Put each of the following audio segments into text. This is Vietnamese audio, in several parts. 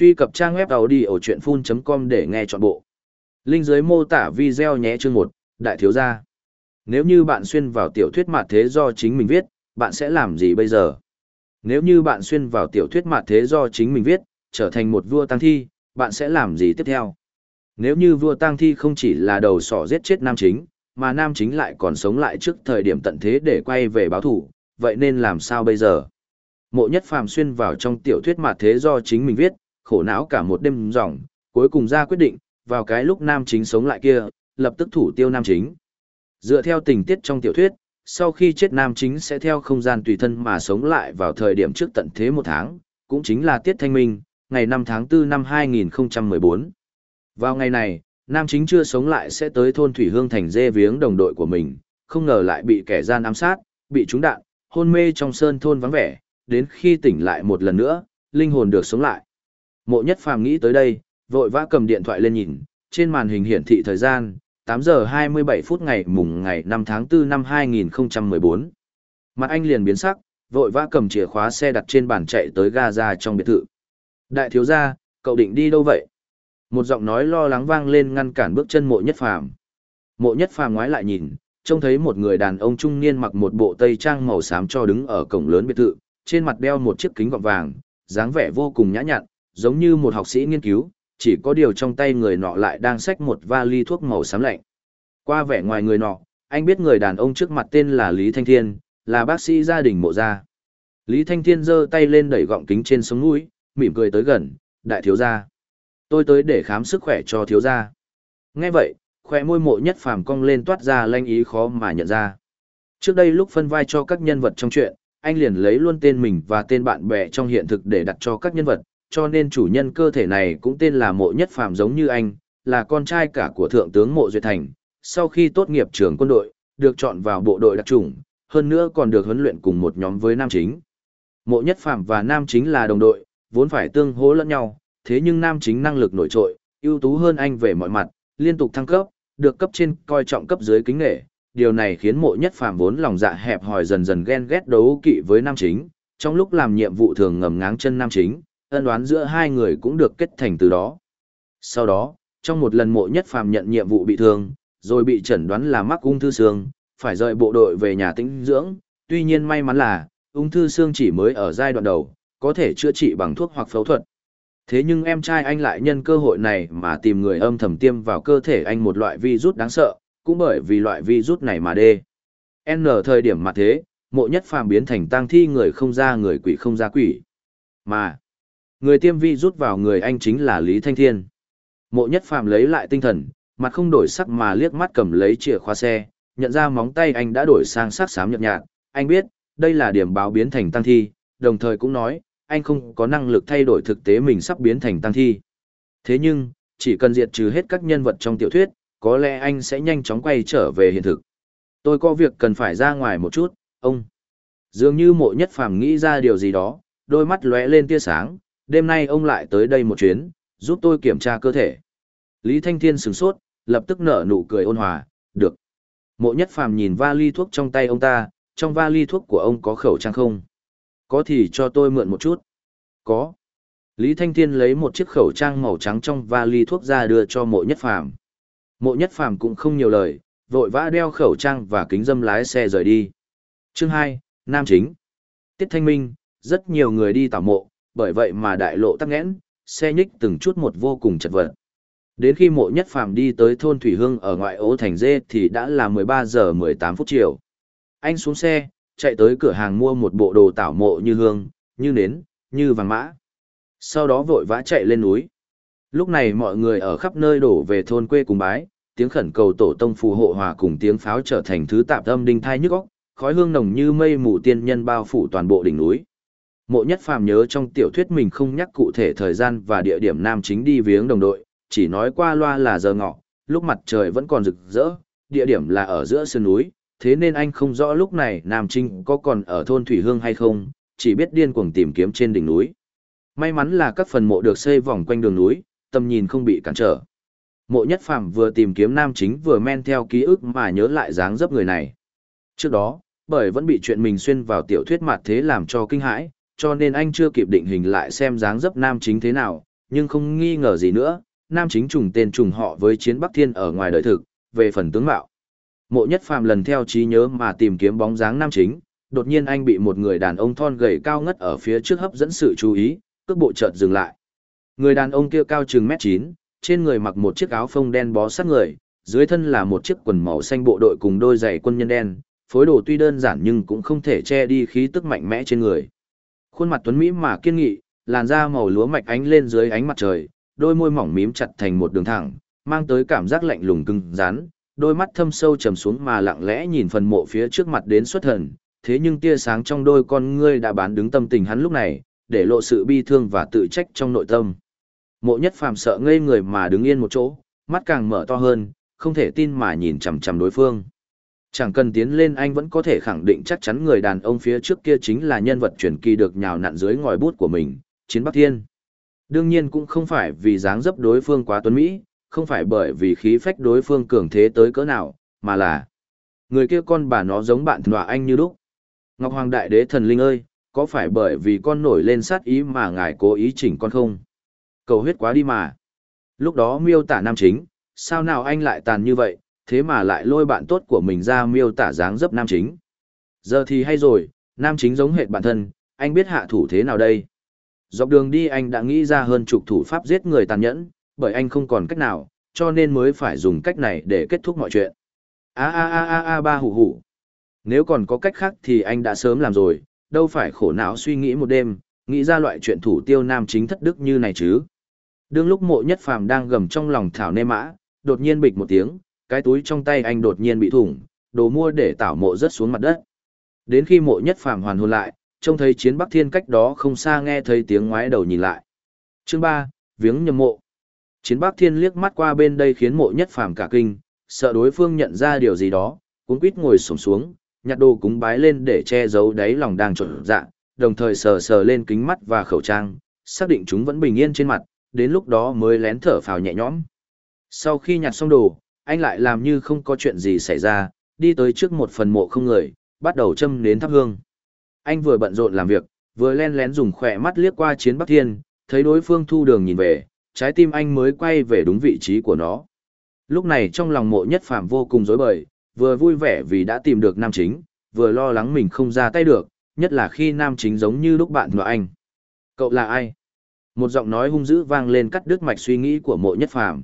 Truy cập trang web đầu đi ở chuyện full.com để nghe trọn bộ. Linh dưới mô tả video nhé chương 1, Đại thiếu gia. Nếu như bạn xuyên vào tiểu thuyết mặt thế do chính mình viết, bạn sẽ làm gì bây giờ? Nếu như bạn xuyên vào tiểu thuyết mặt thế do chính mình viết, trở thành một vua tăng thi, bạn sẽ làm gì tiếp theo? Nếu như vua tăng thi không chỉ là đầu sỏ giết chết nam chính, mà nam chính lại còn sống lại trước thời điểm tận thế để quay về báo thủ, vậy nên làm sao bây giờ? Mộ nhất phàm xuyên vào trong tiểu thuyết mặt thế do chính mình viết, khổ não cả một đêm ròng, cuối cùng ra quyết định, vào cái lúc nam chính sống lại kia, lập tức thủ tiêu nam chính. Dựa theo tình tiết trong tiểu thuyết, sau khi chết nam chính sẽ theo không gian tùy thân mà sống lại vào thời điểm trước tận thế một tháng, cũng chính là tiết thanh minh, ngày 5 tháng 4 năm 2014. Vào ngày này, nam chính chưa sống lại sẽ tới thôn Thủy Hương thành dê viếng đồng đội của mình, không ngờ lại bị kẻ gian ám sát, bị trúng đạn, hôn mê trong sơn thôn vắng vẻ, đến khi tỉnh lại một lần nữa, linh hồn được sống lại. Mộ nhất phàm nghĩ tới đây, vội vã cầm điện thoại lên nhìn, trên màn hình hiển thị thời gian, 8 giờ 27 phút ngày mùng ngày 5 tháng 4 năm 2014. Mặt anh liền biến sắc, vội vã cầm chìa khóa xe đặt trên bàn chạy tới ga ra trong biệt thự. Đại thiếu gia, cậu định đi đâu vậy? Một giọng nói lo lắng vang lên ngăn cản bước chân mộ nhất phàm. Mộ nhất phàm ngoái lại nhìn, trông thấy một người đàn ông trung niên mặc một bộ tây trang màu xám cho đứng ở cổng lớn biệt thự, trên mặt đeo một chiếc kính gọng vàng, dáng vẻ vô cùng nhã nhặn, giống như một học sĩ nghiên cứu, chỉ có điều trong tay người nọ lại đang xách một vali thuốc màu xám lạnh. Qua vẻ ngoài người nọ, anh biết người đàn ông trước mặt tên là Lý Thanh Thiên, là bác sĩ gia đình mộ gia. Lý Thanh Thiên giơ tay lên đẩy gọng kính trên sống mũi, mỉm cười tới gần, đại thiếu gia. Tôi tới để khám sức khỏe cho thiếu gia. Nghe vậy, khỏe môi mộ nhất phàm cong lên toát ra lanh ý khó mà nhận ra. Trước đây lúc phân vai cho các nhân vật trong chuyện, anh liền lấy luôn tên mình và tên bạn bè trong hiện thực để đặt cho các nhân vật, cho nên chủ nhân cơ thể này cũng tên là mộ nhất phàm giống như anh, là con trai cả của thượng tướng mộ duyệt thành. Sau khi tốt nghiệp trường quân đội, được chọn vào bộ đội đặc trùng, hơn nữa còn được huấn luyện cùng một nhóm với nam chính. Mộ nhất Phạm và nam chính là đồng đội, vốn phải tương hỗ lẫn nhau, thế nhưng nam chính năng lực nổi trội, ưu tú hơn anh về mọi mặt, liên tục thăng cấp, được cấp trên coi trọng cấp dưới kính nghệ. Điều này khiến mộ nhất Phạm vốn lòng dạ hẹp hòi dần dần ghen ghét đấu kỵ với nam chính, trong lúc làm nhiệm vụ thường ngầm ngáng chân nam chính, ân đoán giữa hai người cũng được kết thành từ đó. Sau đó, trong một lần mộ nhất phàm nhận nhiệm vụ bị thương, rồi bị chẩn đoán là mắc ung thư xương, phải rời bộ đội về nhà tĩnh dưỡng, tuy nhiên may mắn là, ung thư xương chỉ mới ở giai đoạn đầu, có thể chữa trị bằng thuốc hoặc phẫu thuật. Thế nhưng em trai anh lại nhân cơ hội này mà tìm người âm thầm tiêm vào cơ thể anh một loại virus đáng sợ, cũng bởi vì loại virus này mà đê. N thời điểm mà thế, mộ nhất phàm biến thành tang thi người không ra người quỷ không ra quỷ. Mà, Người tiêm vi rút vào người anh chính là Lý Thanh Thiên. Mộ nhất phàm lấy lại tinh thần, mặt không đổi sắc mà liếc mắt cầm lấy chìa khóa xe, nhận ra móng tay anh đã đổi sang sắc xám nhợt nhạt. Anh biết, đây là điểm báo biến thành tăng thi, đồng thời cũng nói, anh không có năng lực thay đổi thực tế mình sắp biến thành tăng thi. Thế nhưng, chỉ cần diệt trừ hết các nhân vật trong tiểu thuyết, có lẽ anh sẽ nhanh chóng quay trở về hiện thực. Tôi có việc cần phải ra ngoài một chút, ông. Dường như mộ nhất phàm nghĩ ra điều gì đó, đôi mắt lóe lên tia sáng, đêm nay ông lại tới đây một chuyến, giúp tôi kiểm tra cơ thể. Lý Thanh Thiên sửng sốt, lập tức nở nụ cười ôn hòa, được. Mộ nhất phàm nhìn vali thuốc trong tay ông ta, trong vali thuốc của ông có khẩu trang không? Có thì cho tôi mượn một chút. Có. Lý Thanh Thiên lấy một chiếc khẩu trang màu trắng trong vali thuốc ra đưa cho mộ nhất phàm. Mộ nhất phàm cũng không nhiều lời, vội vã đeo khẩu trang và kính dâm lái xe rời đi. Chương 2, Nam Chính. Tiết Thanh Minh, rất nhiều người đi tảo mộ, bởi vậy mà đại lộ tắc nghẽn, xe nhích từng chút một vô cùng chật vật. Đến khi mộ nhất phàm đi tới thôn Thủy Hương ở ngoại ô thành dê thì đã là 13 giờ 18 phút chiều. Anh xuống xe, chạy tới cửa hàng mua một bộ đồ tảo mộ như hương, như nến, như vàng mã. Sau đó vội vã chạy lên núi. Lúc này mọi người ở khắp nơi đổ về thôn quê cùng bái, tiếng khẩn cầu tổ tông phù hộ hòa cùng tiếng pháo trở thành thứ tạp âm đinh thai nhức óc, khói hương nồng như mây mù tiên nhân bao phủ toàn bộ đỉnh núi. Mộ nhất phàm nhớ trong tiểu thuyết mình không nhắc cụ thể thời gian và địa điểm nam chính đi viếng đồng đội, chỉ nói qua loa là giờ ngọ, lúc mặt trời vẫn còn rực rỡ, địa điểm là ở giữa sơn núi, thế nên anh không rõ lúc này nam chính có còn ở thôn Thủy Hương hay không, chỉ biết điên cuồng tìm kiếm trên đỉnh núi. May mắn là các phần mộ được xây vòng quanh đường núi, tầm nhìn không bị cản trở. Mộ nhất phàm vừa tìm kiếm nam chính vừa men theo ký ức mà nhớ lại dáng dấp người này. Trước đó, bởi vẫn bị chuyện mình xuyên vào tiểu thuyết mặt thế làm cho kinh hãi, cho nên anh chưa kịp định hình lại xem dáng dấp nam chính thế nào, nhưng không nghi ngờ gì nữa, nam chính trùng tên trùng họ với chiến Bắc Thiên ở ngoài đời thực, về phần tướng mạo. Mộ nhất phàm lần theo trí nhớ mà tìm kiếm bóng dáng nam chính, đột nhiên anh bị một người đàn ông thon gầy cao ngất ở phía trước hấp dẫn sự chú ý, cước bộ chợt dừng lại. Người đàn ông kia cao chừng mét chín, trên người mặc một chiếc áo phông đen bó sát người, dưới thân là một chiếc quần màu xanh bộ đội cùng đôi giày quân nhân đen, phối đồ tuy đơn giản nhưng cũng không thể che đi khí tức mạnh mẽ trên người. Khuôn mặt tuấn mỹ mà kiên nghị, làn da màu lúa mạch ánh lên dưới ánh mặt trời, đôi môi mỏng mím chặt thành một đường thẳng, mang tới cảm giác lạnh lùng cứng rắn, đôi mắt thâm sâu trầm xuống mà lặng lẽ nhìn phần mộ phía trước mặt đến xuất thần, thế nhưng tia sáng trong đôi con ngươi đã bán đứng tâm tình hắn lúc này, để lộ sự bi thương và tự trách trong nội tâm. Mộ nhất phàm sợ ngây người mà đứng yên một chỗ, mắt càng mở to hơn, không thể tin mà nhìn chằm chằm đối phương. Chẳng cần tiến lên anh vẫn có thể khẳng định chắc chắn người đàn ông phía trước kia chính là nhân vật truyền kỳ được nhào nặn dưới ngòi bút của mình, Chiến Bắc Thiên. Đương nhiên cũng không phải vì dáng dấp đối phương quá tuấn Mỹ, không phải bởi vì khí phách đối phương cường thế tới cỡ nào, mà là người kia con bà nó giống bạn thỏa anh như lúc. Ngọc Hoàng Đại Đế Thần Linh ơi, có phải bởi vì con nổi lên sát ý mà ngài cố ý chỉnh con không? Cầu huyết quá đi mà. Lúc đó miêu tả nam chính, sao nào anh lại tàn như vậy, thế mà lại lôi bạn tốt của mình ra miêu tả dáng dấp nam chính. Giờ thì hay rồi, nam chính giống hệt bản thân, anh biết hạ thủ thế nào đây? Dọc đường đi anh đã nghĩ ra hơn chục thủ pháp giết người tàn nhẫn, bởi anh không còn cách nào, cho nên mới phải dùng cách này để kết thúc mọi chuyện. A a a a a ba hủ hủ. Nếu còn có cách khác thì anh đã sớm làm rồi, đâu phải khổ não suy nghĩ một đêm, nghĩ ra loại chuyện thủ tiêu nam chính thất đức như này chứ. Đương lúc mộ nhất phàm đang gầm trong lòng thảo nê mã, đột nhiên bịch một tiếng, cái túi trong tay anh đột nhiên bị thủng, đồ mua để tảo mộ rớt xuống mặt đất. Đến khi mộ nhất phàm hoàn hồn lại, trông thấy chiến bắc thiên cách đó không xa nghe thấy tiếng ngoái đầu nhìn lại. Chương 3, viếng nhầm mộ. Chiến bắc thiên liếc mắt qua bên đây khiến mộ nhất phàm cả kinh, sợ đối phương nhận ra điều gì đó, cuốn quýt ngồi sổng xuống, nhặt đồ cúng bái lên để che giấu đáy lòng đang trộn dạ, đồng thời sờ sờ lên kính mắt và khẩu trang, xác định chúng vẫn bình yên trên mặt, đến lúc đó mới lén thở phào nhẹ nhõm. Sau khi nhặt xong đồ, anh lại làm như không có chuyện gì xảy ra, đi tới trước một phần mộ không người, bắt đầu châm nến thắp hương. Anh vừa bận rộn làm việc, vừa len lén dùng khỏe mắt liếc qua chiến Bắc Thiên, thấy đối phương thu đường nhìn về, trái tim anh mới quay về đúng vị trí của nó. Lúc này trong lòng mộ nhất phàm vô cùng dối bời, vừa vui vẻ vì đã tìm được nam chính, vừa lo lắng mình không ra tay được, nhất là khi nam chính giống như lúc bạn của anh. Cậu là ai? Một giọng nói hung dữ vang lên cắt đứt mạch suy nghĩ của mộ nhất phàm.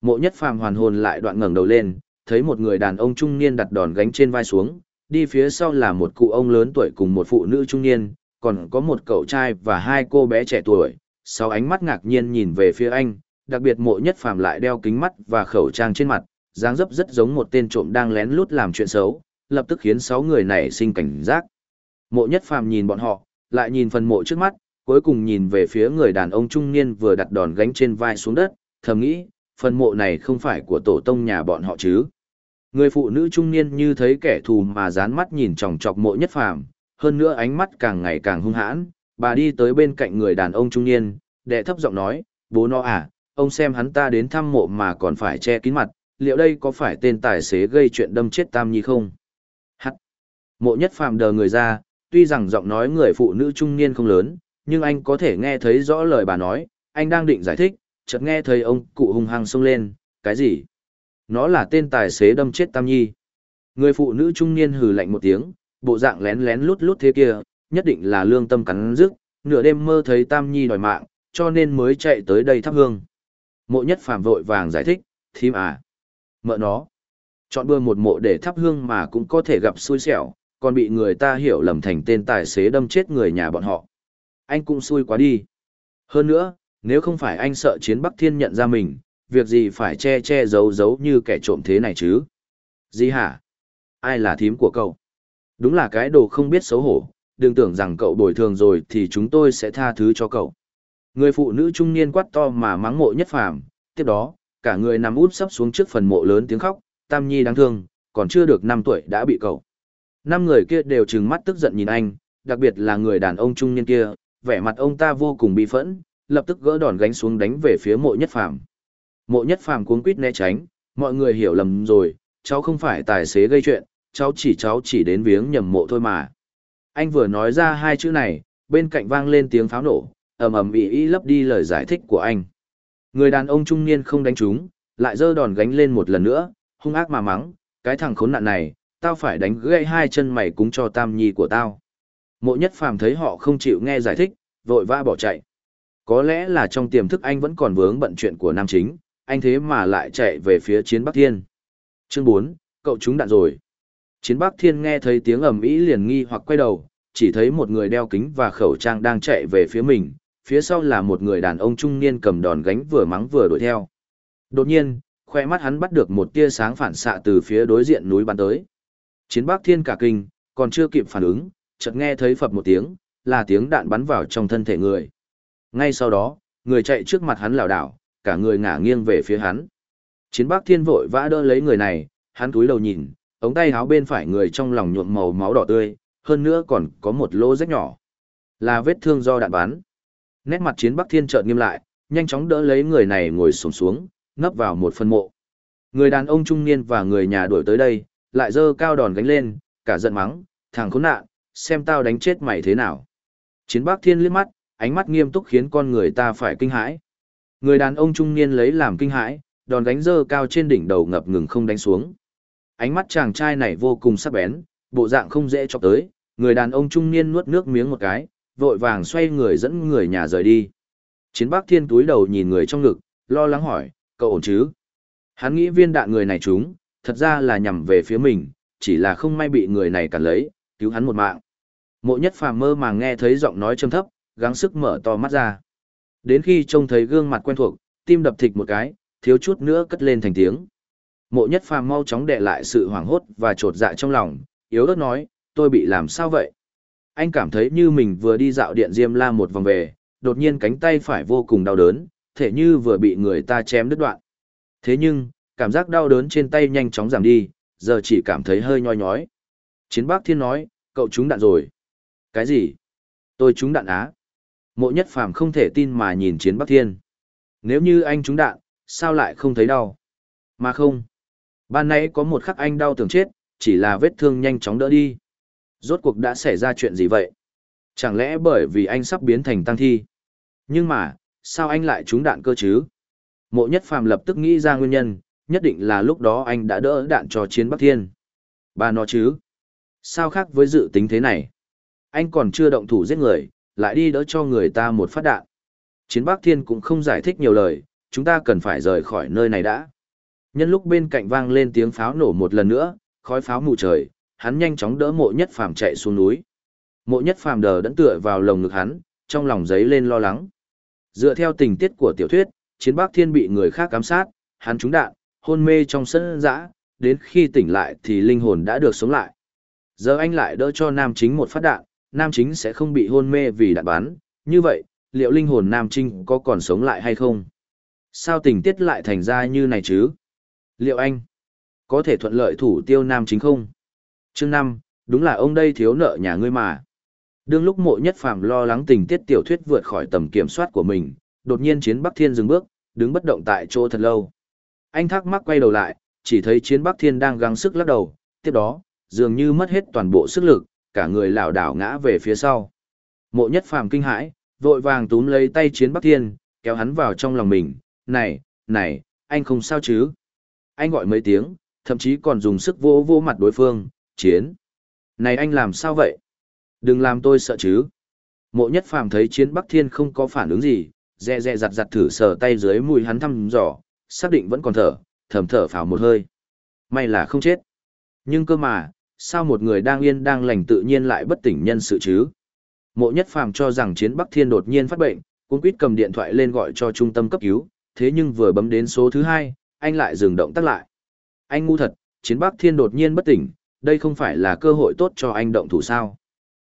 Mộ nhất phàm hoàn hồn lại đoạn ngẩng đầu lên, thấy một người đàn ông trung niên đặt đòn gánh trên vai xuống, đi phía sau là một cụ ông lớn tuổi cùng một phụ nữ trung niên, còn có một cậu trai và hai cô bé trẻ tuổi, sau ánh mắt ngạc nhiên nhìn về phía anh, đặc biệt mộ nhất phàm lại đeo kính mắt và khẩu trang trên mặt, dáng dấp rất giống một tên trộm đang lén lút làm chuyện xấu, lập tức khiến sáu người này sinh cảnh giác. Mộ nhất phàm nhìn bọn họ, lại nhìn phần mộ trước mắt, cuối cùng nhìn về phía người đàn ông trung niên vừa đặt đòn gánh trên vai xuống đất, thầm nghĩ, phần mộ này không phải của tổ tông nhà bọn họ chứ. Người phụ nữ trung niên như thấy kẻ thù mà dán mắt nhìn chòng chọc mộ nhất phàm, hơn nữa ánh mắt càng ngày càng hung hãn, bà đi tới bên cạnh người đàn ông trung niên, đệ thấp giọng nói, bố nó à, ông xem hắn ta đến thăm mộ mà còn phải che kín mặt, liệu đây có phải tên tài xế gây chuyện đâm chết Tam Nhi không? Hắc! Mộ nhất phàm đờ người ra, tuy rằng giọng nói người phụ nữ trung niên không lớn, nhưng anh có thể nghe thấy rõ lời bà nói, anh đang định giải thích, chợt nghe thấy ông cụ hung hăng xông lên, cái gì? Nó là tên tài xế đâm chết Tam Nhi. Người phụ nữ trung niên hừ lạnh một tiếng, bộ dạng lén lén lút lút thế kia, nhất định là lương tâm cắn rứt, nửa đêm mơ thấy Tam Nhi đòi mạng, cho nên mới chạy tới đây thắp hương. Mộ nhất phàm vội vàng giải thích, thím à. Mợ nó. Chọn bưa một mộ để thắp hương mà cũng có thể gặp xui xẻo, còn bị người ta hiểu lầm thành tên tài xế đâm chết người nhà bọn họ. Anh cũng xui quá đi. Hơn nữa, nếu không phải anh sợ chiến Bắc Thiên nhận ra mình, việc gì phải che che giấu giấu như kẻ trộm thế này chứ? Gì hả? Ai là thím của cậu? Đúng là cái đồ không biết xấu hổ, đừng tưởng rằng cậu bồi thường rồi thì chúng tôi sẽ tha thứ cho cậu. Người phụ nữ trung niên quát to mà mắng mộ nhất phàm, tiếp đó, cả người nằm úp sắp xuống trước phần mộ lớn tiếng khóc, Tam Nhi đáng thương, còn chưa được 5 tuổi đã bị cậu. Năm người kia đều trừng mắt tức giận nhìn anh, đặc biệt là người đàn ông trung niên kia, vẻ mặt ông ta vô cùng bi phẫn, lập tức gỡ đòn gánh xuống đánh về phía mộ nhất phàm. Mộ nhất phàm cuống quýt né tránh, mọi người hiểu lầm rồi, cháu không phải tài xế gây chuyện, cháu chỉ cháu chỉ đến viếng nhầm mộ thôi mà. Anh vừa nói ra hai chữ này, bên cạnh vang lên tiếng pháo nổ, ầm ầm ĩ ĩ lấp đi lời giải thích của anh. Người đàn ông trung niên không đánh chúng, lại giơ đòn gánh lên một lần nữa, hung ác mà mắng, cái thằng khốn nạn này, tao phải đánh gãy hai chân mày cúng cho tam nhi của tao. Mộ nhất phàm thấy họ không chịu nghe giải thích, vội vã bỏ chạy. Có lẽ là trong tiềm thức anh vẫn còn vướng bận chuyện của nam chính, anh thế mà lại chạy về phía chiến Bắc Thiên. Chương 4, cậu trúng đạn rồi. Chiến Bắc Thiên nghe thấy tiếng ầm ĩ liền nghi hoặc quay đầu, chỉ thấy một người đeo kính và khẩu trang đang chạy về phía mình, phía sau là một người đàn ông trung niên cầm đòn gánh vừa mắng vừa đuổi theo. Đột nhiên, khoe mắt hắn bắt được một tia sáng phản xạ từ phía đối diện núi bắn tới. Chiến Bắc Thiên cả kinh, còn chưa kịp phản ứng, chợt nghe thấy phập một tiếng, là tiếng đạn bắn vào trong thân thể người. Ngay sau đó, người chạy trước mặt hắn lảo đảo, cả người ngả nghiêng về phía hắn. Chiến Bắc Thiên vội vã đỡ lấy người này, hắn cúi đầu nhìn, ống tay áo bên phải người trong lòng nhuộm màu máu đỏ tươi, hơn nữa còn có một lỗ rách nhỏ. Là vết thương do đạn bắn. Nét mặt Chiến Bắc Thiên chợt nghiêm lại, nhanh chóng đỡ lấy người này ngồi xổm xuống, nấp vào một phân mộ. Người đàn ông trung niên và người nhà đuổi tới đây, lại dơ cao đòn gánh lên, cả giận mắng, thằng khốn nạn, xem tao đánh chết mày thế nào. Chiến Bắc Thiên liếc mắt, ánh mắt nghiêm túc khiến con người ta phải kinh hãi. Người đàn ông trung niên lấy làm kinh hãi, đòn đánh dơ cao trên đỉnh đầu ngập ngừng không đánh xuống. Ánh mắt chàng trai này vô cùng sắc bén, bộ dạng không dễ chọc tới, người đàn ông trung niên nuốt nước miếng một cái, vội vàng xoay người dẫn người nhà rời đi. Chiến Bắc Thiên túi đầu nhìn người trong ngực, lo lắng hỏi, cậu ổn chứ? Hắn nghĩ viên đạn người này trúng, thật ra là nhằm về phía mình, chỉ là không may bị người này cản lấy, cứu hắn một mạng. Mộ nhất phàm mơ màng nghe thấy giọng nói trầm thấp, gắng sức mở to mắt ra. Đến khi trông thấy gương mặt quen thuộc, tim đập thịch một cái, thiếu chút nữa cất lên thành tiếng. Mộ nhất phàm mau chóng đè lại sự hoảng hốt và trột dạ trong lòng, yếu ớt nói, tôi bị làm sao vậy? Anh cảm thấy như mình vừa đi dạo điện Diêm La một vòng về, đột nhiên cánh tay phải vô cùng đau đớn, thể như vừa bị người ta chém đứt đoạn. Thế nhưng, cảm giác đau đớn trên tay nhanh chóng giảm đi, giờ chỉ cảm thấy hơi nhoi nhói. Chiến bác thiên nói, cậu trúng đạn rồi. Cái gì? Tôi trúng đạn á. Mộ nhất phàm không thể tin mà nhìn chiến bắc thiên. Nếu như anh trúng đạn, sao lại không thấy đau? Mà không. Ban nãy có một khắc anh đau tưởng chết, chỉ là vết thương nhanh chóng đỡ đi. Rốt cuộc đã xảy ra chuyện gì vậy? Chẳng lẽ bởi vì anh sắp biến thành tăng thi? Nhưng mà, sao anh lại trúng đạn cơ chứ? Mộ nhất phàm lập tức nghĩ ra nguyên nhân, nhất định là lúc đó anh đã đỡ đạn cho chiến Bắc Thiên. Ba nó chứ? Sao khác với dự tính thế này? Anh còn chưa động thủ giết người, lại đi đỡ cho người ta một phát đạn. Chiến Bắc Thiên cũng không giải thích nhiều lời, chúng ta cần phải rời khỏi nơi này đã. Nhân lúc bên cạnh vang lên tiếng pháo nổ một lần nữa, khói pháo mù trời, hắn nhanh chóng đỡ mộ nhất phàm chạy xuống núi. Mộ nhất phàm đờ đẫn tựa vào lồng ngực hắn, trong lòng giấy lên lo lắng. Dựa theo tình tiết của tiểu thuyết, chiến Bác Thiên bị người khác cám sát, hắn trúng đạn, hôn mê trong sân dã, đến khi tỉnh lại thì linh hồn đã được sống lại. Giờ anh lại đỡ cho nam chính một phát đạn, nam chính sẽ không bị hôn mê vì đạn bắn, như vậy, liệu linh hồn nam chính có còn sống lại hay không? Sao tình tiết lại thành ra như này chứ? Liệu anh có thể thuận lợi thủ tiêu nam chính không? Chương 5, đúng là ông đây thiếu nợ nhà ngươi mà. Đương lúc mộ nhất phàm lo lắng tình tiết tiểu thuyết vượt khỏi tầm kiểm soát của mình, đột nhiên chiến Bắc Thiên dừng bước, đứng bất động tại chỗ thật lâu. Anh thắc mắc quay đầu lại, chỉ thấy chiến Bắc Thiên đang gắng sức lắc đầu, tiếp đó, dường như mất hết toàn bộ sức lực, cả người lảo đảo ngã về phía sau. Mộ nhất phàm kinh hãi, vội vàng túm lấy tay chiến Bắc Thiên, kéo hắn vào trong lòng mình, này, này, anh không sao chứ? Anh gọi mấy tiếng, thậm chí còn dùng sức vô vô mặt đối phương, chiến. Này anh làm sao vậy? Đừng làm tôi sợ chứ. Mộ nhất phàm thấy chiến Bắc Thiên không có phản ứng gì, dè dè giặt giặt thử sờ tay dưới mũi hắn thăm dò, xác định vẫn còn thở, thầm thở phào một hơi. May là không chết. Nhưng cơ mà, sao một người đang yên đang lành tự nhiên lại bất tỉnh nhân sự chứ? Mộ nhất phàm cho rằng chiến Bắc Thiên đột nhiên phát bệnh, cũng quýt cầm điện thoại lên gọi cho trung tâm cấp cứu, thế nhưng vừa bấm đến số thứ hai, anh lại dừng động tác lại. Anh ngu thật, chiến Bắc Thiên đột nhiên bất tỉnh, đây không phải là cơ hội tốt cho anh động thủ sao.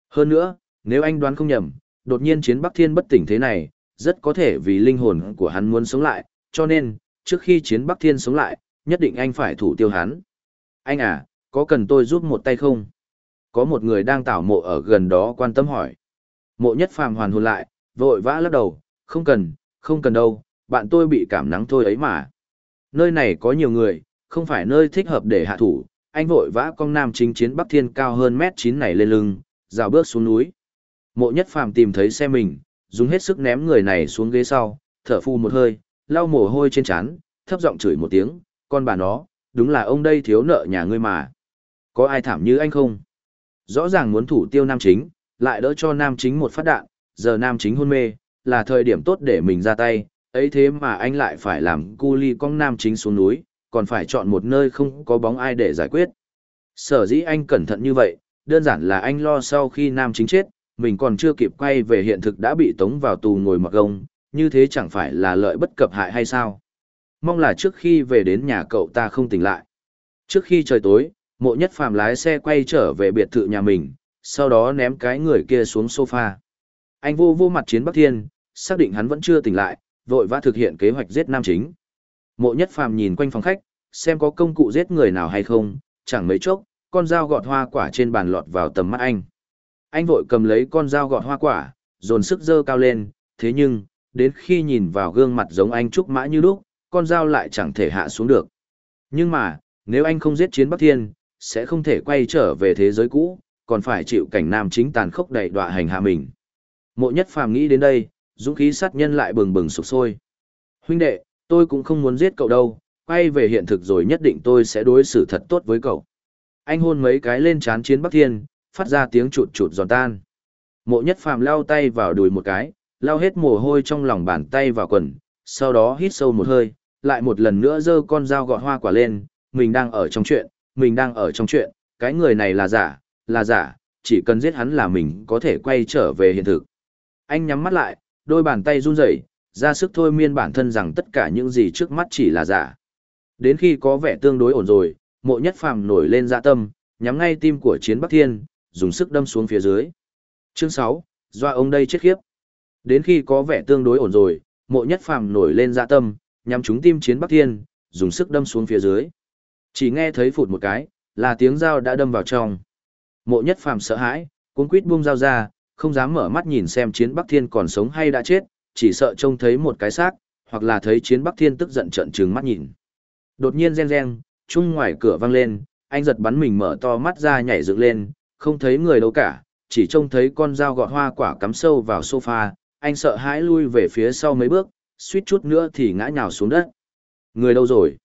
Hơn nữa, nếu anh đoán không nhầm, đột nhiên chiến Bắc Thiên bất tỉnh thế này, rất có thể vì linh hồn của hắn muốn sống lại, cho nên, trước khi chiến Bắc Thiên sống lại, nhất định anh phải thủ tiêu hắn. Anh à, có cần tôi giúp một tay không? Có một người đang tảo mộ ở gần đó quan tâm hỏi. Mộ nhất phàm hoàn hồn lại, vội vã lắc đầu, không cần, không cần đâu, bạn tôi bị cảm nắng thôi ấy mà. Nơi này có nhiều người, không phải nơi thích hợp để hạ thủ, anh vội vã con nam chính chiến Bắc Thiên cao hơn mét chín này lên lưng, rào bước xuống núi. Mộ nhất phàm tìm thấy xe mình, dùng hết sức ném người này xuống ghế sau, thở phu một hơi, lau mồ hôi trên trán, thấp giọng chửi một tiếng, con bà nó, đúng là ông đây thiếu nợ nhà ngươi mà. Có ai thảm như anh không? Rõ ràng muốn thủ tiêu nam chính, lại đỡ cho nam chính một phát đạn, giờ nam chính hôn mê, là thời điểm tốt để mình ra tay, ấy thế mà anh lại phải làm cu ly con nam chính xuống núi, còn phải chọn một nơi không có bóng ai để giải quyết. Sở dĩ anh cẩn thận như vậy, đơn giản là anh lo sau khi nam chính chết, mình còn chưa kịp quay về hiện thực đã bị tống vào tù ngồi mặc gông, như thế chẳng phải là lợi bất cập hại hay sao? Mong là trước khi về đến nhà cậu ta không tỉnh lại. Trước khi trời tối, mộ nhất phàm lái xe quay trở về biệt thự nhà mình, sau đó ném cái người kia xuống sofa. Anh vô vô mặt chiến Bắc Thiên, xác định hắn vẫn chưa tỉnh lại, vội vã thực hiện kế hoạch giết nam chính. Mộ nhất phàm nhìn quanh phòng khách, xem có công cụ giết người nào hay không, chẳng mấy chốc, con dao gọt hoa quả trên bàn lọt vào tầm mắt anh. Anh vội cầm lấy con dao gọt hoa quả, dồn sức dơ cao lên, thế nhưng, đến khi nhìn vào gương mặt giống anh Trúc Mã như lúc, con dao lại chẳng thể hạ xuống được. Nhưng mà, nếu anh không giết chiến Bắc Thiên, sẽ không thể quay trở về thế giới cũ, còn phải chịu cảnh nam chính tàn khốc đầy đọa hành hạ mình. Mộ nhất phàm nghĩ đến đây, dũng khí sát nhân lại bừng bừng sụp sôi. Huynh đệ, tôi cũng không muốn giết cậu đâu, quay về hiện thực rồi nhất định tôi sẽ đối xử thật tốt với cậu. Anh hôn mấy cái lên chán chiến Bắc Thiên, phát ra tiếng chụt chụt giòn tan. Mộ nhất phàm lao tay vào đùi một cái, lao hết mồ hôi trong lòng bàn tay vào quần, sau đó hít sâu một hơi, lại một lần nữa giơ con dao gọt hoa quả lên, mình đang ở trong chuyện, mình đang ở trong chuyện, cái người này là giả, là giả, chỉ cần giết hắn là mình có thể quay trở về hiện thực. Anh nhắm mắt lại, đôi bàn tay run rẩy, ra sức thôi miên bản thân rằng tất cả những gì trước mắt chỉ là giả. Đến khi có vẻ tương đối ổn rồi, mộ nhất phàm nổi lên dạ tâm, nhắm ngay tim của chiến Bắc Thiên, dùng sức đâm xuống phía dưới. Chương 6, doa ông đây chết khiếp. Đến khi có vẻ tương đối ổn rồi, mộ nhất phàm nổi lên dạ tâm, nhắm trúng tim chiến Bắc Thiên, dùng sức đâm xuống phía dưới. Chỉ nghe thấy phụt một cái, là tiếng dao đã đâm vào trong. Mộ nhất phàm sợ hãi, cuống quýt buông dao ra, không dám mở mắt nhìn xem chiến Bắc Thiên còn sống hay đã chết, chỉ sợ trông thấy một cái xác, hoặc là thấy chiến Bắc Thiên tức giận trợn trừng mắt nhìn. Đột nhiên reng reng, chung ngoài cửa vang lên, anh giật bắn mình mở to mắt ra nhảy dựng lên, không thấy người đâu cả, chỉ trông thấy con dao gọt hoa quả cắm sâu vào sofa, anh sợ hãi lui về phía sau mấy bước, suýt chút nữa thì ngã nhào xuống đất. Người đâu rồi?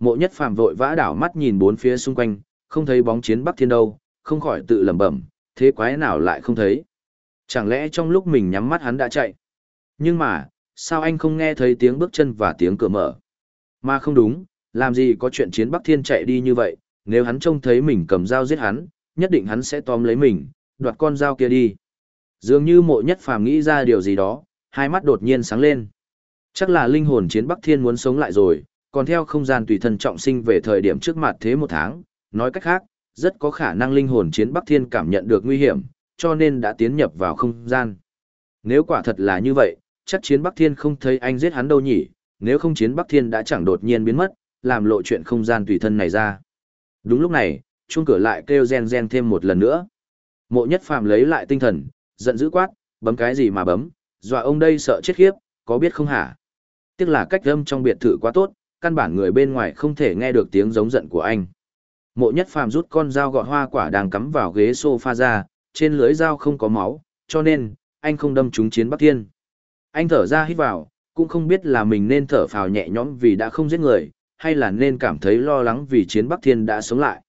Mộ nhất phàm vội vã đảo mắt nhìn bốn phía xung quanh, không thấy bóng chiến Bắc Thiên đâu, không khỏi tự lẩm bẩm, thế quái nào lại không thấy? Chẳng lẽ trong lúc mình nhắm mắt hắn đã chạy? Nhưng mà, sao anh không nghe thấy tiếng bước chân và tiếng cửa mở? Mà không đúng, làm gì có chuyện chiến Bắc Thiên chạy đi như vậy, nếu hắn trông thấy mình cầm dao giết hắn, nhất định hắn sẽ tóm lấy mình, đoạt con dao kia đi. Dường như mộ nhất phàm nghĩ ra điều gì đó, hai mắt đột nhiên sáng lên. Chắc là linh hồn chiến Bắc Thiên muốn sống lại rồi, còn theo không gian tùy thân trọng sinh về thời điểm trước mặt thế một tháng, nói cách khác, rất có khả năng linh hồn chiến Bắc Thiên cảm nhận được nguy hiểm, cho nên đã tiến nhập vào không gian. Nếu quả thật là như vậy, chắc chiến Bắc Thiên không thấy anh giết hắn đâu nhỉ, nếu không chiến Bắc Thiên đã chẳng đột nhiên biến mất, làm lộ chuyện không gian tùy thân này ra. Đúng lúc này, chuông cửa lại kêu gen gen thêm một lần nữa. Mộ nhất phàm lấy lại tinh thần, giận dữ quát, bấm cái gì mà bấm, dọa ông đây sợ chết khiếp, có biết không hả? Tiếc là cách âm trong biệt thự quá tốt, căn bản người bên ngoài không thể nghe được tiếng giống giận của anh. Mộ nhất phàm rút con dao gọt hoa quả đang cắm vào ghế sofa ra, trên lưới dao không có máu, cho nên, anh không đâm trúng chiến Bắc Thiên. Anh thở ra hít vào, cũng không biết là mình nên thở phào nhẹ nhõm vì đã không giết người, hay là nên cảm thấy lo lắng vì chiến Bắc Thiên đã sống lại.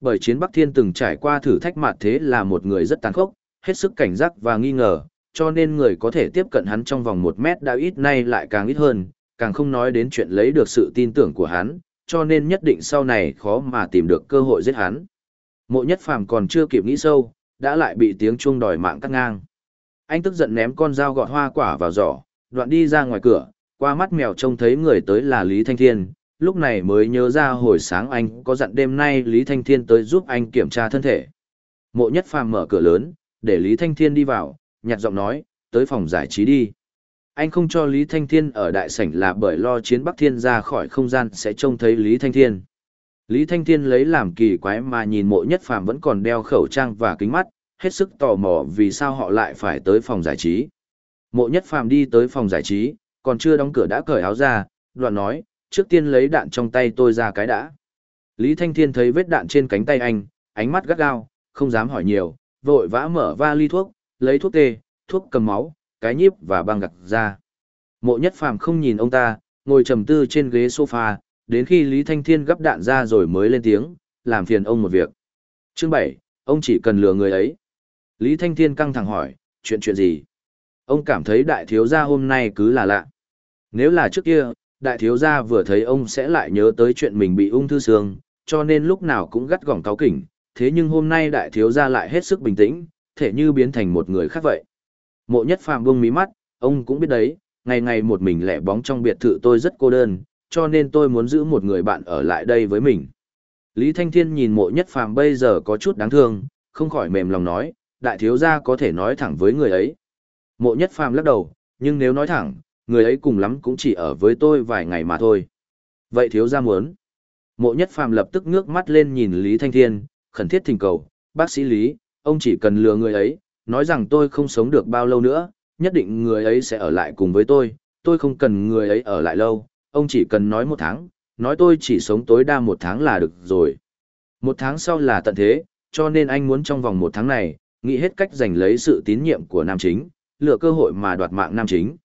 Bởi chiến Bắc Thiên từng trải qua thử thách mặt thế là một người rất tàn khốc, hết sức cảnh giác và nghi ngờ, cho nên người có thể tiếp cận hắn trong vòng một mét đã ít nay lại càng ít hơn, càng không nói đến chuyện lấy được sự tin tưởng của hắn, cho nên nhất định sau này khó mà tìm được cơ hội giết hắn. Mộ nhất phàm còn chưa kịp nghĩ sâu, đã lại bị tiếng chuông đòi mạng cắt ngang. Anh tức giận ném con dao gọt hoa quả vào giỏ, đoạn đi ra ngoài cửa, qua mắt mèo trông thấy người tới là Lý Thanh Thiên, lúc này mới nhớ ra hồi sáng anh có dặn đêm nay Lý Thanh Thiên tới giúp anh kiểm tra thân thể. Mộ nhất phàm mở cửa lớn, để Lý Thanh Thiên đi vào, nhặt giọng nói, tới phòng giải trí đi. Anh không cho Lý Thanh Thiên ở đại sảnh là bởi lo chiến Bắc Thiên ra khỏi không gian sẽ trông thấy Lý Thanh Thiên. Lý Thanh Thiên lấy làm kỳ quái mà nhìn mộ nhất phàm vẫn còn đeo khẩu trang và kính mắt, hết sức tò mò vì sao họ lại phải tới phòng giải trí. Mộ nhất phàm đi tới phòng giải trí, còn chưa đóng cửa đã cởi áo ra, đoạn nói, trước tiên lấy đạn trong tay tôi ra cái đã. Lý Thanh Thiên thấy vết đạn trên cánh tay anh, ánh mắt gắt gao, không dám hỏi nhiều, vội vã mở va ly thuốc, lấy thuốc tê, thuốc cầm máu, cái nhíp và băng gạc ra. Mộ nhất phàm không nhìn ông ta, ngồi trầm tư trên ghế sofa, đến khi Lý Thanh Thiên gấp đạn ra rồi mới lên tiếng, làm phiền ông một việc. Chương 7, ông chỉ cần lừa người ấy. Lý Thanh Thiên căng thẳng hỏi, chuyện chuyện gì? Ông cảm thấy đại thiếu gia hôm nay cứ là lạ. Nếu là trước kia, đại thiếu gia vừa thấy ông sẽ lại nhớ tới chuyện mình bị ung thư xương, cho nên lúc nào cũng gắt gỏng cáo kỉnh, thế nhưng hôm nay đại thiếu gia lại hết sức bình tĩnh, thể như biến thành một người khác vậy. Mộ nhất phàm buông mí mắt, ông cũng biết đấy, ngày ngày một mình lẻ bóng trong biệt thự tôi rất cô đơn, cho nên tôi muốn giữ một người bạn ở lại đây với mình. Lý Thanh Thiên nhìn mộ nhất phàm bây giờ có chút đáng thương, không khỏi mềm lòng nói, đại thiếu gia có thể nói thẳng với người ấy. Mộ nhất phàm lắc đầu, nhưng nếu nói thẳng, người ấy cùng lắm cũng chỉ ở với tôi vài ngày mà thôi. Vậy thiếu gia muốn. Mộ nhất phàm lập tức ngước mắt lên nhìn Lý Thanh Thiên, khẩn thiết thỉnh cầu, bác sĩ Lý, ông chỉ cần lừa người ấy, nói rằng tôi không sống được bao lâu nữa, nhất định người ấy sẽ ở lại cùng với tôi, tôi không cần người ấy ở lại lâu, ông chỉ cần nói một tháng, nói tôi chỉ sống tối đa một tháng là được rồi. Một tháng sau là tận thế, cho nên anh muốn trong vòng một tháng này, nghĩ hết cách giành lấy sự tín nhiệm của nam chính, lựa cơ hội mà đoạt mạng nam chính.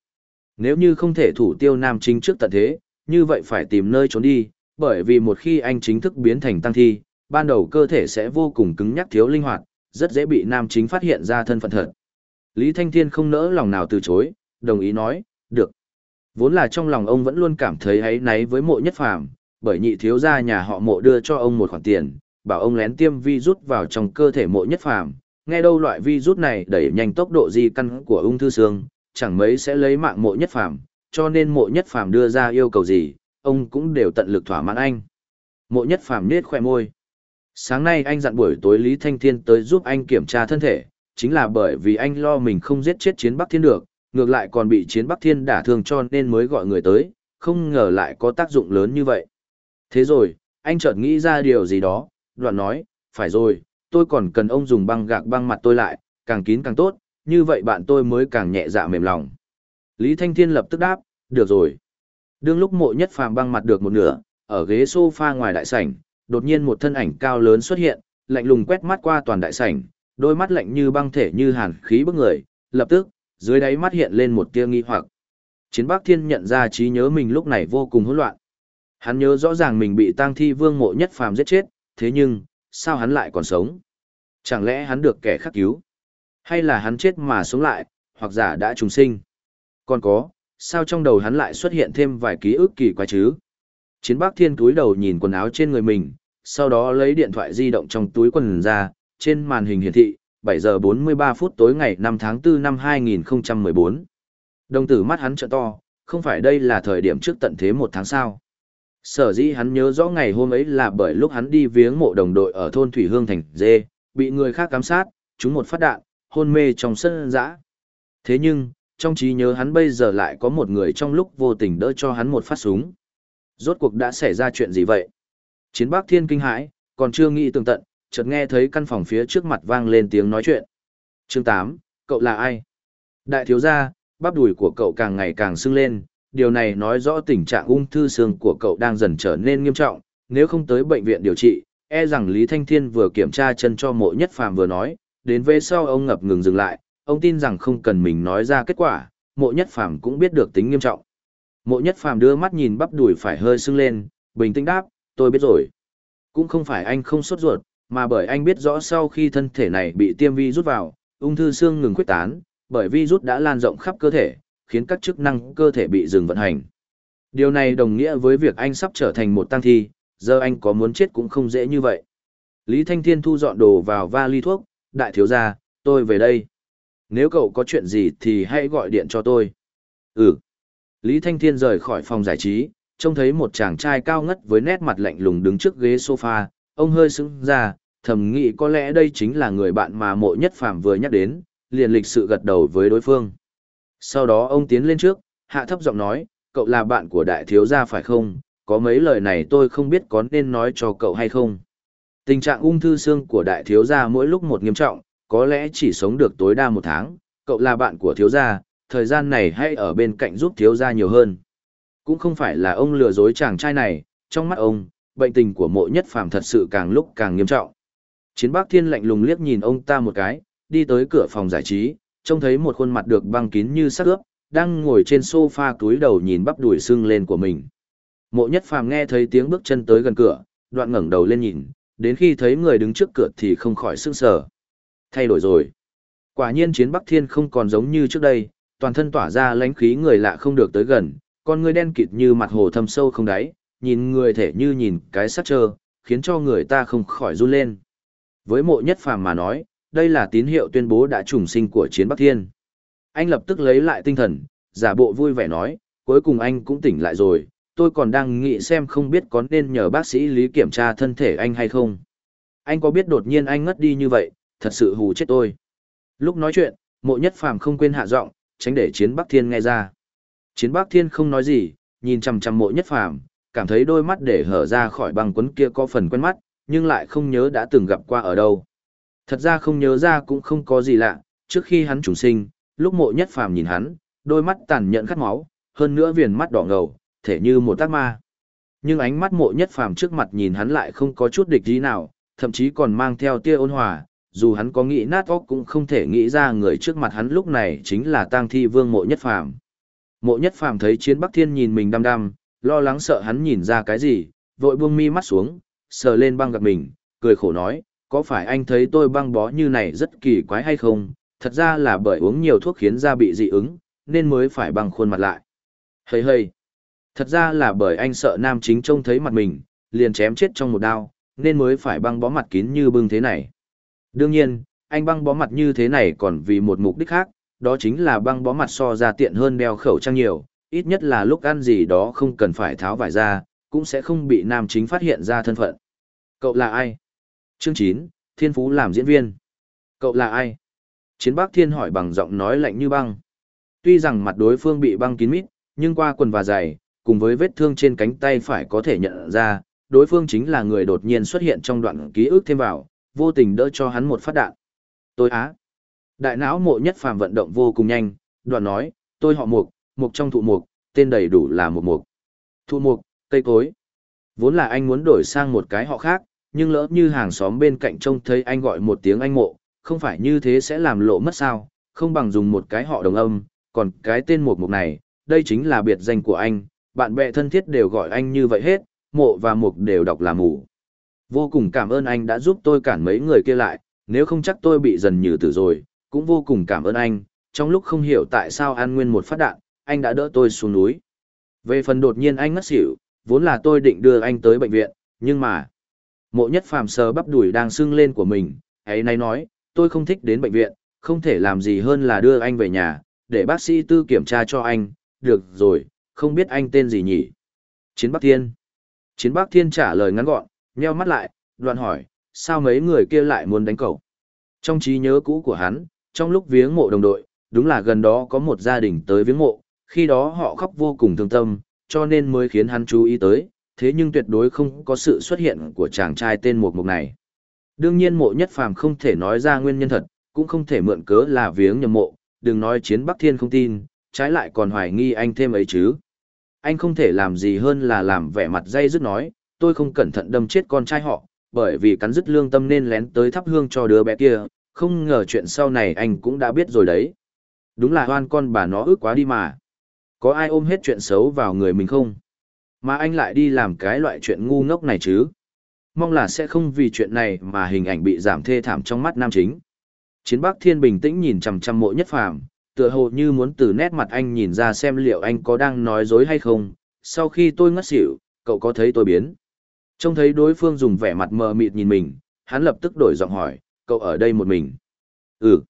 Nếu như không thể thủ tiêu nam chính trước tận thế, như vậy phải tìm nơi trốn đi, bởi vì một khi anh chính thức biến thành tăng thi, ban đầu cơ thể sẽ vô cùng cứng nhắc thiếu linh hoạt, rất dễ bị nam chính phát hiện ra thân phận thật. Lý Thanh Thiên không nỡ lòng nào từ chối, đồng ý nói, được. Vốn là trong lòng ông vẫn luôn cảm thấy hấy náy với mộ nhất phàm, bởi nhị thiếu gia nhà họ mộ đưa cho ông một khoản tiền, bảo ông lén tiêm vi rút vào trong cơ thể mộ nhất phàm. Nghe đâu loại vi rút này đẩy nhanh tốc độ di căn của ung thư xương, chẳng mấy sẽ lấy mạng mộ nhất phàm, cho nên mộ nhất phàm đưa ra yêu cầu gì, ông cũng đều tận lực thỏa mãn anh. Mộ nhất phàm nết khoe môi. Sáng nay anh dặn buổi tối Lý Thanh Thiên tới giúp anh kiểm tra thân thể, chính là bởi vì anh lo mình không giết chết chiến Bắc Thiên được, ngược lại còn bị chiến Bắc Thiên đả thương cho nên mới gọi người tới, không ngờ lại có tác dụng lớn như vậy. Thế rồi, anh chợt nghĩ ra điều gì đó, đoạn nói, phải rồi, tôi còn cần ông dùng băng gạc băng mặt tôi lại, càng kín càng tốt, như vậy bạn tôi mới càng nhẹ dạ mềm lòng. Lý Thanh Thiên lập tức đáp, được rồi. Đương lúc mộ nhất phàm băng mặt được một nửa, ở ghế sofa ngoài đại sảnh, đột nhiên một thân ảnh cao lớn xuất hiện, lạnh lùng quét mắt qua toàn đại sảnh, đôi mắt lạnh như băng thể như hàn khí bức người, lập tức, dưới đáy mắt hiện lên một tia nghi hoặc. Chiến Bắc Thiên nhận ra trí nhớ mình lúc này vô cùng hỗn loạn. Hắn nhớ rõ ràng mình bị tang thi vương mộ nhất phàm giết chết, thế nhưng, sao hắn lại còn sống? Chẳng lẽ hắn được kẻ khác cứu? Hay là hắn chết mà sống lại, hoặc giả đã trùng sinh? Còn có, sao trong đầu hắn lại xuất hiện thêm vài ký ức kỳ quái chứ? Chiến Bắc Thiên túi đầu nhìn quần áo trên người mình, sau đó lấy điện thoại di động trong túi quần ra, trên màn hình hiển thị, 7 giờ 43 phút tối ngày 5 tháng 4 năm 2014. Đồng tử mắt hắn trợ to, không phải đây là thời điểm trước tận thế một tháng sao. Sở dĩ hắn nhớ rõ ngày hôm ấy là bởi lúc hắn đi viếng mộ đồng đội ở thôn Thủy Hương Thành Dê, bị người khác cám sát, chúng một phát đạn, hôn mê trong sân dã. Thế nhưng, trong trí nhớ hắn bây giờ lại có một người trong lúc vô tình đỡ cho hắn một phát súng. Rốt cuộc đã xảy ra chuyện gì vậy? Chiến Bắc Thiên kinh hãi, còn chưa nghĩ tường tận, chợt nghe thấy căn phòng phía trước mặt vang lên tiếng nói chuyện. Chương 8, cậu là ai? Đại thiếu gia, bắp đùi của cậu càng ngày càng sưng lên, điều này nói rõ tình trạng ung thư xương của cậu đang dần trở nên nghiêm trọng, nếu không tới bệnh viện điều trị, e rằng Lý Thanh Thiên vừa kiểm tra chân cho mộ nhất phàm vừa nói, đến về sau ông ngập ngừng dừng lại, ông tin rằng không cần mình nói ra kết quả, mộ nhất phàm cũng biết được tính nghiêm trọng. Mộ nhất phàm đưa mắt nhìn bắp đùi phải hơi sưng lên, bình tĩnh đáp, tôi biết rồi. Cũng không phải anh không sốt ruột, mà bởi anh biết rõ sau khi thân thể này bị tiêm vi rút vào, ung thư xương ngừng quyết tán, bởi vi rút đã lan rộng khắp cơ thể, khiến các chức năng cơ thể bị dừng vận hành. Điều này đồng nghĩa với việc anh sắp trở thành một tăng thi, giờ anh có muốn chết cũng không dễ như vậy. Lý Thanh Thiên thu dọn đồ vào vali thuốc, đại thiếu gia, tôi về đây. Nếu cậu có chuyện gì thì hãy gọi điện cho tôi. Ừ. Lý Thanh Thiên rời khỏi phòng giải trí, trông thấy một chàng trai cao ngất với nét mặt lạnh lùng đứng trước ghế sofa, ông hơi sững ra, thầm nghĩ có lẽ đây chính là người bạn mà mộ nhất phàm vừa nhắc đến, liền lịch sự gật đầu với đối phương. Sau đó ông tiến lên trước, hạ thấp giọng nói, cậu là bạn của đại thiếu gia phải không? Có mấy lời này tôi không biết có nên nói cho cậu hay không. Tình trạng ung thư xương của đại thiếu gia mỗi lúc một nghiêm trọng, có lẽ chỉ sống được tối đa một tháng. Cậu là bạn của thiếu gia, thời gian này hãy ở bên cạnh giúp thiếu gia nhiều hơn. Cũng không phải là ông lừa dối chàng trai này, trong mắt ông, bệnh tình của mộ nhất phàm thật sự càng lúc càng nghiêm trọng. Chiến Bắc Thiên lạnh lùng liếc nhìn ông ta một cái, đi tới cửa phòng giải trí, trông thấy một khuôn mặt được băng kín như sắc ướp, đang ngồi trên sofa túi đầu nhìn bắp đùi sưng lên của mình. Mộ nhất phàm nghe thấy tiếng bước chân tới gần cửa, đoạn ngẩng đầu lên nhìn, đến khi thấy người đứng trước cửa thì không khỏi sững sờ. Thay đổi rồi. Quả nhiên chiến Bắc Thiên không còn giống như trước đây, toàn thân tỏa ra lãnh khí người lạ không được tới gần, con người đen kịt như mặt hồ thâm sâu không đáy, nhìn người thể như nhìn cái sắt trơ, khiến cho người ta không khỏi run lên. Với mộ nhất phàm mà nói, đây là tín hiệu tuyên bố đã trùng sinh của chiến Bắc Thiên. Anh lập tức lấy lại tinh thần, giả bộ vui vẻ nói, cuối cùng anh cũng tỉnh lại rồi, tôi còn đang nghĩ xem không biết có nên nhờ bác sĩ Lý kiểm tra thân thể anh hay không. Anh có biết đột nhiên anh ngất đi như vậy, thật sự hù chết tôi. Lúc nói chuyện, mộ nhất phàm không quên hạ giọng, tránh để chiến Bắc Thiên nghe ra. Chiến Bắc Thiên không nói gì, nhìn chằm chằm mộ nhất phàm, cảm thấy đôi mắt để hở ra khỏi băng quấn kia có phần quen mắt, nhưng lại không nhớ đã từng gặp qua ở đâu. Thật ra không nhớ ra cũng không có gì lạ, trước khi hắn trùng sinh, lúc mộ nhất phàm nhìn hắn, đôi mắt tàn nhẫn khát máu, hơn nữa viền mắt đỏ ngầu, thể như một tác ma. Nhưng ánh mắt mộ nhất phàm trước mặt nhìn hắn lại không có chút địch gì nào, thậm chí còn mang theo tia ôn hòa, dù hắn có nghĩ nát óc cũng không thể nghĩ ra người trước mặt hắn lúc này chính là tang thi vương mộ nhất phàm. Mộ nhất phàm thấy chiến bắc thiên nhìn mình đăm đăm, lo lắng sợ hắn nhìn ra cái gì, vội buông mi mắt xuống, sờ lên băng gặp mình, cười khổ nói, có phải anh thấy tôi băng bó như này rất kỳ quái hay không, thật ra là bởi uống nhiều thuốc khiến da bị dị ứng, nên mới phải băng khuôn mặt lại. Hây hây, thật ra là bởi anh sợ nam chính trông thấy mặt mình, liền chém chết trong một đao, nên mới phải băng bó mặt kín như bưng thế này. Đương nhiên, anh băng bó mặt như thế này còn vì một mục đích khác, đó chính là băng bó mặt so ra tiện hơn đeo khẩu trang nhiều, ít nhất là lúc ăn gì đó không cần phải tháo vải ra, cũng sẽ không bị nam chính phát hiện ra thân phận. Cậu là ai? Chương 9, Thiên Phú làm diễn viên. Cậu là ai? Chiến Bắc Thiên hỏi bằng giọng nói lạnh như băng. Tuy rằng mặt đối phương bị băng kín mít, nhưng qua quần và giày, cùng với vết thương trên cánh tay phải có thể nhận ra, đối phương chính là người đột nhiên xuất hiện trong đoạn ký ức thêm vào, vô tình đỡ cho hắn một phát đạn. Tôi á. Đại não mộ nhất phàm vận động vô cùng nhanh, đoạn nói, tôi họ mục, mục trong thụ mục, tên đầy đủ là mục mục. Thụ mục, cây cối. Vốn là anh muốn đổi sang một cái họ khác, nhưng lỡ như hàng xóm bên cạnh trông thấy anh gọi một tiếng anh mộ, không phải như thế sẽ làm lộ mất sao, không bằng dùng một cái họ đồng âm, còn cái tên mục mục này, đây chính là biệt danh của anh, bạn bè thân thiết đều gọi anh như vậy hết, mộ và mục đều đọc là mù. Vô cùng cảm ơn anh đã giúp tôi cản mấy người kia lại, nếu không chắc tôi bị dần nhừ tử rồi, cũng vô cùng cảm ơn anh, trong lúc không hiểu tại sao an nguyên một phát đạn, anh đã đỡ tôi xuống núi. Về phần đột nhiên anh ngất xỉu, vốn là tôi định đưa anh tới bệnh viện, nhưng mà... Mộ nhất phàm sờ bắp đùi đang sưng lên của mình, ấy nay nói, tôi không thích đến bệnh viện, không thể làm gì hơn là đưa anh về nhà, để bác sĩ tư kiểm tra cho anh, được rồi, không biết anh tên gì nhỉ? Chiến Bắc Thiên. Chiến Bắc Thiên trả lời ngắn gọn, nheo mắt lại, đoạn hỏi, sao mấy người kia lại muốn đánh cậu? Trong trí nhớ cũ của hắn, trong lúc viếng mộ đồng đội, đúng là gần đó có một gia đình tới viếng mộ, khi đó họ khóc vô cùng thương tâm, cho nên mới khiến hắn chú ý tới, thế nhưng tuyệt đối không có sự xuất hiện của chàng trai tên Mục Mục này. Đương nhiên mộ nhất phàm không thể nói ra nguyên nhân thật, cũng không thể mượn cớ là viếng nhầm mộ, đừng nói chiến Bắc Thiên không tin, trái lại còn hoài nghi anh thêm ấy chứ. Anh không thể làm gì hơn là làm vẻ mặt dây dứt nói, tôi không cẩn thận đâm chết con trai họ, bởi vì cắn dứt lương tâm nên lén tới thắp hương cho đứa bé kia, không ngờ chuyện sau này anh cũng đã biết rồi đấy. Đúng là hoan con bà nó ước quá đi mà. Có ai ôm hết chuyện xấu vào người mình không? Mà anh lại đi làm cái loại chuyện ngu ngốc này chứ? Mong là sẽ không vì chuyện này mà hình ảnh bị giảm thê thảm trong mắt nam chính. Chiến Bắc Thiên bình tĩnh nhìn chằm chằm mộ nhất phàm, tựa hồ như muốn từ nét mặt anh nhìn ra xem liệu anh có đang nói dối hay không. Sau khi tôi ngất xỉu, cậu có thấy tôi biến? Trông thấy đối phương dùng vẻ mặt mờ mịt nhìn mình, hắn lập tức đổi giọng hỏi, cậu ở đây một mình. Ừ.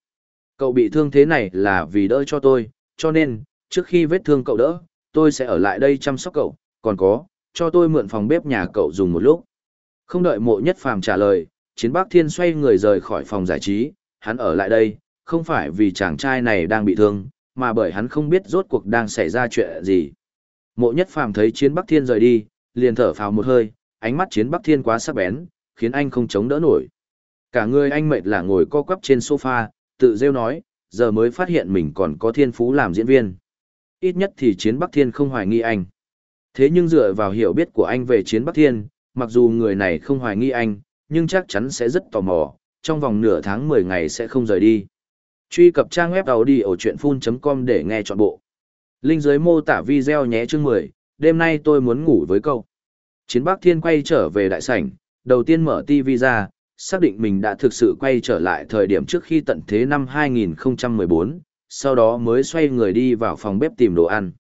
Cậu bị thương thế này là vì đỡ cho tôi, cho nên, trước khi vết thương cậu đỡ, tôi sẽ ở lại đây chăm sóc cậu, còn có, cho tôi mượn phòng bếp nhà cậu dùng một lúc. Không đợi mộ nhất phàm trả lời, chiến bác thiên xoay người rời khỏi phòng giải trí, hắn ở lại đây, không phải vì chàng trai này đang bị thương, mà bởi hắn không biết rốt cuộc đang xảy ra chuyện gì. Mộ nhất phàm thấy chiến bắc thiên rời đi, liền thở phào một hơi, ánh mắt chiến bắc thiên quá sắc bén, khiến anh không chống đỡ nổi. Cả người anh mệt là ngồi co quắp trên sofa, tự rêu nói, giờ mới phát hiện mình còn có thiên phú làm diễn viên. Ít nhất thì chiến bắc thiên không hoài nghi anh. Thế nhưng dựa vào hiểu biết của anh về chiến bắc thiên, mặc dù người này không hoài nghi anh, nhưng chắc chắn sẽ rất tò mò, trong vòng nửa tháng 10 ngày sẽ không rời đi. Truy cập trang web đầu đi ở chuyện full.com để nghe trọn bộ. Linh dưới mô tả video nhé chương 10, đêm nay tôi muốn ngủ với cậu. Chiến Bắc Thiên quay trở về đại sảnh, đầu tiên mở TV ra, xác định mình đã thực sự quay trở lại thời điểm trước khi tận thế năm 2014, sau đó mới xoay người đi vào phòng bếp tìm đồ ăn.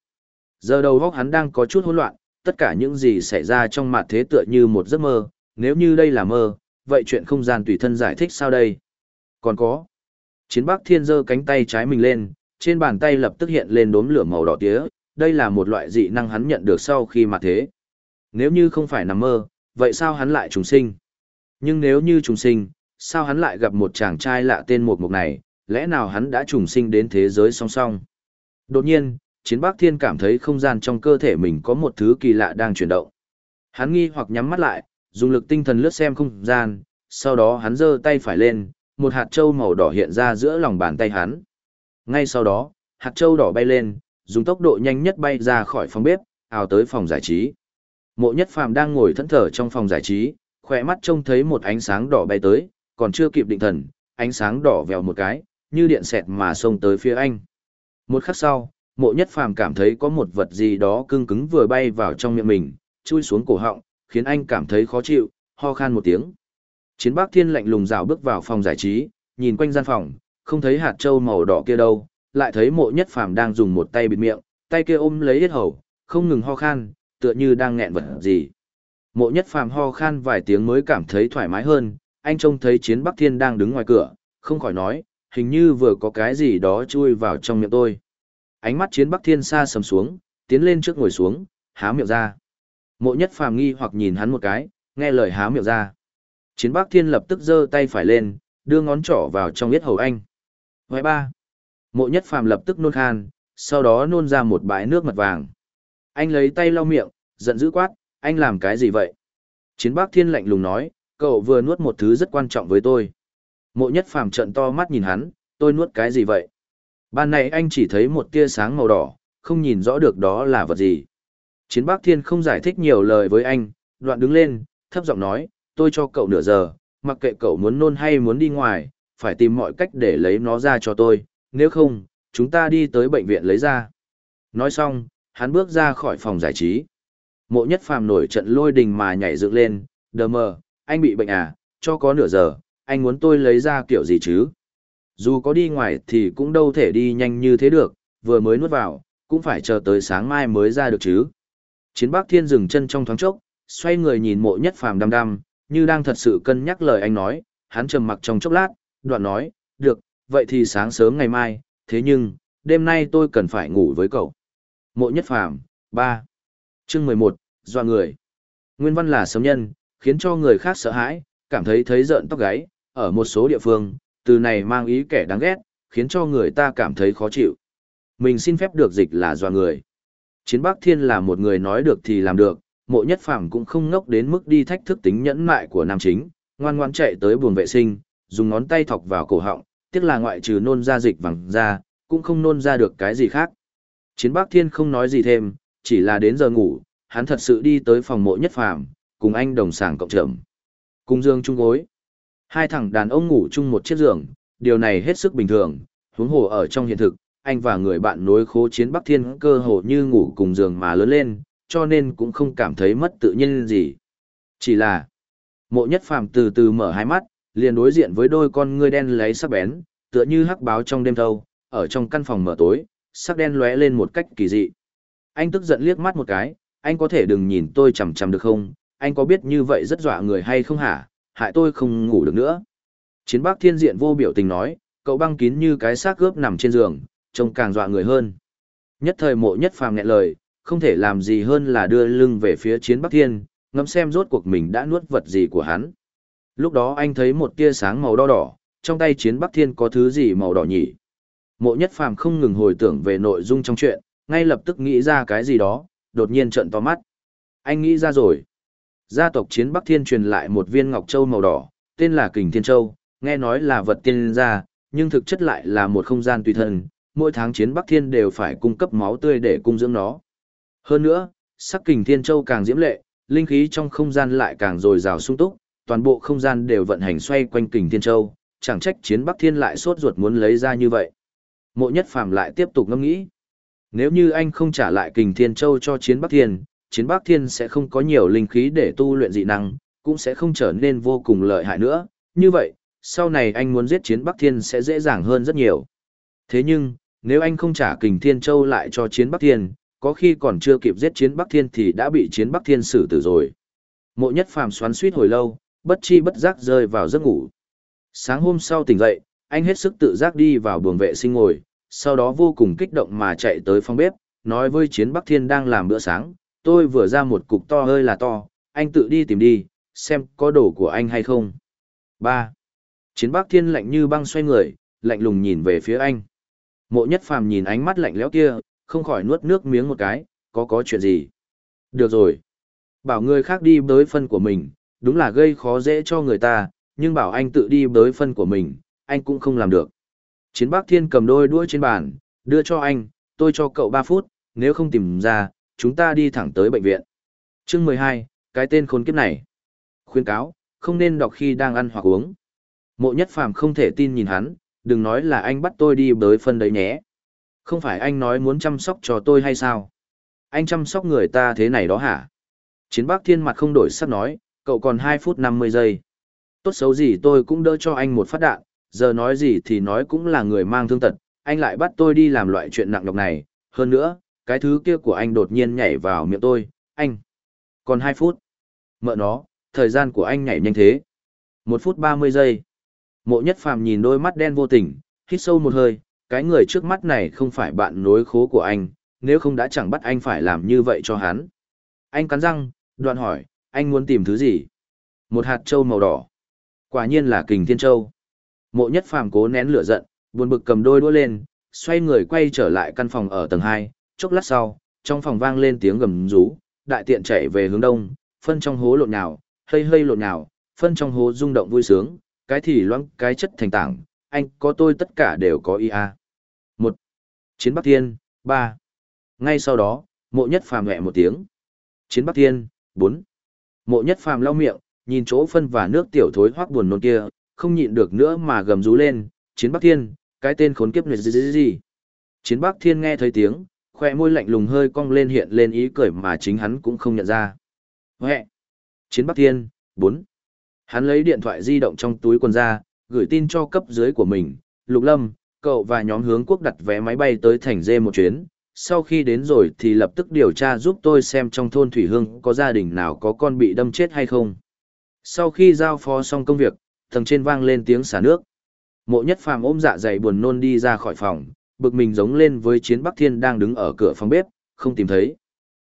Giờ đầu góc hắn đang có chút hỗn loạn, tất cả những gì xảy ra trong mặt thế tựa như một giấc mơ, nếu như đây là mơ, vậy chuyện không gian tùy thân giải thích sao đây? Còn có. Chiến Bắc Thiên giơ cánh tay trái mình lên, trên bàn tay lập tức hiện lên đốm lửa màu đỏ tía, đây là một loại dị năng hắn nhận được sau khi mặt thế. Nếu như không phải nằm mơ, vậy sao hắn lại trùng sinh? Nhưng nếu như trùng sinh, sao hắn lại gặp một chàng trai lạ tên một mục này, lẽ nào hắn đã trùng sinh đến thế giới song song? Đột nhiên, Chiến Bắc Thiên cảm thấy không gian trong cơ thể mình có một thứ kỳ lạ đang chuyển động. Hắn nghi hoặc nhắm mắt lại, dùng lực tinh thần lướt xem không gian, sau đó hắn giơ tay phải lên, một hạt trâu màu đỏ hiện ra giữa lòng bàn tay hắn. Ngay sau đó, hạt trâu đỏ bay lên, dùng tốc độ nhanh nhất bay ra khỏi phòng bếp, ào tới phòng giải trí. Mộ Nhất Phàm đang ngồi thẫn thờ trong phòng giải trí, khỏe mắt trông thấy một ánh sáng đỏ bay tới, còn chưa kịp định thần, ánh sáng đỏ vèo một cái, như điện xẹt mà xông tới phía anh. Một khắc sau, Mộ Nhất Phàm cảm thấy có một vật gì đó cứng cứng vừa bay vào trong miệng mình, chui xuống cổ họng, khiến anh cảm thấy khó chịu, ho khan một tiếng. Chiến Bắc Thiên lạnh lùng rào bước vào phòng giải trí, nhìn quanh gian phòng, không thấy hạt trâu màu đỏ kia đâu, lại thấy mộ nhất phàm đang dùng một tay bịt miệng, tay kia ôm lấy hết hầu, không ngừng ho khan, tựa như đang nghẹn vật gì. Mộ nhất phàm ho khan vài tiếng mới cảm thấy thoải mái hơn, anh trông thấy chiến Bắc Thiên đang đứng ngoài cửa, không khỏi nói, hình như vừa có cái gì đó chui vào trong miệng tôi. Ánh mắt chiến Bắc Thiên xa sầm xuống, tiến lên trước ngồi xuống, há miệng ra. Mộ nhất phàm nghi hoặc nhìn hắn một cái, nghe lời há miệng ra. Chiến Bắc Thiên lập tức giơ tay phải lên, đưa ngón trỏ vào trong yết hầu anh. Hoài ba. Mộ nhất phàm lập tức nôn khan, sau đó nôn ra một bãi nước mật vàng. Anh lấy tay lau miệng, giận dữ quát, anh làm cái gì vậy? Chiến Bác Thiên lạnh lùng nói, cậu vừa nuốt một thứ rất quan trọng với tôi. Mộ nhất phàm trận to mắt nhìn hắn, tôi nuốt cái gì vậy? Ban này anh chỉ thấy một tia sáng màu đỏ, không nhìn rõ được đó là vật gì. Chiến Bác Thiên không giải thích nhiều lời với anh, đoạn đứng lên, thấp giọng nói, tôi cho cậu nửa giờ, mặc kệ cậu muốn nôn hay muốn đi ngoài, phải tìm mọi cách để lấy nó ra cho tôi, nếu không, chúng ta đi tới bệnh viện lấy ra. Nói xong, hắn bước ra khỏi phòng giải trí. Mộ nhất phàm nổi trận lôi đình mà nhảy dựng lên, đờ mờ, anh bị bệnh à, cho có nửa giờ, anh muốn tôi lấy ra kiểu gì chứ? Dù có đi ngoài thì cũng đâu thể đi nhanh như thế được, vừa mới nuốt vào, cũng phải chờ tới sáng mai mới ra được chứ. Chiến Bác Thiên dừng chân trong thoáng chốc, xoay người nhìn mộ nhất phàm đăm đăm, như đang thật sự cân nhắc lời anh nói, hắn trầm mặc trong chốc lát, đoạn nói, được, vậy thì sáng sớm ngày mai, thế nhưng, đêm nay tôi cần phải ngủ với cậu. Mộ nhất phàm, ba. Chương 11, Doa người. Nguyên văn là sớm nhân, khiến cho người khác sợ hãi, cảm thấy thấy rợn tóc gáy, ở một số địa phương, từ này mang ý kẻ đáng ghét, khiến cho người ta cảm thấy khó chịu. Mình xin phép được dịch là doa người. Chiến Bắc Thiên là một người nói được thì làm được, mộ nhất phàm cũng không ngốc đến mức đi thách thức tính nhẫn mại của nam chính, ngoan ngoan chạy tới buồng vệ sinh, dùng ngón tay thọc vào cổ họng, tiếc là ngoại trừ nôn ra dịch vàng ra, cũng không nôn ra được cái gì khác. Chiến Bắc Thiên không nói gì thêm, chỉ là đến giờ ngủ, hắn thật sự đi tới phòng mộ nhất phàm, cùng anh đồng sàng cộng trầm. Cùng dương chung gối. Hai thằng đàn ông ngủ chung một chiếc giường, điều này hết sức bình thường, huống hồ ở trong hiện thực, anh và người bạn nối khố chiến Bắc Thiên cơ hồ như ngủ cùng giường mà lớn lên, cho nên cũng không cảm thấy mất tự nhiên gì. Chỉ là, mộ nhất phàm từ từ mở hai mắt, liền đối diện với đôi con ngươi đen lấy sắc bén, tựa như hắc báo trong đêm thâu, ở trong căn phòng mở tối, sắc đen lóe lên một cách kỳ dị. Anh tức giận liếc mắt một cái, anh có thể đừng nhìn tôi chằm chằm được không, anh có biết như vậy rất dọa người hay không hả, hại tôi không ngủ được nữa. Chiến bác thiên diện vô biểu tình nói, cậu băng kín như cái xác gớp nằm trên giường, trông càng dọa người hơn. Nhất thời mộ nhất phàm nghẹn lời, không thể làm gì hơn là đưa lưng về phía chiến Bắc Thiên, ngắm xem rốt cuộc mình đã nuốt vật gì của hắn. Lúc đó anh thấy một tia sáng màu đỏ đỏ, trong tay chiến Bắc Thiên có thứ gì màu đỏ nhỉ. Mộ nhất phàm không ngừng hồi tưởng về nội dung trong chuyện, ngay lập tức nghĩ ra cái gì đó, đột nhiên trợn to mắt. Anh nghĩ ra rồi. Gia tộc chiến Bắc Thiên truyền lại một viên ngọc châu màu đỏ, tên là Kình Thiên Châu, nghe nói là vật tiên gia, nhưng thực chất lại là một không gian tùy thân, mỗi tháng chiến Bắc Thiên đều phải cung cấp máu tươi để cung dưỡng nó. Hơn nữa, sắc kình thiên châu càng diễm lệ, linh khí trong không gian lại càng dồi dào sung túc, toàn bộ không gian đều vận hành xoay quanh kình thiên châu, chẳng trách chiến Bắc Thiên lại sốt ruột muốn lấy ra như vậy. Mộ nhất phàm lại tiếp tục ngâm nghĩ. Nếu như anh không trả lại kình thiên châu cho chiến Bắc Thiên, chiến Bắc Thiên sẽ không có nhiều linh khí để tu luyện dị năng, cũng sẽ không trở nên vô cùng lợi hại nữa. Như vậy, sau này anh muốn giết chiến Bắc Thiên sẽ dễ dàng hơn rất nhiều. Thế nhưng, nếu anh không trả kình thiên châu lại cho chiến Bắc Thiên, có khi còn chưa kịp giết chiến Bắc Thiên thì đã bị chiến Bắc Thiên xử tử rồi. Mộ nhất phàm xoắn suýt hồi lâu, bất chi bất giác rơi vào giấc ngủ. Sáng hôm sau tỉnh dậy, anh hết sức tự giác đi vào buồng vệ sinh ngồi, sau đó vô cùng kích động mà chạy tới phòng bếp, nói với chiến Bắc Thiên đang làm bữa sáng, tôi vừa ra một cục to hơi là to, anh tự đi tìm đi, xem có đồ của anh hay không. 3. Chiến Bắc Thiên lạnh như băng xoay người, lạnh lùng nhìn về phía anh. Mộ nhất phàm nhìn ánh mắt lạnh lẽo kia, không khỏi nuốt nước miếng một cái, có có chuyện gì. Được rồi. Bảo người khác đi bới phân của mình, đúng là gây khó dễ cho người ta, nhưng bảo anh tự đi bới phân của mình, anh cũng không làm được. Chiến Bắc Thiên cầm đôi đuôi trên bàn, đưa cho anh, tôi cho cậu 3 phút, nếu không tìm ra, chúng ta đi thẳng tới bệnh viện. Chương 12, cái tên khốn kiếp này. Khuyên cáo, không nên đọc khi đang ăn hoặc uống. Mộ nhất phàm không thể tin nhìn hắn, đừng nói là anh bắt tôi đi bới phân đấy nhé. Không phải anh nói muốn chăm sóc cho tôi hay sao? Anh chăm sóc người ta thế này đó hả? Chiến Bắc Thiên mặt không đổi sắc nói, cậu còn 2 phút 50 giây. Tốt xấu gì tôi cũng đỡ cho anh một phát đạn, giờ nói gì thì nói cũng là người mang thương tật, anh lại bắt tôi đi làm loại chuyện nặng nhọc này, hơn nữa, cái thứ kia của anh đột nhiên nhảy vào miệng tôi, anh. Còn 2 phút. Mợ nó, thời gian của anh nhảy nhanh thế. 1 phút 30 giây. Mộ nhất phàm nhìn đôi mắt đen vô tình, hít sâu một hơi, cái người trước mắt này không phải bạn nối khố của anh, nếu không đã chẳng bắt anh phải làm như vậy cho hắn. Anh cắn răng, đoạn hỏi, anh muốn tìm thứ gì? Một hạt trâu màu đỏ. Quả nhiên là kình thiên châu. Mộ nhất phàm cố nén lửa giận, buồn bực cầm đôi đũa lên, xoay người quay trở lại căn phòng ở tầng 2, chốc lát sau, trong phòng vang lên tiếng gầm rú, đại tiện chạy về hướng đông, phân trong hố lộn nhào, hơi hơi lộn nhào, phân trong hố rung động vui sướng, cái thì loãng cái chất thành tảng, anh có tôi tất cả đều có ia. Một, Chiến Bắc Thiên, ba. Ngay sau đó, mộ nhất phàm nhẹ một tiếng. Chiến Bắc Thiên, bốn. Mộ nhất phàm lau miệng, nhìn chỗ phân và nước tiểu thối hoác buồn nôn kia, không nhịn được nữa mà gầm rú lên, Chiến Bắc Thiên, cái tên khốn kiếp này gì gì gì. Chiến Bắc Thiên nghe thấy tiếng, khoe môi lạnh lùng hơi cong lên hiện lên ý cười mà chính hắn cũng không nhận ra. Huệ! Chiến Bắc Thiên, bốn. Hắn lấy điện thoại di động trong túi quần ra, gửi tin cho cấp dưới của mình, Lục Lâm, cậu và nhóm hướng quốc đặt vé máy bay tới thành dê một chuyến. Sau khi đến rồi thì lập tức điều tra giúp tôi xem trong thôn Thủy Hương có gia đình nào có con bị đâm chết hay không. Sau khi giao phó xong công việc, tầng trên vang lên tiếng xả nước. Mộ nhất phàm ôm dạ dày buồn nôn đi ra khỏi phòng, bực mình giống lên với chiến Bắc Thiên đang đứng ở cửa phòng bếp, không tìm thấy.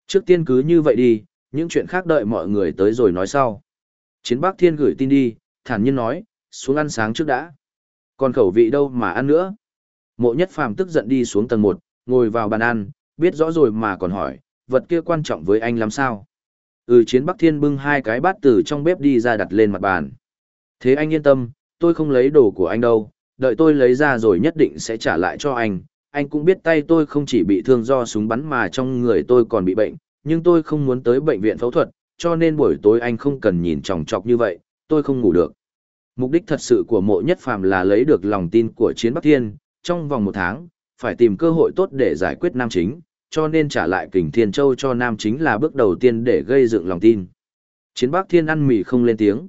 Trước tiên cứ như vậy đi, những chuyện khác đợi mọi người tới rồi nói sau. Chiến Bắc Thiên gửi tin đi, thản nhiên nói, xuống ăn sáng trước đã. Còn khẩu vị đâu mà ăn nữa. Mộ nhất phàm tức giận đi xuống tầng 1, ngồi vào bàn ăn, biết rõ rồi mà còn hỏi, vật kia quan trọng với anh làm sao? Ừ chiến Bắc Thiên bưng hai cái bát từ trong bếp đi ra đặt lên mặt bàn. Thế anh yên tâm, tôi không lấy đồ của anh đâu, đợi tôi lấy ra rồi nhất định sẽ trả lại cho anh. Anh cũng biết tay tôi không chỉ bị thương do súng bắn mà trong người tôi còn bị bệnh, nhưng tôi không muốn tới bệnh viện phẫu thuật, cho nên buổi tối anh không cần nhìn chòng chọc như vậy, tôi không ngủ được. Mục đích thật sự của mộ nhất phàm là lấy được lòng tin của chiến Bắc Thiên, trong vòng một tháng, phải tìm cơ hội tốt để giải quyết nam chính, cho nên trả lại kình thiên châu cho nam chính là bước đầu tiên để gây dựng lòng tin. Chiến Bắc Thiên ăn mì không lên tiếng.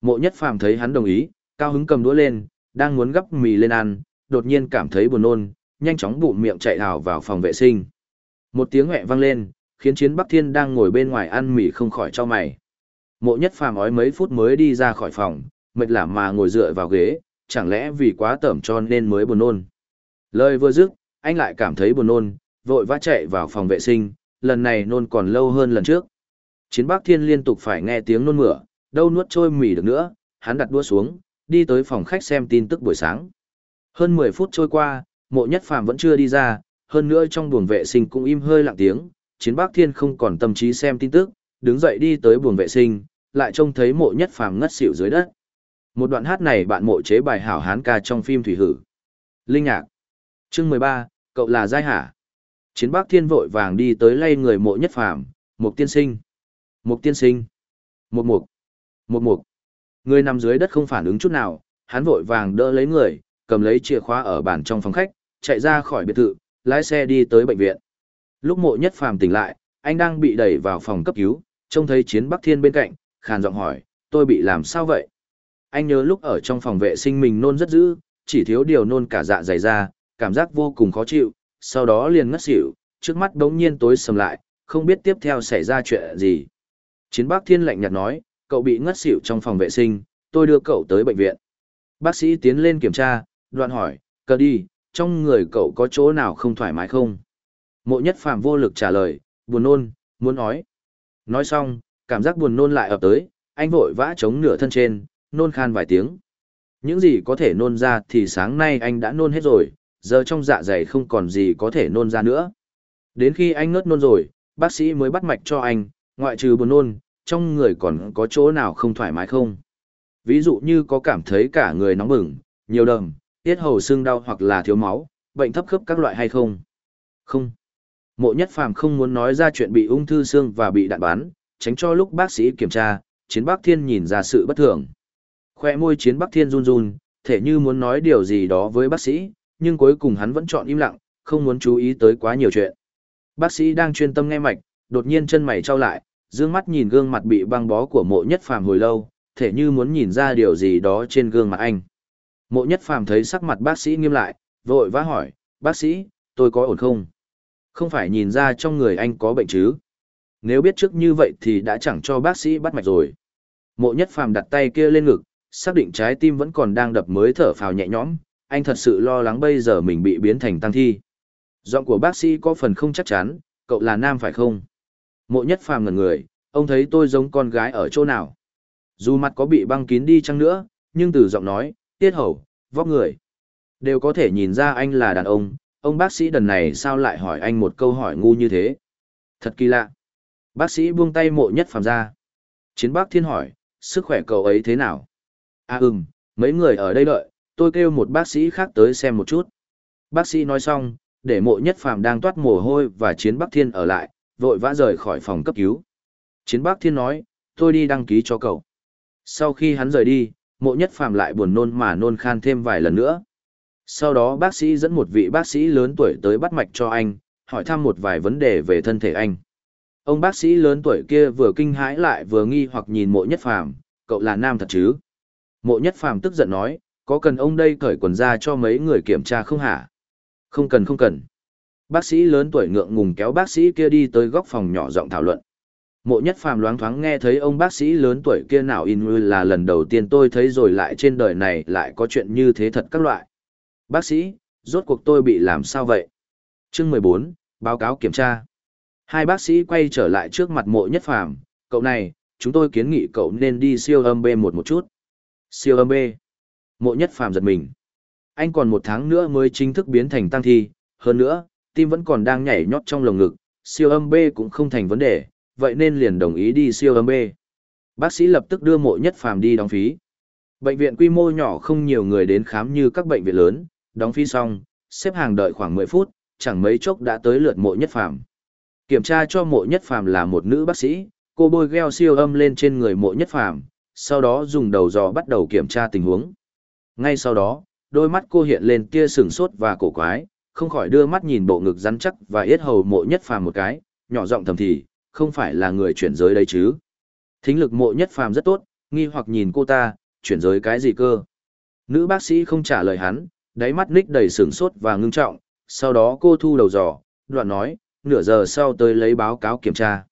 Mộ nhất phàm thấy hắn đồng ý, cao hứng cầm đũa lên, đang muốn gắp mì lên ăn, đột nhiên cảm thấy buồn nôn, nhanh chóng bụng miệng chạy hào vào phòng vệ sinh. Một tiếng hẹ vang lên, khiến chiến Bắc Thiên đang ngồi bên ngoài ăn mì không khỏi cho mày. Mộ nhất phàm ói mấy phút mới đi ra khỏi phòng, mệt lả mà ngồi dựa vào ghế, chẳng lẽ vì quá tẩm cho nên mới buồn nôn. Lời vừa dứt, anh lại cảm thấy buồn nôn, vội vã chạy vào phòng vệ sinh, lần này nôn còn lâu hơn lần trước. Chiến Bắc Thiên liên tục phải nghe tiếng nôn mửa, đâu nuốt trôi mì được nữa, hắn đặt đua xuống, đi tới phòng khách xem tin tức buổi sáng. Hơn 10 phút trôi qua, mộ nhất phàm vẫn chưa đi ra, hơn nữa trong buồng vệ sinh cũng im hơi lặng tiếng, chiến Bác Thiên không còn tâm trí xem tin tức, đứng dậy đi tới buồng vệ sinh, lại trông thấy mộ nhất phàm ngất xỉu dưới đất. Một đoạn hát này bạn mộ chế bài hảo hán ca trong phim Thủy Hử. Linh nhạc. Chương 13, cậu là giai hả? Chiến Bác Thiên vội vàng đi tới lay người mộ nhất phàm, Mục tiên sinh. Mục tiên sinh. Một mục. Một mục. Người nằm dưới đất không phản ứng chút nào, hắn vội vàng đỡ lấy người, cầm lấy chìa khóa ở bàn trong phòng khách, chạy ra khỏi biệt thự, lái xe đi tới bệnh viện. Lúc mộ nhất phàm tỉnh lại, anh đang bị đẩy vào phòng cấp cứu, trông thấy chiến Bắc Thiên bên cạnh, khàn giọng hỏi, tôi bị làm sao vậy? Anh nhớ lúc ở trong phòng vệ sinh mình nôn rất dữ, chỉ thiếu điều nôn cả dạ dày ra, cảm giác vô cùng khó chịu, sau đó liền ngất xỉu, trước mắt đống nhiên tối sầm lại, không biết tiếp theo xảy ra chuyện gì. Chiến Bắc Thiên lạnh nhạt nói, cậu bị ngất xỉu trong phòng vệ sinh, tôi đưa cậu tới bệnh viện. Bác sĩ tiến lên kiểm tra, đoạn hỏi, cờ đi, trong người cậu có chỗ nào không thoải mái không? Mộ nhất phàm vô lực trả lời, buồn nôn, muốn nói. Nói xong, cảm giác buồn nôn lại ập tới, anh vội vã chống nửa thân trên, nôn khan vài tiếng. Những gì có thể nôn ra thì sáng nay anh đã nôn hết rồi, giờ trong dạ dày không còn gì có thể nôn ra nữa. Đến khi anh ngớt nôn rồi, bác sĩ mới bắt mạch cho anh, ngoại trừ buồn nôn, trong người còn có chỗ nào không thoải mái không? Ví dụ như có cảm thấy cả người nóng bừng, nhiều đờm, tiết hầu xương đau hoặc là thiếu máu, bệnh thấp khớp các loại hay không? Không. Mộ nhất phàm không muốn nói ra chuyện bị ung thư xương và bị đạn bắn, tránh cho lúc bác sĩ kiểm tra, chiến bắc thiên nhìn ra sự bất thường. Khoe môi chiến bắc thiên run run, thể như muốn nói điều gì đó với bác sĩ, nhưng cuối cùng hắn vẫn chọn im lặng, không muốn chú ý tới quá nhiều chuyện. Bác sĩ đang chuyên tâm nghe mạch, đột nhiên chân mày trao lại, dương mắt nhìn gương mặt bị băng bó của mộ nhất phàm hồi lâu, thể như muốn nhìn ra điều gì đó trên gương mặt anh. Mộ nhất phàm thấy sắc mặt bác sĩ nghiêm lại, vội vã hỏi, bác sĩ, tôi có ổn không? Không phải nhìn ra trong người anh có bệnh chứ? Nếu biết trước như vậy thì đã chẳng cho bác sĩ bắt mạch rồi. Mộ nhất phàm đặt tay kia lên ngực, xác định trái tim vẫn còn đang đập mới thở phào nhẹ nhõm, anh thật sự lo lắng bây giờ mình bị biến thành tăng thi. Giọng của bác sĩ có phần không chắc chắn, cậu là nam phải không? Mộ nhất phàm ngẩn người, ông thấy tôi giống con gái ở chỗ nào? Dù mặt có bị băng kín đi chăng nữa, nhưng từ giọng nói, tiết hầu, vóc người, đều có thể nhìn ra anh là đàn ông. Ông bác sĩ đần này sao lại hỏi anh một câu hỏi ngu như thế? Thật kỳ lạ. Bác sĩ buông tay mộ nhất phàm ra. Chiến bác thiên hỏi, sức khỏe cậu ấy thế nào? À ừm, mấy người ở đây đợi, tôi kêu một bác sĩ khác tới xem một chút. Bác sĩ nói xong, để mộ nhất phàm đang toát mồ hôi và chiến bắc thiên ở lại, vội vã rời khỏi phòng cấp cứu. Chiến Bác thiên nói, tôi đi đăng ký cho cậu. Sau khi hắn rời đi, mộ nhất phàm lại buồn nôn mà nôn khan thêm vài lần nữa. Sau đó bác sĩ dẫn một vị bác sĩ lớn tuổi tới bắt mạch cho anh, hỏi thăm một vài vấn đề về thân thể anh. Ông bác sĩ lớn tuổi kia vừa kinh hãi lại vừa nghi hoặc nhìn mộ nhất phàm, cậu là nam thật chứ? Mộ nhất phàm tức giận nói, có cần ông đây cởi quần ra cho mấy người kiểm tra không hả? Không cần không cần. Bác sĩ lớn tuổi ngượng ngùng kéo bác sĩ kia đi tới góc phòng nhỏ rộng thảo luận. Mộ nhất phàm loáng thoáng nghe thấy ông bác sĩ lớn tuổi kia nào in là lần đầu tiên tôi thấy rồi lại trên đời này lại có chuyện như thế thật các loại. Bác sĩ, rốt cuộc tôi bị làm sao vậy? Chương mười bốn, báo cáo kiểm tra. Hai bác sĩ quay trở lại trước mặt mộ nhất phàm, cậu này, chúng tôi kiến nghị cậu nên đi siêu âm B một một chút. Siêu âm B. Mộ nhất phàm giật mình. Anh còn một tháng nữa mới chính thức biến thành tăng thi, hơn nữa, tim vẫn còn đang nhảy nhót trong lồng ngực, siêu âm B cũng không thành vấn đề, vậy nên liền đồng ý đi siêu âm B. Bác sĩ lập tức đưa mộ nhất phàm đi đóng phí. Bệnh viện quy mô nhỏ không nhiều người đến khám như các bệnh viện lớn, đóng phí xong, xếp hàng đợi khoảng 10 phút, chẳng mấy chốc đã tới lượt mộ nhất phàm. Kiểm tra cho mộ nhất phàm là một nữ bác sĩ, cô bôi gel siêu âm lên trên người mộ nhất phàm, sau đó dùng đầu dò bắt đầu kiểm tra tình huống. Ngay sau đó, đôi mắt cô hiện lên tia sừng sốt và cổ quái, không khỏi đưa mắt nhìn bộ ngực rắn chắc và yết hầu mộ nhất phàm một cái, nhỏ giọng thầm thì, không phải là người chuyển giới đấy chứ. Thính lực mộ nhất phàm rất tốt, nghi hoặc nhìn cô ta, chuyển giới cái gì cơ. Nữ bác sĩ không trả lời hắn, đáy mắt ních đầy sửng sốt và ngưng trọng, sau đó cô thu đầu dò, đoạn nói, nửa giờ sau tới lấy báo cáo kiểm tra.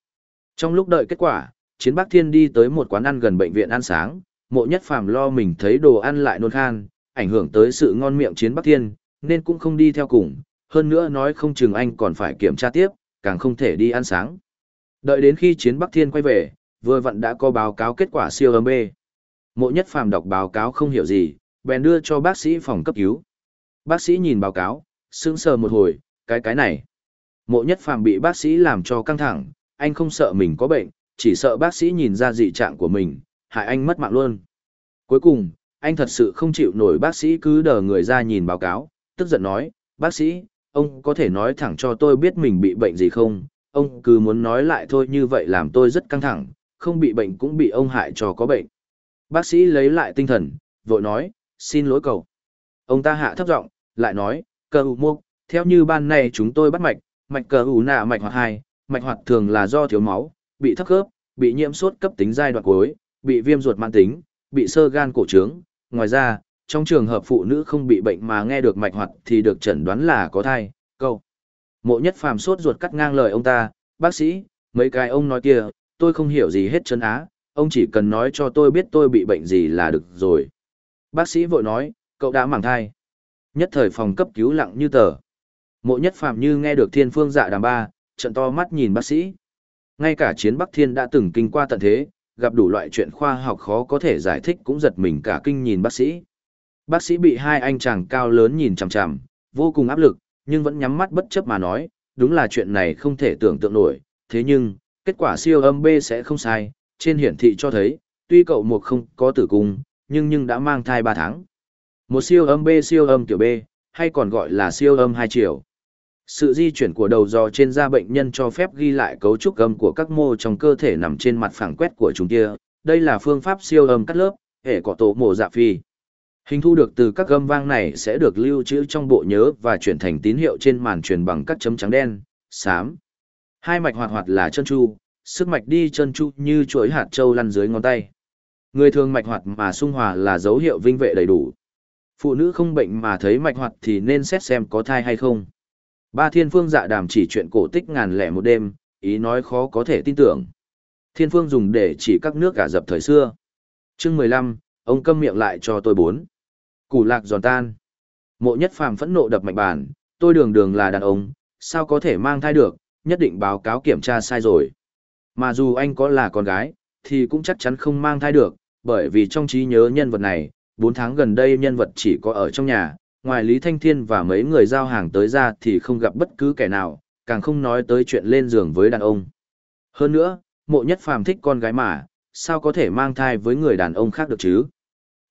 Trong lúc đợi kết quả, Chiến Bắc Thiên đi tới một quán ăn gần bệnh viện ăn sáng, mộ nhất phàm lo mình thấy đồ ăn lại nôn khan, ảnh hưởng tới sự ngon miệng Chiến Bắc Thiên, nên cũng không đi theo cùng, hơn nữa nói không chừng anh còn phải kiểm tra tiếp, càng không thể đi ăn sáng. Đợi đến khi Chiến Bắc Thiên quay về, vừa vặn đã có báo cáo kết quả siêu âm B. Mộ nhất phàm đọc báo cáo không hiểu gì, bèn đưa cho bác sĩ phòng cấp cứu. Bác sĩ nhìn báo cáo, sững sờ một hồi, cái cái này. Mộ nhất phàm bị bác sĩ làm cho căng thẳng, anh không sợ mình có bệnh, chỉ sợ bác sĩ nhìn ra dị trạng của mình, hại anh mất mạng luôn. Cuối cùng, anh thật sự không chịu nổi bác sĩ cứ đờ người ra nhìn báo cáo, tức giận nói, bác sĩ, ông có thể nói thẳng cho tôi biết mình bị bệnh gì không, ông cứ muốn nói lại thôi như vậy làm tôi rất căng thẳng, không bị bệnh cũng bị ông hại cho có bệnh. Bác sĩ lấy lại tinh thần, vội nói, xin lỗi cậu. Ông ta hạ thấp giọng, lại nói, cờ ủ mục, theo như ban này chúng tôi bắt mạch, mạch cờ ủ nạ mạch hoạt hai, mạch hoạt thường là do thiếu máu, bị thấp khớp, bị nhiễm sốt cấp tính giai đoạn cuối, bị viêm ruột mãn tính, bị sơ gan cổ trướng. Ngoài ra, trong trường hợp phụ nữ không bị bệnh mà nghe được mạch hoạt thì được chẩn đoán là có thai, câu. Mộ nhất phàm sốt ruột cắt ngang lời ông ta, bác sĩ, mấy cái ông nói kia, tôi không hiểu gì hết chân á, ông chỉ cần nói cho tôi biết tôi bị bệnh gì là được rồi. Bác sĩ vội nói, cậu đã mang thai. Nhất thời phòng cấp cứu lặng như tờ. Mộ nhất phàm như nghe được thiên phương dạ đàm ba, trận to mắt nhìn bác sĩ. Ngay cả chiến Bắc Thiên đã từng kinh qua tận thế, gặp đủ loại chuyện khoa học khó có thể giải thích cũng giật mình cả kinh nhìn bác sĩ. Bác sĩ bị hai anh chàng cao lớn nhìn chằm chằm, vô cùng áp lực, nhưng vẫn nhắm mắt bất chấp mà nói, đúng là chuyện này không thể tưởng tượng nổi, thế nhưng, kết quả siêu âm B sẽ không sai, trên hiển thị cho thấy, tuy cậu một không có tử cung, nhưng nhưng đã mang thai 3 tháng. Một siêu âm B siêu âm tiểu B, hay còn gọi là siêu âm 2 chiều. Sự di chuyển của đầu dò trên da bệnh nhân cho phép ghi lại cấu trúc âm của các mô trong cơ thể nằm trên mặt phẳng quét của chúng kia. Đây là phương pháp siêu âm cắt lớp, hệ có tổ mổ dạ phi. Hình thu được từ các âm vang này sẽ được lưu trữ trong bộ nhớ và chuyển thành tín hiệu trên màn truyền bằng các chấm trắng đen, xám. Hai mạch hoạt hoạt là chân chu, sức mạch đi chân chu như chuỗi hạt châu lăn dưới ngón tay. Người thường mạch hoạt mà sung hòa là dấu hiệu vinh vệ đầy đủ. Phụ nữ không bệnh mà thấy mạch hoạt thì nên xét xem có thai hay không. Ba thiên phương dạ đàm chỉ chuyện cổ tích ngàn lẻ một đêm, ý nói khó có thể tin tưởng. Thiên phương dùng để chỉ các nước cả dập thời xưa. chương mười lăm, ông câm miệng lại cho tôi bốn. Củ lạc giòn tan. Mộ nhất phàm phẫn nộ đập mạnh bàn, tôi đường đường là đàn ông, sao có thể mang thai được, nhất định báo cáo kiểm tra sai rồi. Mà dù anh có là con gái, thì cũng chắc chắn không mang thai được, bởi vì trong trí nhớ nhân vật này, 4 tháng gần đây nhân vật chỉ có ở trong nhà, ngoài Lý Thanh Thiên và mấy người giao hàng tới ra thì không gặp bất cứ kẻ nào, càng không nói tới chuyện lên giường với đàn ông. Hơn nữa, mộ nhất phàm thích con gái mà, sao có thể mang thai với người đàn ông khác được chứ?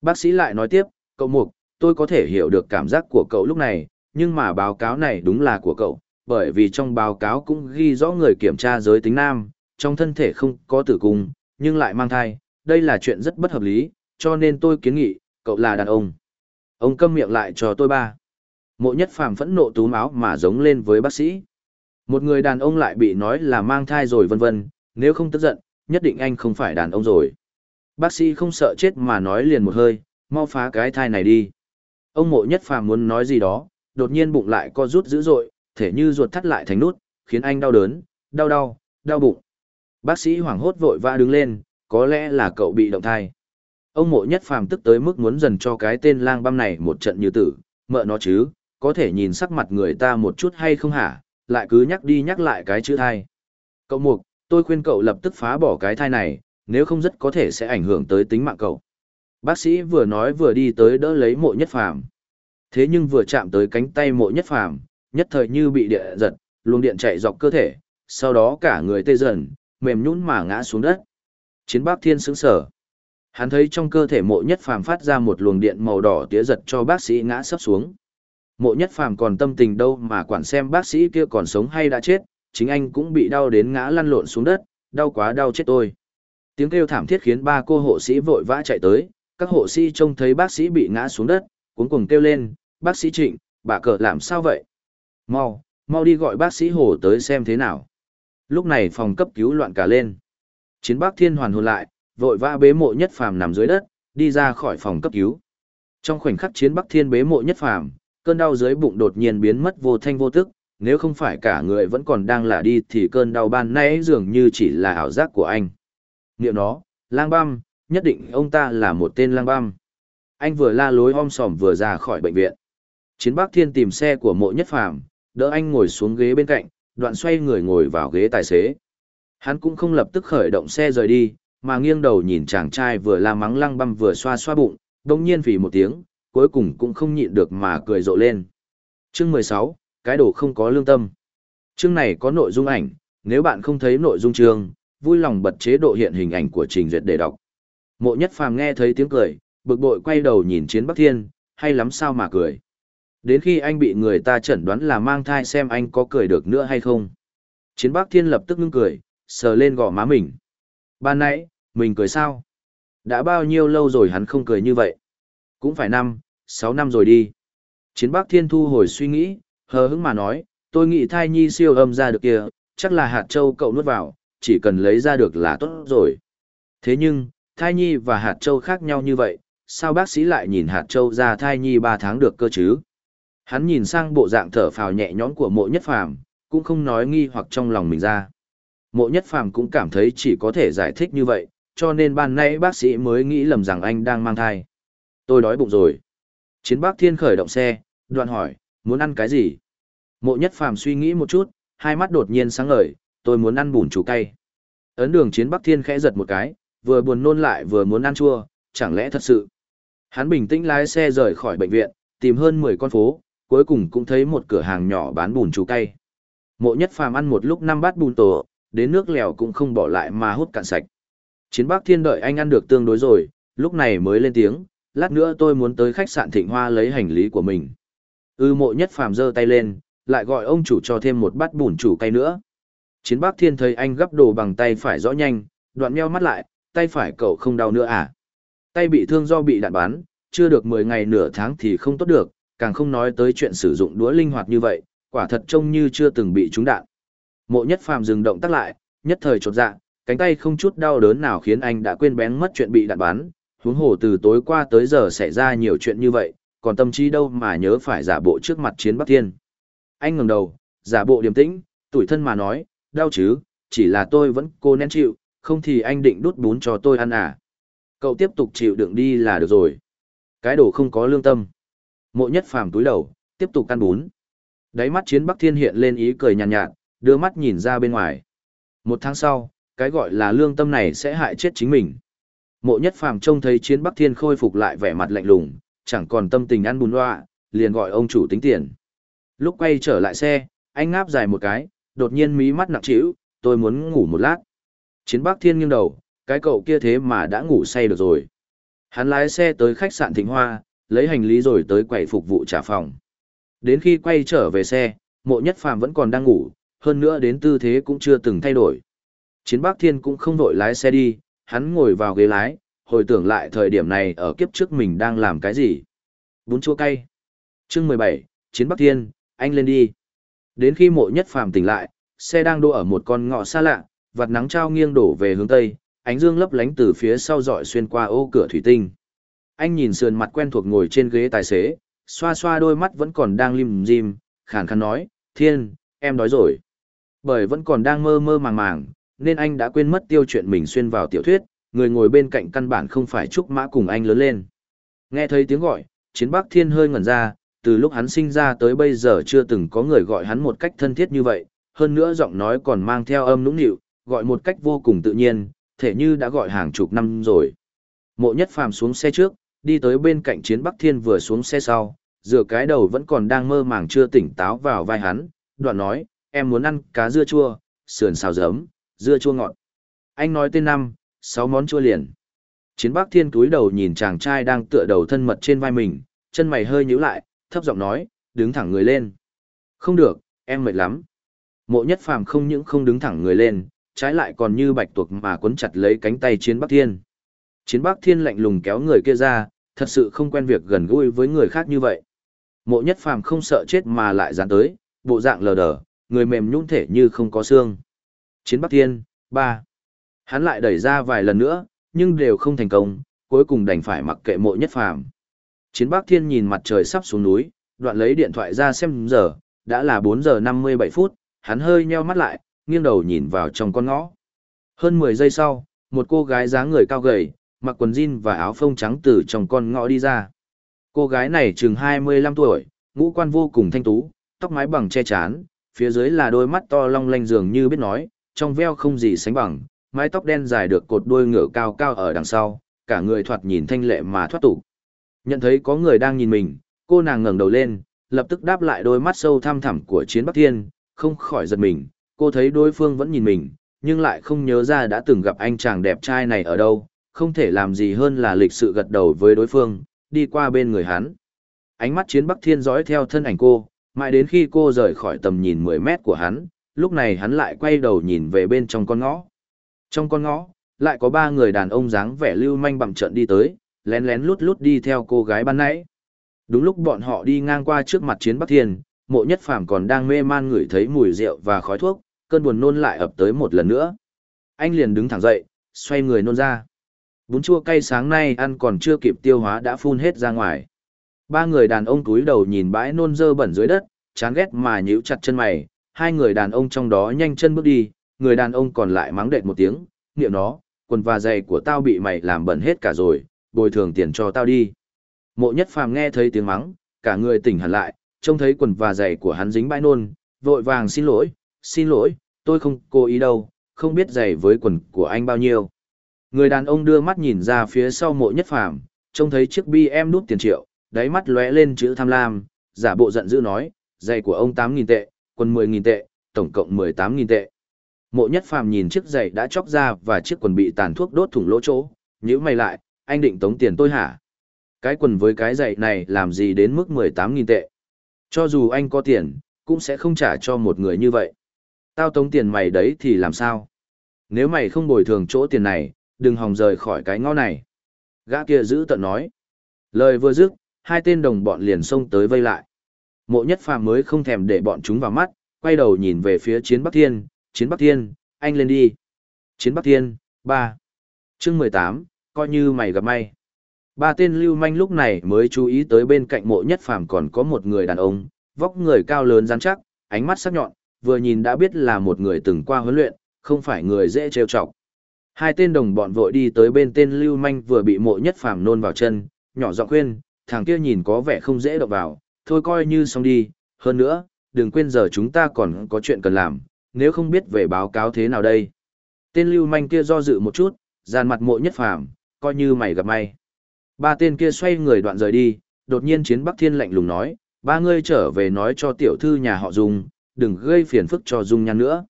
Bác sĩ lại nói tiếp, cậu Mục, tôi có thể hiểu được cảm giác của cậu lúc này, nhưng mà báo cáo này đúng là của cậu, bởi vì trong báo cáo cũng ghi rõ người kiểm tra giới tính nam, trong thân thể không có tử cung, nhưng lại mang thai, đây là chuyện rất bất hợp lý, cho nên tôi kiến nghị, cậu là đàn ông. Ông câm miệng lại cho tôi ba. Mộ nhất phàm phẫn nộ túm áo mà giống lên với bác sĩ. Một người đàn ông lại bị nói là mang thai rồi vân vân, nếu không tức giận, nhất định anh không phải đàn ông rồi. Bác sĩ không sợ chết mà nói liền một hơi, mau phá cái thai này đi. Ông mộ nhất phàm muốn nói gì đó, đột nhiên bụng lại co rút dữ dội, thể như ruột thắt lại thành nút, khiến anh đau đớn, đau đau, đau bụng. Bác sĩ hoảng hốt vội vã đứng lên, có lẽ là cậu bị động thai. Ông mộ nhất phàm tức tới mức muốn dần cho cái tên lang băm này một trận như tử, mợ nó chứ, có thể nhìn sắc mặt người ta một chút hay không hả, lại cứ nhắc đi nhắc lại cái chữ thai. Cậu mục, tôi khuyên cậu lập tức phá bỏ cái thai này, nếu không rất có thể sẽ ảnh hưởng tới tính mạng cậu. Bác sĩ vừa nói vừa đi tới đỡ lấy mộ nhất phàm. Thế nhưng vừa chạm tới cánh tay mộ nhất phàm, nhất thời như bị địa giật, luồng điện chạy dọc cơ thể, sau đó cả người tê dần, mềm nhũn mà ngã xuống đất. Chiến bác thiên sững sở. Hắn thấy trong cơ thể mộ nhất phàm phát ra một luồng điện màu đỏ tía giật cho bác sĩ ngã sấp xuống. Mộ nhất phàm còn tâm tình đâu mà quản xem bác sĩ kia còn sống hay đã chết, chính anh cũng bị đau đến ngã lăn lộn xuống đất, đau quá đau chết tôi. Tiếng kêu thảm thiết khiến ba cô hộ sĩ vội vã chạy tới, các hộ sĩ trông thấy bác sĩ bị ngã xuống đất, cuống cuồng kêu lên, bác sĩ trịnh, bà cờ làm sao vậy? Mau, mau đi gọi bác sĩ hồ tới xem thế nào. Lúc này phòng cấp cứu loạn cả lên. Chiến bác thiên hoàn hồn lại, vội vã bế mộ nhất phàm nằm dưới đất, đi ra khỏi phòng cấp cứu. Trong khoảnh khắc chiến bắc thiên bế mộ nhất phàm, cơn đau dưới bụng đột nhiên biến mất vô thanh vô tức, nếu không phải cả người vẫn còn đang lả đi thì cơn đau ban nãy dường như chỉ là ảo giác của anh. Niệm nó, lang băm, nhất định ông ta là một tên lang băm. Anh vừa la lối om sòm vừa ra khỏi bệnh viện. Chiến Bắc Thiên tìm xe của mộ nhất phàm, đỡ anh ngồi xuống ghế bên cạnh, đoạn xoay người ngồi vào ghế tài xế. Hắn cũng không lập tức khởi động xe rời đi, mà nghiêng đầu nhìn chàng trai vừa la mắng lăng băm vừa xoa xoa bụng, đồng nhiên vì một tiếng, cuối cùng cũng không nhịn được mà cười rộ lên. Chương mười sáu, cái đồ không có lương tâm. Chương này có nội dung ảnh, nếu bạn không thấy nội dung chương, vui lòng bật chế độ hiện hình ảnh của trình duyệt để đọc. Mộ nhất phàm nghe thấy tiếng cười, bực bội quay đầu nhìn chiến Bắc Thiên, hay lắm sao mà cười. Đến khi anh bị người ta chẩn đoán là mang thai xem anh có cười được nữa hay không. Chiến Bắc Thiên lập tức ngưng cười, sờ lên gò má mình. Ban nãy, mình cười sao? Đã bao nhiêu lâu rồi hắn không cười như vậy? Cũng phải năm, sáu năm rồi đi. Chiến Bắc Thiên thu hồi suy nghĩ, hờ hững mà nói, tôi nghĩ thai nhi siêu âm ra được kia, chắc là hạt châu cậu nuốt vào, chỉ cần lấy ra được là tốt rồi. Thế nhưng, thai nhi và hạt châu khác nhau như vậy, sao bác sĩ lại nhìn hạt châu ra thai nhi 3 tháng được cơ chứ? Hắn nhìn sang bộ dạng thở phào nhẹ nhõm của mộ nhất phàm, cũng không nói nghi hoặc trong lòng mình ra. Mộ nhất phàm cũng cảm thấy chỉ có thể giải thích như vậy, cho nên ban nãy bác sĩ mới nghĩ lầm rằng anh đang mang thai. Tôi đói bụng rồi. Chiến bác thiên khởi động xe, đoạn hỏi, muốn ăn cái gì? Mộ nhất phàm suy nghĩ một chút, hai mắt đột nhiên sáng ngời, tôi muốn ăn bùn chú cay. Ấn đường chiến bắc thiên khẽ giật một cái, vừa buồn nôn lại vừa muốn ăn chua, chẳng lẽ thật sự. Hắn bình tĩnh lái xe rời khỏi bệnh viện, tìm hơn 10 con phố, cuối cùng cũng thấy một cửa hàng nhỏ bán bùn chú cay. Mộ nhất phàm ăn một lúc năm bát bùn tổ, đến nước lèo cũng không bỏ lại mà hút cạn sạch. Chiến Bác Thiên đợi anh ăn được tương đối rồi, lúc này mới lên tiếng, lát nữa tôi muốn tới khách sạn Thịnh Hoa lấy hành lý của mình. Ư mộ nhất phàm giơ tay lên, lại gọi ông chủ cho thêm một bát bùn chủ cay nữa. Chiến Bác Thiên thấy anh gấp đồ bằng tay phải rõ nhanh, đoạn meo mắt lại, tay phải cậu không đau nữa à? Tay bị thương do bị đạn bắn, chưa được 10 ngày nửa tháng thì không tốt được, càng không nói tới chuyện sử dụng đũa linh hoạt như vậy, quả thật trông như chưa từng bị trúng đạn. Mộ nhất phàm dừng động tác lại, nhất thời chột dạ, cánh tay không chút đau đớn nào khiến anh đã quên bén mất chuyện bị đạn bắn, huống hồ từ tối qua tới giờ xảy ra nhiều chuyện như vậy, còn tâm trí đâu mà nhớ phải giả bộ trước mặt chiến Bắc Thiên. Anh ngẩng đầu, giả bộ điềm tĩnh, tủi thân mà nói, đau chứ, chỉ là tôi vẫn cô nén chịu, không thì anh định đút bún cho tôi ăn à. Cậu tiếp tục chịu đựng đi là được rồi. Cái đồ không có lương tâm. Mộ nhất phàm túi đầu, tiếp tục ăn bún. Đáy mắt chiến Bắc Thiên hiện lên ý cười nhàn nhạt, nhạt, đưa mắt nhìn ra bên ngoài. Một tháng sau, cái gọi là lương tâm này sẽ hại chết chính mình. Mộ nhất phàm trông thấy chiến Bắc Thiên khôi phục lại vẻ mặt lạnh lùng, chẳng còn tâm tình ăn bún loa, liền gọi ông chủ tính tiền. Lúc quay trở lại xe, anh ngáp dài một cái, đột nhiên mí mắt nặng trĩu, tôi muốn ngủ một lát. Chiến Bắc Thiên nghiêng đầu, cái cậu kia thế mà đã ngủ say được rồi. Hắn lái xe tới khách sạn Thịnh Hoa, lấy hành lý rồi tới quầy phục vụ trả phòng. Đến khi quay trở về xe, mộ nhất phàm vẫn còn đang ngủ, hơn nữa đến tư thế cũng chưa từng thay đổi. Chiến Bắc Thiên cũng không vội lái xe đi, hắn ngồi vào ghế lái, hồi tưởng lại thời điểm này ở kiếp trước mình đang làm cái gì. Bún chua cay. Chương 17, Chiến Bắc Thiên, anh lên đi. Đến khi mộ nhất phàm tỉnh lại, xe đang đỗ ở một con ngõ xa lạ, vạt nắng trao nghiêng đổ về hướng tây, ánh dương lấp lánh từ phía sau dọi xuyên qua ô cửa thủy tinh. Anh nhìn sườn mặt quen thuộc ngồi trên ghế tài xế, xoa xoa đôi mắt vẫn còn đang lim dim, khàn khàn nói, thiên, em đói rồi. Bởi vẫn còn đang mơ mơ màng màng, nên anh đã quên mất tiêu chuyện mình xuyên vào tiểu thuyết, người ngồi bên cạnh căn bản không phải Trúc Mã cùng anh lớn lên. Nghe thấy tiếng gọi, chiến bắc thiên hơi ngẩn ra, từ lúc hắn sinh ra tới bây giờ chưa từng có người gọi hắn một cách thân thiết như vậy, hơn nữa giọng nói còn mang theo âm nũng nịu, gọi một cách vô cùng tự nhiên, thể như đã gọi hàng chục năm rồi. Mộ nhất phàm xuống xe trước, đi tới bên cạnh chiến Bắc Thiên vừa xuống xe sau, dựa cái đầu vẫn còn đang mơ màng chưa tỉnh táo vào vai hắn, đoạn nói, em muốn ăn cá dưa chua, sườn xào giấm, dưa chua ngọt. Anh nói tên năm, sáu món chua liền. Chiến Bắc Thiên túi đầu nhìn chàng trai đang tựa đầu thân mật trên vai mình, chân mày hơi nhíu lại, thấp giọng nói, đứng thẳng người lên. Không được, em mệt lắm. Mộ nhất phàm không những không đứng thẳng người lên, trái lại còn như bạch tuộc mà quấn chặt lấy cánh tay chiến Bắc Thiên. Chiến Bắc Thiên lạnh lùng kéo người kia ra, thật sự không quen việc gần gũi với người khác như vậy. Mộ nhất phàm không sợ chết mà lại dán tới, bộ dạng lờ đờ, người mềm nhũn thể như không có xương. Chiến Bắc Thiên, ba. Hắn lại đẩy ra vài lần nữa, nhưng đều không thành công, cuối cùng đành phải mặc kệ mộ nhất phàm. Chiến Bắc Thiên nhìn mặt trời sắp xuống núi, đoạn lấy điện thoại ra xem giờ, đã là 4 giờ 57 phút, hắn hơi nheo mắt lại, nghiêng đầu nhìn vào trong con ngõ. Hơn 10 giây sau, một cô gái dáng người cao gầy, mặc quần jean và áo phông trắng từ trong con ngõ đi ra. Cô gái này chừng 25 tuổi, ngũ quan vô cùng thanh tú, tóc mái bằng che chán, phía dưới là đôi mắt to long lanh dường như biết nói, trong veo không gì sánh bằng, mái tóc đen dài được cột đuôi ngựa cao cao ở đằng sau, cả người thoạt nhìn thanh lệ mà thoát tục. Nhận thấy có người đang nhìn mình, cô nàng ngẩng đầu lên, lập tức đáp lại đôi mắt sâu thăm thẳm của chiến Bắc Thiên, không khỏi giật mình, cô thấy đối phương vẫn nhìn mình, nhưng lại không nhớ ra đã từng gặp anh chàng đẹp trai này ở đâu, không thể làm gì hơn là lịch sự gật đầu với đối phương, đi qua bên người hắn. Ánh mắt chiến Bắc Thiên dõi theo thân ảnh cô, mãi đến khi cô rời khỏi tầm nhìn 10 mét của hắn, lúc này hắn lại quay đầu nhìn về bên trong con ngõ. Trong con ngõ, lại có ba người đàn ông dáng vẻ lưu manh bằng trận đi tới, lén lén lút lút đi theo cô gái ban nãy. Đúng lúc bọn họ đi ngang qua trước mặt chiến Bắc Thiên, mộ nhất phàm còn đang mê man ngửi thấy mùi rượu và khói thuốc, cơn buồn nôn lại ập tới một lần nữa. Anh liền đứng thẳng dậy, xoay người nôn ra. Bún chua cay sáng nay ăn còn chưa kịp tiêu hóa đã phun hết ra ngoài. Ba người đàn ông cúi đầu nhìn bãi nôn dơ bẩn dưới đất, chán ghét mà nhíu chặt chân mày, hai người đàn ông trong đó nhanh chân bước đi, người đàn ông còn lại mắng đệt một tiếng, niệm nó, quần và giày của tao bị mày làm bẩn hết cả rồi, bồi thường tiền cho tao đi. Mộ nhất phàm nghe thấy tiếng mắng, cả người tỉnh hẳn lại, trông thấy quần và giày của hắn dính bãi nôn, vội vàng xin lỗi, xin lỗi, tôi không cố ý đâu, không biết giày với quần của anh bao nhiêu. Người đàn ông đưa mắt nhìn ra phía sau mộ nhất phàm, trông thấy chiếc bi em đút tiền triệu, đáy mắt lóe lên chữ tham lam, giả bộ giận dữ nói, giày của ông 8.000 tệ, quần 10.000 tệ, tổng cộng 18.000 tệ. Mộ nhất phàm nhìn chiếc giày đã chóc ra và chiếc quần bị tàn thuốc đốt thủng lỗ chỗ, nhíu mày lại, anh định tống tiền tôi hả? Cái quần với cái giày này làm gì đến mức 18.000 tệ? Cho dù anh có tiền, cũng sẽ không trả cho một người như vậy. Tao tống tiền mày đấy thì làm sao? Nếu mày không bồi thường chỗ tiền này, đừng hòng rời khỏi cái ngõ này. Gã kia giữ tận nói. Lời vừa dứt, hai tên đồng bọn liền xông tới vây lại. Mộ nhất phàm mới không thèm để bọn chúng vào mắt, quay đầu nhìn về phía chiến Bắc Thiên, chiến Bắc Thiên, anh lên đi. Chiến Bắc Thiên, ba. chương mười tám, coi như mày gặp may. Ba tên lưu manh lúc này mới chú ý tới bên cạnh mộ nhất phàm còn có một người đàn ông, vóc người cao lớn rắn chắc, ánh mắt sắc nhọn, vừa nhìn đã biết là một người từng qua huấn luyện, không phải người dễ trêu chọc. Hai tên đồng bọn vội đi tới bên tên lưu manh vừa bị mộ nhất phàm nôn vào chân, nhỏ giọng khuyên, thằng kia nhìn có vẻ không dễ động vào, thôi coi như xong đi, hơn nữa, đừng quên giờ chúng ta còn có chuyện cần làm, nếu không biết về báo cáo thế nào đây. Tên lưu manh kia do dự một chút, dàn mặt mộ nhất phàm, coi như mày gặp may. Ba tên kia xoay người đoạn rời đi, đột nhiên chiến Bắc Thiên lạnh lùng nói, ba ngươi trở về nói cho tiểu thư nhà họ Dung, đừng gây phiền phức cho Dung nhan nữa.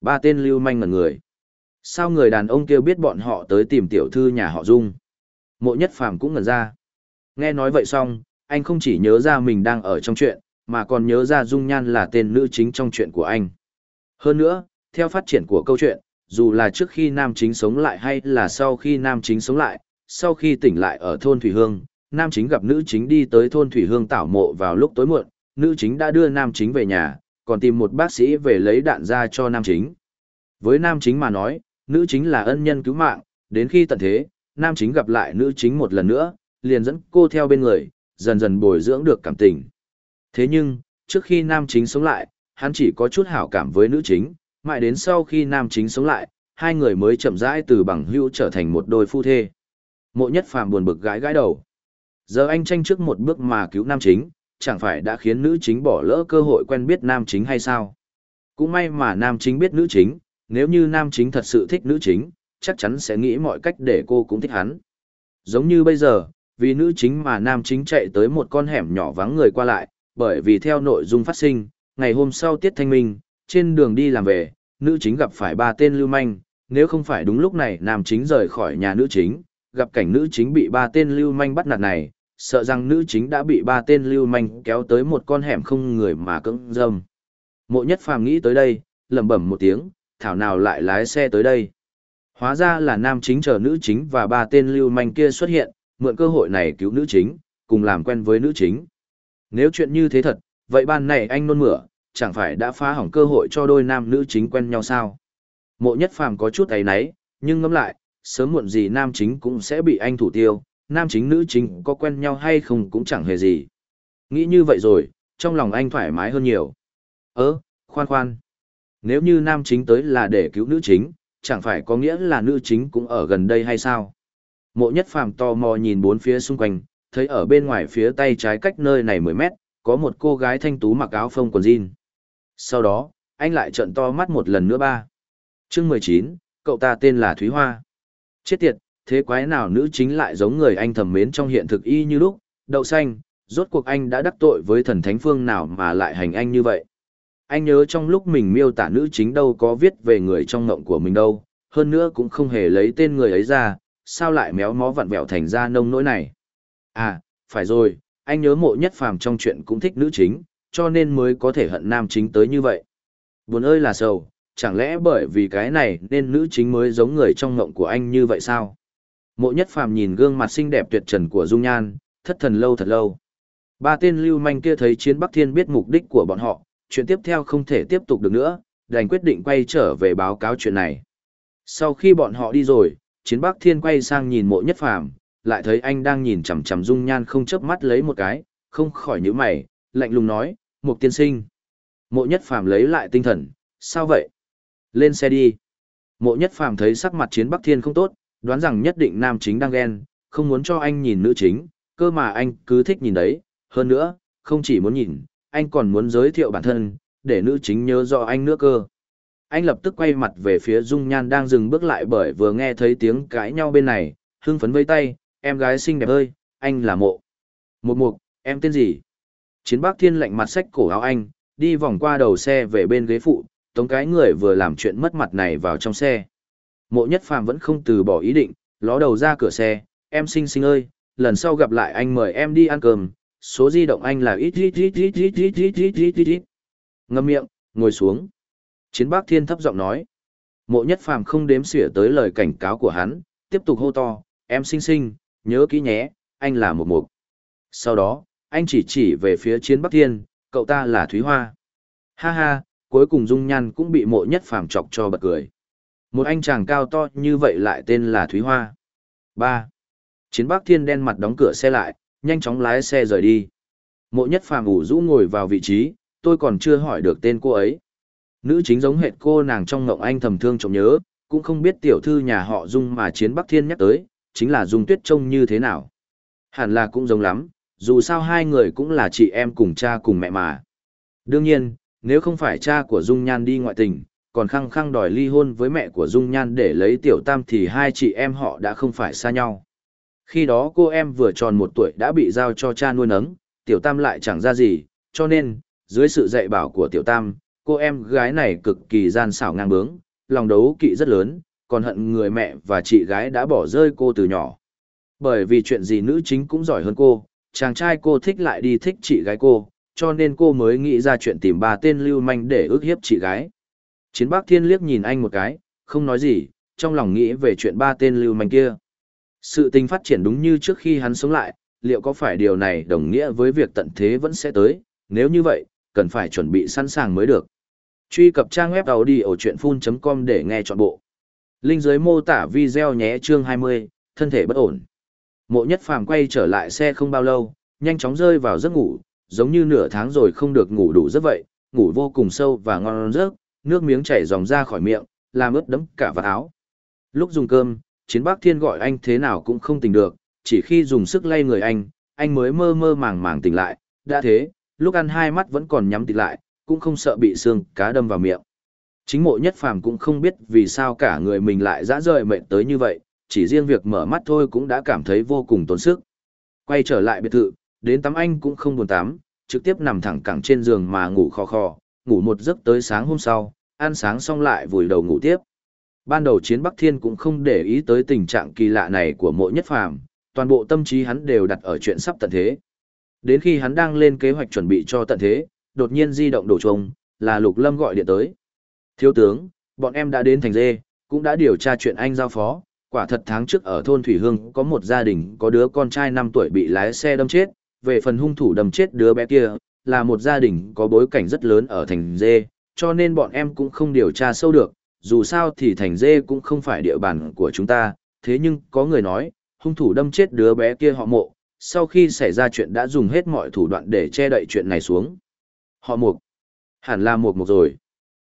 Ba tên lưu manh ngẩn người. Sao người đàn ông kia biết bọn họ tới tìm tiểu thư nhà họ Dung? Mộ nhất phàm cũng ngẩn ra. Nghe nói vậy xong, anh không chỉ nhớ ra mình đang ở trong chuyện, mà còn nhớ ra Dung Nhan là tên nữ chính trong chuyện của anh. Hơn nữa, theo phát triển của câu chuyện, dù là trước khi nam chính sống lại hay là sau khi nam chính sống lại, sau khi tỉnh lại ở thôn Thủy Hương, nam chính gặp nữ chính đi tới thôn Thủy Hương tảo mộ vào lúc tối muộn, nữ chính đã đưa nam chính về nhà, còn tìm một bác sĩ về lấy đạn ra cho nam chính. Với nam chính mà nói, nữ chính là ân nhân cứu mạng, đến khi tận thế, nam chính gặp lại nữ chính một lần nữa, liền dẫn cô theo bên người, dần dần bồi dưỡng được cảm tình. Thế nhưng, trước khi nam chính sống lại, hắn chỉ có chút hảo cảm với nữ chính, mãi đến sau khi nam chính sống lại, hai người mới chậm rãi từ bằng hữu trở thành một đôi phu thê. Mộ nhất phàm buồn bực gãi gãi đầu. Giờ anh tranh trước một bước mà cứu nam chính, chẳng phải đã khiến nữ chính bỏ lỡ cơ hội quen biết nam chính hay sao? Cũng may mà nam chính biết nữ chính, nếu như nam chính thật sự thích nữ chính, chắc chắn sẽ nghĩ mọi cách để cô cũng thích hắn. Giống như bây giờ, vì nữ chính mà nam chính chạy tới một con hẻm nhỏ vắng người qua lại, bởi vì theo nội dung phát sinh, ngày hôm sau tiết thanh minh, trên đường đi làm về, nữ chính gặp phải ba tên lưu manh, nếu không phải đúng lúc này nam chính rời khỏi nhà nữ chính, gặp cảnh nữ chính bị ba tên lưu manh bắt nạt này, sợ rằng nữ chính đã bị ba tên lưu manh kéo tới một con hẻm không người mà cưỡng dâm. Mộ nhất phàm nghĩ tới đây, lẩm bẩm một tiếng, thảo nào lại lái xe tới đây. Hóa ra là nam chính chờ nữ chính và ba tên lưu manh kia xuất hiện, mượn cơ hội này cứu nữ chính, cùng làm quen với nữ chính. Nếu chuyện như thế thật, vậy ban này anh nôn mửa, chẳng phải đã phá hỏng cơ hội cho đôi nam nữ chính quen nhau sao? Mộ nhất phàm có chút ấy náy, nhưng ngẫm lại, sớm muộn gì nam chính cũng sẽ bị anh thủ tiêu, nam chính nữ chính có quen nhau hay không cũng chẳng hề gì. Nghĩ như vậy rồi, trong lòng anh thoải mái hơn nhiều. Ơ, khoan khoan. Nếu như nam chính tới là để cứu nữ chính, chẳng phải có nghĩa là nữ chính cũng ở gần đây hay sao? Mộ nhất phàm tò mò nhìn bốn phía xung quanh, thấy ở bên ngoài phía tay trái cách nơi này 10 mét, có một cô gái thanh tú mặc áo phông quần jean. Sau đó, anh lại trợn to mắt một lần nữa ba. chương 19, cậu ta tên là Thúy Hoa. Chết tiệt, thế quái nào nữ chính lại giống người anh thầm mến trong hiện thực y như lúc, đậu xanh, rốt cuộc anh đã đắc tội với thần thánh phương nào mà lại hành anh như vậy. Anh nhớ trong lúc mình miêu tả nữ chính đâu có viết về người trong ngộng của mình đâu, hơn nữa cũng không hề lấy tên người ấy ra, sao lại méo mó vặn vẹo thành ra nông nỗi này. À, phải rồi, anh nhớ mộ nhất phàm trong chuyện cũng thích nữ chính, cho nên mới có thể hận nam chính tới như vậy. Buồn ơi là sầu, chẳng lẽ bởi vì cái này nên nữ chính mới giống người trong ngộng của anh như vậy sao? Mộ nhất phàm nhìn gương mặt xinh đẹp tuyệt trần của Dung Nhan, thất thần lâu thật lâu. Ba tên lưu manh kia thấy chiến Bắc Thiên biết mục đích của bọn họ, chuyện tiếp theo không thể tiếp tục được nữa, đành quyết định quay trở về báo cáo chuyện này. Sau khi bọn họ đi rồi, chiến Bắc Thiên quay sang nhìn mộ nhất phàm, lại thấy anh đang nhìn chằm chằm Dung Nhan không chớp mắt lấy một cái, không khỏi nhíu mày, lạnh lùng nói, Mục tiên sinh. Mộ nhất phàm lấy lại tinh thần, sao vậy? Lên xe đi. Mộ nhất phàm thấy sắc mặt chiến Bắc Thiên không tốt, đoán rằng nhất định nam chính đang ghen, không muốn cho anh nhìn nữ chính, cơ mà anh cứ thích nhìn đấy, hơn nữa, không chỉ muốn nhìn, anh còn muốn giới thiệu bản thân, để nữ chính nhớ rõ anh nữa cơ. Anh lập tức quay mặt về phía Dung Nhan đang dừng bước lại bởi vừa nghe thấy tiếng cãi nhau bên này, hưng phấn vây tay, em gái xinh đẹp ơi, anh là mộ. Một mục, em tên gì? Chiến Bác Thiên lạnh mặt xách cổ áo anh, đi vòng qua đầu xe về bên ghế phụ, tống cái người vừa làm chuyện mất mặt này vào trong xe. Mộ nhất phàm vẫn không từ bỏ ý định, ló đầu ra cửa xe, em xinh xinh ơi, lần sau gặp lại anh mời em đi ăn cơm, số di động anh là ít ít ít ít ít ít ít ít ít ít ít. Ngâm miệng, ngồi xuống. Chiến Bác Thiên thấp giọng nói. Mộ nhất phàm không đếm xỉa tới lời cảnh cáo của hắn, tiếp tục hô to, em xinh xinh, nhớ kỹ nhé, anh là một mục. Sau đó, anh chỉ chỉ về phía chiến Bắc Thiên, cậu ta là Thúy Hoa. Ha ha, cuối cùng Dung Nhan cũng bị mộ nhất phàm chọc cho bật cười. Một anh chàng cao to như vậy lại tên là Thúy Hoa. 3. Chiến Bắc Thiên đen mặt đóng cửa xe lại, nhanh chóng lái xe rời đi. Mộ nhất phàm ủ rũ ngồi vào vị trí, tôi còn chưa hỏi được tên cô ấy. Nữ chính giống hệt cô nàng trong ngộng anh thầm thương trọng nhớ, cũng không biết tiểu thư nhà họ Dung mà Chiến Bắc Thiên nhắc tới, chính là Dung Tuyết trông như thế nào. Hẳn là cũng giống lắm, dù sao hai người cũng là chị em cùng cha cùng mẹ mà. Đương nhiên, nếu không phải cha của Dung Nhan đi ngoại tình, còn khăng khăng đòi ly hôn với mẹ của Dung Nhan để lấy tiểu tam thì hai chị em họ đã không phải xa nhau. Khi đó cô em vừa tròn một tuổi đã bị giao cho cha nuôi nấng, tiểu tam lại chẳng ra gì, cho nên, dưới sự dạy bảo của tiểu tam, cô em gái này cực kỳ gian xảo ngang bướng, lòng đấu kỵ rất lớn, còn hận người mẹ và chị gái đã bỏ rơi cô từ nhỏ. Bởi vì chuyện gì nữ chính cũng giỏi hơn cô, chàng trai cô thích lại đi thích chị gái cô, cho nên cô mới nghĩ ra chuyện tìm ba tên lưu manh để ước hiếp chị gái. Chiến bác Thiên liếc nhìn anh một cái, không nói gì, trong lòng nghĩ về chuyện ba tên lưu manh kia. Sự tình phát triển đúng như trước khi hắn sống lại, liệu có phải điều này đồng nghĩa với việc tận thế vẫn sẽ tới, nếu như vậy, cần phải chuẩn bị sẵn sàng mới được. Truy cập trang web đầu đi ở chuyện full.com để nghe trọn bộ. Linh dưới mô tả video nhé chương 20, thân thể bất ổn. Mộ nhất phàm quay trở lại xe không bao lâu, nhanh chóng rơi vào giấc ngủ, giống như nửa tháng rồi không được ngủ đủ giấc vậy, ngủ vô cùng sâu và ngon giấc, nước miếng chảy dòng ra khỏi miệng, làm ướt đẫm cả vạt áo. Lúc dùng cơm, chiến bác thiên gọi anh thế nào cũng không tỉnh được, chỉ khi dùng sức lay người anh, anh mới mơ mơ màng màng tỉnh lại, đã thế, lúc ăn hai mắt vẫn còn nhắm tịt lại, cũng không sợ bị xương cá đâm vào miệng. Chính mộ nhất phàm cũng không biết vì sao cả người mình lại dã rời mệnh tới như vậy, chỉ riêng việc mở mắt thôi cũng đã cảm thấy vô cùng tốn sức. Quay trở lại biệt thự, đến tắm anh cũng không buồn tắm, trực tiếp nằm thẳng cẳng trên giường mà ngủ khò khò, ngủ một giấc tới sáng hôm sau, ăn sáng xong lại vùi đầu ngủ tiếp. Ban đầu chiến Bắc Thiên cũng không để ý tới tình trạng kỳ lạ này của mộ nhất phàm, toàn bộ tâm trí hắn đều đặt ở chuyện sắp tận thế. Đến khi hắn đang lên kế hoạch chuẩn bị cho tận thế, đột nhiên di động đổ trông, là Lục Lâm gọi điện tới. Thiếu tướng, bọn em đã đến thành dê, cũng đã điều tra chuyện anh giao phó, quả thật tháng trước ở thôn Thủy Hương có một gia đình có đứa con trai 5 tuổi bị lái xe đâm chết, về phần hung thủ đâm chết đứa bé kia, là một gia đình có bối cảnh rất lớn ở thành dê, cho nên bọn em cũng không điều tra sâu được, dù sao thì thành dê cũng không phải địa bàn của chúng ta, thế nhưng có người nói, hung thủ đâm chết đứa bé kia họ mộ, sau khi xảy ra chuyện đã dùng hết mọi thủ đoạn để che đậy chuyện này xuống. Họ mục, hẳn là mục mục rồi.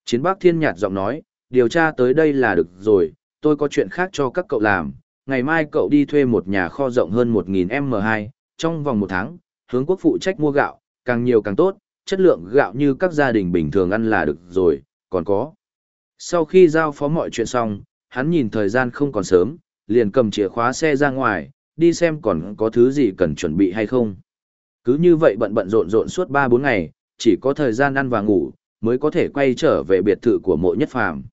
Chiến bác thiên nhạt giọng nói, điều tra tới đây là được rồi, tôi có chuyện khác cho các cậu làm, ngày mai cậu đi thuê một nhà kho rộng hơn 1.000 M2, trong vòng một tháng, hướng quốc phụ trách mua gạo, càng nhiều càng tốt, chất lượng gạo như các gia đình bình thường ăn là được rồi, còn có. Sau khi giao phó mọi chuyện xong, hắn nhìn thời gian không còn sớm, liền cầm chìa khóa xe ra ngoài, đi xem còn có thứ gì cần chuẩn bị hay không. Cứ như vậy bận bận rộn rộn suốt 3-4 ngày, chỉ có thời gian ăn và ngủ, mới có thể quay trở về biệt thự của mộ nhất phàm.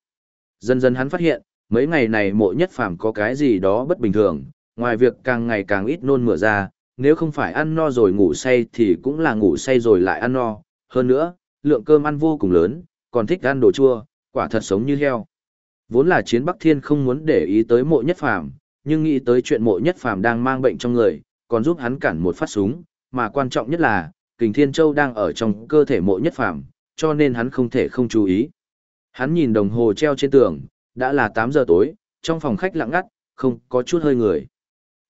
Dần dần hắn phát hiện, mấy ngày này mộ nhất phàm có cái gì đó bất bình thường, ngoài việc càng ngày càng ít nôn mửa ra, nếu không phải ăn no rồi ngủ say thì cũng là ngủ say rồi lại ăn no, hơn nữa, lượng cơm ăn vô cùng lớn, còn thích ăn đồ chua, quả thật sống như heo. Vốn là chiến Bắc Thiên không muốn để ý tới mộ nhất phàm, nhưng nghĩ tới chuyện mộ nhất phàm đang mang bệnh trong người, còn giúp hắn cản một phát súng, mà quan trọng nhất là, kình thiên châu đang ở trong cơ thể mộ nhất phàm, cho nên hắn không thể không chú ý. Hắn nhìn đồng hồ treo trên tường, đã là 8 giờ tối, trong phòng khách lặng ngắt, không có chút hơi người.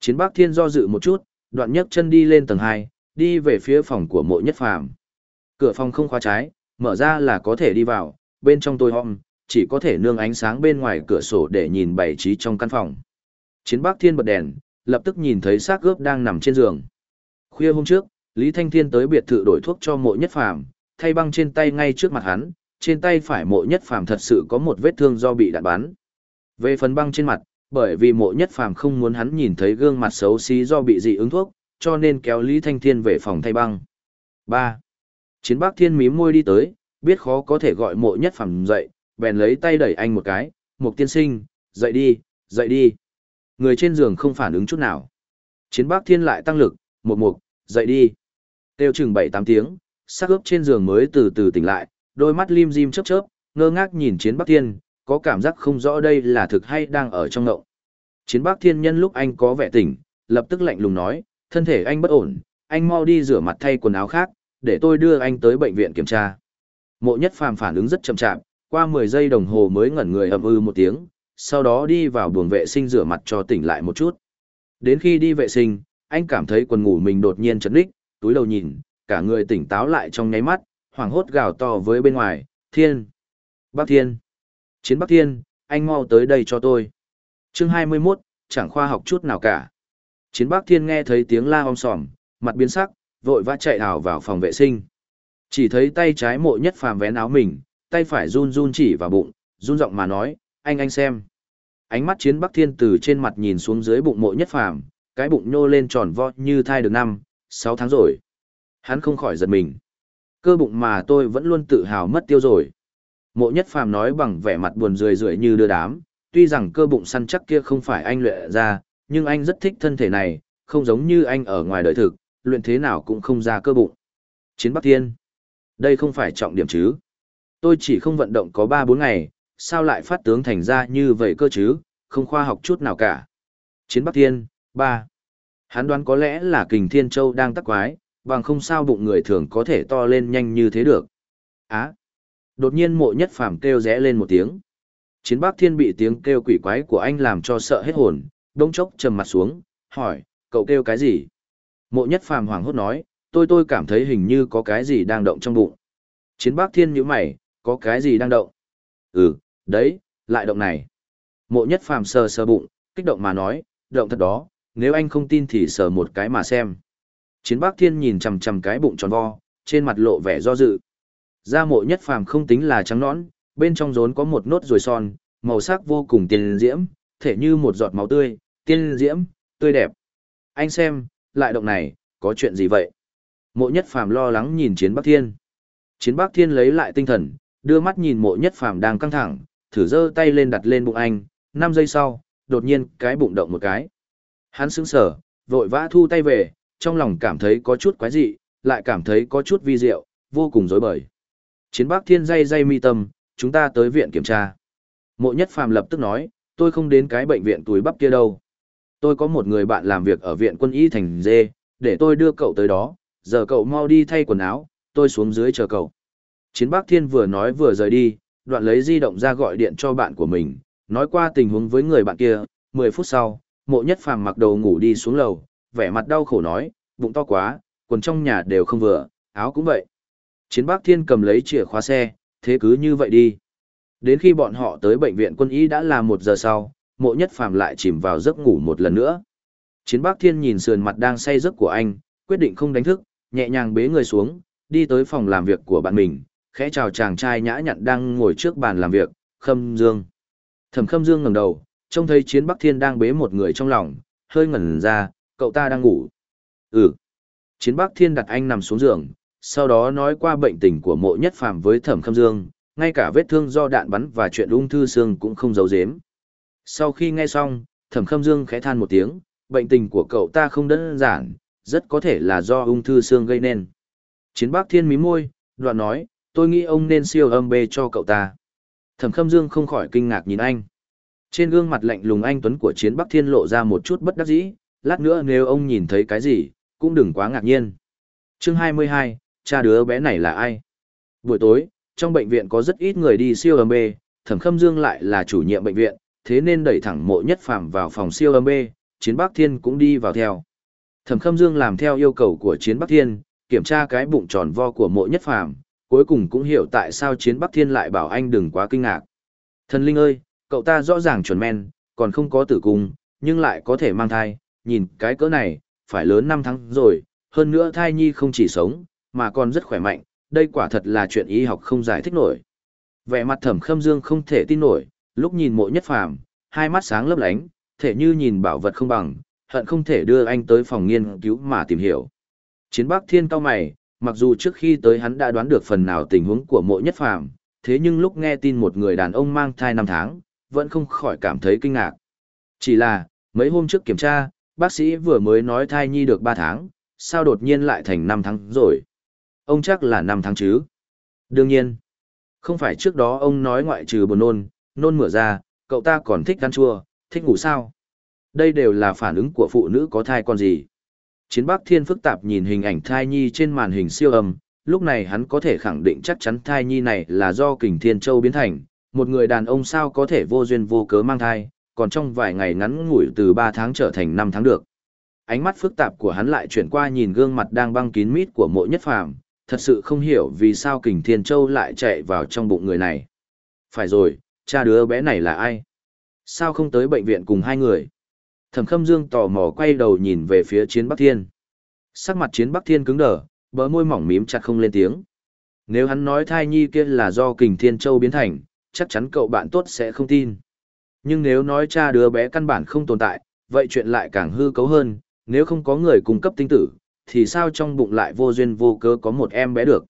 Chiến Bắc Thiên do dự một chút, đoạn nhấc chân đi lên tầng 2, đi về phía phòng của mộ nhất phàm. Cửa phòng không khóa trái, mở ra là có thể đi vào, bên trong tôi hôm, chỉ có thể nương ánh sáng bên ngoài cửa sổ để nhìn bày trí trong căn phòng. Chiến Bắc Thiên bật đèn, lập tức nhìn thấy xác gớp đang nằm trên giường. Khuya hôm trước, Lý Thanh Thiên tới biệt thự đổi thuốc cho mộ nhất phàm, thay băng trên tay ngay trước mặt hắn, trên tay phải mộ nhất phàm thật sự có một vết thương do bị đạn bắn. Về phần băng trên mặt, bởi vì mộ nhất phàm không muốn hắn nhìn thấy gương mặt xấu xí do bị dị ứng thuốc, cho nên kéo Lý Thanh Thiên về phòng thay băng. 3. Chiến Bác Thiên mím môi đi tới, biết khó có thể gọi mộ nhất phàm dậy, bèn lấy tay đẩy anh một cái, Mục tiên sinh, dậy đi, dậy đi. Người trên giường không phản ứng chút nào. Chiến Bác Thiên lại tăng lực, một mục, dậy đi. Tiêu chừng 7-8 tiếng, sắc ướp trên giường mới từ từ tỉnh lại, đôi mắt lim dim chớp chớp, ngơ ngác nhìn Chiến Bác Thiên, có cảm giác không rõ đây là thực hay đang ở trong ngộng. Chiến bác Thiên nhân lúc anh có vẻ tỉnh, lập tức lạnh lùng nói, thân thể anh bất ổn, anh mau đi rửa mặt thay quần áo khác, để tôi đưa anh tới bệnh viện kiểm tra. Mộ nhất phàm phản ứng rất chậm chạp, qua 10 giây đồng hồ mới ngẩn người ầm ư một tiếng, sau đó đi vào buồng vệ sinh rửa mặt cho tỉnh lại một chút. Đến khi đi vệ sinh, anh cảm thấy quần ngủ mình đột nhiên chấn đích, túi đầu nhìn, cả người tỉnh táo lại trong nháy mắt, hoảng hốt gào to với bên ngoài, thiên, bác Thiên, chiến Bắc Thiên, anh mau tới đây cho tôi. chương 21, chẳng khoa học chút nào cả. Chiến Bắc Thiên nghe thấy tiếng la om sòm, mặt biến sắc, vội vã chạy ảo vào phòng vệ sinh. Chỉ thấy tay trái mộ nhất phàm vén áo mình, tay phải run run chỉ vào bụng, run giọng mà nói, anh anh xem. Ánh mắt chiến Bắc Thiên từ trên mặt nhìn xuống dưới bụng mộ nhất phàm, cái bụng nhô lên tròn vo như thai được năm, sáu tháng rồi. Hắn không khỏi giật mình. Cơ bụng mà tôi vẫn luôn tự hào mất tiêu rồi. Mộ nhất phàm nói bằng vẻ mặt buồn rười rượi như đưa đám, tuy rằng cơ bụng săn chắc kia không phải anh luyện ra, nhưng anh rất thích thân thể này, không giống như anh ở ngoài đời thực, luyện thế nào cũng không ra cơ bụng. Chiến Bắc Thiên. Đây không phải trọng điểm chứ. Tôi chỉ không vận động có 3-4 ngày, sao lại phát tướng thành ra như vậy cơ chứ, không khoa học chút nào cả. Chiến Bắc Thiên, 3. Hắn đoán có lẽ là kình Thiên Châu đang tắc quái, bằng không sao bụng người thường có thể to lên nhanh như thế được. Á! Đột nhiên mộ nhất phàm kêu rẽ lên một tiếng. Chiến Bác Thiên bị tiếng kêu quỷ quái của anh làm cho sợ hết hồn, đông chốc trầm mặt xuống, hỏi, cậu kêu cái gì? Mộ nhất phàm hoảng hốt nói, tôi tôi cảm thấy hình như có cái gì đang động trong bụng. Chiến Bác Thiên nhíu mày, có cái gì đang động? Ừ, đấy, lại động này. Mộ nhất phàm sờ sờ bụng, kích động mà nói, động thật đó, nếu anh không tin thì sờ một cái mà xem. Chiến Bác Thiên nhìn chằm chằm cái bụng tròn vo, trên mặt lộ vẻ do dự. Da mộ nhất phàm không tính là trắng nõn, bên trong rốn có một nốt ruồi son, màu sắc vô cùng tiên diễm, thể như một giọt máu tươi, tiên diễm, tươi đẹp. Anh xem, lại động này, có chuyện gì vậy? Mộ nhất phàm lo lắng nhìn chiến Bắc Thiên. Chiến Bắc Thiên lấy lại tinh thần, đưa mắt nhìn mộ nhất phàm đang căng thẳng, thử giơ tay lên đặt lên bụng anh, 5 giây sau, đột nhiên cái bụng động một cái. Hắn sững sờ, vội vã thu tay về, trong lòng cảm thấy có chút quái dị, lại cảm thấy có chút vi diệu, vô cùng rối bời. Chiến Bắc Thiên dây dây mi tâm, chúng ta tới viện kiểm tra. Mộ Nhất Phàm lập tức nói, tôi không đến cái bệnh viện túi bắp kia đâu. Tôi có một người bạn làm việc ở viện quân y thành dê, để tôi đưa cậu tới đó, giờ cậu mau đi thay quần áo, tôi xuống dưới chờ cậu. Chiến Bắc Thiên vừa nói vừa rời đi, đoạn lấy di động ra gọi điện cho bạn của mình, nói qua tình huống với người bạn kia, 10 phút sau, mộ nhất phàm mặc đầu ngủ đi xuống lầu, vẻ mặt đau khổ nói, bụng to quá, quần trong nhà đều không vừa, áo cũng vậy. Chiến Bắc Thiên cầm lấy chìa khóa xe, thế cứ như vậy đi. Đến khi bọn họ tới bệnh viện quân y đã là một giờ sau, mộ nhất phàm lại chìm vào giấc ngủ một lần nữa. Chiến Bắc Thiên nhìn sườn mặt đang say giấc của anh, quyết định không đánh thức, nhẹ nhàng bế người xuống, đi tới phòng làm việc của bạn mình, khẽ chào chàng trai nhã nhặn đang ngồi trước bàn làm việc, Khâm Dương. Thẩm Khâm Dương ngẩng đầu, trông thấy Chiến Bắc Thiên đang bế một người trong lòng, hơi ngẩn ra, cậu ta đang ngủ. Ừ. Chiến Bắc Thiên đặt anh nằm xuống giường, sau đó nói qua bệnh tình của mộ nhất phàm với Thẩm Khâm Dương, ngay cả vết thương do đạn bắn và chuyện ung thư xương cũng không giấu giếm. Sau khi nghe xong, Thẩm Khâm Dương khẽ than một tiếng, bệnh tình của cậu ta không đơn giản, rất có thể là do ung thư xương gây nên. Chiến Bắc Thiên mí môi, đoạn nói, tôi nghĩ ông nên siêu âm B cho cậu ta. Thẩm Khâm Dương không khỏi kinh ngạc nhìn anh. Trên gương mặt lạnh lùng anh Tuấn của Chiến Bắc Thiên lộ ra một chút bất đắc dĩ, lát nữa nếu ông nhìn thấy cái gì, cũng đừng quá ngạc nhiên. Chương 22, cha đứa bé này là ai? Buổi tối, trong bệnh viện có rất ít người đi siêu âm B, Thẩm Khâm Dương lại là chủ nhiệm bệnh viện, thế nên đẩy thẳng mộ nhất phàm vào phòng siêu âm B, Chiến Bắc Thiên cũng đi vào theo. Thẩm Khâm Dương làm theo yêu cầu của Chiến Bắc Thiên, kiểm tra cái bụng tròn vo của mộ nhất phàm, cuối cùng cũng hiểu tại sao Chiến Bắc Thiên lại bảo anh đừng quá kinh ngạc. Thần Linh ơi, cậu ta rõ ràng chuẩn men, còn không có tử cung, nhưng lại có thể mang thai, nhìn cái cỡ này, phải lớn 5 tháng rồi, hơn nữa thai nhi không chỉ sống, mà còn rất khỏe mạnh, đây quả thật là chuyện y học không giải thích nổi. Vẻ mặt thẩm khâm dương không thể tin nổi, lúc nhìn mộ nhất phàm, hai mắt sáng lấp lánh, thể như nhìn bảo vật không bằng, hận không thể đưa anh tới phòng nghiên cứu mà tìm hiểu. Chiến Bắc Thiên cao mày, mặc dù trước khi tới hắn đã đoán được phần nào tình huống của mộ nhất phàm, thế nhưng lúc nghe tin một người đàn ông mang thai 5 tháng, vẫn không khỏi cảm thấy kinh ngạc. Chỉ là, mấy hôm trước kiểm tra, bác sĩ vừa mới nói thai nhi được 3 tháng, sao đột nhiên lại thành 5 tháng rồi? Ông chắc là năm tháng chứ? Đương nhiên. Không phải trước đó ông nói ngoại trừ buồn nôn, nôn mửa ra, cậu ta còn thích ăn chua, thích ngủ sao? Đây đều là phản ứng của phụ nữ có thai con gì. Chiến Bắc Thiên phức tạp nhìn hình ảnh thai nhi trên màn hình siêu âm, lúc này hắn có thể khẳng định chắc chắn thai nhi này là do kình thiên châu biến thành, một người đàn ông sao có thể vô duyên vô cớ mang thai, còn trong vài ngày ngắn ngủi từ 3 tháng trở thành 5 tháng được. Ánh mắt phức tạp của hắn lại chuyển qua nhìn gương mặt đang băng kín mít của mộ nhất phàm, thật sự không hiểu vì sao kình thiên châu lại chạy vào trong bụng người này. Phải rồi, cha đứa bé này là ai? Sao không tới bệnh viện cùng hai người? Thẩm khâm dương tò mò quay đầu nhìn về phía chiến Bắc Thiên. Sắc mặt chiến Bắc Thiên cứng đờ, bờ môi mỏng mím chặt không lên tiếng. Nếu hắn nói thai nhi kia là do kình thiên châu biến thành, chắc chắn cậu bạn tốt sẽ không tin. Nhưng nếu nói cha đứa bé căn bản không tồn tại, vậy chuyện lại càng hư cấu hơn, nếu không có người cung cấp tinh tử, thì sao trong bụng lại vô duyên vô cớ có một em bé được.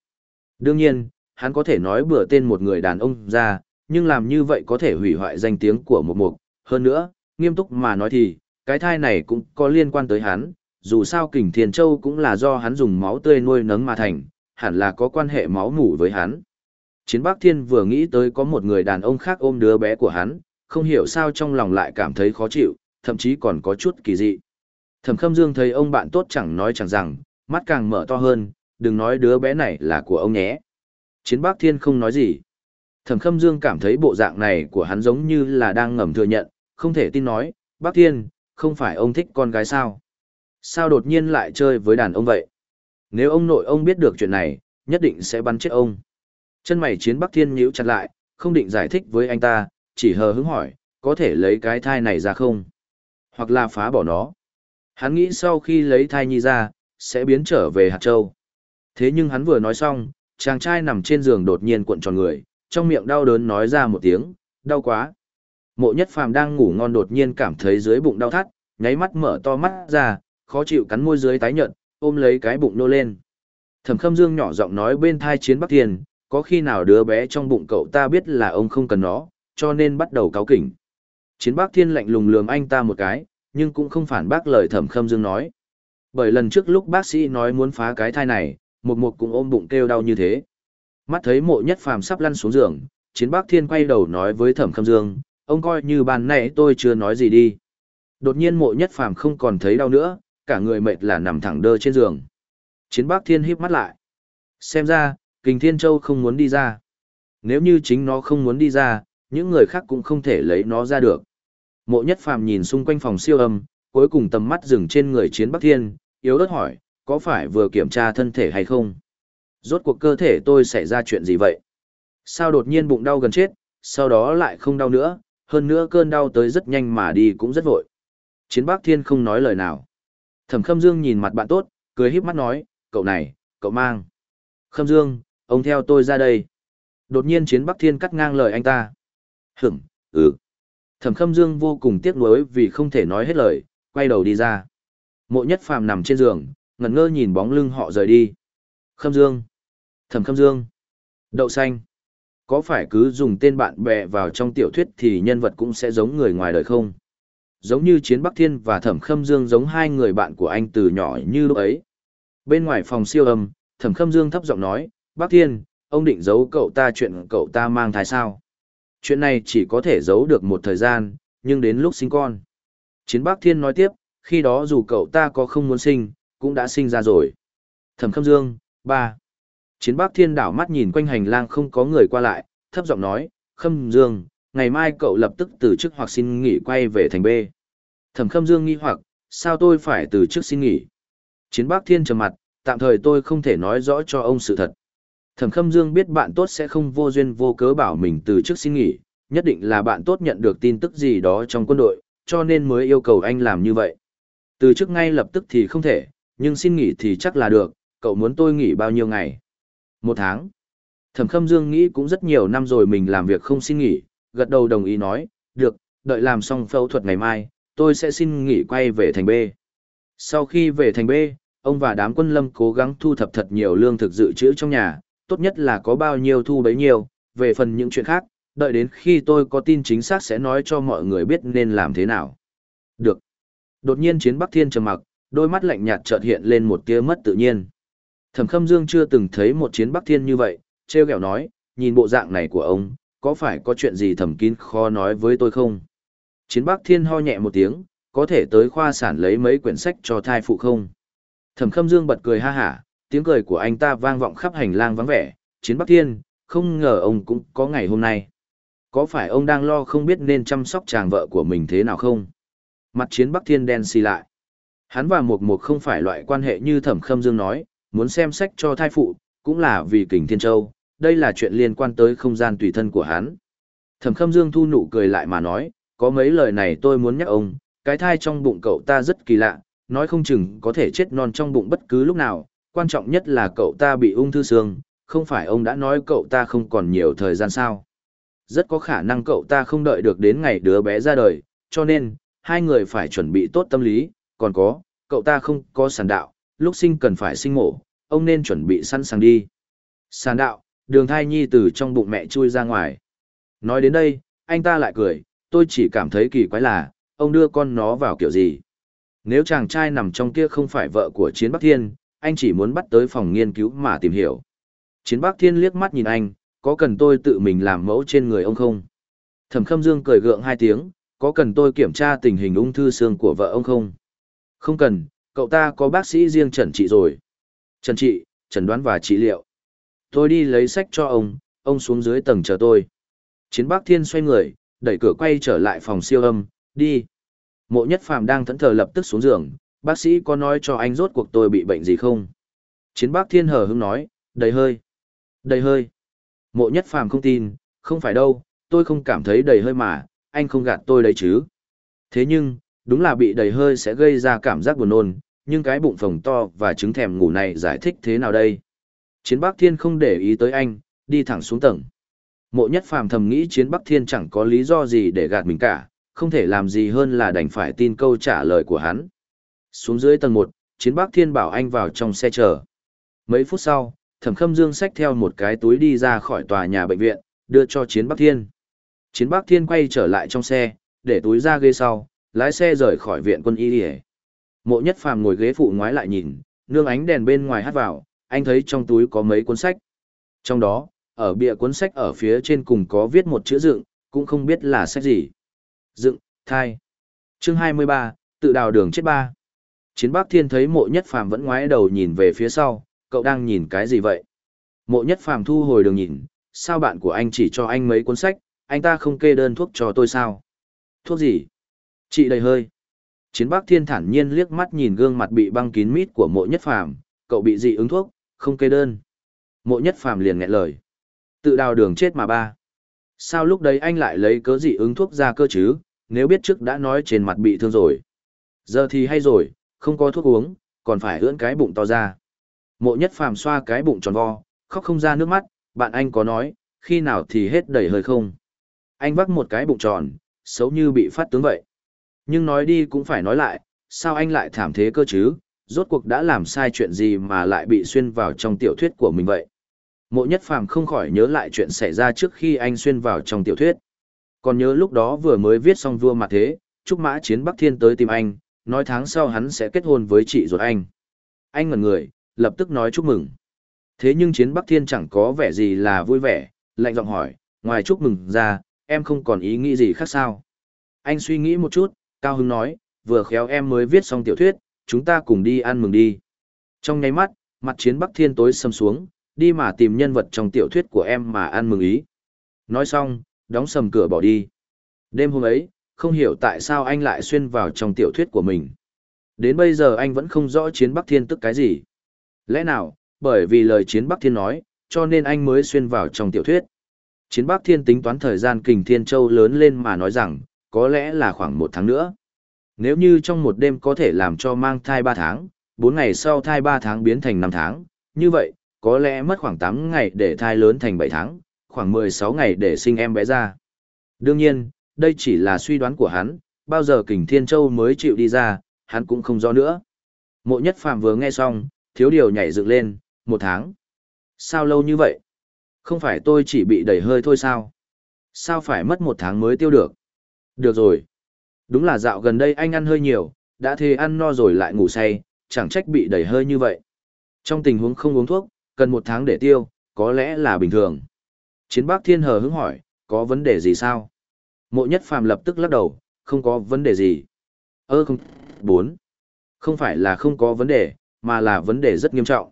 Đương nhiên, hắn có thể nói bừa tên một người đàn ông ra, nhưng làm như vậy có thể hủy hoại danh tiếng của một mục. Hơn nữa, nghiêm túc mà nói thì, cái thai này cũng có liên quan tới hắn, dù sao kình thiền châu cũng là do hắn dùng máu tươi nuôi nấng mà thành, hẳn là có quan hệ máu mủ với hắn. Chiến Bắc Thiên vừa nghĩ tới có một người đàn ông khác ôm đứa bé của hắn, không hiểu sao trong lòng lại cảm thấy khó chịu, thậm chí còn có chút kỳ dị. Thẩm Khâm Dương thấy ông bạn tốt chẳng nói chẳng rằng, mắt càng mở to hơn, đừng nói đứa bé này là của ông nhé. Chiến Bắc Thiên không nói gì. Thẩm Khâm Dương cảm thấy bộ dạng này của hắn giống như là đang ngầm thừa nhận, không thể tin nói, Bắc Thiên, không phải ông thích con gái sao? Sao đột nhiên lại chơi với đàn ông vậy? Nếu ông nội ông biết được chuyện này, nhất định sẽ bắn chết ông. Chân mày chiến Bắc Thiên nhíu chặt lại, không định giải thích với anh ta, chỉ hờ hứng hỏi, có thể lấy cái thai này ra không? Hoặc là phá bỏ nó. Hắn nghĩ sau khi lấy thai nhi ra, sẽ biến trở về hạt châu. Thế nhưng hắn vừa nói xong, chàng trai nằm trên giường đột nhiên cuộn tròn người, trong miệng đau đớn nói ra một tiếng, đau quá. Mộ nhất phàm đang ngủ ngon đột nhiên cảm thấy dưới bụng đau thắt, nháy mắt mở to mắt ra, khó chịu cắn môi dưới tái nhợt, ôm lấy cái bụng nô lên. Thẩm Khâm Dương nhỏ giọng nói bên thai chiến Bắc Thiên, có khi nào đứa bé trong bụng cậu ta biết là ông không cần nó, cho nên bắt đầu cáo kỉnh. Chiến Bắc Thiên lạnh lùng lườm anh ta một cái, nhưng cũng không phản bác lời Thẩm Khâm Dương nói. Bởi lần trước lúc bác sĩ nói muốn phá cái thai này, một mục cũng ôm bụng kêu đau như thế. Mắt thấy mộ nhất phàm sắp lăn xuống giường, Chiến Bác Thiên quay đầu nói với Thẩm Khâm Dương, ông coi như ban này tôi chưa nói gì đi. Đột nhiên mộ nhất phàm không còn thấy đau nữa, cả người mệt là nằm thẳng đơ trên giường. Chiến Bác Thiên híp mắt lại. Xem ra, Kình Thiên Châu không muốn đi ra. Nếu như chính nó không muốn đi ra, những người khác cũng không thể lấy nó ra được. Mộ nhất phàm nhìn xung quanh phòng siêu âm, cuối cùng tầm mắt dừng trên người chiến Bắc Thiên, yếu ớt hỏi, có phải vừa kiểm tra thân thể hay không? Rốt cuộc cơ thể tôi xảy ra chuyện gì vậy? Sao đột nhiên bụng đau gần chết, sau đó lại không đau nữa, hơn nữa cơn đau tới rất nhanh mà đi cũng rất vội. Chiến Bắc Thiên không nói lời nào. Thẩm Khâm Dương nhìn mặt bạn tốt, cười híp mắt nói, cậu này, cậu mang. Khâm Dương, ông theo tôi ra đây. Đột nhiên Chiến Bắc Thiên cắt ngang lời anh ta. Hửm, ừ. Thẩm Khâm Dương vô cùng tiếc nuối vì không thể nói hết lời, quay đầu đi ra. Mộ Nhất Phàm nằm trên giường, ngẩn ngơ nhìn bóng lưng họ rời đi. Khâm Dương. Thẩm Khâm Dương. Đậu xanh. Có phải cứ dùng tên bạn bè vào trong tiểu thuyết thì nhân vật cũng sẽ giống người ngoài đời không? Giống như Chiến Bắc Thiên và Thẩm Khâm Dương giống hai người bạn của anh từ nhỏ như lúc ấy. Bên ngoài phòng siêu âm, Thẩm Khâm Dương thấp giọng nói, Bắc Thiên, ông định giấu cậu ta chuyện cậu ta mang thai sao? Chuyện này chỉ có thể giấu được một thời gian, nhưng đến lúc sinh con. Chiến Bắc Thiên nói tiếp, khi đó dù cậu ta có không muốn sinh, cũng đã sinh ra rồi. Thẩm Khâm Dương, ba. Chiến Bắc Thiên đảo mắt nhìn quanh hành lang không có người qua lại, thấp giọng nói, Khâm Dương, ngày mai cậu lập tức từ chức hoặc xin nghỉ quay về thành B. Thẩm Khâm Dương nghi hoặc, sao tôi phải từ chức xin nghỉ? Chiến Bắc Thiên trầm mặt, tạm thời tôi không thể nói rõ cho ông sự thật. Thẩm Khâm Dương biết bạn tốt sẽ không vô duyên vô cớ bảo mình từ chức xin nghỉ, nhất định là bạn tốt nhận được tin tức gì đó trong quân đội, cho nên mới yêu cầu anh làm như vậy. Từ chức ngay lập tức thì không thể, nhưng xin nghỉ thì chắc là được, cậu muốn tôi nghỉ bao nhiêu ngày? Một tháng. Thẩm Khâm Dương nghĩ cũng rất nhiều năm rồi mình làm việc không xin nghỉ, gật đầu đồng ý nói, được, đợi làm xong phẫu thuật ngày mai, tôi sẽ xin nghỉ quay về thành B. Sau khi về thành B, ông và đám quân lâm cố gắng thu thập thật nhiều lương thực dự trữ trong nhà, tốt nhất là có bao nhiêu thu bấy nhiêu, về phần những chuyện khác, đợi đến khi tôi có tin chính xác sẽ nói cho mọi người biết nên làm thế nào. Được. Đột nhiên chiến Bắc Thiên trầm mặc, đôi mắt lạnh nhạt chợt hiện lên một tia mất tự nhiên. Thẩm Khâm Dương chưa từng thấy một chiến Bắc Thiên như vậy, treo kẹo nói, nhìn bộ dạng này của ông, có phải có chuyện gì thẩm kín khó nói với tôi không? Chiến Bắc Thiên ho nhẹ một tiếng, có thể tới khoa sản lấy mấy quyển sách cho thai phụ không? Thẩm Khâm Dương bật cười ha hả, tiếng cười của anh ta vang vọng khắp hành lang vắng vẻ, Chiến Bắc Thiên, không ngờ ông cũng có ngày hôm nay. Có phải ông đang lo không biết nên chăm sóc chàng vợ của mình thế nào không? Mặt Chiến Bắc Thiên đen xì lại. Hắn và Mục Mục không phải loại quan hệ như Thẩm Khâm Dương nói, muốn xem sách cho thai phụ, cũng là vì Kình Thiên Châu, đây là chuyện liên quan tới không gian tùy thân của hắn. Thẩm Khâm Dương thu nụ cười lại mà nói, có mấy lời này tôi muốn nhắc ông, cái thai trong bụng cậu ta rất kỳ lạ, nói không chừng có thể chết non trong bụng bất cứ lúc nào, quan trọng nhất là cậu ta bị ung thư xương, không phải ông đã nói cậu ta không còn nhiều thời gian sao. Rất có khả năng cậu ta không đợi được đến ngày đứa bé ra đời, cho nên, hai người phải chuẩn bị tốt tâm lý, còn có, cậu ta không có sản đạo, lúc sinh cần phải sinh mổ, ông nên chuẩn bị sẵn sàng đi. Sản đạo, đường thai nhi từ trong bụng mẹ chui ra ngoài. Nói đến đây, anh ta lại cười, tôi chỉ cảm thấy kỳ quái là, ông đưa con nó vào kiểu gì. Nếu chàng trai nằm trong kia không phải vợ của Chiến Bắc Thiên, anh chỉ muốn bắt tới phòng nghiên cứu mà tìm hiểu. Chiến Bắc Thiên liếc mắt nhìn anh, có cần tôi tự mình làm mẫu trên người ông không? Thẩm Khâm Dương cười gượng hai tiếng, có cần tôi kiểm tra tình hình ung thư xương của vợ ông không? Không cần, cậu ta có bác sĩ riêng trần trị rồi. Trần trị, trần đoán và trị liệu. Tôi đi lấy sách cho ông, ông xuống dưới tầng chờ tôi. Chiến Bắc Thiên xoay người, đẩy cửa quay trở lại phòng siêu âm, đi. Mộ nhất phàm đang thẫn thờ lập tức xuống giường, bác sĩ có nói cho anh rốt cuộc tôi bị bệnh gì không? Chiến Bác Thiên hờ hững nói, đầy hơi. Đầy hơi. Mộ nhất phàm không tin, không phải đâu, tôi không cảm thấy đầy hơi mà, anh không gạt tôi đấy chứ. Thế nhưng, đúng là bị đầy hơi sẽ gây ra cảm giác buồn nôn, nhưng cái bụng phồng to và trứng thèm ngủ này giải thích thế nào đây? Chiến Bắc Thiên không để ý tới anh, đi thẳng xuống tầng. Mộ nhất phàm thầm nghĩ Chiến Bắc Thiên chẳng có lý do gì để gạt mình cả, không thể làm gì hơn là đành phải tin câu trả lời của hắn. Xuống dưới tầng 1, Chiến bác Thiên bảo anh vào trong xe chờ. Mấy phút sau, Thẩm Khâm Dương xách theo một cái túi đi ra khỏi tòa nhà bệnh viện, đưa cho Chiến bác Thiên. Chiến bác Thiên quay trở lại trong xe, để túi ra ghế sau, lái xe rời khỏi viện quân y đi Mộ nhất phàm ngồi ghế phụ ngoái lại nhìn, nương ánh đèn bên ngoài hắt vào, anh thấy trong túi có mấy cuốn sách. Trong đó, ở bìa cuốn sách ở phía trên cùng có viết một chữ dựng, cũng không biết là sách gì. Dựng, thai. Chương 23, tự đào đường chết ba. Chiến Bắc Thiên thấy mộ nhất phàm vẫn ngoái đầu nhìn về phía sau, cậu đang nhìn cái gì vậy? Mộ nhất phàm thu hồi đường nhìn, sao bạn của anh chỉ cho anh mấy cuốn sách, anh ta không kê đơn thuốc cho tôi sao? Thuốc gì? Chị đầy hơi. Chiến Bắc Thiên thản nhiên liếc mắt nhìn gương mặt bị băng kín mít của mộ nhất phàm, cậu bị dị ứng thuốc, không kê đơn. Mộ nhất phàm liền nghẹn lời. Tự đào đường chết mà ba. Sao lúc đấy anh lại lấy cớ dị ứng thuốc ra cơ chứ, nếu biết trước đã nói trên mặt bị thương rồi. Giờ thì hay rồi, không có thuốc uống, còn phải ưỡn cái bụng to ra. Mộ nhất phàm xoa cái bụng tròn vo, khóc không ra nước mắt, bạn anh có nói, khi nào thì hết đầy hơi không. Anh vắt một cái bụng tròn, xấu như bị phát tướng vậy. Nhưng nói đi cũng phải nói lại, sao anh lại thảm thế cơ chứ, rốt cuộc đã làm sai chuyện gì mà lại bị xuyên vào trong tiểu thuyết của mình vậy. Mộ nhất phàm không khỏi nhớ lại chuyện xảy ra trước khi anh xuyên vào trong tiểu thuyết. Còn nhớ lúc đó vừa mới viết xong vua mặt thế, chúc mã chiến Bắc Thiên tới tìm anh, nói tháng sau hắn sẽ kết hôn với chị ruột anh. Anh ngẩn người, lập tức nói chúc mừng. Thế nhưng chiến Bắc Thiên chẳng có vẻ gì là vui vẻ, lạnh giọng hỏi, ngoài chúc mừng ra, em không còn ý nghĩ gì khác sao. Anh suy nghĩ một chút, Cao Hưng nói, vừa khéo em mới viết xong tiểu thuyết, chúng ta cùng đi ăn mừng đi. Trong nháy mắt, mặt chiến Bắc Thiên tối sầm xuống, đi mà tìm nhân vật trong tiểu thuyết của em mà ăn mừng ý. Nói xong, đóng sầm cửa bỏ đi. Đêm hôm ấy, không hiểu tại sao anh lại xuyên vào trong tiểu thuyết của mình. Đến bây giờ anh vẫn không rõ chiến Bắc Thiên tức cái gì. Lẽ nào, bởi vì lời chiến Bắc Thiên nói, cho nên anh mới xuyên vào trong tiểu thuyết. Chiến Bắc Thiên tính toán thời gian kình Thiên Châu lớn lên mà nói rằng, có lẽ là khoảng một tháng nữa. Nếu như trong một đêm có thể làm cho mang thai 3 tháng, 4 ngày sau thai 3 tháng biến thành 5 tháng, như vậy, có lẽ mất khoảng 8 ngày để thai lớn thành 7 tháng, khoảng 16 ngày để sinh em bé ra. Đương nhiên, đây chỉ là suy đoán của hắn, bao giờ kình Thiên Châu mới chịu đi ra, hắn cũng không rõ nữa. Mộ nhất phàm vừa nghe xong, thiếu điều nhảy dựng lên, một tháng. Sao lâu như vậy? Không phải tôi chỉ bị đẩy hơi thôi sao? Sao phải mất một tháng mới tiêu được? Được rồi. Đúng là dạo gần đây anh ăn hơi nhiều, đã thế ăn no rồi lại ngủ say, chẳng trách bị đẩy hơi như vậy. Trong tình huống không uống thuốc, cần một tháng để tiêu, có lẽ là bình thường. Chiến bác thiên hờ hứng hỏi, có vấn đề gì sao? Mộ nhất phàm lập tức lắc đầu, không có vấn đề gì. Ơ không, bốn. Không phải là không có vấn đề, mà là vấn đề rất nghiêm trọng.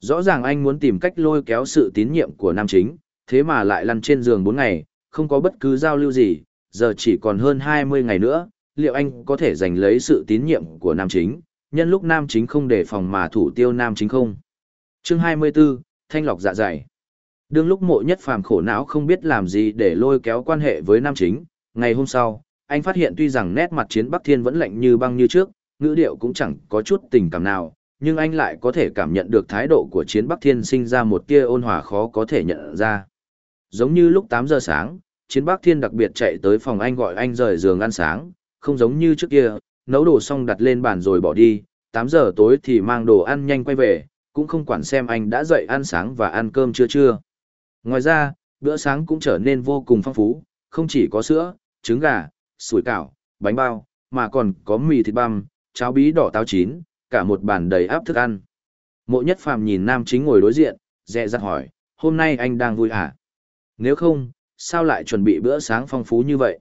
Rõ ràng anh muốn tìm cách lôi kéo sự tín nhiệm của nam chính, thế mà lại lăn trên giường 4 ngày, không có bất cứ giao lưu gì, giờ chỉ còn hơn 20 ngày nữa, liệu anh có thể giành lấy sự tín nhiệm của nam chính, nhân lúc nam chính không đề phòng mà thủ tiêu nam chính không? Chương 24, Thanh lọc dạ dày. Đương lúc mộ nhất phàm khổ não không biết làm gì để lôi kéo quan hệ với nam chính, ngày hôm sau, anh phát hiện tuy rằng nét mặt chiến Bắc Thiên vẫn lạnh như băng như trước, ngữ điệu cũng chẳng có chút tình cảm nào, nhưng anh lại có thể cảm nhận được thái độ của chiến Bắc Thiên sinh ra một tia ôn hòa khó có thể nhận ra. Giống như lúc 8 giờ sáng, chiến Bắc Thiên đặc biệt chạy tới phòng anh gọi anh rời giường ăn sáng, không giống như trước kia, nấu đồ xong đặt lên bàn rồi bỏ đi, 8 giờ tối thì mang đồ ăn nhanh quay về, cũng không quản xem anh đã dậy ăn sáng và ăn cơm chưa chưa. Ngoài ra, bữa sáng cũng trở nên vô cùng phong phú, không chỉ có sữa, trứng gà, sủi cảo, bánh bao, mà còn có mì thịt băm, cháo bí đỏ táo chín, cả một bàn đầy áp thức ăn. Mộ nhất phàm nhìn nam chính ngồi đối diện, dè dặt hỏi, hôm nay anh đang vui à? Nếu không, sao lại chuẩn bị bữa sáng phong phú như vậy?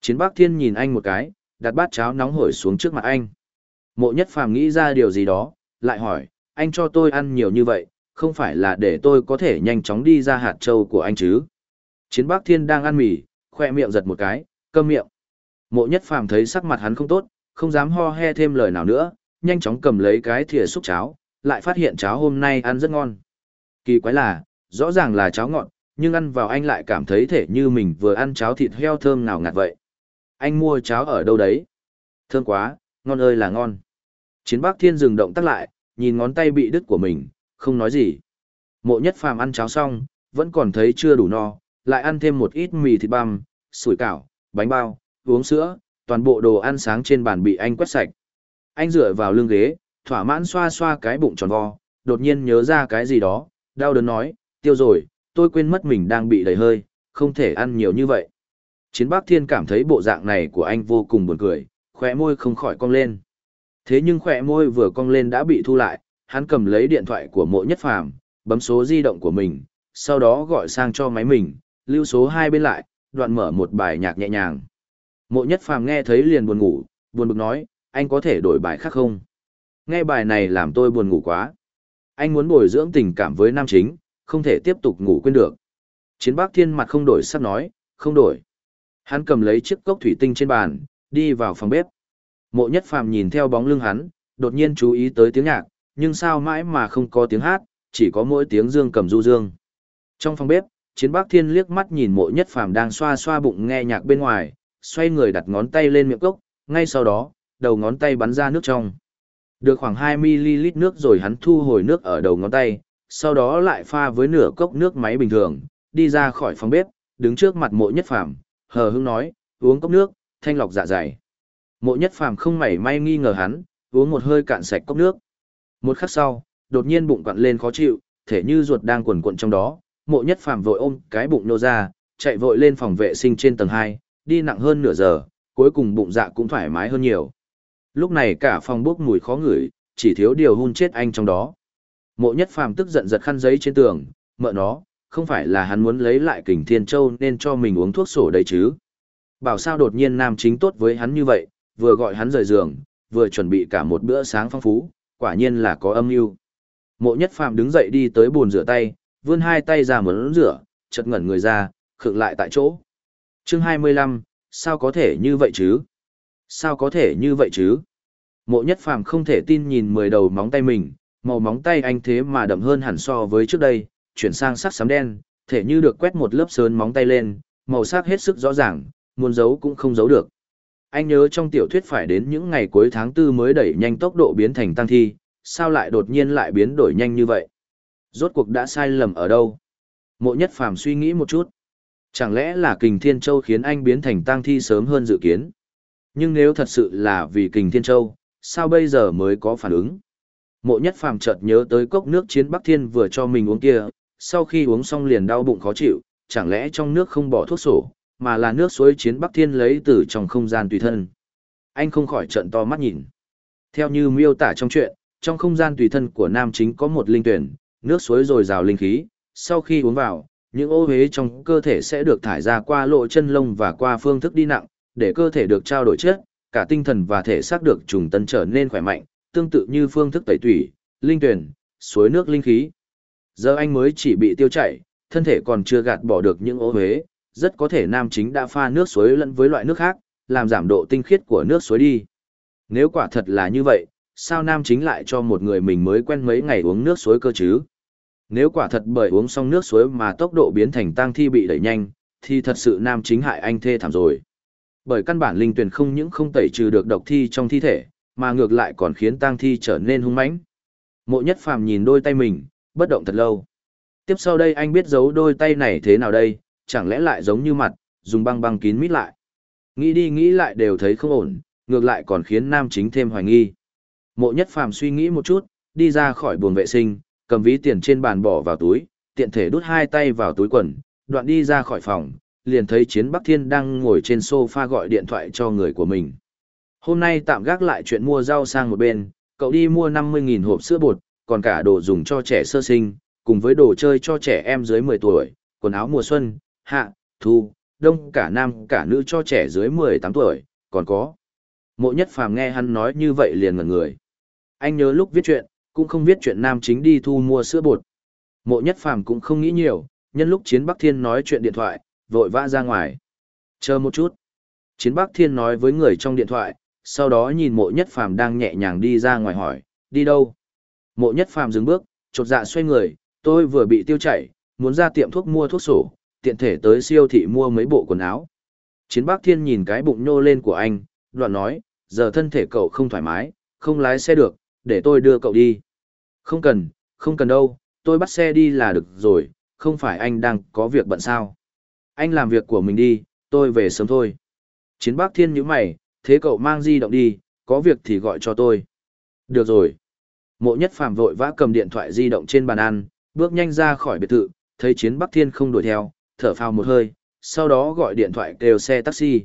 Chiến bác thiên nhìn anh một cái, đặt bát cháo nóng hổi xuống trước mặt anh. Mộ nhất phàm nghĩ ra điều gì đó, lại hỏi, anh cho tôi ăn nhiều như vậy, không phải là để tôi có thể nhanh chóng đi ra hạt châu của anh chứ? Chiến bác thiên đang ăn mì, khoe miệng giật một cái, cơm miệng. Mộ nhất phàm thấy sắc mặt hắn không tốt, không dám ho he thêm lời nào nữa, nhanh chóng cầm lấy cái thìa xúc cháo, lại phát hiện cháo hôm nay ăn rất ngon. Kỳ quái là, rõ ràng là cháo ngọt, nhưng ăn vào anh lại cảm thấy thể như mình vừa ăn cháo thịt heo thơm nào ngạt vậy. Anh mua cháo ở đâu đấy? Thơm quá, ngon ơi là ngon. Chiến bác thiên dừng động tắt lại, nhìn ngón tay bị đứt của mình, không nói gì. Mộ nhất phàm ăn cháo xong, vẫn còn thấy chưa đủ no, lại ăn thêm một ít mì thịt băm, sủi cảo, bánh bao, uống sữa, toàn bộ đồ ăn sáng trên bàn bị anh quét sạch. Anh dựa vào lưng ghế, thỏa mãn xoa xoa cái bụng tròn vo, đột nhiên nhớ ra cái gì đó, đau đớn nói, tiêu rồi, tôi quên mất mình đang bị đầy hơi, không thể ăn nhiều như vậy. Chiến bác thiên cảm thấy bộ dạng này của anh vô cùng buồn cười, khỏe môi không khỏi cong lên. Thế nhưng khỏe môi vừa cong lên đã bị thu lại, hắn cầm lấy điện thoại của mộ nhất phàm, bấm số di động của mình, sau đó gọi sang cho máy mình, lưu số hai bên lại, đoạn mở một bài nhạc nhẹ nhàng. Mộ nhất phàm nghe thấy liền buồn ngủ, buồn bực nói, anh có thể đổi bài khác không? Nghe bài này làm tôi buồn ngủ quá. Anh muốn bồi dưỡng tình cảm với nam chính, không thể tiếp tục ngủ quên được. Chiến bác thiên mặt không đổi sắc nói, không đổi. Hắn cầm lấy chiếc cốc thủy tinh trên bàn, đi vào phòng bếp. Mộ nhất phàm nhìn theo bóng lưng hắn, đột nhiên chú ý tới tiếng nhạc, nhưng sao mãi mà không có tiếng hát, chỉ có mỗi tiếng dương cầm du dương. Trong phòng bếp, chiến bác thiên liếc mắt nhìn mộ nhất phàm đang xoa xoa bụng nghe nhạc bên ngoài, xoay người đặt ngón tay lên miệng cốc, ngay sau đó, đầu ngón tay bắn ra nước trong. Được khoảng 2ml nước rồi hắn thu hồi nước ở đầu ngón tay, sau đó lại pha với nửa cốc nước máy bình thường, đi ra khỏi phòng bếp, đứng trước mặt mộ nhất phàm, hờ hững nói, uống cốc nước, thanh lọc dạ dày. Mộ nhất phàm không mảy may nghi ngờ hắn, uống một hơi cạn sạch cốc nước. Một khắc sau, đột nhiên bụng quặn lên khó chịu, thể như ruột đang quẩn cuộn trong đó, mộ nhất phàm vội ôm cái bụng nô ra, chạy vội lên phòng vệ sinh trên tầng 2, đi nặng hơn nửa giờ, cuối cùng bụng dạ cũng thoải mái hơn nhiều. Lúc này cả phòng bốc mùi khó ngửi, chỉ thiếu điều hun chết anh trong đó. Mộ nhất phàm tức giận giật khăn giấy trên tường, mợ nó, không phải là hắn muốn lấy lại kình thiên châu nên cho mình uống thuốc sổ đấy chứ. Bảo sao đột nhiên nam chính tốt với hắn như vậy, vừa gọi hắn rời giường, vừa chuẩn bị cả một bữa sáng phong phú, quả nhiên là có âm mưu. Mộ Nhất Phàm đứng dậy đi tới bồn rửa tay, vươn hai tay ra muốn rửa, chợt ngẩn người ra, khựng lại tại chỗ. Chương 25, sao có thể như vậy chứ? Sao có thể như vậy chứ? Mộ Nhất Phàm không thể tin nhìn mười đầu móng tay mình, màu móng tay anh thế mà đậm hơn hẳn so với trước đây, chuyển sang sắc xám đen, thể như được quét một lớp sơn móng tay lên, màu sắc hết sức rõ ràng, muốn giấu cũng không giấu được. Anh nhớ trong tiểu thuyết phải đến những ngày cuối tháng tư mới đẩy nhanh tốc độ biến thành tăng thi, sao lại đột nhiên lại biến đổi nhanh như vậy? Rốt cuộc đã sai lầm ở đâu? Mộ nhất phàm suy nghĩ một chút. Chẳng lẽ là kình thiên châu khiến anh biến thành tăng thi sớm hơn dự kiến? Nhưng nếu thật sự là vì kình thiên châu, sao bây giờ mới có phản ứng? Mộ nhất phàm chợt nhớ tới cốc nước chiến Bắc Thiên vừa cho mình uống kia, sau khi uống xong liền đau bụng khó chịu, chẳng lẽ trong nước không bỏ thuốc sổ, mà là nước suối chiến Bắc Thiên lấy từ trong không gian tùy thân. Anh không khỏi trận to mắt nhìn. Theo như miêu tả trong chuyện, trong không gian tùy thân của nam chính có một linh tuyển, nước suối dồi dào linh khí, sau khi uống vào, những ô huế trong cơ thể sẽ được thải ra qua lộ chân lông và qua phương thức đi nặng, để cơ thể được trao đổi chất, cả tinh thần và thể xác được trùng tân trở nên khỏe mạnh, tương tự như phương thức tẩy tủy, linh tuyển, suối nước linh khí. Giờ anh mới chỉ bị tiêu chảy, thân thể còn chưa gạt bỏ được những ô huế, rất có thể nam chính đã pha nước suối lẫn với loại nước khác, làm giảm độ tinh khiết của nước suối đi. Nếu quả thật là như vậy, sao nam chính lại cho một người mình mới quen mấy ngày uống nước suối cơ chứ? Nếu quả thật bởi uống xong nước suối mà tốc độ biến thành tang thi bị đẩy nhanh, thì thật sự nam chính hại anh thê thảm rồi. Bởi căn bản linh tuyển không những không tẩy trừ được độc thi trong thi thể, mà ngược lại còn khiến tang thi trở nên hung mãnh. Mộ nhất phàm nhìn đôi tay mình, bất động thật lâu. Tiếp sau đây anh biết giấu đôi tay này thế nào đây, chẳng lẽ lại giống như mặt, dùng băng băng kín mít lại. Nghĩ đi nghĩ lại đều thấy không ổn, ngược lại còn khiến nam chính thêm hoài nghi. Mộ nhất phàm suy nghĩ một chút, đi ra khỏi buồng vệ sinh, cầm ví tiền trên bàn bỏ vào túi, tiện thể đút hai tay vào túi quần, đoạn đi ra khỏi phòng, liền thấy Chiến Bắc Thiên đang ngồi trên sofa gọi điện thoại cho người của mình. Hôm nay tạm gác lại chuyện mua rau sang một bên, cậu đi mua 50.000 hộp sữa bột, còn cả đồ dùng cho trẻ sơ sinh, cùng với đồ chơi cho trẻ em dưới 10 tuổi, quần áo mùa xuân, hạ, thu, đông cả nam cả nữ cho trẻ dưới 18 tuổi, còn có. Mộ nhất phàm nghe hắn nói như vậy liền ngẩn người. Anh nhớ lúc viết chuyện, cũng không viết chuyện nam chính đi thu mua sữa bột. Mộ nhất phàm cũng không nghĩ nhiều, nhân lúc Chiến Bắc Thiên nói chuyện điện thoại, vội vã ra ngoài. Chờ một chút. Chiến Bắc Thiên nói với người trong điện thoại, sau đó nhìn mộ nhất phàm đang nhẹ nhàng đi ra ngoài hỏi, đi đâu? Mộ nhất phàm dừng bước, chột dạ xoay người, tôi vừa bị tiêu chảy, muốn ra tiệm thuốc mua thuốc sổ, tiện thể tới siêu thị mua mấy bộ quần áo. Chiến Bắc Thiên nhìn cái bụng nhô lên của anh, đoạn nói, giờ thân thể cậu không thoải mái, không lái xe được, để tôi đưa cậu đi. Không cần, không cần đâu, tôi bắt xe đi là được rồi, không phải anh đang có việc bận sao. Anh làm việc của mình đi, tôi về sớm thôi. Chiến Bắc Thiên nhíu mày, thế cậu mang di động đi, có việc thì gọi cho tôi. Được rồi. Mộ nhất phàm vội vã cầm điện thoại di động trên bàn ăn, bước nhanh ra khỏi biệt thự, thấy Chiến Bắc Thiên không đuổi theo, thở phào một hơi, sau đó gọi điện thoại kêu xe taxi.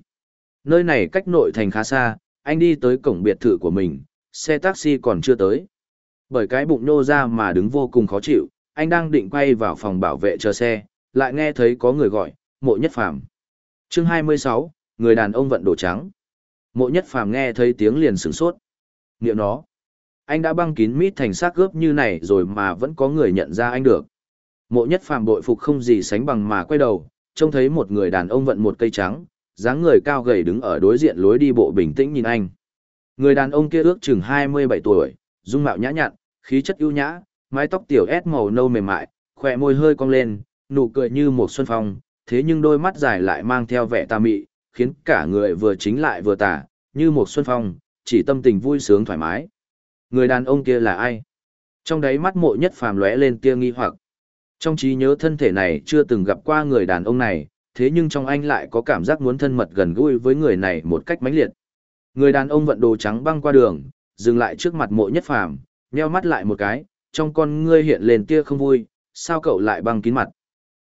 Nơi này cách nội thành khá xa, anh đi tới cổng biệt thự của mình, xe taxi còn chưa tới. Bởi cái bụng nô ra mà đứng vô cùng khó chịu, anh đang định quay vào phòng bảo vệ chờ xe, lại nghe thấy có người gọi, mộ nhất phàm. chương 26, người đàn ông vận đồ trắng. Mộ nhất phàm nghe thấy tiếng liền sửng sốt. Niệm nó. Anh đã băng kín mít thành xác gớp như này rồi mà vẫn có người nhận ra anh được. Mộ nhất phàm bội phục không gì sánh bằng mà quay đầu, trông thấy một người đàn ông vận một cây trắng, dáng người cao gầy đứng ở đối diện lối đi bộ bình tĩnh nhìn anh. Người đàn ông kia ước chừng 27 tuổi, dung mạo nhã nhặn, khí chất ưu nhã, mái tóc tiểu ép màu nâu mềm mại, khỏe môi hơi cong lên, nụ cười như một xuân phong, thế nhưng đôi mắt dài lại mang theo vẻ tà mị, khiến cả người vừa chính lại vừa tà, như một xuân phong, chỉ tâm tình vui sướng thoải mái. Người đàn ông kia là ai? Trong đáy mắt mộ nhất phàm lóe lên tia nghi hoặc. Trong trí nhớ thân thể này chưa từng gặp qua người đàn ông này, thế nhưng trong anh lại có cảm giác muốn thân mật gần gũi với người này một cách mãnh liệt. Người đàn ông vận đồ trắng băng qua đường, dừng lại trước mặt mộ nhất phàm, nheo mắt lại một cái, trong con ngươi hiện lên tia không vui, sao cậu lại băng kín mặt.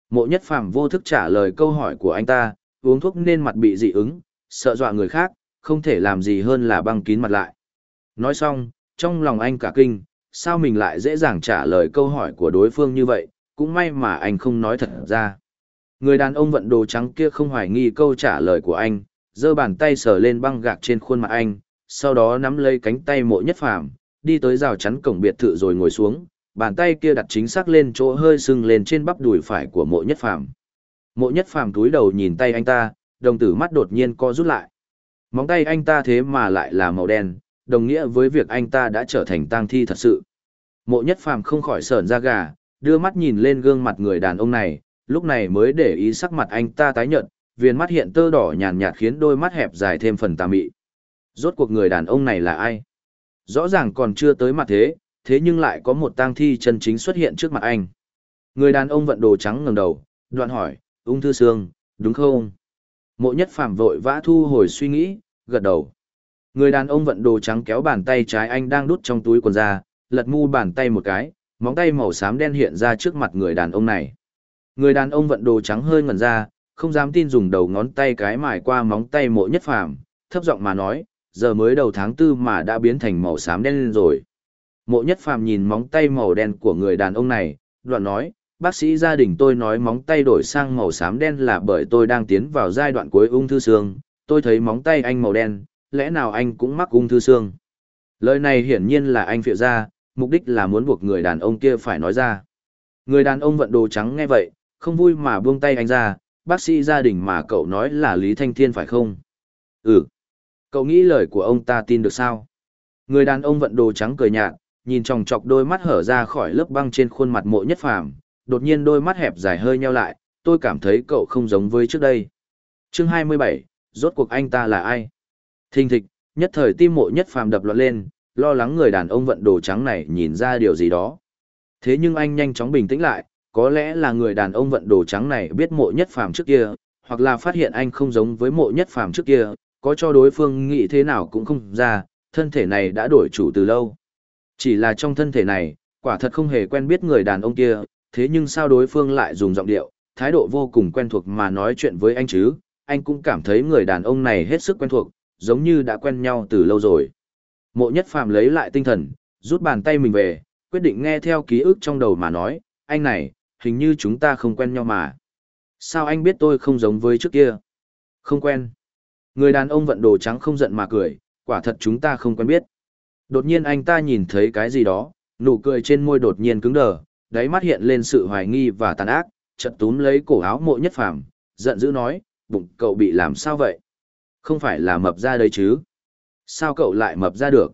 Mộ nhất phàm vô thức trả lời câu hỏi của anh ta, uống thuốc nên mặt bị dị ứng, sợ dọa người khác, không thể làm gì hơn là băng kín mặt lại. Nói xong, trong lòng anh cả kinh, sao mình lại dễ dàng trả lời câu hỏi của đối phương như vậy, cũng may mà anh không nói thật ra. Người đàn ông vận đồ trắng kia không hoài nghi câu trả lời của anh, giơ bàn tay sờ lên băng gạc trên khuôn mặt anh, sau đó nắm lấy cánh tay mộ nhất phàm, đi tới rào chắn cổng biệt thự rồi ngồi xuống, bàn tay kia đặt chính xác lên chỗ hơi sưng lên trên bắp đùi phải của mộ nhất phàm. Mộ nhất phàm túi đầu nhìn tay anh ta, đồng tử mắt đột nhiên co rút lại. Móng tay anh ta thế mà lại là màu đen, đồng nghĩa với việc anh ta đã trở thành tang thi thật sự. Mộ nhất phàm không khỏi sởn ra gà, đưa mắt nhìn lên gương mặt người đàn ông này, lúc này mới để ý sắc mặt anh ta tái nhợt, viền mắt hiện tơ đỏ nhàn nhạt khiến đôi mắt hẹp dài thêm phần tà mị. Rốt cuộc người đàn ông này là ai? Rõ ràng còn chưa tới mặt thế, thế nhưng lại có một tang thi chân chính xuất hiện trước mặt anh. Người đàn ông vận đồ trắng ngẩng đầu, đoạn hỏi, ung thư xương, đúng không? Mộ nhất phàm vội vã thu hồi suy nghĩ, gật đầu. Người đàn ông vận đồ trắng kéo bàn tay trái anh đang đút trong túi quần ra, lật mu bàn tay một cái, móng tay màu xám đen hiện ra trước mặt người đàn ông này. Người đàn ông vận đồ trắng hơi ngẩn ra, không dám tin dùng đầu ngón tay cái mài qua móng tay mộ nhất phàm, thấp giọng mà nói, giờ mới đầu tháng tư mà đã biến thành màu xám đen lên rồi. Mộ nhất phàm nhìn móng tay màu đen của người đàn ông này, đoạn nói, bác sĩ gia đình tôi nói móng tay đổi sang màu xám đen là bởi tôi đang tiến vào giai đoạn cuối ung thư xương, tôi thấy móng tay anh màu đen, lẽ nào anh cũng mắc ung thư xương. Lời này hiển nhiên là anh phịa ra, mục đích là muốn buộc người đàn ông kia phải nói ra. Người đàn ông vận đồ trắng nghe vậy, không vui mà buông tay anh ra, bác sĩ gia đình mà cậu nói là Lý Thanh Thiên phải không? Ừ. Cậu nghĩ lời của ông ta tin được sao? Người đàn ông vận đồ trắng cười nhạt, nhìn tròng trọc đôi mắt hở ra khỏi lớp băng trên khuôn mặt mộ nhất phàm, đột nhiên đôi mắt hẹp dài hơi nheo lại, tôi cảm thấy cậu không giống với trước đây. Chương 27, rốt cuộc anh ta là ai? Thình thịch, nhất thời tim mộ nhất phàm đập loạn lên, lo lắng người đàn ông vận đồ trắng này nhìn ra điều gì đó. Thế nhưng anh nhanh chóng bình tĩnh lại, có lẽ là người đàn ông vận đồ trắng này biết mộ nhất phàm trước kia, hoặc là phát hiện anh không giống với mộ nhất phàm trước kia, có cho đối phương nghĩ thế nào cũng không ra, thân thể này đã đổi chủ từ lâu. Chỉ là trong thân thể này, quả thật không hề quen biết người đàn ông kia, thế nhưng sao đối phương lại dùng giọng điệu, thái độ vô cùng quen thuộc mà nói chuyện với anh chứ, anh cũng cảm thấy người đàn ông này hết sức quen thuộc, giống như đã quen nhau từ lâu rồi. Mộ nhất phàm lấy lại tinh thần, rút bàn tay mình về, quyết định nghe theo ký ức trong đầu mà nói, anh này, hình như chúng ta không quen nhau mà. Sao anh biết tôi không giống với trước kia? Không quen. Người đàn ông vận đồ trắng không giận mà cười, quả thật chúng ta không quen biết. Đột nhiên anh ta nhìn thấy cái gì đó, nụ cười trên môi đột nhiên cứng đờ, đáy mắt hiện lên sự hoài nghi và tàn ác, chợt túm lấy cổ áo mộ nhất phàm, giận dữ nói, bụng cậu bị làm sao vậy? Không phải là mập ra đấy chứ? Sao cậu lại mập ra được?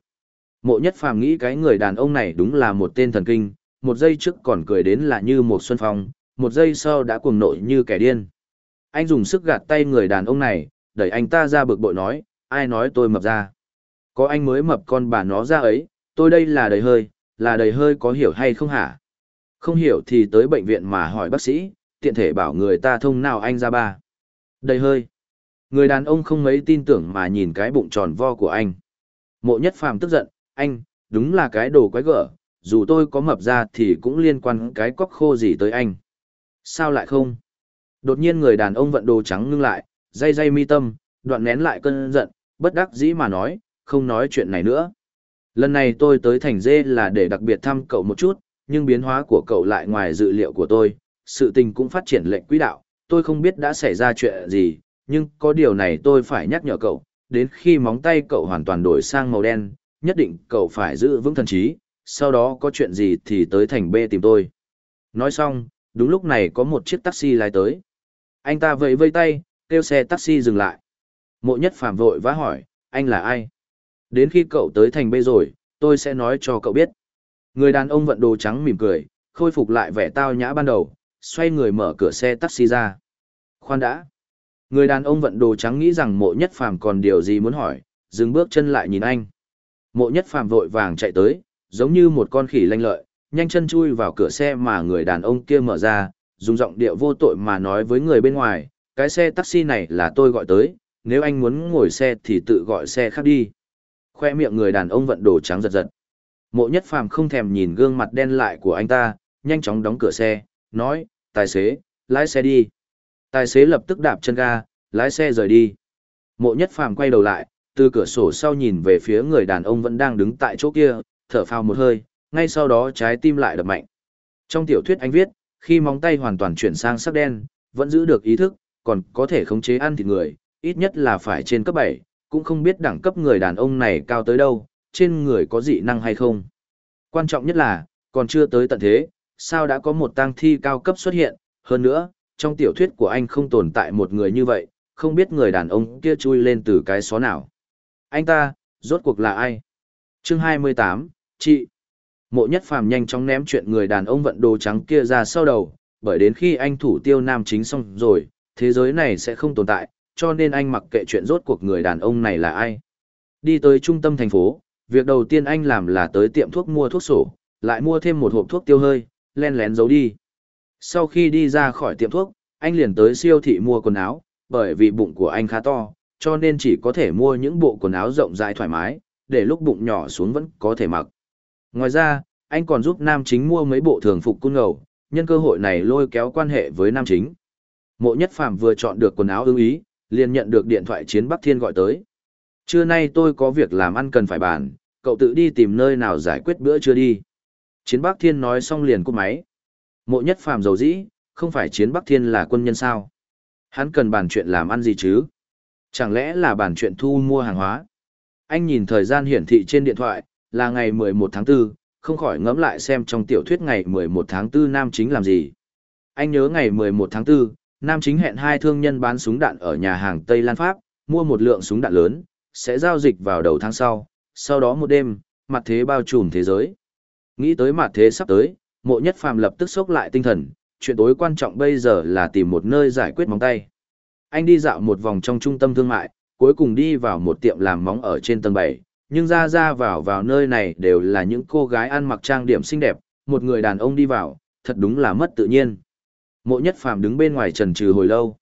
Mộ nhất phàm nghĩ cái người đàn ông này đúng là một tên thần kinh, một giây trước còn cười đến là như một xuân phong, một giây sau đã cuồng nộ như kẻ điên. Anh dùng sức gạt tay người đàn ông này, đẩy anh ta ra bực bội nói, ai nói tôi mập ra. Có anh mới mập con bà nó ra ấy, tôi đây là đầy hơi, là đầy hơi có hiểu hay không hả? Không hiểu thì tới bệnh viện mà hỏi bác sĩ, tiện thể bảo người ta thông nào anh ra ba. Đầy hơi. Người đàn ông không mấy tin tưởng mà nhìn cái bụng tròn vo của anh. Mộ nhất phàm tức giận, anh, đúng là cái đồ quái gở, dù tôi có mập ra thì cũng liên quan cái cóc khô gì tới anh. Sao lại không? Đột nhiên người đàn ông vận đồ trắng ngưng lại, dây dây mi tâm, đoạn nén lại cơn giận, bất đắc dĩ mà nói, không nói chuyện này nữa. Lần này tôi tới thành dê là để đặc biệt thăm cậu một chút, nhưng biến hóa của cậu lại ngoài dự liệu của tôi, sự tình cũng phát triển lệnh quỹ đạo, tôi không biết đã xảy ra chuyện gì, nhưng có điều này tôi phải nhắc nhở cậu, đến khi móng tay cậu hoàn toàn đổi sang màu đen, nhất định cậu phải giữ vững thần trí, sau đó có chuyện gì thì tới thành B tìm tôi. Nói xong, đúng lúc này có một chiếc taxi lái tới. Anh ta vẫy vây tay, kêu xe taxi dừng lại. Mộ nhất phạm vội vã hỏi, anh là ai? Đến khi cậu tới thành B rồi, tôi sẽ nói cho cậu biết. Người đàn ông vận đồ trắng mỉm cười, khôi phục lại vẻ tao nhã ban đầu, xoay người mở cửa xe taxi ra. Khoan đã. Người đàn ông vận đồ trắng nghĩ rằng mộ nhất phàm còn điều gì muốn hỏi, dừng bước chân lại nhìn anh. Mộ nhất phàm vội vàng chạy tới, giống như một con khỉ lanh lợi, nhanh chân chui vào cửa xe mà người đàn ông kia mở ra, dùng giọng điệu vô tội mà nói với người bên ngoài, cái xe taxi này là tôi gọi tới, nếu anh muốn ngồi xe thì tự gọi xe khác đi. Khoe miệng người đàn ông vận đồ trắng giật giật. Mộ nhất phàm không thèm nhìn gương mặt đen lại của anh ta, nhanh chóng đóng cửa xe, nói, tài xế, lái xe đi. Tài xế lập tức đạp chân ga, lái xe rời đi. Mộ nhất phàm quay đầu lại, từ cửa sổ sau nhìn về phía người đàn ông vẫn đang đứng tại chỗ kia, thở phào một hơi, ngay sau đó trái tim lại đập mạnh. Trong tiểu thuyết anh viết, khi móng tay hoàn toàn chuyển sang sắc đen, vẫn giữ được ý thức, còn có thể khống chế ăn thịt người, ít nhất là phải trên cấp 7, cũng không biết đẳng cấp người đàn ông này cao tới đâu, trên người có dị năng hay không. Quan trọng nhất là, còn chưa tới tận thế, sao đã có một tang thi cao cấp xuất hiện, hơn nữa, trong tiểu thuyết của anh không tồn tại một người như vậy, không biết người đàn ông kia chui lên từ cái xó nào. Anh ta, rốt cuộc là ai? Chương 28, chị. Mộ nhất phàm nhanh chóng ném chuyện người đàn ông vận đồ trắng kia ra sau đầu, bởi đến khi anh thủ tiêu nam chính xong rồi, thế giới này sẽ không tồn tại, cho nên anh mặc kệ chuyện rốt cuộc người đàn ông này là ai. Đi tới trung tâm thành phố, việc đầu tiên anh làm là tới tiệm thuốc mua thuốc sổ, lại mua thêm một hộp thuốc tiêu hơi, len lén giấu đi. Sau khi đi ra khỏi tiệm thuốc, anh liền tới siêu thị mua quần áo, bởi vì bụng của anh khá to, cho nên chỉ có thể mua những bộ quần áo rộng rãi thoải mái, để lúc bụng nhỏ xuống vẫn có thể mặc. Ngoài ra, anh còn giúp nam chính mua mấy bộ thường phục cung ngầu, nhân cơ hội này lôi kéo quan hệ với nam chính. Mộ Nhất Phàm vừa chọn được quần áo ưng ý, liền nhận được điện thoại chiến Bắc Thiên gọi tới. Trưa nay tôi có việc làm ăn cần phải bàn, cậu tự đi tìm nơi nào giải quyết bữa trưa đi. Chiến Bắc Thiên nói xong liền cúp máy. Mộ Nhất Phàm dầu dĩ, không phải Chiến Bắc Thiên là quân nhân sao? Hắn cần bàn chuyện làm ăn gì chứ? Chẳng lẽ là bàn chuyện thu mua hàng hóa? Anh nhìn thời gian hiển thị trên điện thoại, là ngày 11 tháng 4, không khỏi ngẫm lại xem trong tiểu thuyết ngày 11 tháng 4 nam chính làm gì. Anh nhớ ngày 11 tháng 4, nam chính hẹn hai thương nhân bán súng đạn ở nhà hàng Tây Lan Pháp, mua một lượng súng đạn lớn, sẽ giao dịch vào đầu tháng sau, sau đó một đêm, mặt thế bao trùm thế giới. Nghĩ tới mặt thế sắp tới, mộ nhất phàm lập tức sốc lại tinh thần, chuyện tối quan trọng bây giờ là tìm một nơi giải quyết móng tay. Anh đi dạo một vòng trong trung tâm thương mại, cuối cùng đi vào một tiệm làm móng ở trên tầng 7, nhưng ra ra vào vào nơi này đều là những cô gái ăn mặc trang điểm xinh đẹp, một người đàn ông đi vào, thật đúng là mất tự nhiên. Mộ nhất phàm đứng bên ngoài trần trừ hồi lâu.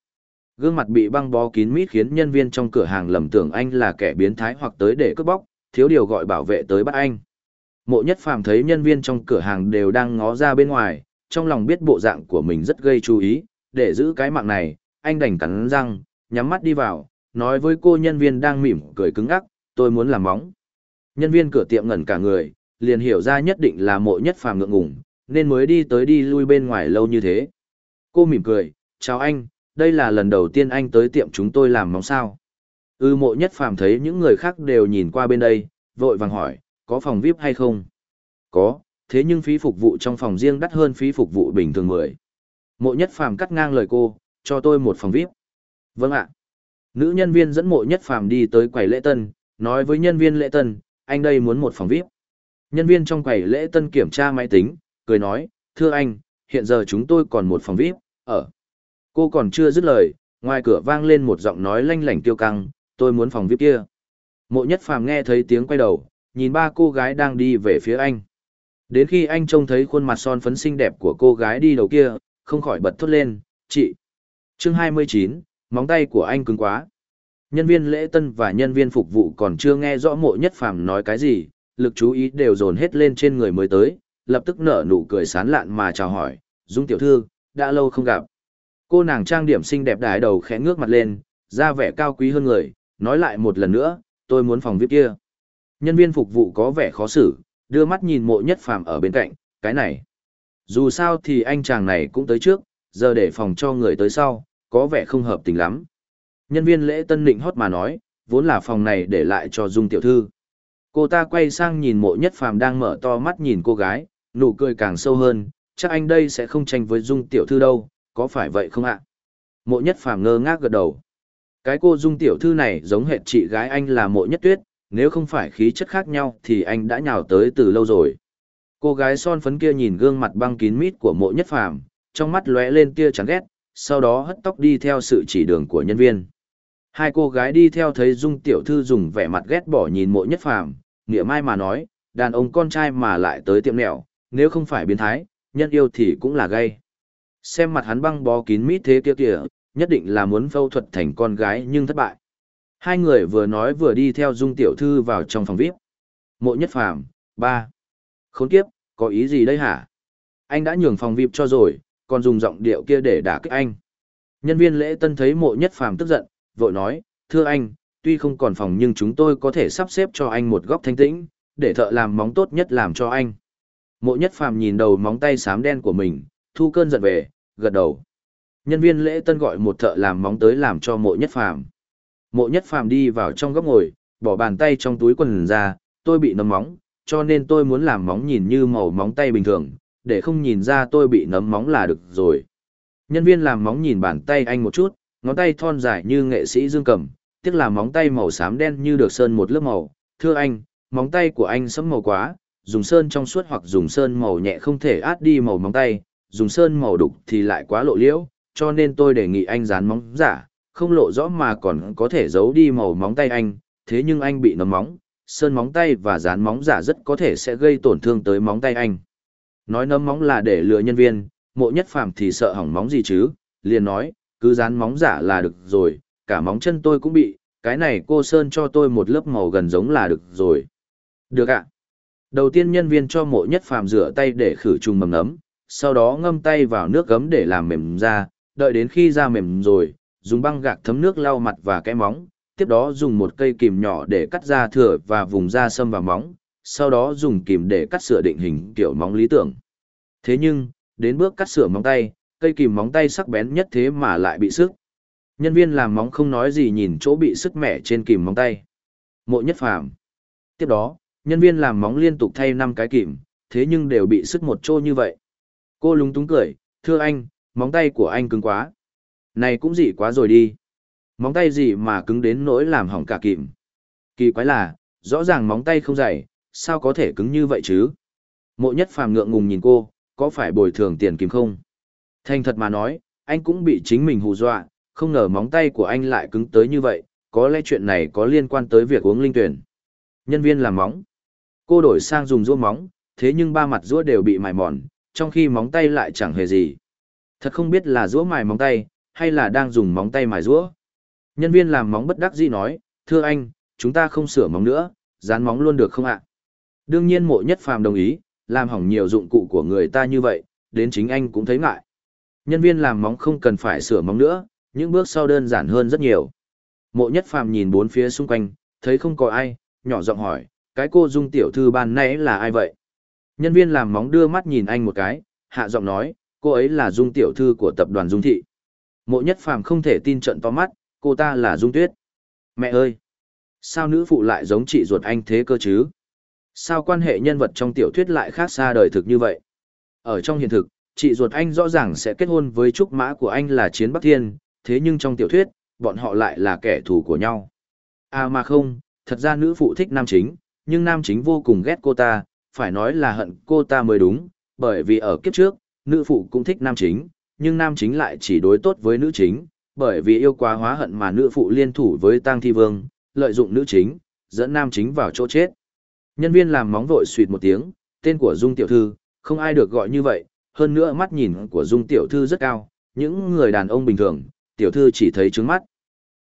Gương mặt bị băng bó kín mít khiến nhân viên trong cửa hàng lầm tưởng anh là kẻ biến thái hoặc tới để cướp bóc, thiếu điều gọi bảo vệ tới bắt anh. Mộ nhất phàm thấy nhân viên trong cửa hàng đều đang ngó ra bên ngoài, trong lòng biết bộ dạng của mình rất gây chú ý, để giữ cái mạng này, anh đành cắn răng, nhắm mắt đi vào, nói với cô nhân viên đang mỉm cười cứng ắc, tôi muốn làm móng. Nhân viên cửa tiệm ngẩn cả người, liền hiểu ra nhất định là mộ nhất phàm ngượng ngùng, nên mới đi tới đi lui bên ngoài lâu như thế. Cô mỉm cười, chào anh, đây là lần đầu tiên anh tới tiệm chúng tôi làm móng sao. Ư ừ, mộ nhất phàm thấy những người khác đều nhìn qua bên đây, vội vàng hỏi, có phòng VIP hay không? Có, thế nhưng phí phục vụ trong phòng riêng đắt hơn phí phục vụ bình thường người. Mộ nhất phàm cắt ngang lời cô, cho tôi một phòng VIP. Vâng ạ. Nữ nhân viên dẫn mộ nhất phàm đi tới quầy lễ tân, nói với nhân viên lễ tân, anh đây muốn một phòng VIP. Nhân viên trong quầy lễ tân kiểm tra máy tính, cười nói, thưa anh, hiện giờ chúng tôi còn một phòng VIP, ở. Cô còn chưa dứt lời, ngoài cửa vang lên một giọng nói lanh lảnh tiêu căng, tôi muốn phòng VIP kia. Mộ nhất phàm nghe thấy tiếng quay đầu, nhìn ba cô gái đang đi về phía anh. Đến khi anh trông thấy khuôn mặt son phấn xinh đẹp của cô gái đi đầu kia, không khỏi bật thốt lên, chị. Chương 29, móng tay của anh cứng quá. Nhân viên lễ tân và nhân viên phục vụ còn chưa nghe rõ mộ nhất phàm nói cái gì, lực chú ý đều dồn hết lên trên người mới tới, lập tức nở nụ cười sán lạn mà chào hỏi, Dung tiểu thư, đã lâu không gặp. Cô nàng trang điểm xinh đẹp đái đầu khẽ ngước mặt lên, ra vẻ cao quý hơn người, nói lại một lần nữa, tôi muốn phòng VIP kia. Nhân viên phục vụ có vẻ khó xử, đưa mắt nhìn mộ nhất phàm ở bên cạnh, cái này. Dù sao thì anh chàng này cũng tới trước, giờ để phòng cho người tới sau, có vẻ không hợp tình lắm. Nhân viên lễ tân định hót mà nói, vốn là phòng này để lại cho Dung tiểu thư. Cô ta quay sang nhìn mộ nhất phàm đang mở to mắt nhìn cô gái, nụ cười càng sâu hơn, chắc anh đây sẽ không tranh với Dung tiểu thư đâu, có phải vậy không ạ? Mộ nhất phàm ngơ ngác gật đầu. Cái cô Dung tiểu thư này giống hệt chị gái anh là mộ nhất tuyết, nếu không phải khí chất khác nhau thì anh đã nhào tới từ lâu rồi. Cô gái son phấn kia nhìn gương mặt băng kín mít của mộ nhất phàm, trong mắt lóe lên tia chán ghét, sau đó hất tóc đi theo sự chỉ đường của nhân viên. Hai cô gái đi theo thấy Dung tiểu thư dùng vẻ mặt ghét bỏ nhìn mộ nhất phàm, nghĩa mai mà nói, đàn ông con trai mà lại tới tiệm nẹo, nếu không phải biến thái, nhân yêu thì cũng là gay. Xem mặt hắn băng bó kín mít thế kia kìa, nhất định là muốn phẫu thuật thành con gái nhưng thất bại. Hai người vừa nói vừa đi theo Dung tiểu thư vào trong phòng VIP. Mộ nhất phàm, ba. Khốn kiếp, có ý gì đây hả? Anh đã nhường phòng VIP cho rồi, còn dùng giọng điệu kia để đả kích anh. Nhân viên lễ tân thấy mộ nhất phàm tức giận, vội nói, thưa anh, tuy không còn phòng nhưng chúng tôi có thể sắp xếp cho anh một góc thanh tĩnh, để thợ làm móng tốt nhất làm cho anh. Mộ nhất phàm nhìn đầu móng tay xám đen của mình, thu cơn giận về, gật đầu. Nhân viên lễ tân gọi một thợ làm móng tới làm cho mộ nhất phàm. Mộ nhất phàm đi vào trong góc ngồi, bỏ bàn tay trong túi quần ra, tôi bị nấm móng, cho nên tôi muốn làm móng nhìn như màu móng tay bình thường, để không nhìn ra tôi bị nấm móng là được rồi. Nhân viên làm móng nhìn bàn tay anh một chút, ngón tay thon dài như nghệ sĩ dương cầm, tiếc là móng tay màu xám đen như được sơn một lớp màu. Thưa anh, móng tay của anh sẫm màu quá, dùng sơn trong suốt hoặc dùng sơn màu nhẹ không thể át đi màu móng tay, dùng sơn màu đục thì lại quá lộ liễu, cho nên tôi đề nghị anh dán móng giả, không lộ rõ mà còn có thể giấu đi màu móng tay anh, thế nhưng anh bị nấm móng, sơn móng tay và dán móng giả rất có thể sẽ gây tổn thương tới móng tay anh. Nói nấm móng là để lừa nhân viên, mộ nhất phàm thì sợ hỏng móng gì chứ, liền nói, cứ dán móng giả là được rồi, cả móng chân tôi cũng bị, cái này cô Sơn cho tôi một lớp màu gần giống là được rồi. Được ạ. Đầu tiên nhân viên cho mộ nhất phàm rửa tay để khử trùng mầm nấm, sau đó ngâm tay vào nước gấm để làm mềm da, đợi đến khi da mềm rồi, dùng băng gạc thấm nước lau mặt và cái móng, tiếp đó dùng một cây kìm nhỏ để cắt da thừa và vùng da sâm và móng, sau đó dùng kìm để cắt sửa định hình kiểu móng lý tưởng. Thế nhưng, đến bước cắt sửa móng tay, cây kìm móng tay sắc bén nhất thế mà lại bị sức. Nhân viên làm móng không nói gì nhìn chỗ bị sức mẻ trên kìm móng tay. Mộ nhất phàm. Tiếp đó, nhân viên làm móng liên tục thay 5 cái kìm, thế nhưng đều bị sức một chỗ như vậy. Cô lúng túng cười, thưa anh, móng tay của anh cứng quá. Này cũng dị quá rồi đi. Móng tay gì mà cứng đến nỗi làm hỏng cả kìm. Kỳ quái là, rõ ràng móng tay không dày, sao có thể cứng như vậy chứ? Mộ nhất phàm ngượng ngùng nhìn cô, có phải bồi thường tiền kìm không? Thành thật mà nói, anh cũng bị chính mình hù dọa, không ngờ móng tay của anh lại cứng tới như vậy, có lẽ chuyện này có liên quan tới việc uống linh tuyển. Nhân viên làm móng. Cô đổi sang dùng rũa móng, thế nhưng ba mặt rũa đều bị mài mòn, trong khi móng tay lại chẳng hề gì. Thật không biết là rũa mài móng tay, hay là đang dùng móng tay mài rũa. Nhân viên làm móng bất đắc dĩ nói, thưa anh, chúng ta không sửa móng nữa, dán móng luôn được không ạ? Đương nhiên mộ nhất phàm đồng ý, làm hỏng nhiều dụng cụ của người ta như vậy, đến chính anh cũng thấy ngại. Nhân viên làm móng không cần phải sửa móng nữa, những bước sau đơn giản hơn rất nhiều. Mộ nhất phàm nhìn bốn phía xung quanh, thấy không có ai, nhỏ giọng hỏi, cái cô dung tiểu thư ban nãy là ai vậy? Nhân viên làm móng đưa mắt nhìn anh một cái, hạ giọng nói, cô ấy là dung tiểu thư của tập đoàn dung thị. Mộ nhất phàm không thể tin trận to mắt, cô ta là dung tuyết. Mẹ ơi! Sao nữ phụ lại giống chị ruột anh thế cơ chứ? Sao quan hệ nhân vật trong tiểu thuyết lại khác xa đời thực như vậy? Ở trong hiện thực, chị ruột anh rõ ràng sẽ kết hôn với trúc mã của anh là Chiến Bắc Thiên, thế nhưng trong tiểu thuyết, bọn họ lại là kẻ thù của nhau. À mà không, thật ra nữ phụ thích nam chính, nhưng nam chính vô cùng ghét cô ta, phải nói là hận cô ta mới đúng, bởi vì ở kiếp trước, nữ phụ cũng thích nam chính, nhưng nam chính lại chỉ đối tốt với nữ chính, bởi vì yêu quá hóa hận mà nữ phụ liên thủ với Tang Thi Vương, lợi dụng nữ chính, dẫn nam chính vào chỗ chết. Nhân viên làm móng vội suýt một tiếng, tên của Dung Tiểu Thư, không ai được gọi như vậy, hơn nữa mắt nhìn của Dung Tiểu Thư rất cao, những người đàn ông bình thường, Tiểu Thư chỉ thấy trướng mắt.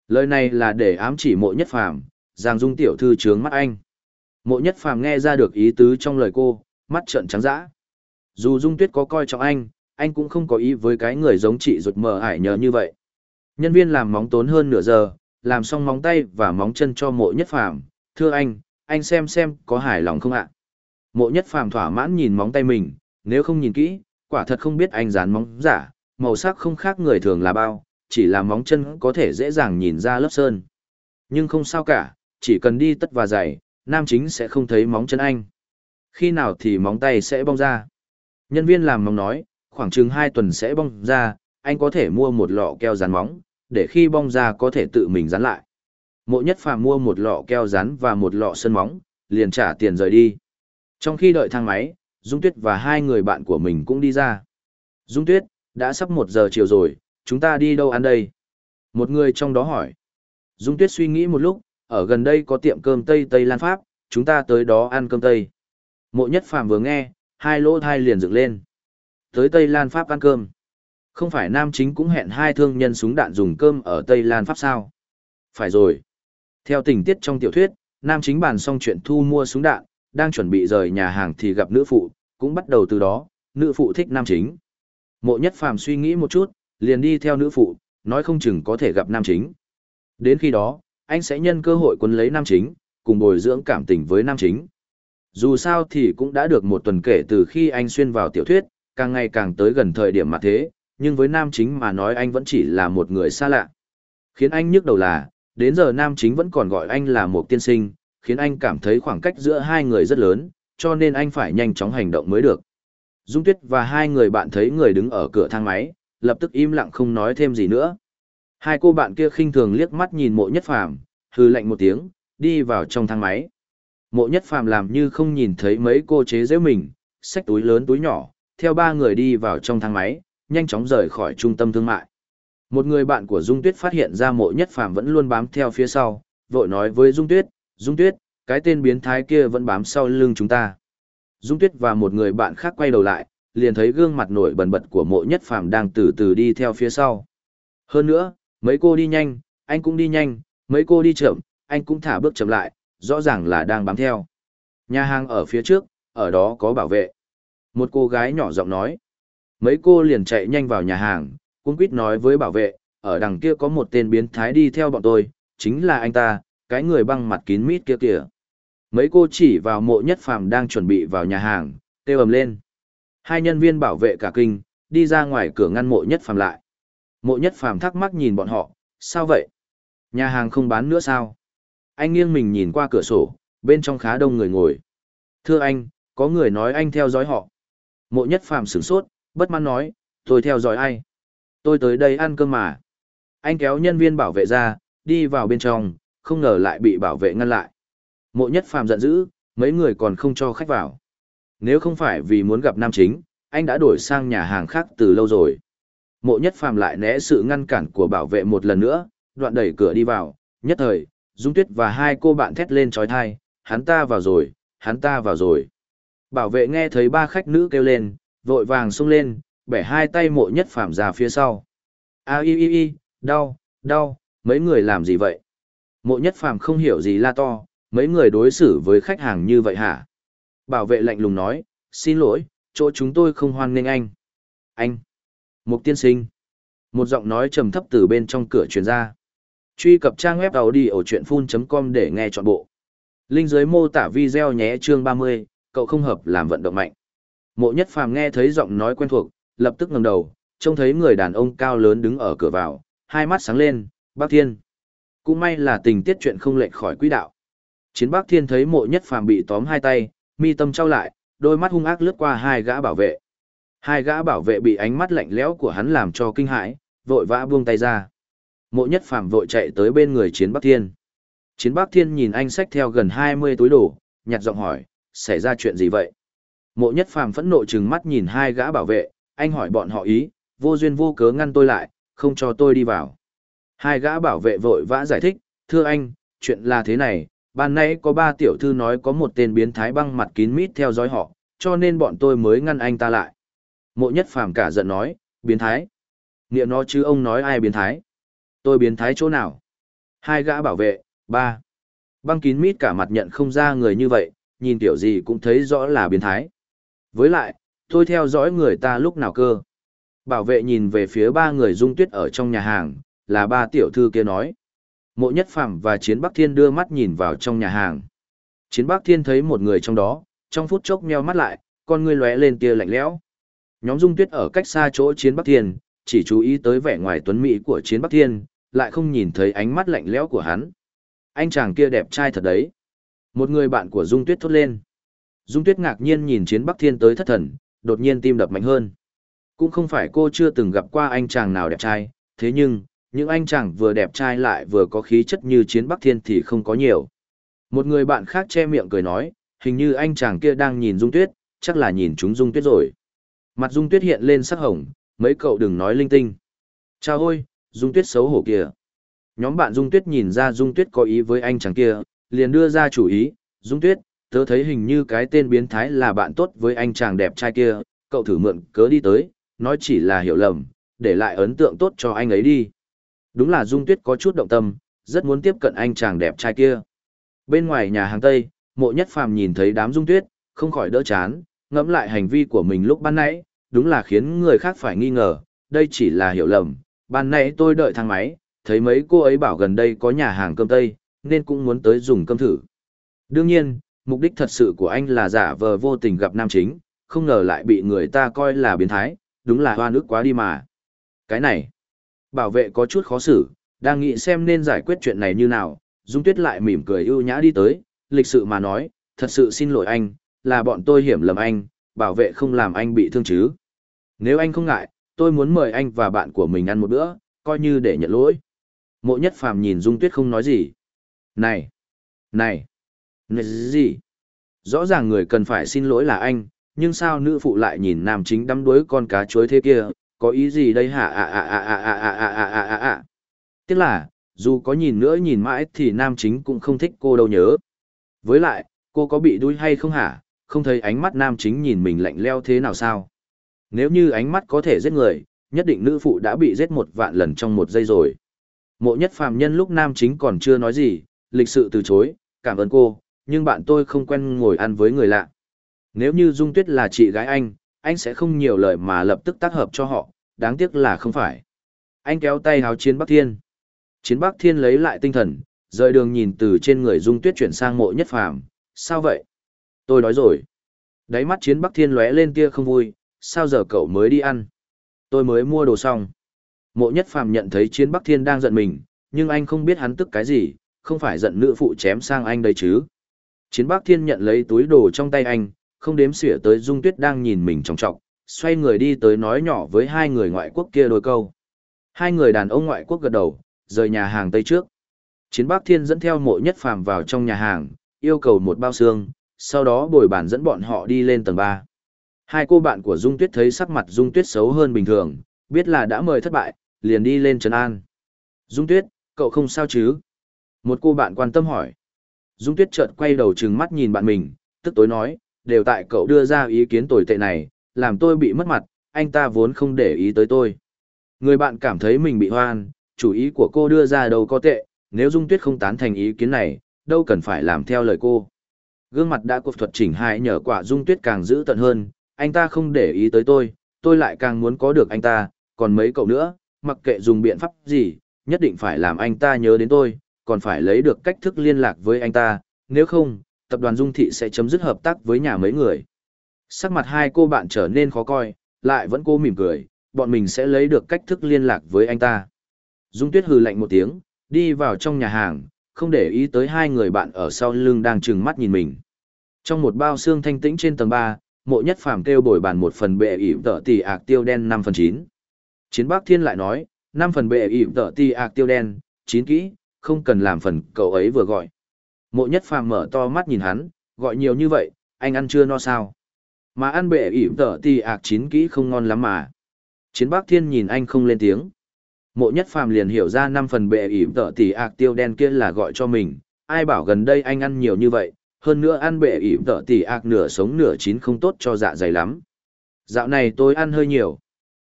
Lời này là để ám chỉ mộ nhất phàm, rằng Dung Tiểu Thư trướng mắt anh. Mộ nhất phàm nghe ra được ý tứ trong lời cô, mắt trợn trắng dã. Dù Dung Tuyết có coi trọng anh, anh cũng không có ý với cái người giống chị ruột mờ ải nhờ như vậy. Nhân viên làm móng tốn hơn nửa giờ, làm xong móng tay và móng chân cho mộ nhất phàm. Thưa anh, anh xem xem có hài lòng không ạ? Mộ nhất phàm thỏa mãn nhìn móng tay mình, nếu không nhìn kỹ, quả thật không biết anh dán móng giả, màu sắc không khác người thường là bao, chỉ là móng chân có thể dễ dàng nhìn ra lớp sơn. Nhưng không sao cả, chỉ cần đi tất và giày, nam chính sẽ không thấy móng chân anh. Khi nào thì móng tay sẽ bong ra? Nhân viên làm móng nói, khoảng chừng 2 tuần sẽ bong ra, anh có thể mua một lọ keo dán móng, để khi bong ra có thể tự mình dán lại. Mộ nhất phàm mua một lọ keo dán và một lọ sơn móng, liền trả tiền rời đi. Trong khi đợi thang máy, Dung Tuyết và hai người bạn của mình cũng đi ra. Dung Tuyết, đã sắp một giờ chiều rồi, chúng ta đi đâu ăn đây? Một người trong đó hỏi. Dung Tuyết suy nghĩ một lúc, ở gần đây có tiệm cơm Tây Tây Lan Pháp, chúng ta tới đó ăn cơm Tây. Mộ nhất phàm vừa nghe, hai lỗ thai liền dựng lên. Tới Tây Lan Pháp ăn cơm. Không phải nam chính cũng hẹn hai thương nhân súng đạn dùng cơm ở Tây Lan Pháp sao? Phải rồi. Theo tình tiết trong tiểu thuyết, nam chính bàn xong chuyện thu mua súng đạn, đang chuẩn bị rời nhà hàng thì gặp nữ phụ, cũng bắt đầu từ đó, nữ phụ thích nam chính. Mộ nhất phàm suy nghĩ một chút, liền đi theo nữ phụ, nói không chừng có thể gặp nam chính. Đến khi đó, anh sẽ nhân cơ hội quấn lấy nam chính, cùng bồi dưỡng cảm tình với nam chính. Dù sao thì cũng đã được một tuần kể từ khi anh xuyên vào tiểu thuyết, càng ngày càng tới gần thời điểm mà thế, nhưng với nam chính mà nói anh vẫn chỉ là một người xa lạ. Khiến anh nhức đầu là, đến giờ nam chính vẫn còn gọi anh là một tiên sinh, khiến anh cảm thấy khoảng cách giữa hai người rất lớn, cho nên anh phải nhanh chóng hành động mới được. Dung Tuyết và hai người bạn thấy người đứng ở cửa thang máy, lập tức im lặng không nói thêm gì nữa. Hai cô bạn kia khinh thường liếc mắt nhìn mộ nhất phàm, hư lạnh một tiếng, đi vào trong thang máy. Mộ nhất phàm làm như không nhìn thấy mấy cô chế giễu mình, xách túi lớn túi nhỏ, theo ba người đi vào trong thang máy, nhanh chóng rời khỏi trung tâm thương mại. Một người bạn của Dung Tuyết phát hiện ra mộ nhất phàm vẫn luôn bám theo phía sau, vội nói với Dung Tuyết, Dung Tuyết, cái tên biến thái kia vẫn bám sau lưng chúng ta. Dung Tuyết và một người bạn khác quay đầu lại, liền thấy gương mặt nổi bần bật của mộ nhất phàm đang từ từ đi theo phía sau. Hơn nữa, mấy cô đi nhanh, anh cũng đi nhanh, mấy cô đi chậm, anh cũng thả bước chậm lại, rõ ràng là đang bám theo. Nhà hàng ở phía trước, ở đó có bảo vệ. Một cô gái nhỏ giọng nói. Mấy cô liền chạy nhanh vào nhà hàng, cũng quýt nói với bảo vệ, ở đằng kia có một tên biến thái đi theo bọn tôi, chính là anh ta, cái người băng mặt kín mít kia kìa. Mấy cô chỉ vào mộ nhất phàm đang chuẩn bị vào nhà hàng, kêu ầm lên. Hai nhân viên bảo vệ cả kinh, đi ra ngoài cửa ngăn mộ nhất phàm lại. Mộ nhất phàm thắc mắc nhìn bọn họ, sao vậy? Nhà hàng không bán nữa sao? Anh nghiêng mình nhìn qua cửa sổ, bên trong khá đông người ngồi. Thưa anh, có người nói anh theo dõi họ. Mộ nhất phàm sửng sốt, bất mãn nói, tôi theo dõi ai? Tôi tới đây ăn cơm mà. Anh kéo nhân viên bảo vệ ra, đi vào bên trong, không ngờ lại bị bảo vệ ngăn lại. Mộ nhất phàm giận dữ, mấy người còn không cho khách vào. Nếu không phải vì muốn gặp nam chính, anh đã đổi sang nhà hàng khác từ lâu rồi. Mộ nhất phàm lại né sự ngăn cản của bảo vệ một lần nữa, đoạn đẩy cửa đi vào, nhất thời, Dung Tuyết và hai cô bạn thét lên trói thai, hắn ta vào rồi, hắn ta vào rồi. Bảo vệ nghe thấy ba khách nữ kêu lên, vội vàng xông lên, bẻ hai tay mộ nhất phàm ra phía sau. A y y y, đau, đau, mấy người làm gì vậy? Mộ nhất phàm không hiểu gì la to, mấy người đối xử với khách hàng như vậy hả? Bảo vệ lạnh lùng nói, xin lỗi, chỗ chúng tôi không hoan nghênh anh. Anh. Mục tiên sinh. Một giọng nói trầm thấp từ bên trong cửa truyền ra. Truy cập trang web đầu đi ở chuyện full.com để nghe trọn bộ. Linh dưới mô tả video nhé chương 30, cậu không hợp làm vận động mạnh. Mộ nhất phàm nghe thấy giọng nói quen thuộc, lập tức ngẩng đầu, trông thấy người đàn ông cao lớn đứng ở cửa vào, hai mắt sáng lên, bác thiên. Cũng may là tình tiết chuyện không lệch khỏi quỹ đạo. Chiến bác thiên thấy mộ nhất phàm bị tóm hai tay, mi tâm trao lại, đôi mắt hung ác lướt qua hai gã bảo vệ. Hai gã bảo vệ bị ánh mắt lạnh lẽo của hắn làm cho kinh hãi, vội vã buông tay ra. Mộ nhất phàm vội chạy tới bên người chiến Bác thiên. Chiến Bác thiên nhìn anh sách theo gần 20 túi đồ, nhặt giọng hỏi, xảy ra chuyện gì vậy? Mộ nhất phàm phẫn nộ trừng mắt nhìn hai gã bảo vệ, anh hỏi bọn họ ý, vô duyên vô cớ ngăn tôi lại, không cho tôi đi vào. Hai gã bảo vệ vội vã giải thích, thưa anh, chuyện là thế này, ban nãy có ba tiểu thư nói có một tên biến thái băng mặt kín mít theo dõi họ, cho nên bọn tôi mới ngăn anh ta lại. Mộ nhất phàm cả giận nói, biến thái. Nghĩa nó chứ ông nói ai biến thái. Tôi biến thái chỗ nào? Hai gã bảo vệ, ba. Băng kín mít cả mặt nhận không ra người như vậy, nhìn tiểu gì cũng thấy rõ là biến thái. Với lại, tôi theo dõi người ta lúc nào cơ. Bảo vệ nhìn về phía ba người dung tuyết ở trong nhà hàng, là ba tiểu thư kia nói. Mộ Nhất Phàm và Chiến Bắc Thiên đưa mắt nhìn vào trong nhà hàng. Chiến Bắc Thiên thấy một người trong đó, trong phút chốc nheo mắt lại, con ngươi lóe lên tia lạnh lẽo. Nhóm Dung Tuyết ở cách xa chỗ Chiến Bắc Thiên, chỉ chú ý tới vẻ ngoài tuấn mỹ của Chiến Bắc Thiên, lại không nhìn thấy ánh mắt lạnh lẽo của hắn. Anh chàng kia đẹp trai thật đấy. Một người bạn của Dung Tuyết thốt lên. Dung Tuyết ngạc nhiên nhìn Chiến Bắc Thiên tới thất thần, đột nhiên tim đập mạnh hơn. Cũng không phải cô chưa từng gặp qua anh chàng nào đẹp trai, thế nhưng, những anh chàng vừa đẹp trai lại vừa có khí chất như chiến Bắc Thiên thì không có nhiều. Một người bạn khác che miệng cười nói, hình như anh chàng kia đang nhìn Dung Tuyết, chắc là nhìn chúng Dung Tuyết rồi. Mặt Dung Tuyết hiện lên sắc hồng, mấy cậu đừng nói linh tinh. Chào ôi, Dung Tuyết xấu hổ kìa. Nhóm bạn Dung Tuyết nhìn ra Dung Tuyết có ý với anh chàng kia, liền đưa ra chủ ý, Dung Tuyết, tớ thấy hình như cái tên biến thái là bạn tốt với anh chàng đẹp trai kia, cậu thử mượn cớ đi tới, nói chỉ là hiểu lầm, để lại ấn tượng tốt cho anh ấy đi. Đúng là Dung Tuyết có chút động tâm, rất muốn tiếp cận anh chàng đẹp trai kia. Bên ngoài nhà hàng Tây, mộ nhất phàm nhìn thấy đám Dung Tuyết, không khỏi đỡ chán, ngẫm lại hành vi của mình lúc ban nãy, đúng là khiến người khác phải nghi ngờ, đây chỉ là hiểu lầm. Ban nãy tôi đợi thang máy, thấy mấy cô ấy bảo gần đây có nhà hàng cơm Tây, nên cũng muốn tới dùng cơm thử. Đương nhiên, mục đích thật sự của anh là giả vờ vô tình gặp nam chính, không ngờ lại bị người ta coi là biến thái, đúng là hoa nước quá đi mà. Cái này, Bảo vệ có chút khó xử, đang nghĩ xem nên giải quyết chuyện này như nào, Dung Tuyết lại mỉm cười ưu nhã đi tới, lịch sự mà nói, thật sự xin lỗi anh, là bọn tôi hiểu lầm anh, bảo vệ không làm anh bị thương chứ. Nếu anh không ngại, tôi muốn mời anh và bạn của mình ăn một bữa, coi như để nhận lỗi. Mộ nhất phàm nhìn Dung Tuyết không nói gì. Này! Này! Này gì? Rõ ràng người cần phải xin lỗi là anh, nhưng sao nữ phụ lại nhìn nam chính đắm đuối con cá chuối thế kia, có ý gì đây hả à à à à à à à à à à à Tức là, dù có nhìn nữa nhìn mãi thì nam chính cũng không thích cô đâu nhớ. Với lại, cô có bị đuôi hay không hả, không thấy ánh mắt nam chính nhìn mình lạnh leo thế nào sao? Nếu như ánh mắt có thể giết người, nhất định nữ phụ đã bị giết một vạn lần trong một giây rồi. Mộ nhất phàm nhân lúc nam chính còn chưa nói gì, lịch sự từ chối, cảm ơn cô, nhưng bạn tôi không quen ngồi ăn với người lạ. Nếu như Dung Tuyết là chị gái anh, anh sẽ không nhiều lời mà lập tức tác hợp cho họ, đáng tiếc là không phải. Anh kéo tay háo chiến Bắc Thiên. Chiến Bắc Thiên lấy lại tinh thần, rời đường nhìn từ trên người Dung Tuyết chuyển sang mộ nhất phàm. Sao vậy? Tôi đói rồi. Đáy mắt chiến Bắc Thiên lóe lên tia không vui, sao giờ cậu mới đi ăn? Tôi mới mua đồ xong. Mộ nhất phàm nhận thấy chiến Bắc Thiên đang giận mình, nhưng anh không biết hắn tức cái gì, không phải giận nữ phụ chém sang anh đây chứ. Chiến Bác Thiên nhận lấy túi đồ trong tay anh, không đếm xỉa tới Dung Tuyết đang nhìn mình trọng trọng, xoay người đi tới nói nhỏ với hai người ngoại quốc kia đôi câu. Hai người đàn ông ngoại quốc gật đầu, rời nhà hàng Tây trước. Chiến Bác Thiên dẫn theo mộ nhất phàm vào trong nhà hàng, yêu cầu một bao xương, sau đó bồi bàn dẫn bọn họ đi lên tầng 3. Hai cô bạn của Dung Tuyết thấy sắc mặt Dung Tuyết xấu hơn bình thường, biết là đã mời thất bại, liền đi lên trấn an. Dung Tuyết, cậu không sao chứ? Một cô bạn quan tâm hỏi. Dung Tuyết chợt quay đầu trừng mắt nhìn bạn mình, tức tối nói, đều tại cậu đưa ra ý kiến tồi tệ này, làm tôi bị mất mặt, anh ta vốn không để ý tới tôi. Người bạn cảm thấy mình bị hoan, chủ ý của cô đưa ra đâu có tệ, nếu Dung Tuyết không tán thành ý kiến này, đâu cần phải làm theo lời cô. Gương mặt đã cuộc thuật chỉnh hại nhờ quả Dung Tuyết càng giữ tận hơn, anh ta không để ý tới tôi, tôi lại càng muốn có được anh ta, còn mấy cậu nữa, mặc kệ dùng biện pháp gì, nhất định phải làm anh ta nhớ đến tôi, còn phải lấy được cách thức liên lạc với anh ta, nếu không, tập đoàn Dung Thị sẽ chấm dứt hợp tác với nhà mấy người. Sắc mặt hai cô bạn trở nên khó coi, lại vẫn cô mỉm cười, bọn mình sẽ lấy được cách thức liên lạc với anh ta. Dung Tuyết hừ lạnh một tiếng, đi vào trong nhà hàng, không để ý tới hai người bạn ở sau lưng đang trừng mắt nhìn mình. Trong một bao xương thanh tĩnh trên tầng 3, mộ nhất phàm kêu bồi bàn một phần bệ ỉ tợ tỷ ạc tiêu đen 5 phần 9. Chiến Bắc Thiên lại nói, 5 phần bệ ỉ tợ tỷ ạc tiêu đen, 9 kỹ, không cần làm phần cậu ấy vừa gọi. Mộ nhất phàm mở to mắt nhìn hắn, gọi nhiều như vậy, anh ăn chưa no sao? Mà ăn bệ ỉ tở tì ạc chín kỹ không ngon lắm mà. Chiến Bác Thiên nhìn anh không lên tiếng. Mộ nhất phàm liền hiểu ra 5 phần bệ ỉ tở tì ạc tiêu đen kia là gọi cho mình, ai bảo gần đây anh ăn nhiều như vậy, hơn nữa ăn bệ ỉ tở tì ạc nửa sống nửa chín không tốt cho dạ dày lắm. Dạo này tôi ăn hơi nhiều.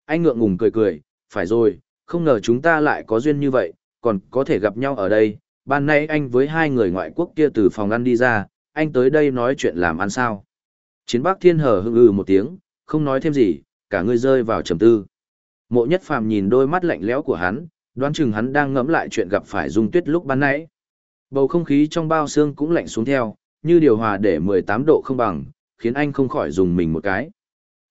Anh ngượng ngùng cười cười, phải rồi, không ngờ chúng ta lại có duyên như vậy, còn có thể gặp nhau ở đây. Ban nay anh với hai người ngoại quốc kia từ phòng ăn đi ra, anh tới đây nói chuyện làm ăn sao. Chiến bác thiên hờ hưng ừ một tiếng, không nói thêm gì, cả người rơi vào trầm tư. Mộ nhất phàm nhìn đôi mắt lạnh lẽo của hắn, đoán chừng hắn đang ngẫm lại chuyện gặp phải dung tuyết lúc ban nãy. Bầu không khí trong bao xương cũng lạnh xuống theo, như điều hòa để 18 độ không bằng, khiến anh không khỏi dùng mình một cái.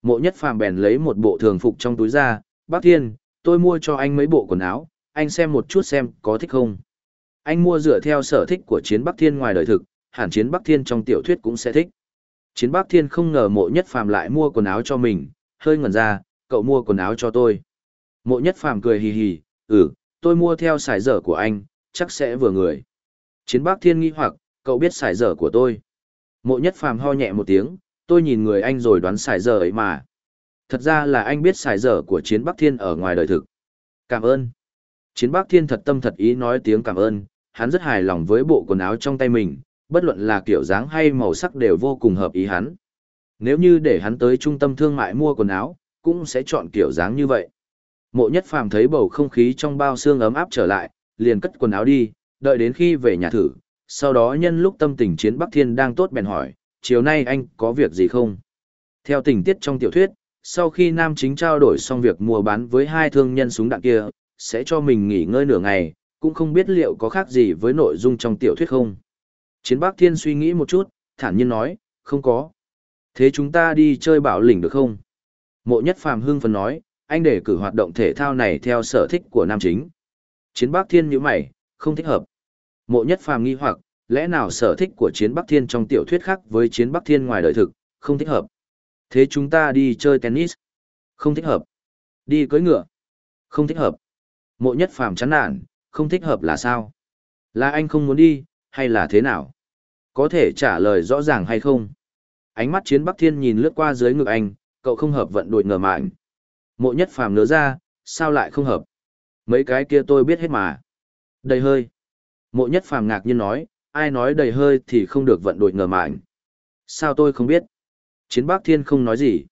Mộ nhất phàm bèn lấy một bộ thường phục trong túi ra, bác thiên, tôi mua cho anh mấy bộ quần áo, anh xem một chút xem có thích không. Anh mua dựa theo sở thích của chiến Bắc Thiên ngoài đời thực, hẳn chiến Bắc Thiên trong tiểu thuyết cũng sẽ thích. Chiến Bắc Thiên không ngờ mộ nhất phàm lại mua quần áo cho mình, hơi ngẩn ra, cậu mua quần áo cho tôi. Mộ nhất phàm cười hì hì, ừ, tôi mua theo sải dở của anh, chắc sẽ vừa người. Chiến Bắc Thiên nghi hoặc, cậu biết sải dở của tôi. Mộ nhất phàm ho nhẹ một tiếng, tôi nhìn người anh rồi đoán sải dở ấy mà. Thật ra là anh biết sải dở của chiến Bắc Thiên ở ngoài đời thực. Cảm ơn. Chiến Bắc Thiên thật tâm thật ý nói tiếng cảm ơn, hắn rất hài lòng với bộ quần áo trong tay mình, bất luận là kiểu dáng hay màu sắc đều vô cùng hợp ý hắn. Nếu như để hắn tới trung tâm thương mại mua quần áo, cũng sẽ chọn kiểu dáng như vậy. Mộ nhất phàm thấy bầu không khí trong bao xương ấm áp trở lại, liền cất quần áo đi, đợi đến khi về nhà thử, sau đó nhân lúc tâm tình chiến Bắc Thiên đang tốt bèn hỏi, chiều nay anh có việc gì không? Theo tình tiết trong tiểu thuyết, sau khi nam chính trao đổi xong việc mua bán với hai thương nhân súng đạn kia, sẽ cho mình nghỉ ngơi nửa ngày, cũng không biết liệu có khác gì với nội dung trong tiểu thuyết không. Chiến Bắc Thiên suy nghĩ một chút, thản nhiên nói, không có. Thế chúng ta đi chơi bảo lĩnh được không? Mộ nhất phàm hưng phấn nói, anh để cử hoạt động thể thao này theo sở thích của nam chính. Chiến Bắc Thiên như mày, không thích hợp. Mộ nhất phàm nghi hoặc, lẽ nào sở thích của Chiến Bắc Thiên trong tiểu thuyết khác với Chiến Bắc Thiên ngoài đời thực, không thích hợp. Thế chúng ta đi chơi tennis. Không thích hợp. Đi cưỡi ngựa. Không thích hợp. Mộ nhất phàm chán nản, không thích hợp là sao? Là anh không muốn đi, hay là thế nào? Có thể trả lời rõ ràng hay không? Ánh mắt chiến Bắc Thiên nhìn lướt qua dưới ngực anh, cậu không hợp vận đội ngờ mạnh. Mộ nhất phàm nỡ ra, sao lại không hợp? Mấy cái kia tôi biết hết mà. Đầy hơi. Mộ nhất phàm ngạc nhiên nói, ai nói đầy hơi thì không được vận đội ngờ mạnh. Sao tôi không biết? Chiến Bắc Thiên không nói gì.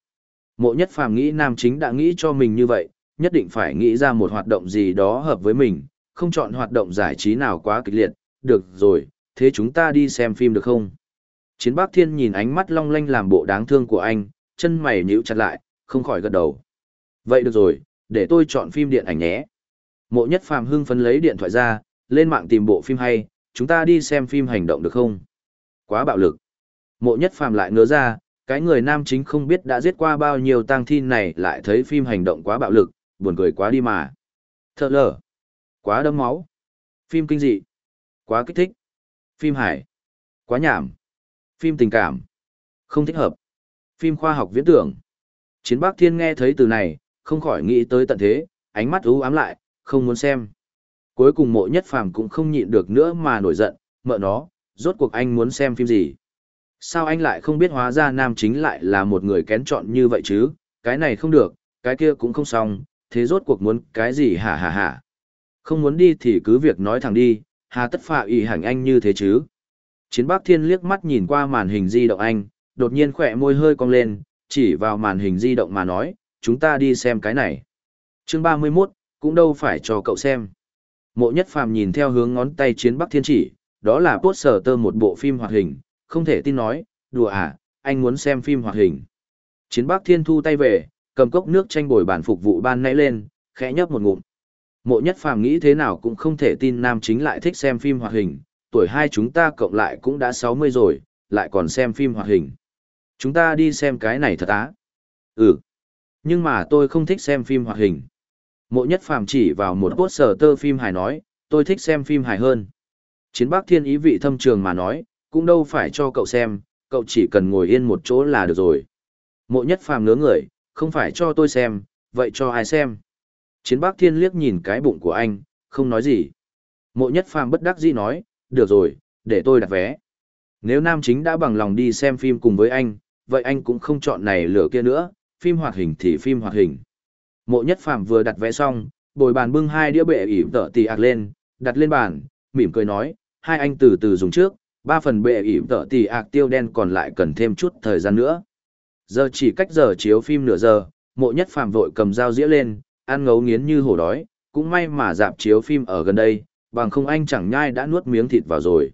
Mộ nhất phàm nghĩ nam chính đã nghĩ cho mình như vậy, nhất định phải nghĩ ra một hoạt động gì đó hợp với mình, không chọn hoạt động giải trí nào quá kịch liệt. Được rồi, thế chúng ta đi xem phim được không? Chiến Bác Thiên nhìn ánh mắt long lanh làm bộ đáng thương của anh, chân mày nhíu chặt lại, không khỏi gật đầu. Vậy được rồi, để tôi chọn phim điện ảnh nhé. Mộ nhất phàm hưng phấn lấy điện thoại ra, lên mạng tìm bộ phim hay, chúng ta đi xem phim hành động được không? Quá bạo lực. Mộ nhất phàm lại ngớ ra, cái người nam chính không biết đã giết qua bao nhiêu tang thi này lại thấy phim hành động quá bạo lực, buồn cười quá đi mà. Thợ lở. Quá đấm máu. Phim kinh dị. Quá kích thích. Phim hải. Quá nhảm. Phim tình cảm. Không thích hợp. Phim khoa học viễn tưởng. Chiến Bác Thiên nghe thấy từ này, không khỏi nghĩ tới tận thế, ánh mắt u ám lại, không muốn xem. Cuối cùng mộ nhất phàm cũng không nhịn được nữa mà nổi giận, mợ nó, rốt cuộc anh muốn xem phim gì. Sao anh lại không biết hóa ra nam chính lại là một người kén chọn như vậy chứ, cái này không được, cái kia cũng không xong, thế rốt cuộc muốn cái gì hả hả hả. Không muốn đi thì cứ việc nói thẳng đi, hà tất phạ ý hành anh như thế chứ. Chiến Bắc Thiên liếc mắt nhìn qua màn hình di động anh, đột nhiên khỏe môi hơi cong lên, chỉ vào màn hình di động mà nói, chúng ta đi xem cái này. Chương 31, cũng đâu phải cho cậu xem. Mộ nhất phàm nhìn theo hướng ngón tay Chiến Bắc Thiên chỉ, đó là poster tơ một bộ phim hoạt hình, không thể tin nói, đùa à, anh muốn xem phim hoạt hình. Chiến Bắc Thiên thu tay về, cầm cốc nước tranh bồi bản phục vụ ban nãy lên, khẽ nhấp một ngụm. Mộ nhất phàm nghĩ thế nào cũng không thể tin nam chính lại thích xem phim hoạt hình, tuổi hai chúng ta cộng lại cũng đã 60 rồi, lại còn xem phim hoạt hình. Chúng ta đi xem cái này thật á. Ừ. Nhưng mà tôi không thích xem phim hoạt hình. Mộ nhất phàm chỉ vào một sở tơ phim hài nói, tôi thích xem phim hài hơn. Chiến Bắc Thiên ý vị thâm trường mà nói, cũng đâu phải cho cậu xem, cậu chỉ cần ngồi yên một chỗ là được rồi. Mộ nhất phàm ngớ người, không phải cho tôi xem, vậy cho ai xem? Chiến Bác Thiên liếc nhìn cái bụng của anh, không nói gì. Mộ nhất phàm bất đắc dĩ nói, được rồi, để tôi đặt vé. Nếu nam chính đã bằng lòng đi xem phim cùng với anh, vậy anh cũng không chọn này lửa kia nữa, phim hoạt hình thì phim hoạt hình. Mộ nhất phàm vừa đặt vé xong, bồi bàn bưng hai đĩa bệ ỉ tợ tì ạc lên, đặt lên bàn, mỉm cười nói, hai anh từ từ dùng trước, ba phần bệ ỉ tợ tì ạc tiêu đen còn lại cần thêm chút thời gian nữa. Giờ chỉ cách giờ chiếu phim nửa giờ, mộ nhất phàm vội cầm dao dĩa lên, ăn ngấu nghiến như hổ đói, cũng may mà dạp chiếu phim ở gần đây, bằng không anh chẳng nhai đã nuốt miếng thịt vào rồi.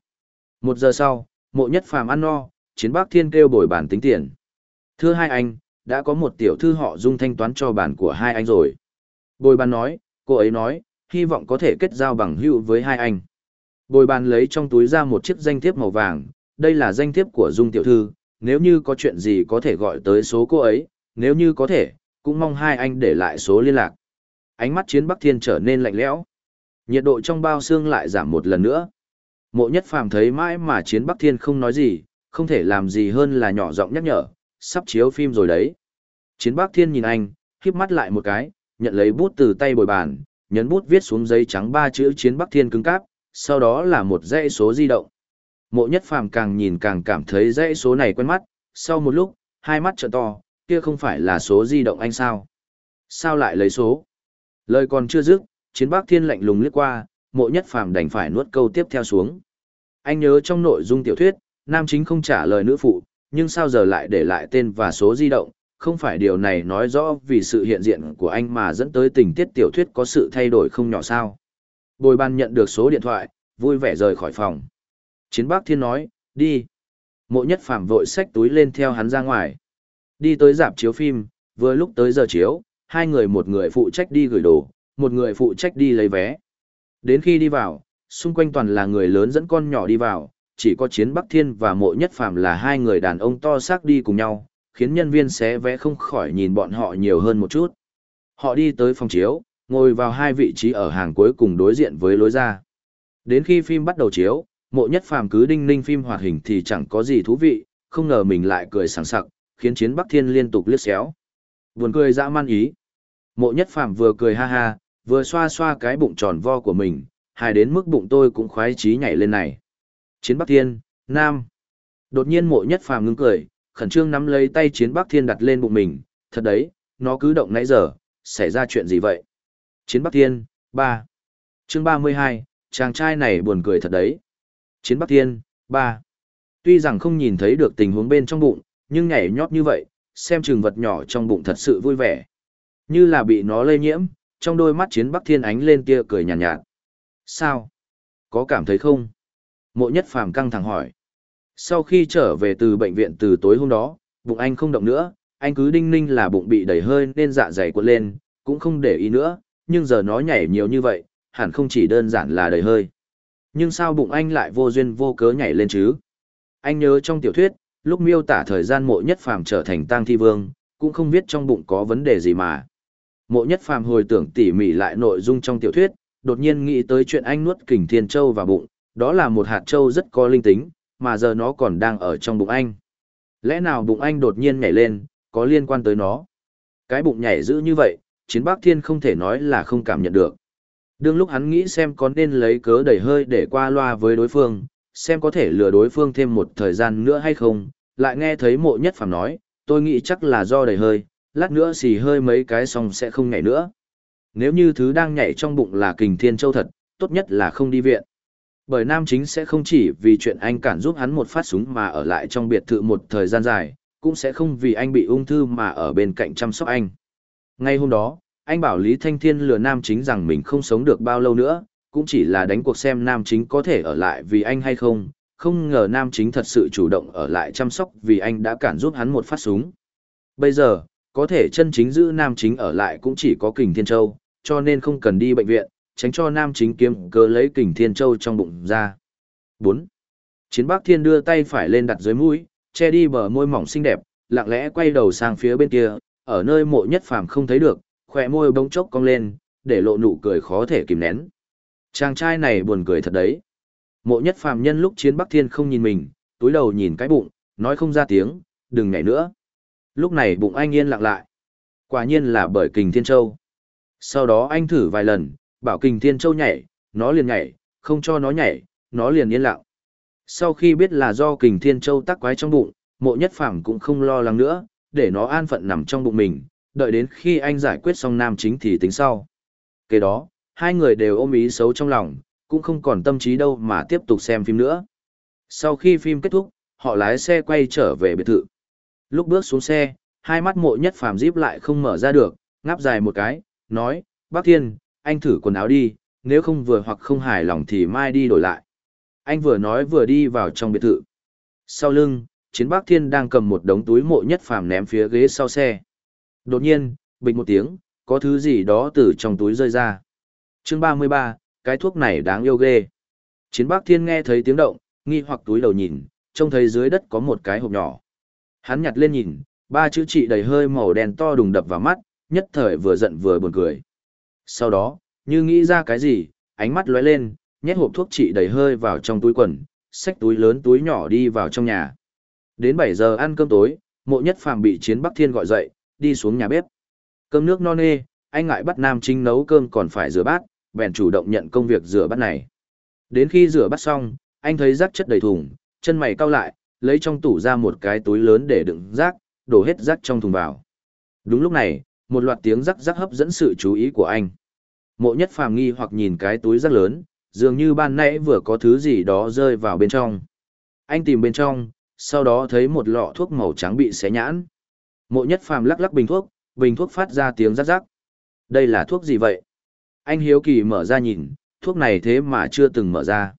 Một giờ sau, mộ nhất phàm ăn no, chiến bác thiên kêu bồi bản tính tiền. Thưa hai anh, đã có một tiểu thư họ dung thanh toán cho bản của hai anh rồi. Bồi bàn nói, cô ấy nói, hy vọng có thể kết giao bằng hữu với hai anh. Bồi bàn lấy trong túi ra một chiếc danh thiếp màu vàng, đây là danh thiếp của dung tiểu thư, nếu như có chuyện gì có thể gọi tới số cô ấy, nếu như có thể, cũng mong hai anh để lại số liên lạc. Ánh mắt chiến Bắc Thiên trở nên lạnh lẽo. Nhiệt độ trong bao xương lại giảm một lần nữa. Mộ nhất phàm thấy mãi mà chiến Bắc Thiên không nói gì, không thể làm gì hơn là nhỏ giọng nhắc nhở, sắp chiếu phim rồi đấy. Chiến Bắc Thiên nhìn anh, híp mắt lại một cái, nhận lấy bút từ tay bồi bàn, nhấn bút viết xuống giấy trắng ba chữ Chiến Bắc Thiên cứng cáp, sau đó là một dãy số di động. Mộ nhất phàm càng nhìn càng cảm thấy dãy số này quen mắt, sau một lúc, hai mắt trợn to, kia không phải là số di động anh sao? Sao lại lấy số? Lời còn chưa dứt, chiến bác thiên lạnh lùng liếc qua, mộ nhất phàm đành phải nuốt câu tiếp theo xuống. Anh nhớ trong nội dung tiểu thuyết, nam chính không trả lời nữ phụ, nhưng sao giờ lại để lại tên và số di động, không phải điều này nói rõ vì sự hiện diện của anh mà dẫn tới tình tiết tiểu thuyết có sự thay đổi không nhỏ sao. Bồi ban nhận được số điện thoại, vui vẻ rời khỏi phòng. Chiến bác thiên nói, đi. Mộ nhất Phạm vội xách túi lên theo hắn ra ngoài. Đi tới dạp chiếu phim, vừa lúc tới giờ chiếu, hai người một người phụ trách đi gửi đồ, một người phụ trách đi lấy vé. Đến khi đi vào, xung quanh toàn là người lớn dẫn con nhỏ đi vào, chỉ có Chiến Bắc Thiên và Mộ Nhất Phàm là hai người đàn ông to xác đi cùng nhau, khiến nhân viên xé vé không khỏi nhìn bọn họ nhiều hơn một chút. Họ đi tới phòng chiếu, Ngồi vào hai vị trí ở hàng cuối cùng đối diện với lối ra. Đến khi phim bắt đầu chiếu, mộ nhất phàm cứ đinh ninh phim hoạt hình thì chẳng có gì thú vị, không ngờ mình lại cười sảng sặc, khiến chiến Bắc Thiên liên tục liếc xéo. Buồn cười dã man ý. Mộ nhất phàm vừa cười ha ha, vừa xoa xoa cái bụng tròn vo của mình, hài đến mức bụng tôi cũng khoái chí nhảy lên này. Chiến Bắc Thiên, Nam. Đột nhiên mộ nhất phàm ngưng cười, khẩn trương nắm lấy tay chiến Bắc Thiên đặt lên bụng mình, thật đấy, nó cứ động nãy giờ, xảy ra chuyện gì vậy? Chiến Bắc Thiên, Ba chương 32, chàng trai này buồn cười thật đấy. Chiến Bắc Thiên, 3. Tuy rằng không nhìn thấy được tình huống bên trong bụng, nhưng nhảy nhót như vậy, xem chừng vật nhỏ trong bụng thật sự vui vẻ. Như là bị nó lây nhiễm, trong đôi mắt chiến Bắc Thiên ánh lên tia cười nhàn nhạt, nhạt. Sao? Có cảm thấy không? Mộ nhất phàm căng thẳng hỏi. Sau khi trở về từ bệnh viện từ tối hôm đó, bụng anh không động nữa, anh cứ đinh ninh là bụng bị đầy hơi nên dạ dày cuộn lên, cũng không để ý nữa, nhưng giờ nó nhảy nhiều như vậy, hẳn không chỉ đơn giản là đầy hơi. Nhưng sao bụng anh lại vô duyên vô cớ nhảy lên chứ? Anh nhớ trong tiểu thuyết, lúc miêu tả thời gian mộ nhất phàm trở thành tang thi vương, cũng không biết trong bụng có vấn đề gì mà. Mộ nhất phàm hồi tưởng tỉ mỉ lại nội dung trong tiểu thuyết, đột nhiên nghĩ tới chuyện anh nuốt kình thiên châu vào bụng, đó là một hạt châu rất có linh tính, mà giờ nó còn đang ở trong bụng anh. Lẽ nào bụng anh đột nhiên nhảy lên, có liên quan tới nó? Cái bụng nhảy dữ như vậy, chiến bác thiên không thể nói là không cảm nhận được. Đương lúc hắn nghĩ xem có nên lấy cớ đẩy hơi để qua loa với đối phương, xem có thể lừa đối phương thêm một thời gian nữa hay không, lại nghe thấy mộ nhất phàm nói, tôi nghĩ chắc là do đầy hơi, lát nữa xì hơi mấy cái xong sẽ không nhảy nữa. Nếu như thứ đang nhảy trong bụng là kình thiên châu thật, tốt nhất là không đi viện. Bởi nam chính sẽ không chỉ vì chuyện anh cản giúp hắn một phát súng mà ở lại trong biệt thự một thời gian dài, cũng sẽ không vì anh bị ung thư mà ở bên cạnh chăm sóc anh. Ngay hôm đó, anh bảo Lý Thanh Thiên lừa nam chính rằng mình không sống được bao lâu nữa, cũng chỉ là đánh cuộc xem nam chính có thể ở lại vì anh hay không, không ngờ nam chính thật sự chủ động ở lại chăm sóc vì anh đã cản giúp hắn một phát súng. Bây giờ, có thể chân chính giữ nam chính ở lại cũng chỉ có kình Thiên Châu, cho nên không cần đi bệnh viện, tránh cho nam chính kiếm cơ lấy kình Thiên Châu trong bụng ra. 4. Chiến Bắc Thiên đưa tay phải lên đặt dưới mũi, che đi bờ môi mỏng xinh đẹp, lặng lẽ quay đầu sang phía bên kia, ở nơi mộ nhất phàm không thấy được, khỏe môi bỗng chốc cong lên, để lộ nụ cười khó thể kìm nén. Chàng trai này buồn cười thật đấy. Mộ nhất phàm nhân lúc chiến Bắc Thiên không nhìn mình, túi đầu nhìn cái bụng, nói không ra tiếng, đừng nhảy nữa. Lúc này bụng anh yên lặng lại. Quả nhiên là bởi kình thiên châu. Sau đó anh thử vài lần, bảo kình thiên châu nhảy, nó liền nhảy, không cho nó nhảy, nó liền yên lặng. Sau khi biết là do kình thiên châu tắc quái trong bụng, mộ nhất phàm cũng không lo lắng nữa, để nó an phận nằm trong bụng mình, đợi đến khi anh giải quyết xong nam chính thì tính sau. Kế đó, hai người đều ôm ý xấu trong lòng, cũng không còn tâm trí đâu mà tiếp tục xem phim nữa. Sau khi phim kết thúc, họ lái xe quay trở về biệt thự. Lúc bước xuống xe, hai mắt mộ nhất phàm díp lại không mở ra được, ngáp dài một cái, nói, bác Thiên, anh thử quần áo đi, nếu không vừa hoặc không hài lòng thì mai đi đổi lại. Anh vừa nói vừa đi vào trong biệt thự. Sau lưng, chiến bác Thiên đang cầm một đống túi mộ nhất phàm ném phía ghế sau xe. Đột nhiên, bình một tiếng, có thứ gì đó từ trong túi rơi ra. chương 33, cái thuốc này đáng yêu ghê. Chiến bác Thiên nghe thấy tiếng động, nghi hoặc túi đầu nhìn, trông thấy dưới đất có một cái hộp nhỏ. Hắn nhặt lên nhìn, ba chữ trị đầy hơi màu đen to đùng đập vào mắt, nhất thời vừa giận vừa buồn cười. Sau đó, như nghĩ ra cái gì, ánh mắt lóe lên, nhét hộp thuốc trị đầy hơi vào trong túi quần, xách túi lớn túi nhỏ đi vào trong nhà. Đến 7 giờ ăn cơm tối, mộ nhất phàm bị chiến Bắc Thiên gọi dậy, đi xuống nhà bếp. Cơm nước non nê, anh ngại bắt nam chính nấu cơm còn phải rửa bát, bèn chủ động nhận công việc rửa bát này. Đến khi rửa bát xong, anh thấy rác chất đầy thùng, chân mày cau lại, lấy trong tủ ra một cái túi lớn để đựng rác, đổ hết rác trong thùng vào. Đúng lúc này, một loạt tiếng rắc rắc hấp dẫn sự chú ý của anh. Mộ nhất phàm nghi hoặc nhìn cái túi rác lớn, dường như ban nãy vừa có thứ gì đó rơi vào bên trong. Anh tìm bên trong, sau đó thấy một lọ thuốc màu trắng bị xé nhãn. Mộ nhất phàm lắc lắc bình thuốc, bình thuốc phát ra tiếng rắc rắc. Đây là thuốc gì vậy? Anh hiếu kỳ mở ra nhìn, thuốc này thế mà chưa từng mở ra.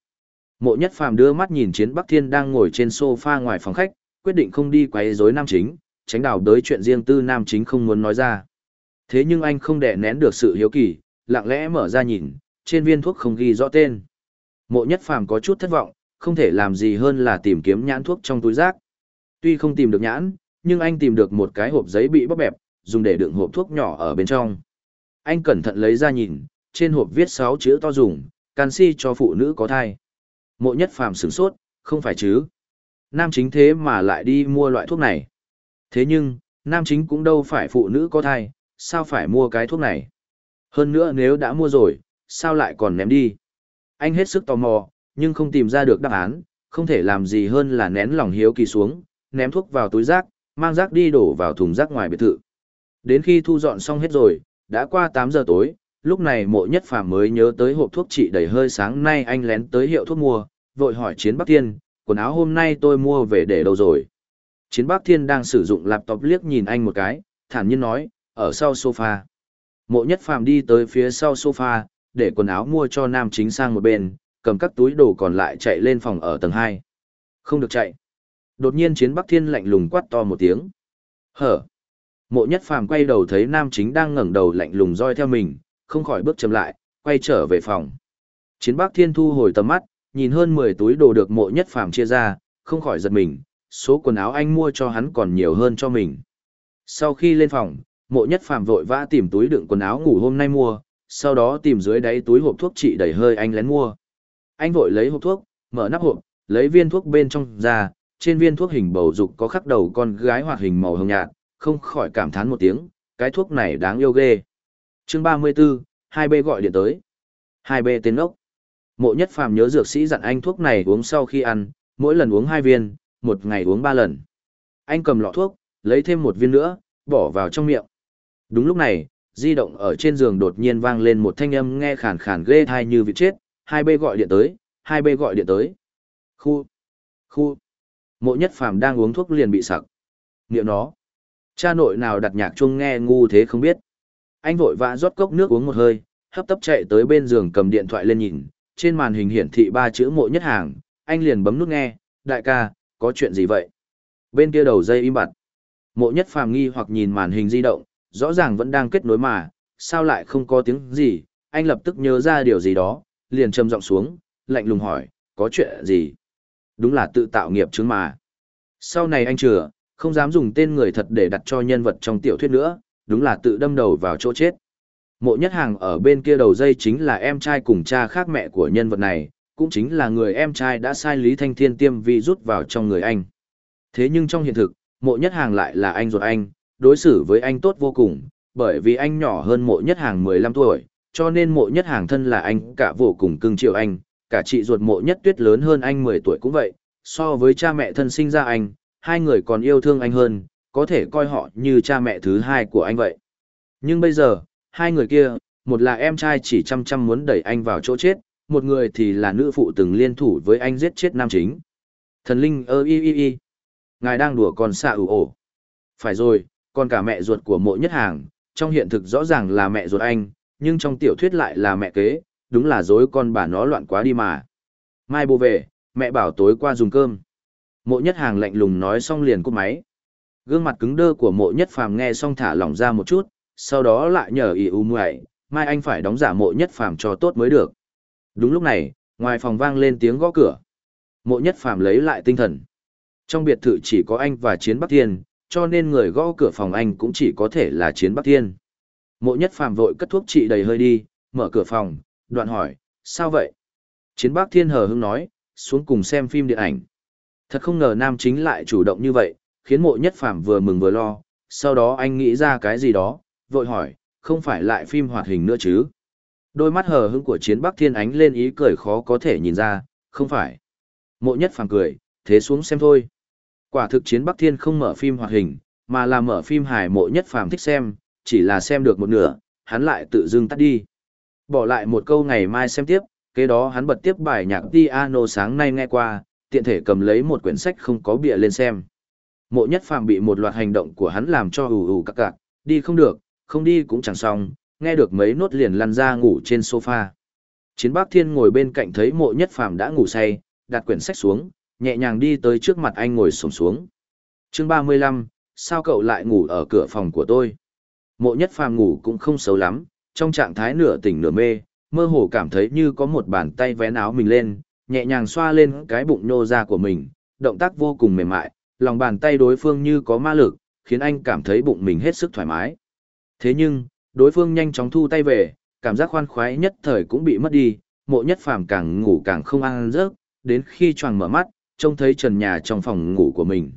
Mộ nhất phàm đưa mắt nhìn chiến Bắc Thiên đang ngồi trên sofa ngoài phòng khách, quyết định không đi quấy rối nam chính, tránh đào đới chuyện riêng tư nam chính không muốn nói ra. Thế nhưng anh không đè nén được sự hiếu kỳ, lặng lẽ mở ra nhìn, trên viên thuốc không ghi rõ tên. Mộ nhất phàm có chút thất vọng, không thể làm gì hơn là tìm kiếm nhãn thuốc trong túi rác. Tuy không tìm được nhãn, nhưng anh tìm được một cái hộp giấy bị bóp bẹp, dùng để đựng hộp thuốc nhỏ ở bên trong. Anh cẩn thận lấy ra nhìn, trên hộp viết 6 chữ to dùng, canxi cho phụ nữ có thai. Mộ nhất phàm sửng sốt, không phải chứ. Nam chính thế mà lại đi mua loại thuốc này. Thế nhưng, nam chính cũng đâu phải phụ nữ có thai, sao phải mua cái thuốc này. Hơn nữa nếu đã mua rồi, sao lại còn ném đi. Anh hết sức tò mò, nhưng không tìm ra được đáp án, không thể làm gì hơn là nén lòng hiếu kỳ xuống, ném thuốc vào túi rác, mang rác đi đổ vào thùng rác ngoài biệt thự. Đến khi thu dọn xong hết rồi, đã qua 8 giờ tối, lúc này mộ nhất phàm mới nhớ tới hộp thuốc trị đầy hơi sáng nay anh lén tới hiệu thuốc mua, vội hỏi Chiến Bắc Thiên, quần áo hôm nay tôi mua về để đâu rồi? Chiến Bắc Thiên đang sử dụng laptop liếc nhìn anh một cái, thản nhiên nói, ở sau sofa. Mộ nhất phàm đi tới phía sau sofa, để quần áo mua cho nam chính sang một bên, cầm các túi đồ còn lại chạy lên phòng ở tầng 2. Không được chạy. Đột nhiên Chiến Bắc Thiên lạnh lùng quát to một tiếng. Hở. Mộ nhất phàm quay đầu thấy nam chính đang ngẩng đầu lạnh lùng roi theo mình, không khỏi bước chậm lại, quay trở về phòng. Chiến Bắc Thiên thu hồi tầm mắt, nhìn hơn 10 túi đồ được mộ nhất phàm chia ra, không khỏi giật mình, số quần áo anh mua cho hắn còn nhiều hơn cho mình. Sau khi lên phòng, mộ nhất phàm vội vã tìm túi đựng quần áo ngủ hôm nay mua, sau đó tìm dưới đáy túi hộp thuốc trị đầy hơi anh lén mua. Anh vội lấy hộp thuốc, mở nắp hộp, lấy viên thuốc bên trong ra, trên viên thuốc hình bầu dục có khắc đầu con gái hoạt hình màu hồng nhạt, không khỏi cảm thán một tiếng, cái thuốc này đáng yêu ghê. Chương 34, 2B gọi điện tới. 2B tên ốc. Mộ nhất phàm nhớ dược sĩ dặn anh thuốc này uống sau khi ăn, mỗi lần uống 2 viên, một ngày uống 3 lần. Anh cầm lọ thuốc, lấy thêm một viên nữa, bỏ vào trong miệng. Đúng lúc này, di động ở trên giường đột nhiên vang lên một thanh âm nghe khàn khàn ghê thai như vị chết, 2B gọi điện tới, 2B gọi điện tới. Khu, khu. Mộ nhất phàm đang uống thuốc liền bị sặc. Niệm nó. Cha nội nào đặt nhạc chuông nghe ngu thế không biết. Anh vội vã rót cốc nước uống một hơi, hấp tấp chạy tới bên giường cầm điện thoại lên nhìn, trên màn hình hiển thị ba chữ mộ nhất hàng, anh liền bấm nút nghe, đại ca, có chuyện gì vậy? Bên kia đầu dây im bặt. Mộ nhất phàm nghi hoặc nhìn màn hình di động, rõ ràng vẫn đang kết nối mà, sao lại không có tiếng gì, anh lập tức nhớ ra điều gì đó, liền trầm giọng xuống, lạnh lùng hỏi, có chuyện gì? Đúng là tự tạo nghiệp chứng mà. Sau này anh chừa, không dám dùng tên người thật để đặt cho nhân vật trong tiểu thuyết nữa, đúng là tự đâm đầu vào chỗ chết. Mộ nhất hàng ở bên kia đầu dây chính là em trai cùng cha khác mẹ của nhân vật này, cũng chính là người em trai đã sai Lý Thanh Thiên tiêm vi rút vào trong người anh. Thế nhưng trong hiện thực, mộ nhất hàng lại là anh ruột anh, đối xử với anh tốt vô cùng, bởi vì anh nhỏ hơn mộ nhất hàng 15 tuổi, cho nên mộ nhất hàng thân là anh cả vô cùng cưng chiều anh, cả chị ruột mộ nhất tuyết lớn hơn anh 10 tuổi cũng vậy, so với cha mẹ thân sinh ra anh, hai người còn yêu thương anh hơn, có thể coi họ như cha mẹ thứ hai của anh vậy. Nhưng bây giờ, hai người kia, một là em trai chỉ chăm chăm muốn đẩy anh vào chỗ chết, một người thì là nữ phụ từng liên thủ với anh giết chết nam chính. Thần linh ơ y y y. Ngài đang đùa con xạ ủ ổ. Phải rồi, còn cả mẹ ruột của mộ nhất hàng, trong hiện thực rõ ràng là mẹ ruột anh, nhưng trong tiểu thuyết lại là mẹ kế, đúng là dối con bà nó loạn quá đi mà. Mai bố về, mẹ bảo tối qua dùng cơm. Mộ nhất hàng lạnh lùng nói xong liền cúp máy. Gương mặt cứng đơ của mộ nhất phàm nghe xong thả lỏng ra một chút, sau đó lại nhờ ý u muội, mai anh phải đóng giả mộ nhất phàm cho tốt mới được. Đúng lúc này, ngoài phòng vang lên tiếng gõ cửa. Mộ nhất phàm lấy lại tinh thần. Trong biệt thự chỉ có anh và Chiến Bắc Thiên, cho nên người gõ cửa phòng anh cũng chỉ có thể là Chiến Bắc Thiên. Mộ nhất phàm vội cất thuốc trị đầy hơi đi, mở cửa phòng, đoạn hỏi, sao vậy? Chiến Bắc Thiên hờ hững nói, xuống cùng xem phim điện ảnh. Thật không ngờ nam chính lại chủ động như vậy, khiến mộ nhất phàm vừa mừng vừa lo, sau đó anh nghĩ ra cái gì đó, vội hỏi, không phải lại phim hoạt hình nữa chứ? Đôi mắt hờ hững của chiến bắc thiên ánh lên ý cười khó có thể nhìn ra, không phải. Mộ nhất phàm cười, thế xuống xem thôi. Quả thực chiến bắc thiên không mở phim hoạt hình, mà là mở phim hài mộ nhất phàm thích xem, chỉ là xem được một nửa, hắn lại tự dưng tắt đi. Bỏ lại một câu ngày mai xem tiếp, kế đó hắn bật tiếp bài nhạc piano sáng nay nghe qua, tiện thể cầm lấy một quyển sách không có bìa lên xem. Mộ nhất phàm bị một loạt hành động của hắn làm cho ù ù cặc cặc, đi không được, không đi cũng chẳng xong, nghe được mấy nốt liền lăn ra ngủ trên sofa. Chiến Bắc Thiên ngồi bên cạnh thấy mộ nhất phàm đã ngủ say, đặt quyển sách xuống, nhẹ nhàng đi tới trước mặt anh ngồi sổng xuống. chương 35, sao cậu lại ngủ ở cửa phòng của tôi? Mộ nhất phàm ngủ cũng không xấu lắm, trong trạng thái nửa tỉnh nửa mê, mơ hồ cảm thấy như có một bàn tay vén áo mình lên, nhẹ nhàng xoa lên cái bụng nô ra của mình, động tác vô cùng mềm mại, lòng bàn tay đối phương như có ma lực, khiến anh cảm thấy bụng mình hết sức thoải mái. Thế nhưng, đối phương nhanh chóng thu tay về, cảm giác khoan khoái nhất thời cũng bị mất đi, mộ nhất phàm càng ngủ càng không ăn giấc, đến khi choàng mở mắt, trông thấy trần nhà trong phòng ngủ của mình.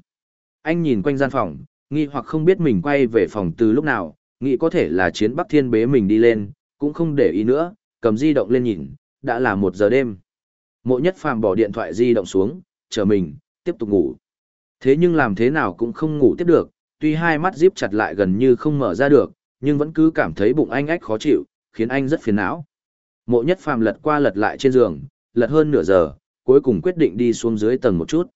Anh nhìn quanh gian phòng, nghi hoặc không biết mình quay về phòng từ lúc nào, nghĩ có thể là chiến Bắc Thiên bế mình đi lên, cũng không để ý nữa, cầm di động lên nhìn, đã là một giờ đêm. Mộ nhất phàm bỏ điện thoại di động xuống, chờ mình, tiếp tục ngủ. Thế nhưng làm thế nào cũng không ngủ tiếp được, tuy hai mắt díp chặt lại gần như không mở ra được, nhưng vẫn cứ cảm thấy bụng anh ách khó chịu, khiến anh rất phiền não. Mộ nhất phàm lật qua lật lại trên giường, lật hơn nửa giờ, cuối cùng quyết định đi xuống dưới tầng một chút.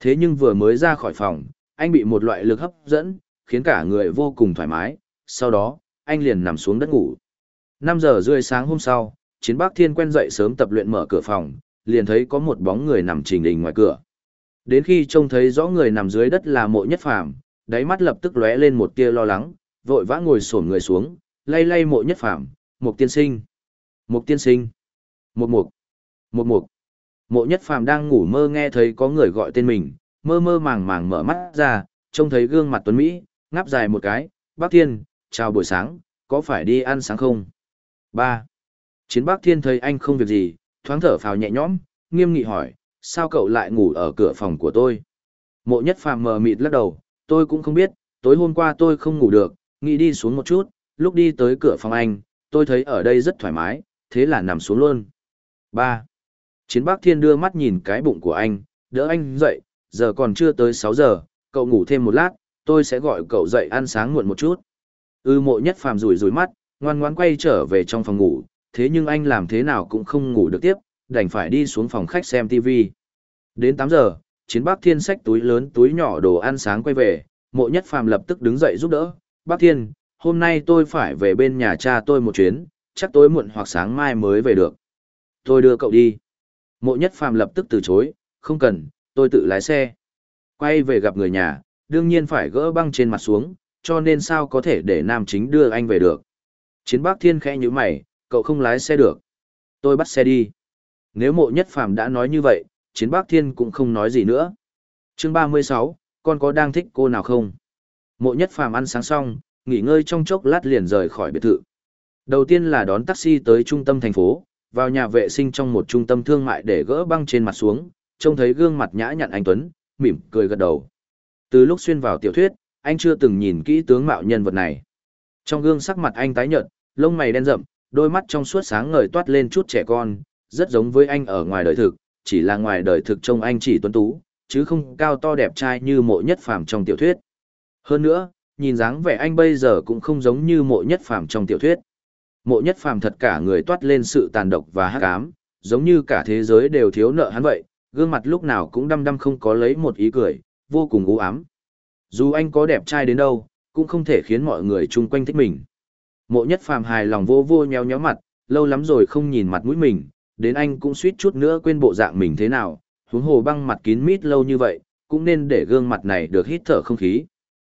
Thế nhưng vừa mới ra khỏi phòng, anh bị một loại lực hấp dẫn, khiến cả người vô cùng thoải mái, sau đó, anh liền nằm xuống đất ngủ. 5 giờ rưỡi sáng hôm sau, Chiến Bắc Thiên quen dậy sớm tập luyện mở cửa phòng, liền thấy có một bóng người nằm trình đình ngoài cửa. Đến khi trông thấy rõ người nằm dưới đất là mộ nhất phàm, đáy mắt lập tức lóe lên một tia lo lắng, vội vã ngồi xổm người xuống, lay lay mộ nhất phàm, mục tiên sinh, mục tiên sinh, mục mục, mục mục. Mộ nhất phàm đang ngủ mơ nghe thấy có người gọi tên mình, mơ mơ màng màng mở mắt ra, trông thấy gương mặt tuấn Mỹ, ngáp dài một cái, bác thiên, chào buổi sáng, có phải đi ăn sáng không? Ba, Chiến bác thiên thấy anh không việc gì, thoáng thở phào nhẹ nhõm, nghiêm nghị hỏi, sao cậu lại ngủ ở cửa phòng của tôi? Mộ nhất phàm mờ mịt lắc đầu, tôi cũng không biết, tối hôm qua tôi không ngủ được, nghĩ đi xuống một chút, lúc đi tới cửa phòng anh, tôi thấy ở đây rất thoải mái, thế là nằm xuống luôn. Ba, Chiến bác thiên đưa mắt nhìn cái bụng của anh, đỡ anh dậy, giờ còn chưa tới sáu giờ, cậu ngủ thêm một lát, tôi sẽ gọi cậu dậy ăn sáng muộn một chút. Ư mộ nhất phàm rủi rủi mắt, ngoan ngoãn quay trở về trong phòng ngủ, thế nhưng anh làm thế nào cũng không ngủ được tiếp, đành phải đi xuống phòng khách xem TV. Đến 8 giờ, chiến bác thiên xách túi lớn túi nhỏ đồ ăn sáng quay về, mộ nhất phàm lập tức đứng dậy giúp đỡ. Bác thiên, hôm nay tôi phải về bên nhà cha tôi một chuyến, chắc tối muộn hoặc sáng mai mới về được. Tôi đưa cậu đi. Mộ nhất phàm lập tức từ chối, không cần, tôi tự lái xe. Quay về gặp người nhà, đương nhiên phải gỡ băng trên mặt xuống, cho nên sao có thể để nam chính đưa anh về được. Chiến bác thiên khẽ như mày, cậu không lái xe được. Tôi bắt xe đi. Nếu mộ nhất phàm đã nói như vậy, chiến bác thiên cũng không nói gì nữa. chương 36, con có đang thích cô nào không? Mộ nhất phàm ăn sáng xong, nghỉ ngơi trong chốc lát liền rời khỏi biệt thự. Đầu tiên là đón taxi tới trung tâm thành phố, vào nhà vệ sinh trong một trung tâm thương mại để gỡ băng trên mặt xuống, trông thấy gương mặt nhã nhặn anh Tuấn, mỉm cười gật đầu. Từ lúc xuyên vào tiểu thuyết, anh chưa từng nhìn kỹ tướng mạo nhân vật này. Trong gương sắc mặt anh tái nhợt, lông mày đen rậm, đôi mắt trong suốt sáng ngời toát lên chút trẻ con, rất giống với anh ở ngoài đời thực, chỉ là ngoài đời thực trông anh chỉ tuấn tú, chứ không cao to đẹp trai như mộ nhất phàm trong tiểu thuyết. Hơn nữa, nhìn dáng vẻ anh bây giờ cũng không giống như mộ nhất phàm trong tiểu thuyết. Mộ nhất phàm thật cả người toát lên sự tàn độc và hắc ám, giống như cả thế giới đều thiếu nợ hắn vậy, gương mặt lúc nào cũng đăm đăm không có lấy một ý cười, vô cùng u ám. Dù anh có đẹp trai đến đâu, cũng không thể khiến mọi người chung quanh thích mình. Mộ nhất phàm hài lòng vô vô nheo nhéo mặt, lâu lắm rồi không nhìn mặt mũi mình, đến anh cũng suýt chút nữa quên bộ dạng mình thế nào, huống hồ băng mặt kín mít lâu như vậy, cũng nên để gương mặt này được hít thở không khí.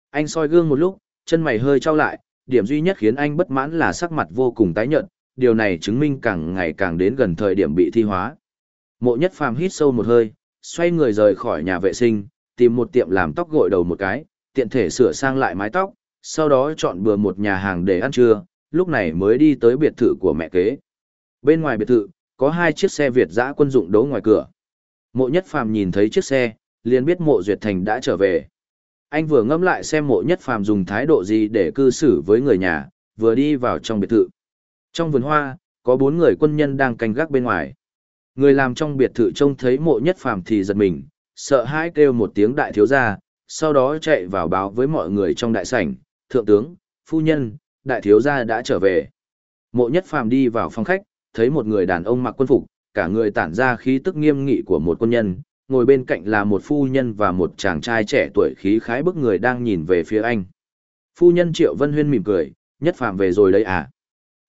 Anh soi gương một lúc, chân mày hơi trao lại, điểm duy nhất khiến anh bất mãn là sắc mặt vô cùng tái nhợt, điều này chứng minh càng ngày càng đến gần thời điểm bị thi hóa. Mộ nhất phàm hít sâu một hơi, xoay người rời khỏi nhà vệ sinh, tìm một tiệm làm tóc gội đầu một cái, tiện thể sửa sang lại mái tóc, sau đó chọn bừa một nhà hàng để ăn trưa, lúc này mới đi tới biệt thự của mẹ kế. Bên ngoài biệt thự, có hai chiếc xe Việt dã quân dụng đỗ ngoài cửa. Mộ nhất phàm nhìn thấy chiếc xe, liền biết mộ duyệt thành đã trở về. Anh vừa ngẫm lại xem mộ nhất phàm dùng thái độ gì để cư xử với người nhà, vừa đi vào trong biệt thự. Trong vườn hoa, có bốn người quân nhân đang canh gác bên ngoài. Người làm trong biệt thự trông thấy mộ nhất phàm thì giật mình, sợ hãi kêu một tiếng đại thiếu gia, sau đó chạy vào báo với mọi người trong đại sảnh, thượng tướng, phu nhân, đại thiếu gia đã trở về. Mộ nhất phàm đi vào phòng khách, thấy một người đàn ông mặc quân phục, cả người tản ra khí tức nghiêm nghị của một quân nhân, ngồi bên cạnh là một phu nhân và một chàng trai trẻ tuổi khí khái bức người đang nhìn về phía anh. Phu nhân Triệu Vân Huyên mỉm cười, nhất phàm về rồi đấy à?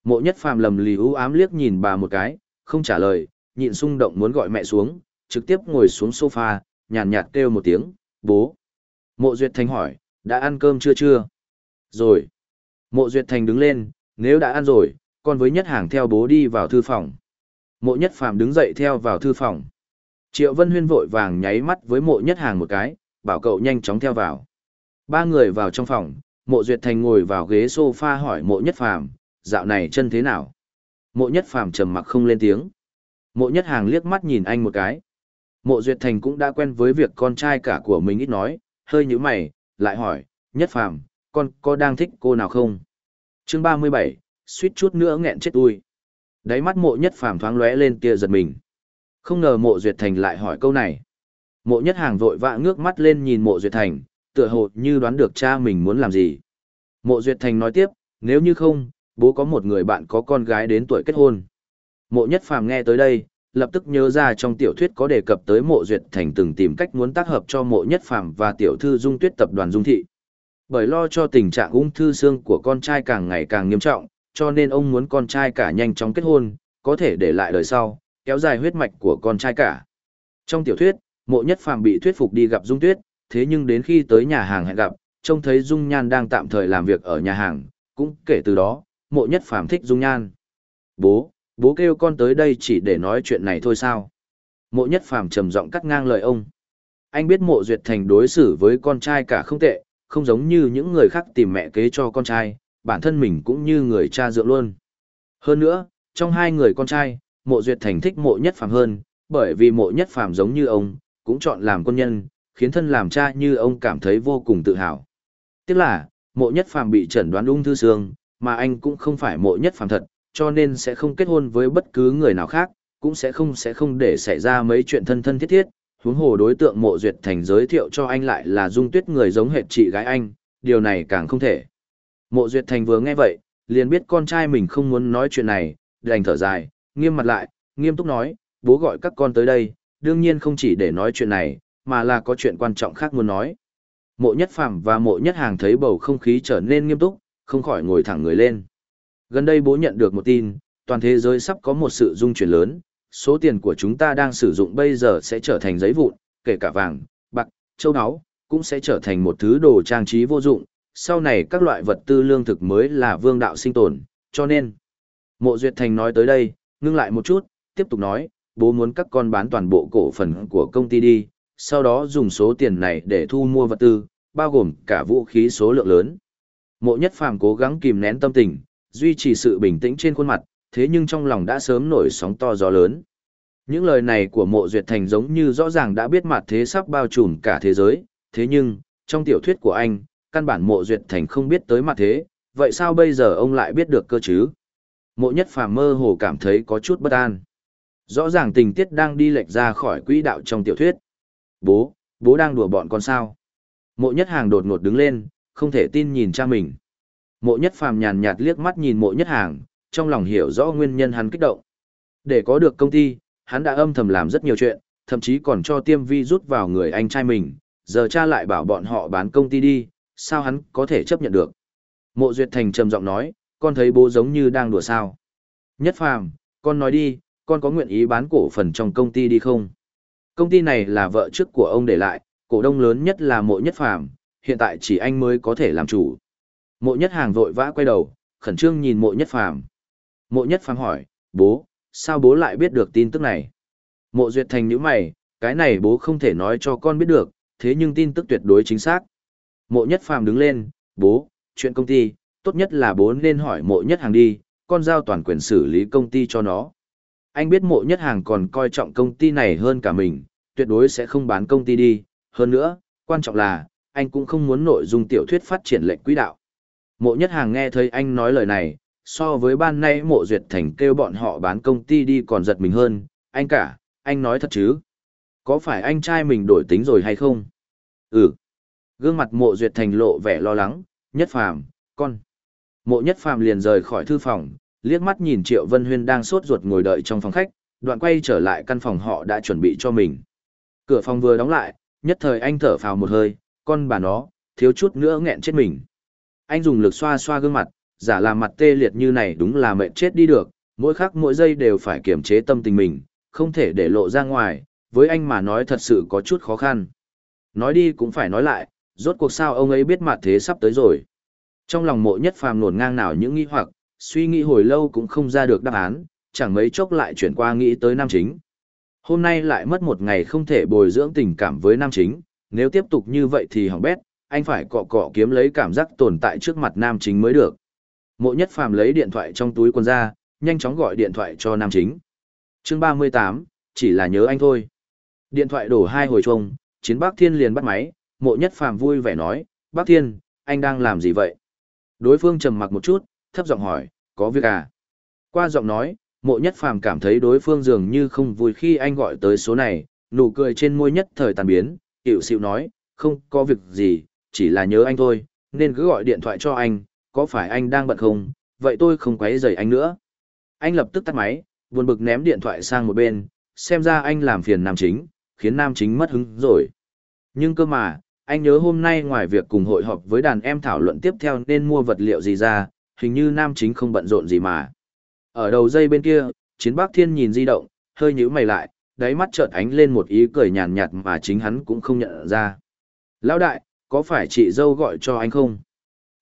Mộ nhất phàm lầm lì ưu ám liếc nhìn bà một cái, không trả lời, nhịn xung động muốn gọi mẹ xuống, trực tiếp ngồi xuống sofa, nhàn nhạt kêu một tiếng, bố. Mộ Duyệt Thành hỏi, đã ăn cơm chưa chưa? Rồi. Mộ Duyệt Thành đứng lên, nếu đã ăn rồi, con với nhất hàng theo bố đi vào thư phòng. Mộ nhất phàm đứng dậy theo vào thư phòng. Triệu Vân Huyên vội vàng nháy mắt với mộ nhất hàng một cái, bảo cậu nhanh chóng theo vào. Ba người vào trong phòng, mộ duyệt thành ngồi vào ghế sofa hỏi mộ nhất phàm, dạo này chân thế nào? Mộ nhất phàm trầm mặc không lên tiếng. Mộ nhất hàng liếc mắt nhìn anh một cái. Mộ duyệt thành cũng đã quen với việc con trai cả của mình ít nói, hơi như mày, lại hỏi, nhất phàm, con có đang thích cô nào không? chương 37, suýt chút nữa nghẹn chết ui. Đáy mắt mộ nhất phàm thoáng lóe lên tia giật mình. Không ngờ mộ duyệt thành lại hỏi câu này. Mộ nhất hàng vội vã ngước mắt lên nhìn mộ duyệt thành, tựa hồ như đoán được cha mình muốn làm gì. Mộ duyệt thành nói tiếp, nếu như không, bố có một người bạn có con gái đến tuổi kết hôn. Mộ nhất phàm nghe tới đây, lập tức nhớ ra trong tiểu thuyết có đề cập tới mộ duyệt thành từng tìm cách muốn tác hợp cho mộ nhất phàm và tiểu thư dung tuyết tập đoàn dung thị. Bởi lo cho tình trạng ung thư xương của con trai càng ngày càng nghiêm trọng, cho nên ông muốn con trai cả nhanh chóng kết hôn, có thể để lại đời sau, kéo dài huyết mạch của con trai cả. Trong tiểu thuyết, mộ nhất phàm bị thuyết phục đi gặp Dung Tuyết, thế nhưng đến khi tới nhà hàng hẹn gặp, trông thấy Dung Nhan đang tạm thời làm việc ở nhà hàng, cũng kể từ đó, mộ nhất phàm thích Dung Nhan. Bố, bố kêu con tới đây chỉ để nói chuyện này thôi sao? Mộ nhất phàm trầm giọng cắt ngang lời ông. Anh biết mộ duyệt thành đối xử với con trai cả không tệ, không giống như những người khác tìm mẹ kế cho con trai, bản thân mình cũng như người cha dựa luôn. Hơn nữa, trong hai người con trai, mộ duyệt thành thích mộ nhất phàm hơn, bởi vì mộ nhất phàm giống như ông, cũng chọn làm quân nhân, khiến thân làm cha như ông cảm thấy vô cùng tự hào. Tiếc là, mộ nhất phàm bị chẩn đoán ung thư xương, mà anh cũng không phải mộ nhất phàm thật, cho nên sẽ không kết hôn với bất cứ người nào khác, cũng sẽ không sẽ không để xảy ra mấy chuyện thân thân thiết thiết, huống hồ đối tượng mộ duyệt thành giới thiệu cho anh lại là dung tuyết người giống hệt chị gái anh, điều này càng không thể. Mộ duyệt thành vừa nghe vậy, liền biết con trai mình không muốn nói chuyện này, đành thở dài, nghiêm mặt lại, nghiêm túc nói, bố gọi các con tới đây, đương nhiên không chỉ để nói chuyện này, mà là có chuyện quan trọng khác muốn nói. Mộ nhất phạm và mộ nhất hàng thấy bầu không khí trở nên nghiêm túc, không khỏi ngồi thẳng người lên. Gần đây bố nhận được một tin, toàn thế giới sắp có một sự dung chuyển lớn, số tiền của chúng ta đang sử dụng bây giờ sẽ trở thành giấy vụn, kể cả vàng, bạc, châu áo, cũng sẽ trở thành một thứ đồ trang trí vô dụng, sau này các loại vật tư lương thực mới là vương đạo sinh tồn, cho nên. Mộ Duyệt Thành nói tới đây, ngưng lại một chút, tiếp tục nói, bố muốn các con bán toàn bộ cổ phần của công ty đi, sau đó dùng số tiền này để thu mua vật tư, bao gồm cả vũ khí số lượng lớn. Mộ Nhất Phàm cố gắng kìm nén tâm tình, duy trì sự bình tĩnh trên khuôn mặt, thế nhưng trong lòng đã sớm nổi sóng to gió lớn. Những lời này của Mộ Duyệt Thành giống như rõ ràng đã biết mặt thế sắp bao trùm cả thế giới, thế nhưng, trong tiểu thuyết của anh, căn bản Mộ Duyệt Thành không biết tới mặt thế, vậy sao bây giờ ông lại biết được cơ chứ? Mộ Nhất Phàm mơ hồ cảm thấy có chút bất an. Rõ ràng tình tiết đang đi lệch ra khỏi quỹ đạo trong tiểu thuyết. Bố, bố đang đùa bọn con sao? Mộ nhất hàng đột ngột đứng lên, không thể tin nhìn cha mình. Mộ nhất phàm nhàn nhạt liếc mắt nhìn mộ nhất hàng, trong lòng hiểu rõ nguyên nhân hắn kích động. Để có được công ty, hắn đã âm thầm làm rất nhiều chuyện, thậm chí còn cho tiêm vi rút vào người anh trai mình, giờ cha lại bảo bọn họ bán công ty đi, sao hắn có thể chấp nhận được. Mộ Duyệt Thành trầm giọng nói, con thấy bố giống như đang đùa sao. Nhất phàm, con nói đi, con có nguyện ý bán cổ phần trong công ty đi không? Công ty này là vợ trước của ông để lại, cổ đông lớn nhất là mộ nhất phàm, hiện tại chỉ anh mới có thể làm chủ. Mộ nhất hàng vội vã quay đầu, khẩn trương nhìn mộ nhất phàm. Mộ nhất phàm hỏi, bố, sao bố lại biết được tin tức này? Mộ duyệt thành những mày, cái này bố không thể nói cho con biết được, thế nhưng tin tức tuyệt đối chính xác. Mộ nhất phàm đứng lên, bố, chuyện công ty, tốt nhất là bố nên hỏi mộ nhất hàng đi, con giao toàn quyền xử lý công ty cho nó anh biết mộ nhất hàng còn coi trọng công ty này hơn cả mình, tuyệt đối sẽ không bán công ty đi. Hơn nữa, quan trọng là, anh cũng không muốn nội dung tiểu thuyết phát triển lệnh quỹ đạo. Mộ nhất hàng nghe thấy anh nói lời này, so với ban nay mộ duyệt thành kêu bọn họ bán công ty đi còn giật mình hơn, anh cả, anh nói thật chứ? Có phải anh trai mình đổi tính rồi hay không? Ừ. Gương mặt mộ duyệt thành lộ vẻ lo lắng, nhất phàm, con. Mộ nhất phàm liền rời khỏi thư phòng, liếc mắt nhìn Triệu Vân Huyên đang sốt ruột ngồi đợi trong phòng khách, đoạn quay trở lại căn phòng họ đã chuẩn bị cho mình. Cửa phòng vừa đóng lại, nhất thời anh thở phào một hơi, con bà nó, thiếu chút nữa nghẹn chết mình. Anh dùng lực xoa xoa gương mặt, giả làm mặt tê liệt như này đúng là mệt chết đi được, mỗi khắc mỗi giây đều phải kiềm chế tâm tình mình, không thể để lộ ra ngoài, với anh mà nói thật sự có chút khó khăn. Nói đi cũng phải nói lại, rốt cuộc sao ông ấy biết mặt thế sắp tới rồi. Trong lòng mộ nhất phàm nổn ngang nào những nghi hoặc, suy nghĩ hồi lâu cũng không ra được đáp án, chẳng mấy chốc lại chuyển qua nghĩ tới nam chính. Hôm nay lại mất một ngày không thể bồi dưỡng tình cảm với nam chính, nếu tiếp tục như vậy thì hỏng bét, anh phải cọ cọ kiếm lấy cảm giác tồn tại trước mặt nam chính mới được. Mộ nhất phàm lấy điện thoại trong túi quần ra, nhanh chóng gọi điện thoại cho nam chính. chương 38, chỉ là nhớ anh thôi. Điện thoại đổ hai hồi chuông, chiến bác thiên liền bắt máy, mộ nhất phàm vui vẻ nói, bác thiên, anh đang làm gì vậy? Đối phương trầm mặc một chút, thấp giọng hỏi, có việc à? Qua giọng nói, mộ nhất phàm cảm thấy đối phương dường như không vui khi anh gọi tới số này, nụ cười trên môi nhất thời tàn biến, hiểu xịu nói, không có việc gì, chỉ là nhớ anh thôi, nên cứ gọi điện thoại cho anh, có phải anh đang bận không, vậy tôi không quấy rầy anh nữa. Anh lập tức tắt máy, buồn bực ném điện thoại sang một bên, xem ra anh làm phiền nam chính, khiến nam chính mất hứng rồi. Nhưng cơ mà, anh nhớ hôm nay ngoài việc cùng hội họp với đàn em thảo luận tiếp theo nên mua vật liệu gì ra, hình như nam chính không bận rộn gì mà. Ở đầu dây bên kia, chiến bác thiên nhìn di động, hơi nhíu mày lại, đáy mắt chợt ánh lên một ý cười nhàn nhạt mà chính hắn cũng không nhận ra. Lão đại, có phải chị dâu gọi cho anh không?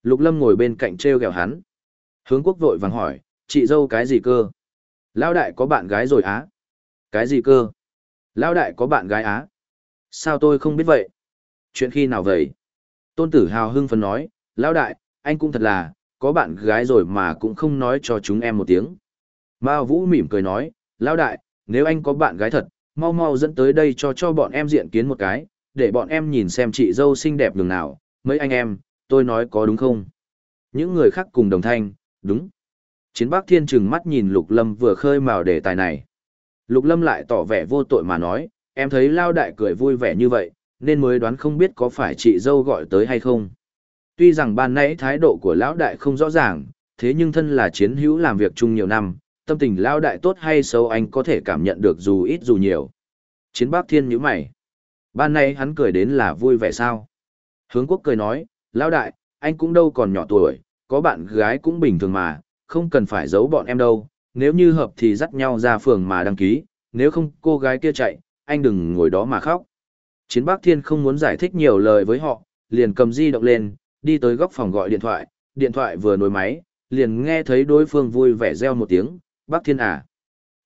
Lục Lâm ngồi bên cạnh treo gẹo hắn. Hướng quốc vội vàng hỏi, chị dâu cái gì cơ? Lão đại có bạn gái rồi á? Cái gì cơ? Lão đại có bạn gái á? Sao tôi không biết vậy? Chuyện khi nào vậy? Tôn tử hào hưng phấn nói, Lão đại, anh cũng thật là, có bạn gái rồi mà cũng không nói cho chúng em một tiếng. Mao Vũ mỉm cười nói, Lão đại, nếu anh có bạn gái thật, mau mau dẫn tới đây cho cho bọn em diện kiến một cái, để bọn em nhìn xem chị dâu xinh đẹp đường nào, mấy anh em, tôi nói có đúng không? Những người khác cùng đồng thanh, đúng. Chiến Bắc Thiên trừng mắt nhìn Lục Lâm vừa khơi mào đề tài này. Lục Lâm lại tỏ vẻ vô tội mà nói, em thấy Lao Đại cười vui vẻ như vậy, nên mới đoán không biết có phải chị dâu gọi tới hay không. Tuy rằng ban nãy thái độ của Lão Đại không rõ ràng, thế nhưng thân là chiến hữu làm việc chung nhiều năm, tâm tình Lão Đại tốt hay xấu anh có thể cảm nhận được dù ít dù nhiều. Chiến Bắc Thiên nhíu mày. Ban nay hắn cười đến là vui vẻ sao? Hướng quốc cười nói, lão đại, anh cũng đâu còn nhỏ tuổi, có bạn gái cũng bình thường mà, không cần phải giấu bọn em đâu, nếu như hợp thì dắt nhau ra phường mà đăng ký, nếu không cô gái kia chạy, anh đừng ngồi đó mà khóc. Chiến Bắc Thiên không muốn giải thích nhiều lời với họ, liền cầm di động lên, đi tới góc phòng gọi điện thoại, điện thoại vừa nối máy, liền nghe thấy đối phương vui vẻ reo một tiếng, Bắc Thiên à.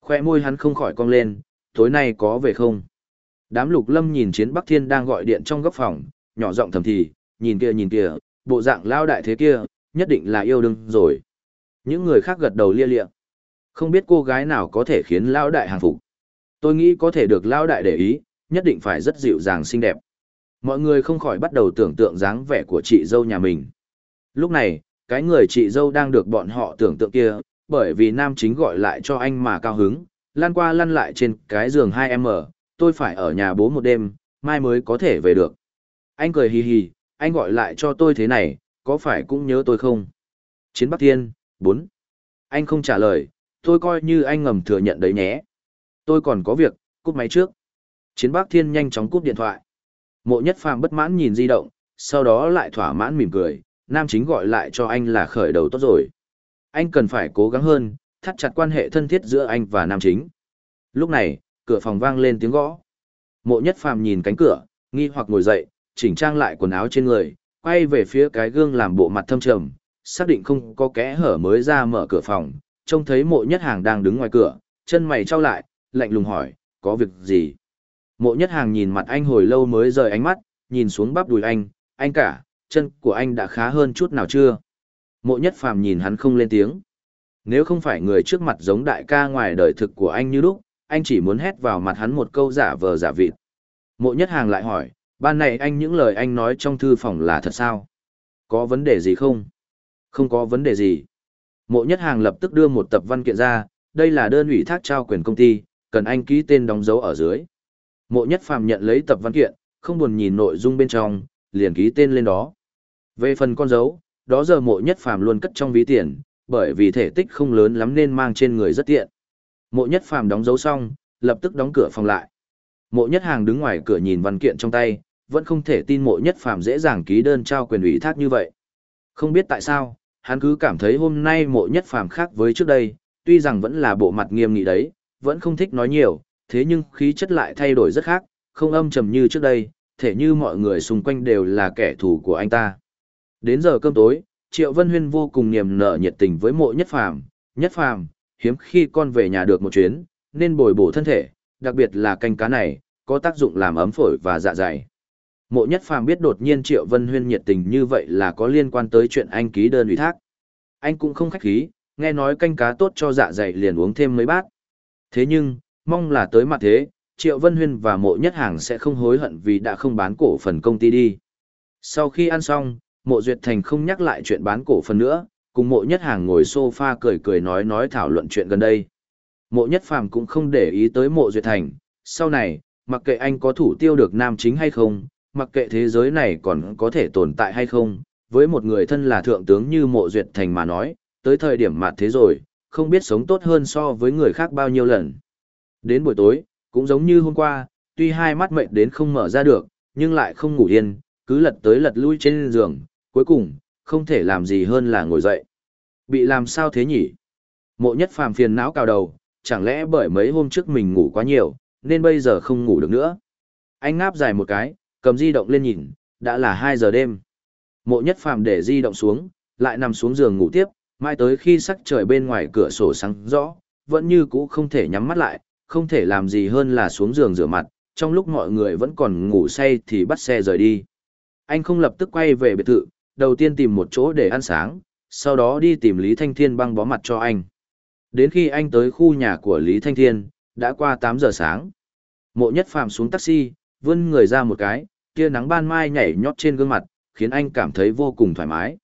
Khoe môi hắn không khỏi cong lên, tối nay có về không? Đám lục lâm nhìn chiến Bắc Thiên đang gọi điện trong góc phòng, nhỏ giọng thầm thì, nhìn kia nhìn kia, bộ dạng lao đại thế kia, nhất định là yêu đương rồi. Những người khác gật đầu lia lịa. Không biết cô gái nào có thể khiến lao đại hàng phục. Tôi nghĩ có thể được lao đại để ý, nhất định phải rất dịu dàng xinh đẹp. Mọi người không khỏi bắt đầu tưởng tượng dáng vẻ của chị dâu nhà mình. Lúc này, cái người chị dâu đang được bọn họ tưởng tượng kia, bởi vì nam chính gọi lại cho anh mà cao hứng, lăn qua lăn lại trên cái giường 2M, tôi phải ở nhà bố một đêm, mai mới có thể về được. Anh cười hì hì, anh gọi lại cho tôi thế này, có phải cũng nhớ tôi không? Chiến Bắc Thiên, 4. Anh không trả lời, tôi coi như anh ngầm thừa nhận đấy nhé. Tôi còn có việc, cúp máy trước. Chiến Bắc Thiên nhanh chóng cúp điện thoại. Mộ nhất phàm bất mãn nhìn di động, sau đó lại thỏa mãn mỉm cười, nam chính gọi lại cho anh là khởi đầu tốt rồi. Anh cần phải cố gắng hơn, thắt chặt quan hệ thân thiết giữa anh và nam chính. Lúc này, cửa phòng vang lên tiếng gõ. Mộ nhất phàm nhìn cánh cửa, nghi hoặc ngồi dậy, chỉnh trang lại quần áo trên người, quay về phía cái gương làm bộ mặt thâm trầm, xác định không có kẽ hở mới ra mở cửa phòng, trông thấy mộ nhất hàng đang đứng ngoài cửa, chân mày trao lại, lạnh lùng hỏi, có việc gì? Mộ nhất hàng nhìn mặt anh hồi lâu mới rời ánh mắt, nhìn xuống bắp đùi anh, anh cả, chân của anh đã khá hơn chút nào chưa? Mộ nhất phàm nhìn hắn không lên tiếng. Nếu không phải người trước mặt giống đại ca ngoài đời thực của anh như lúc, anh chỉ muốn hét vào mặt hắn một câu giả vờ giả vịt. Mộ nhất hàng lại hỏi, ban này anh những lời anh nói trong thư phòng là thật sao? Có vấn đề gì không? Không có vấn đề gì. Mộ nhất hàng lập tức đưa một tập văn kiện ra, đây là đơn ủy thác trao quyền công ty, cần anh ký tên đóng dấu ở dưới. Mộ nhất phàm nhận lấy tập văn kiện, không buồn nhìn nội dung bên trong, liền ký tên lên đó. Về phần con dấu, đó giờ mộ nhất phàm luôn cất trong ví tiền, bởi vì thể tích không lớn lắm nên mang trên người rất tiện. Mộ nhất phàm đóng dấu xong, lập tức đóng cửa phòng lại. Mộ nhất hàng đứng ngoài cửa nhìn văn kiện trong tay, vẫn không thể tin mộ nhất phàm dễ dàng ký đơn trao quyền ủy thác như vậy. Không biết tại sao, hắn cứ cảm thấy hôm nay mộ nhất phàm khác với trước đây, tuy rằng vẫn là bộ mặt nghiêm nghị đấy, vẫn không thích nói nhiều, thế nhưng khí chất lại thay đổi rất khác, không âm trầm như trước đây, thể như mọi người xung quanh đều là kẻ thù của anh ta. Đến giờ cơm tối, Triệu Vân Huyên vô cùng niềm nở nhiệt tình với mộ nhất phàm, nhất phàm, hiếm khi con về nhà được một chuyến, nên bồi bổ thân thể, đặc biệt là canh cá này, có tác dụng làm ấm phổi và dạ dày. Mộ nhất phàm biết đột nhiên Triệu Vân Huyên nhiệt tình như vậy là có liên quan tới chuyện anh ký đơn ủy thác. Anh cũng không khách khí, nghe nói canh cá tốt cho dạ dày liền uống thêm mấy bát. Thế nhưng, mong là tới mặt thế, Triệu Vân Huyên và mộ nhất hàng sẽ không hối hận vì đã không bán cổ phần công ty đi. Sau khi ăn xong, mộ duyệt thành không nhắc lại chuyện bán cổ phần nữa, cùng mộ nhất hàng ngồi sofa cười cười nói nói thảo luận chuyện gần đây. Mộ nhất phàm cũng không để ý tới mộ duyệt thành, sau này, mặc kệ anh có thủ tiêu được nam chính hay không, mặc kệ thế giới này còn có thể tồn tại hay không, với một người thân là thượng tướng như mộ duyệt thành mà nói, tới thời điểm mạt thế rồi, không biết sống tốt hơn so với người khác bao nhiêu lần. Đến buổi tối, cũng giống như hôm qua, tuy hai mắt mệt đến không mở ra được, nhưng lại không ngủ yên, cứ lật tới lật lui trên giường, cuối cùng, không thể làm gì hơn là ngồi dậy. Bị làm sao thế nhỉ? Mộ nhất phàm phiền não cào đầu, chẳng lẽ bởi mấy hôm trước mình ngủ quá nhiều, nên bây giờ không ngủ được nữa. Anh ngáp dài một cái, cầm di động lên nhìn, đã là 2 giờ đêm. Mộ nhất phàm để di động xuống, lại nằm xuống giường ngủ tiếp, mai tới khi sắc trời bên ngoài cửa sổ sáng rõ, vẫn như cũ không thể nhắm mắt lại, không thể làm gì hơn là xuống giường rửa mặt, trong lúc mọi người vẫn còn ngủ say thì bắt xe rời đi. Anh không lập tức quay về biệt thự, đầu tiên tìm một chỗ để ăn sáng, sau đó đi tìm Lý Thanh Thiên băng bó mặt cho anh. Đến khi anh tới khu nhà của Lý Thanh Thiên, đã qua 8 giờ sáng. Mộ nhất phàm xuống taxi, vươn người ra một cái, tia nắng ban mai nhảy nhót trên gương mặt, khiến anh cảm thấy vô cùng thoải mái.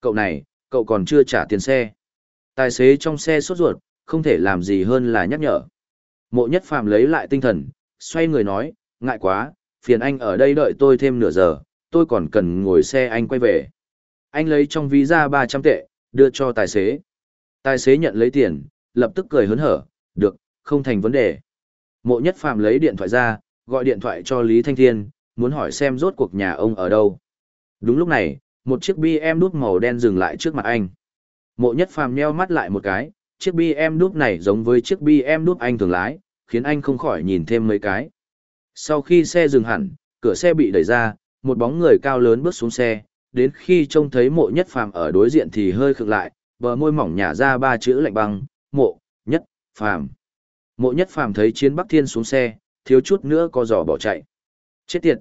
Cậu này, cậu còn chưa trả tiền xe. Tài xế trong xe sốt ruột, không thể làm gì hơn là nhắc nhở. Mộ nhất phàm lấy lại tinh thần, xoay người nói, ngại quá, phiền anh ở đây đợi tôi thêm nửa giờ, tôi còn cần ngồi xe anh quay về. Anh lấy trong ví ra 300 tệ, đưa cho tài xế. Tài xế nhận lấy tiền, lập tức cười hớn hở, được, không thành vấn đề. Mộ nhất phàm lấy điện thoại ra, gọi điện thoại cho Lý Thanh Thiên, muốn hỏi xem rốt cuộc nhà ông ở đâu. Đúng lúc này, một chiếc BM đút màu đen dừng lại trước mặt anh. Mộ nhất phàm nheo mắt lại một cái, chiếc BM đút này giống với chiếc BM đút anh thường lái, khiến anh không khỏi nhìn thêm mấy cái. Sau khi xe dừng hẳn, cửa xe bị đẩy ra, một bóng người cao lớn bước xuống xe, đến khi trông thấy mộ nhất phàm ở đối diện thì hơi khựng lại, bờ môi mỏng nhả ra ba chữ lạnh băng, mộ, nhất, phàm. Mộ nhất phàm thấy chiến Bắc Thiên xuống xe, thiếu chút nữa có giỏ bỏ chạy. Chết tiệt!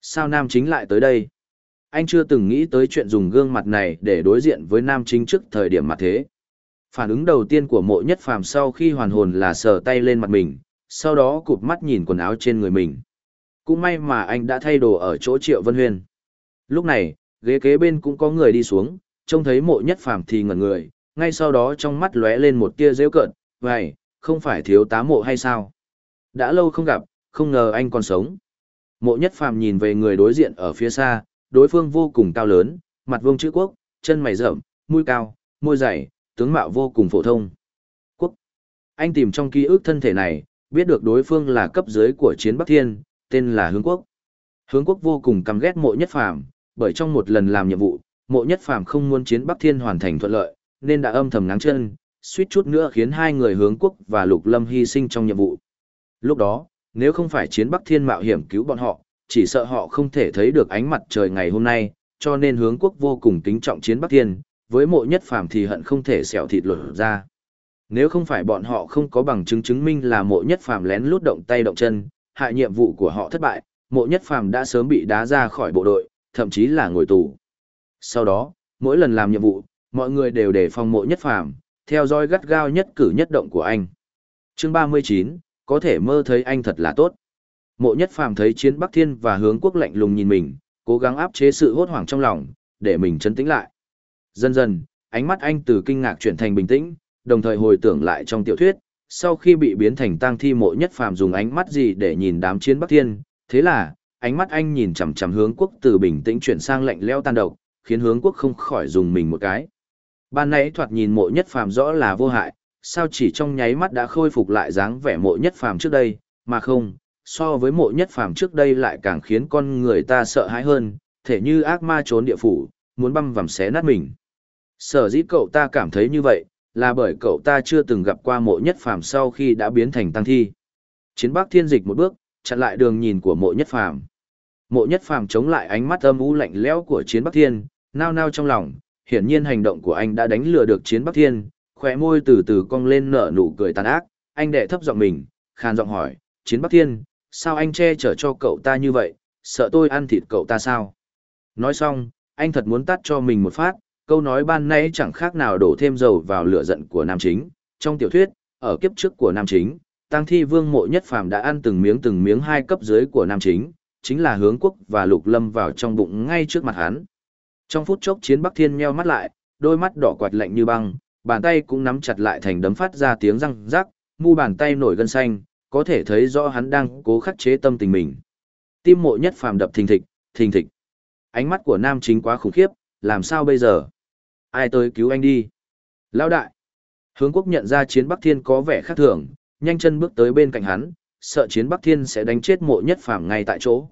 Sao nam chính lại tới đây? Anh chưa từng nghĩ tới chuyện dùng gương mặt này để đối diện với nam chính trước thời điểm mặt thế. Phản ứng đầu tiên của mộ nhất phàm sau khi hoàn hồn là sờ tay lên mặt mình, sau đó cụp mắt nhìn quần áo trên người mình. Cũng may mà anh đã thay đồ ở chỗ Triệu Vân Huyên. Lúc này, ghế kế bên cũng có người đi xuống, trông thấy mộ nhất phàm thì ngẩn người, ngay sau đó trong mắt lóe lên một tia rêu cợt, vậy, không phải thiếu tá mộ hay sao? Đã lâu không gặp, không ngờ anh còn sống. Mộ nhất phàm nhìn về người đối diện ở phía xa, đối phương vô cùng cao lớn, mặt vuông chữ quốc, chân mày rậm, mũi cao, môi dày, tướng mạo vô cùng phổ thông. Quốc. Anh tìm trong ký ức thân thể này, biết được đối phương là cấp dưới của chiến Bắc Thiên, tên là Hướng Quốc. Hướng Quốc vô cùng căm ghét mộ nhất phàm, bởi trong một lần làm nhiệm vụ, mộ nhất phàm không muốn chiến Bắc Thiên hoàn thành thuận lợi, nên đã âm thầm ngáng chân, suýt chút nữa khiến hai người hướng quốc và lục lâm hy sinh trong nhiệm vụ. Lúc đó, nếu không phải chiến Bắc Thiên mạo hiểm cứu bọn họ, chỉ sợ họ không thể thấy được ánh mặt trời ngày hôm nay, cho nên hướng quốc vô cùng kính trọng chiến Bắc Thiên, với mộ nhất phàm thì hận không thể xẻo thịt lột ra. Nếu không phải bọn họ không có bằng chứng chứng minh là mộ nhất phàm lén lút động tay động chân, hại nhiệm vụ của họ thất bại, mộ nhất phàm đã sớm bị đá ra khỏi bộ đội, thậm chí là ngồi tù. Sau đó, mỗi lần làm nhiệm vụ, mọi người đều để phòng mộ nhất phàm, theo dõi gắt gao nhất cử nhất động của anh. Chương 39, có thể mơ thấy anh thật là tốt. Mộ nhất phàm thấy chiến Bắc Thiên và hướng quốc lạnh lùng nhìn mình, cố gắng áp chế sự hốt hoảng trong lòng, để mình chấn tĩnh lại. Dần dần, ánh mắt anh từ kinh ngạc chuyển thành bình tĩnh, đồng thời hồi tưởng lại trong tiểu thuyết, sau khi bị biến thành tang thi mộ nhất phàm dùng ánh mắt gì để nhìn đám chiến Bắc Thiên, thế là, ánh mắt anh nhìn chằm chằm hướng quốc từ bình tĩnh chuyển sang lạnh lẽo tan độc, khiến hướng quốc không khỏi dùng mình một cái. Ban nãy thoạt nhìn mộ nhất phàm rõ là vô hại, sao chỉ trong nháy mắt đã khôi phục lại dáng vẻ mộ nhất phàm trước đây, mà không, so với mộ nhất phàm trước đây lại càng khiến con người ta sợ hãi hơn, thể như ác ma trốn địa phủ, muốn băm vằm xé nát mình. Sở dĩ cậu ta cảm thấy như vậy, là bởi cậu ta chưa từng gặp qua mộ nhất phàm sau khi đã biến thành tăng thi. Chiến Bác thiên dịch một bước, chặn lại đường nhìn của mộ nhất phàm. Mộ nhất phàm chống lại ánh mắt âm u lạnh lẽo của chiến bắc thiên, nao nao trong lòng, hiển nhiên hành động của anh đã đánh lừa được chiến bắc thiên, khỏe môi từ từ cong lên nở nụ cười tàn ác, anh đệ thấp giọng mình, khàn giọng hỏi, chiến bắc thiên, sao anh che chở cho cậu ta như vậy, sợ tôi ăn thịt cậu ta sao? Nói xong, anh thật muốn tắt cho mình một phát, câu nói ban nãy chẳng khác nào đổ thêm dầu vào lửa giận của nam chính. Trong tiểu thuyết, ở kiếp trước của nam chính, Tăng Thi Vương Mộ Nhất Phàm đã ăn từng miếng từng miếng hai cấp dưới của nam chính, chính là hướng quốc và lục lâm vào trong bụng ngay trước mặt hắn. Trong phút chốc chiến Bắc Thiên nheo mắt lại, đôi mắt đỏ quạt lạnh như băng, bàn tay cũng nắm chặt lại thành đấm phát ra tiếng răng rắc, mu bàn tay nổi gân xanh, có thể thấy rõ hắn đang cố khắc chế tâm tình mình. Tim mộ nhất phàm đập thình thịch, thình thịch. Ánh mắt của nam chính quá khủng khiếp, làm sao bây giờ? Ai tới cứu anh đi? Lão đại! Hướng quốc nhận ra chiến Bắc Thiên có vẻ khác thường, nhanh chân bước tới bên cạnh hắn, sợ chiến Bắc Thiên sẽ đánh chết mộ nhất phàm ngay tại chỗ.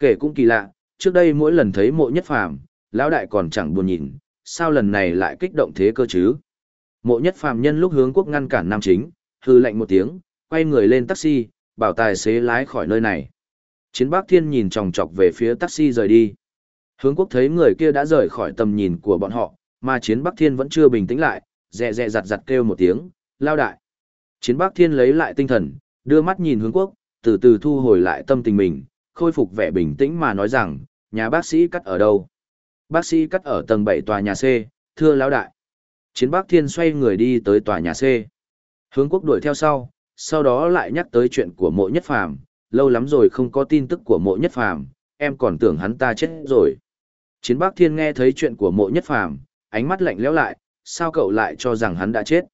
Kể cũng kỳ lạ, trước đây mỗi lần thấy mộ nhất phàm, lão đại còn chẳng buồn nhìn, sao lần này lại kích động thế cơ chứ? Mộ nhất phàm nhân lúc hướng quốc ngăn cản nam chính, hư lệnh một tiếng, quay người lên taxi, bảo tài xế lái khỏi nơi này. Chiến Bắc Thiên nhìn chòng chọc về phía taxi rời đi. Hướng quốc thấy người kia đã rời khỏi tầm nhìn của bọn họ, mà Chiến Bắc Thiên vẫn chưa bình tĩnh lại, dẹ dẹ giặt giặt kêu một tiếng, lao đại. Chiến Bắc Thiên lấy lại tinh thần, đưa mắt nhìn hướng quốc, từ từ thu hồi lại tâm tình mình, khôi phục vẻ bình tĩnh mà nói rằng, nhà bác sĩ cắt ở đâu? Bác sĩ cắt ở tầng 7 tòa nhà C, thưa lão đại. Chiến bác Thiên xoay người đi tới tòa nhà C. Hướng quốc đuổi theo sau, sau đó lại nhắc tới chuyện của mộ nhất phàm, lâu lắm rồi không có tin tức của mộ nhất phàm, em còn tưởng hắn ta chết rồi. Chiến bác Thiên nghe thấy chuyện của mộ nhất phàm, ánh mắt lạnh lẽo lại, sao cậu lại cho rằng hắn đã chết?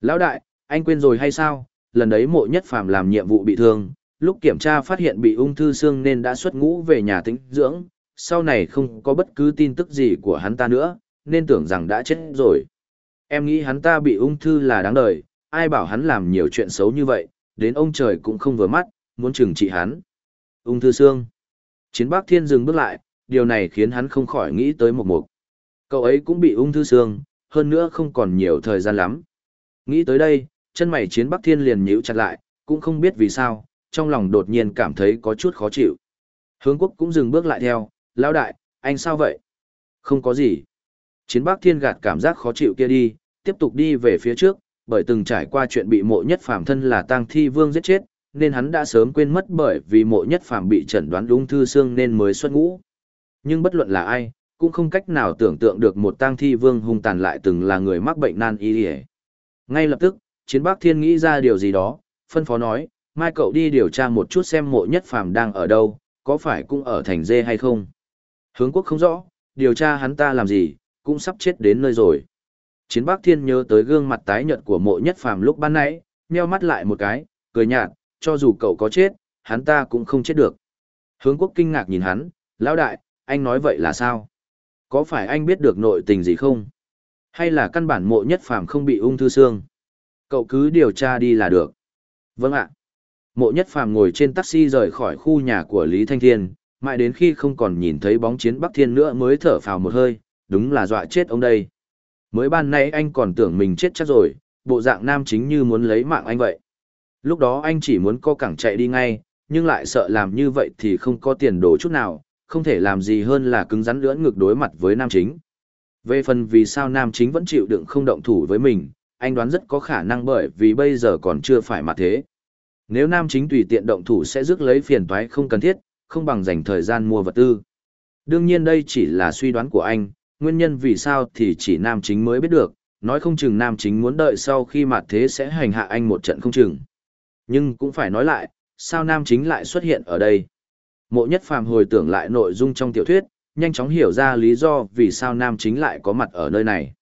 Lão đại, anh quên rồi hay sao? Lần đấy mộ nhất phàm làm nhiệm vụ bị thương, lúc kiểm tra phát hiện bị ung thư xương nên đã xuất ngũ về nhà tĩnh dưỡng, sau này không có bất cứ tin tức gì của hắn ta nữa, nên tưởng rằng đã chết rồi. Em nghĩ hắn ta bị ung thư là đáng đời, ai bảo hắn làm nhiều chuyện xấu như vậy, đến ông trời cũng không vừa mắt, muốn trừng trị hắn. Ung thư xương. Chiến Bắc Thiên dừng bước lại, điều này khiến hắn không khỏi nghĩ tới một mục. Cậu ấy cũng bị ung thư xương, hơn nữa không còn nhiều thời gian lắm. Nghĩ tới đây, chân mày Chiến Bắc Thiên liền nhíu chặt lại, cũng không biết vì sao, trong lòng đột nhiên cảm thấy có chút khó chịu. Hướng quốc cũng dừng bước lại theo, lão đại, anh sao vậy? Không có gì. Chiến Bắc Thiên gạt cảm giác khó chịu kia đi, tiếp tục đi về phía trước, bởi từng trải qua chuyện bị mộ nhất phàm thân là tang thi vương giết chết, nên hắn đã sớm quên mất bởi vì mộ nhất phàm bị chẩn đoán ung thư xương nên mới xuất ngũ. Nhưng bất luận là ai, cũng không cách nào tưởng tượng được một tang thi vương hung tàn lại từng là người mắc bệnh nan y Ngay lập tức, chiến bắc thiên nghĩ ra điều gì đó, phân phó nói, mai cậu đi điều tra một chút xem mộ nhất phàm đang ở đâu, có phải cũng ở thành dê hay không. Hướng quốc không rõ, điều tra hắn ta làm gì, cũng sắp chết đến nơi rồi. Chiến Bắc Thiên nhớ tới gương mặt tái nhợt của mộ nhất phàm lúc ban nãy, meo mắt lại một cái, cười nhạt, cho dù cậu có chết, hắn ta cũng không chết được. Hướng quốc kinh ngạc nhìn hắn, lão đại, anh nói vậy là sao? Có phải anh biết được nội tình gì không? Hay là căn bản mộ nhất phàm không bị ung thư xương? Cậu cứ điều tra đi là được. Vâng ạ. Mộ nhất phàm ngồi trên taxi rời khỏi khu nhà của Lý Thanh Thiên, mãi đến khi không còn nhìn thấy bóng chiến Bắc Thiên nữa mới thở phào một hơi, đúng là dọa chết ông đây. Mới ban nãy anh còn tưởng mình chết chắc rồi, bộ dạng nam chính như muốn lấy mạng anh vậy. Lúc đó anh chỉ muốn co cẳng chạy đi ngay, nhưng lại sợ làm như vậy thì không có tiền đồ chút nào, không thể làm gì hơn là cứng rắn lưỡn ngược đối mặt với nam chính. Về phần vì sao nam chính vẫn chịu đựng không động thủ với mình, anh đoán rất có khả năng bởi vì bây giờ còn chưa phải mặt thế. Nếu nam chính tùy tiện động thủ sẽ rước lấy phiền toái không cần thiết, không bằng dành thời gian mua vật tư. Đương nhiên đây chỉ là suy đoán của anh, nguyên nhân vì sao thì chỉ nam chính mới biết được, nói không chừng nam chính muốn đợi sau khi mặt thế sẽ hành hạ anh một trận không chừng. Nhưng cũng phải nói lại, sao nam chính lại xuất hiện ở đây? Mộ nhất phàm hồi tưởng lại nội dung trong tiểu thuyết, nhanh chóng hiểu ra lý do vì sao nam chính lại có mặt ở nơi này.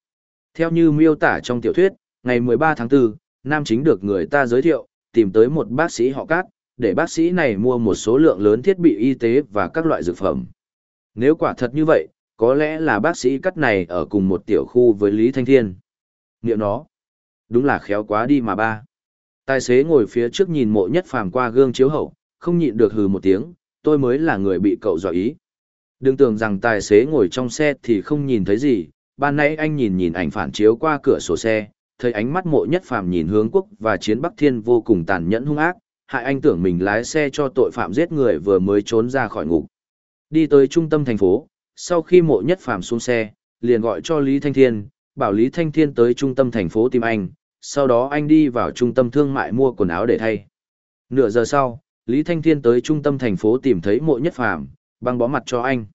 Theo như miêu tả trong tiểu thuyết, ngày 13 tháng 4, nam chính được người ta giới thiệu, tìm tới một bác sĩ họ cát, để bác sĩ này mua một số lượng lớn thiết bị y tế và các loại dược phẩm. Nếu quả thật như vậy, có lẽ là bác sĩ cắt này ở cùng một tiểu khu với Lý Thanh Thiên. Niệm nó. Đúng là khéo quá đi mà ba. Tài xế ngồi phía trước nhìn mộ nhất phàm qua gương chiếu hậu, không nhịn được hừ một tiếng, tôi mới là người bị cậu dọa ý. Đừng tưởng rằng tài xế ngồi trong xe thì không nhìn thấy gì, ban nãy anh nhìn nhìn ảnh phản chiếu qua cửa sổ xe, thấy ánh mắt mộ nhất phàm nhìn hướng quốc và chiến Bắc Thiên vô cùng tàn nhẫn hung ác, hại anh tưởng mình lái xe cho tội phạm giết người vừa mới trốn ra khỏi ngục. Đi tới trung tâm thành phố, sau khi mộ nhất phàm xuống xe, liền gọi cho Lý Thanh Thiên, bảo Lý Thanh Thiên tới trung tâm thành phố tìm anh, sau đó anh đi vào trung tâm thương mại mua quần áo để thay. Nửa giờ sau, Lý Thanh Thiên tới trung tâm thành phố tìm thấy mộ nhất phàm, băng bó mặt cho anh.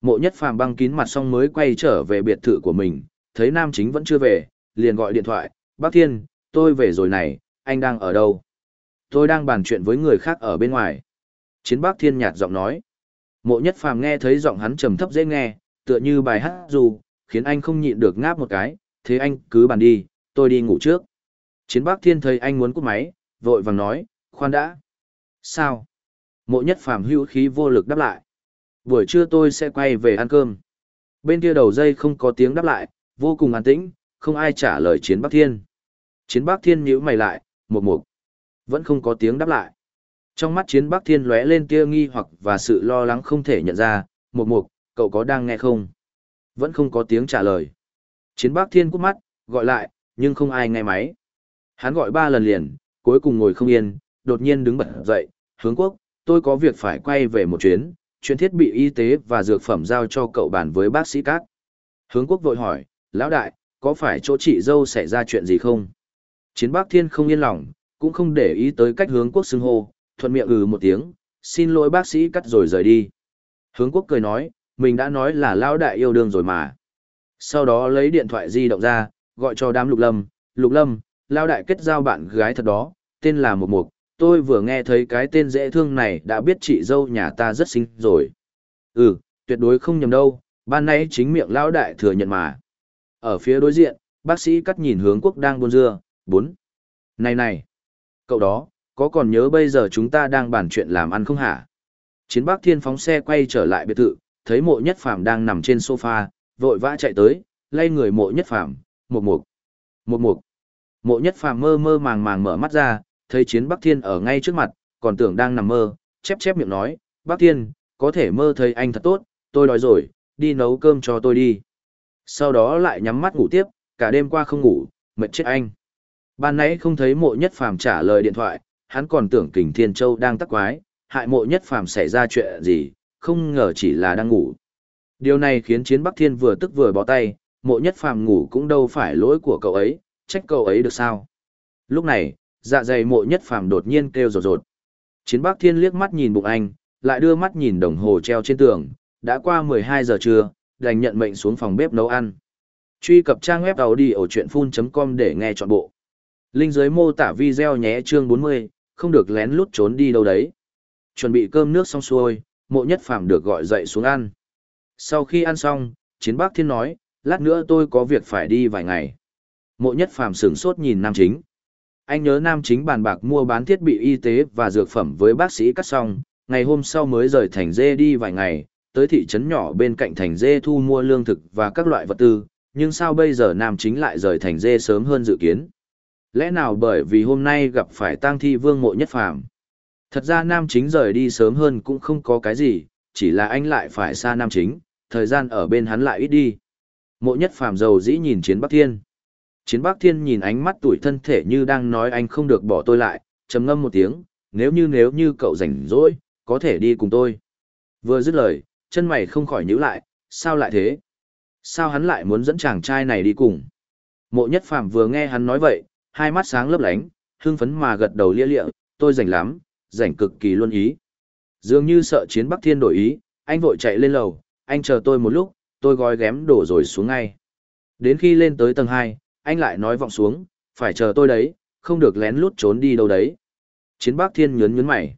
Mộ nhất phàm băng kín mặt xong mới quay trở về biệt thự của mình, thấy nam chính vẫn chưa về, liền gọi điện thoại, bác Thiên, tôi về rồi này, anh đang ở đâu? Tôi đang bàn chuyện với người khác ở bên ngoài. Chiến bác Thiên nhạt giọng nói. Mộ nhất phàm nghe thấy giọng hắn trầm thấp dễ nghe, tựa như bài hát dù, khiến anh không nhịn được ngáp một cái, thế anh cứ bàn đi, tôi đi ngủ trước. Chiến bác Thiên thấy anh muốn cút máy, vội vàng nói, khoan đã. Sao? Mộ nhất phàm hữu khí vô lực đáp lại. Buổi trưa tôi sẽ quay về ăn cơm. Bên kia đầu dây không có tiếng đáp lại, vô cùng an tĩnh, không ai trả lời chiến Bắc Thiên. Chiến Bắc Thiên nhíu mày lại, một mục. Vẫn không có tiếng đáp lại. Trong mắt chiến Bắc Thiên lóe lên tia nghi hoặc và sự lo lắng không thể nhận ra, một mục, cậu có đang nghe không? Vẫn không có tiếng trả lời. Chiến Bắc Thiên cúp mắt, gọi lại, nhưng không ai nghe máy. Hắn gọi ba lần liền, cuối cùng ngồi không yên, đột nhiên đứng bật dậy, hướng quốc, tôi có việc phải quay về một chuyến, chuyên thiết bị y tế và dược phẩm giao cho cậu bàn với bác sĩ Cát. Hướng quốc vội hỏi, lão đại, có phải chỗ chị dâu xảy ra chuyện gì không? Chiến bác thiên không yên lòng, cũng không để ý tới cách hướng quốc xưng hô, thuận miệng ừ một tiếng, xin lỗi bác sĩ cắt rồi rời đi. Hướng quốc cười nói, mình đã nói là lão đại yêu đương rồi mà. Sau đó lấy điện thoại di động ra, gọi cho đám lục lâm, lục lâm, lão đại kết giao bạn gái thật đó, tên là Mục Mục, tôi vừa nghe thấy cái tên dễ thương này đã biết chị dâu nhà ta rất xinh rồi. Ừ, tuyệt đối không nhầm đâu, ban nay chính miệng lão đại thừa nhận mà. Ở phía đối diện, bác sĩ cắt nhìn hướng quốc đang buôn dưa, bốn. Này này, cậu đó, có còn nhớ bây giờ chúng ta đang bàn chuyện làm ăn không hả? Chiến bác thiên phóng xe quay trở lại biệt thự, thấy mộ nhất phàm đang nằm trên sofa, vội vã chạy tới, lay người mộ nhất phàm, một mục, một mục. Mộ nhất phàm mơ mơ màng màng mở mắt ra, thấy chiến Bắc Thiên ở ngay trước mặt, còn tưởng đang nằm mơ, chép chép miệng nói, Bắc Thiên, có thể mơ thấy anh thật tốt, tôi đói rồi, đi nấu cơm cho tôi đi. Sau đó lại nhắm mắt ngủ tiếp, cả đêm qua không ngủ, mệt chết anh. Ban nãy không thấy mộ nhất phàm trả lời điện thoại, hắn còn tưởng kình thiên châu đang tắc quái, hại mộ nhất phàm xảy ra chuyện gì, không ngờ chỉ là đang ngủ. Điều này khiến chiến Bắc Thiên vừa tức vừa bó tay, mộ nhất phàm ngủ cũng đâu phải lỗi của cậu ấy, trách cậu ấy được sao. Lúc này, dạ dày mộ nhất phàm đột nhiên kêu rột rột. Chiến Bắc Thiên liếc mắt nhìn bụng anh, lại đưa mắt nhìn đồng hồ treo trên tường, đã qua 12 giờ trưa, đành nhận mệnh xuống phòng bếp nấu ăn. Truy cập trang web đầu đi ở chuyện full.com để nghe trọn bộ. Linh dưới mô tả video nhé chương 40, không được lén lút trốn đi đâu đấy. Chuẩn bị cơm nước xong xuôi, mộ nhất phàm được gọi dậy xuống ăn. Sau khi ăn xong, Chiến Bác Thiên nói, lát nữa tôi có việc phải đi vài ngày. Mộ nhất phàm sửng sốt nhìn nam chính anh nhớ nam chính bàn bạc mua bán thiết bị y tế và dược phẩm với bác sĩ cắt xong, ngày hôm sau mới rời thành dê đi vài ngày, tới thị trấn nhỏ bên cạnh thành dê thu mua lương thực và các loại vật tư, nhưng sao bây giờ nam chính lại rời thành dê sớm hơn dự kiến? Lẽ nào bởi vì hôm nay gặp phải tang thi vương mộ nhất phàm? Thật ra nam chính rời đi sớm hơn cũng không có cái gì, chỉ là anh lại phải xa nam chính, thời gian ở bên hắn lại ít đi. Mộ nhất phàm giàu dĩ nhìn chiến Bắc Thiên. Chiến Bắc Thiên nhìn ánh mắt tuổi thân thể như đang nói anh không được bỏ tôi lại, trầm ngâm một tiếng, nếu như nếu như cậu rảnh rỗi, có thể đi cùng tôi. Vừa dứt lời, chân mày không khỏi nhíu lại, sao lại thế? Sao hắn lại muốn dẫn chàng trai này đi cùng? Mộ nhất phàm vừa nghe hắn nói vậy, hai mắt sáng lấp lánh, hưng phấn mà gật đầu lia lịa, tôi rảnh lắm, rảnh cực kỳ luôn ý. Dường như sợ chiến Bắc Thiên đổi ý, anh vội chạy lên lầu, anh chờ tôi một lúc, tôi gói ghém đổ rồi xuống ngay. Đến khi lên tới tầng 2, anh lại nói vọng xuống, phải chờ tôi đấy, không được lén lút trốn đi đâu đấy. Chiến bắc thiên nhớn nhớn mày.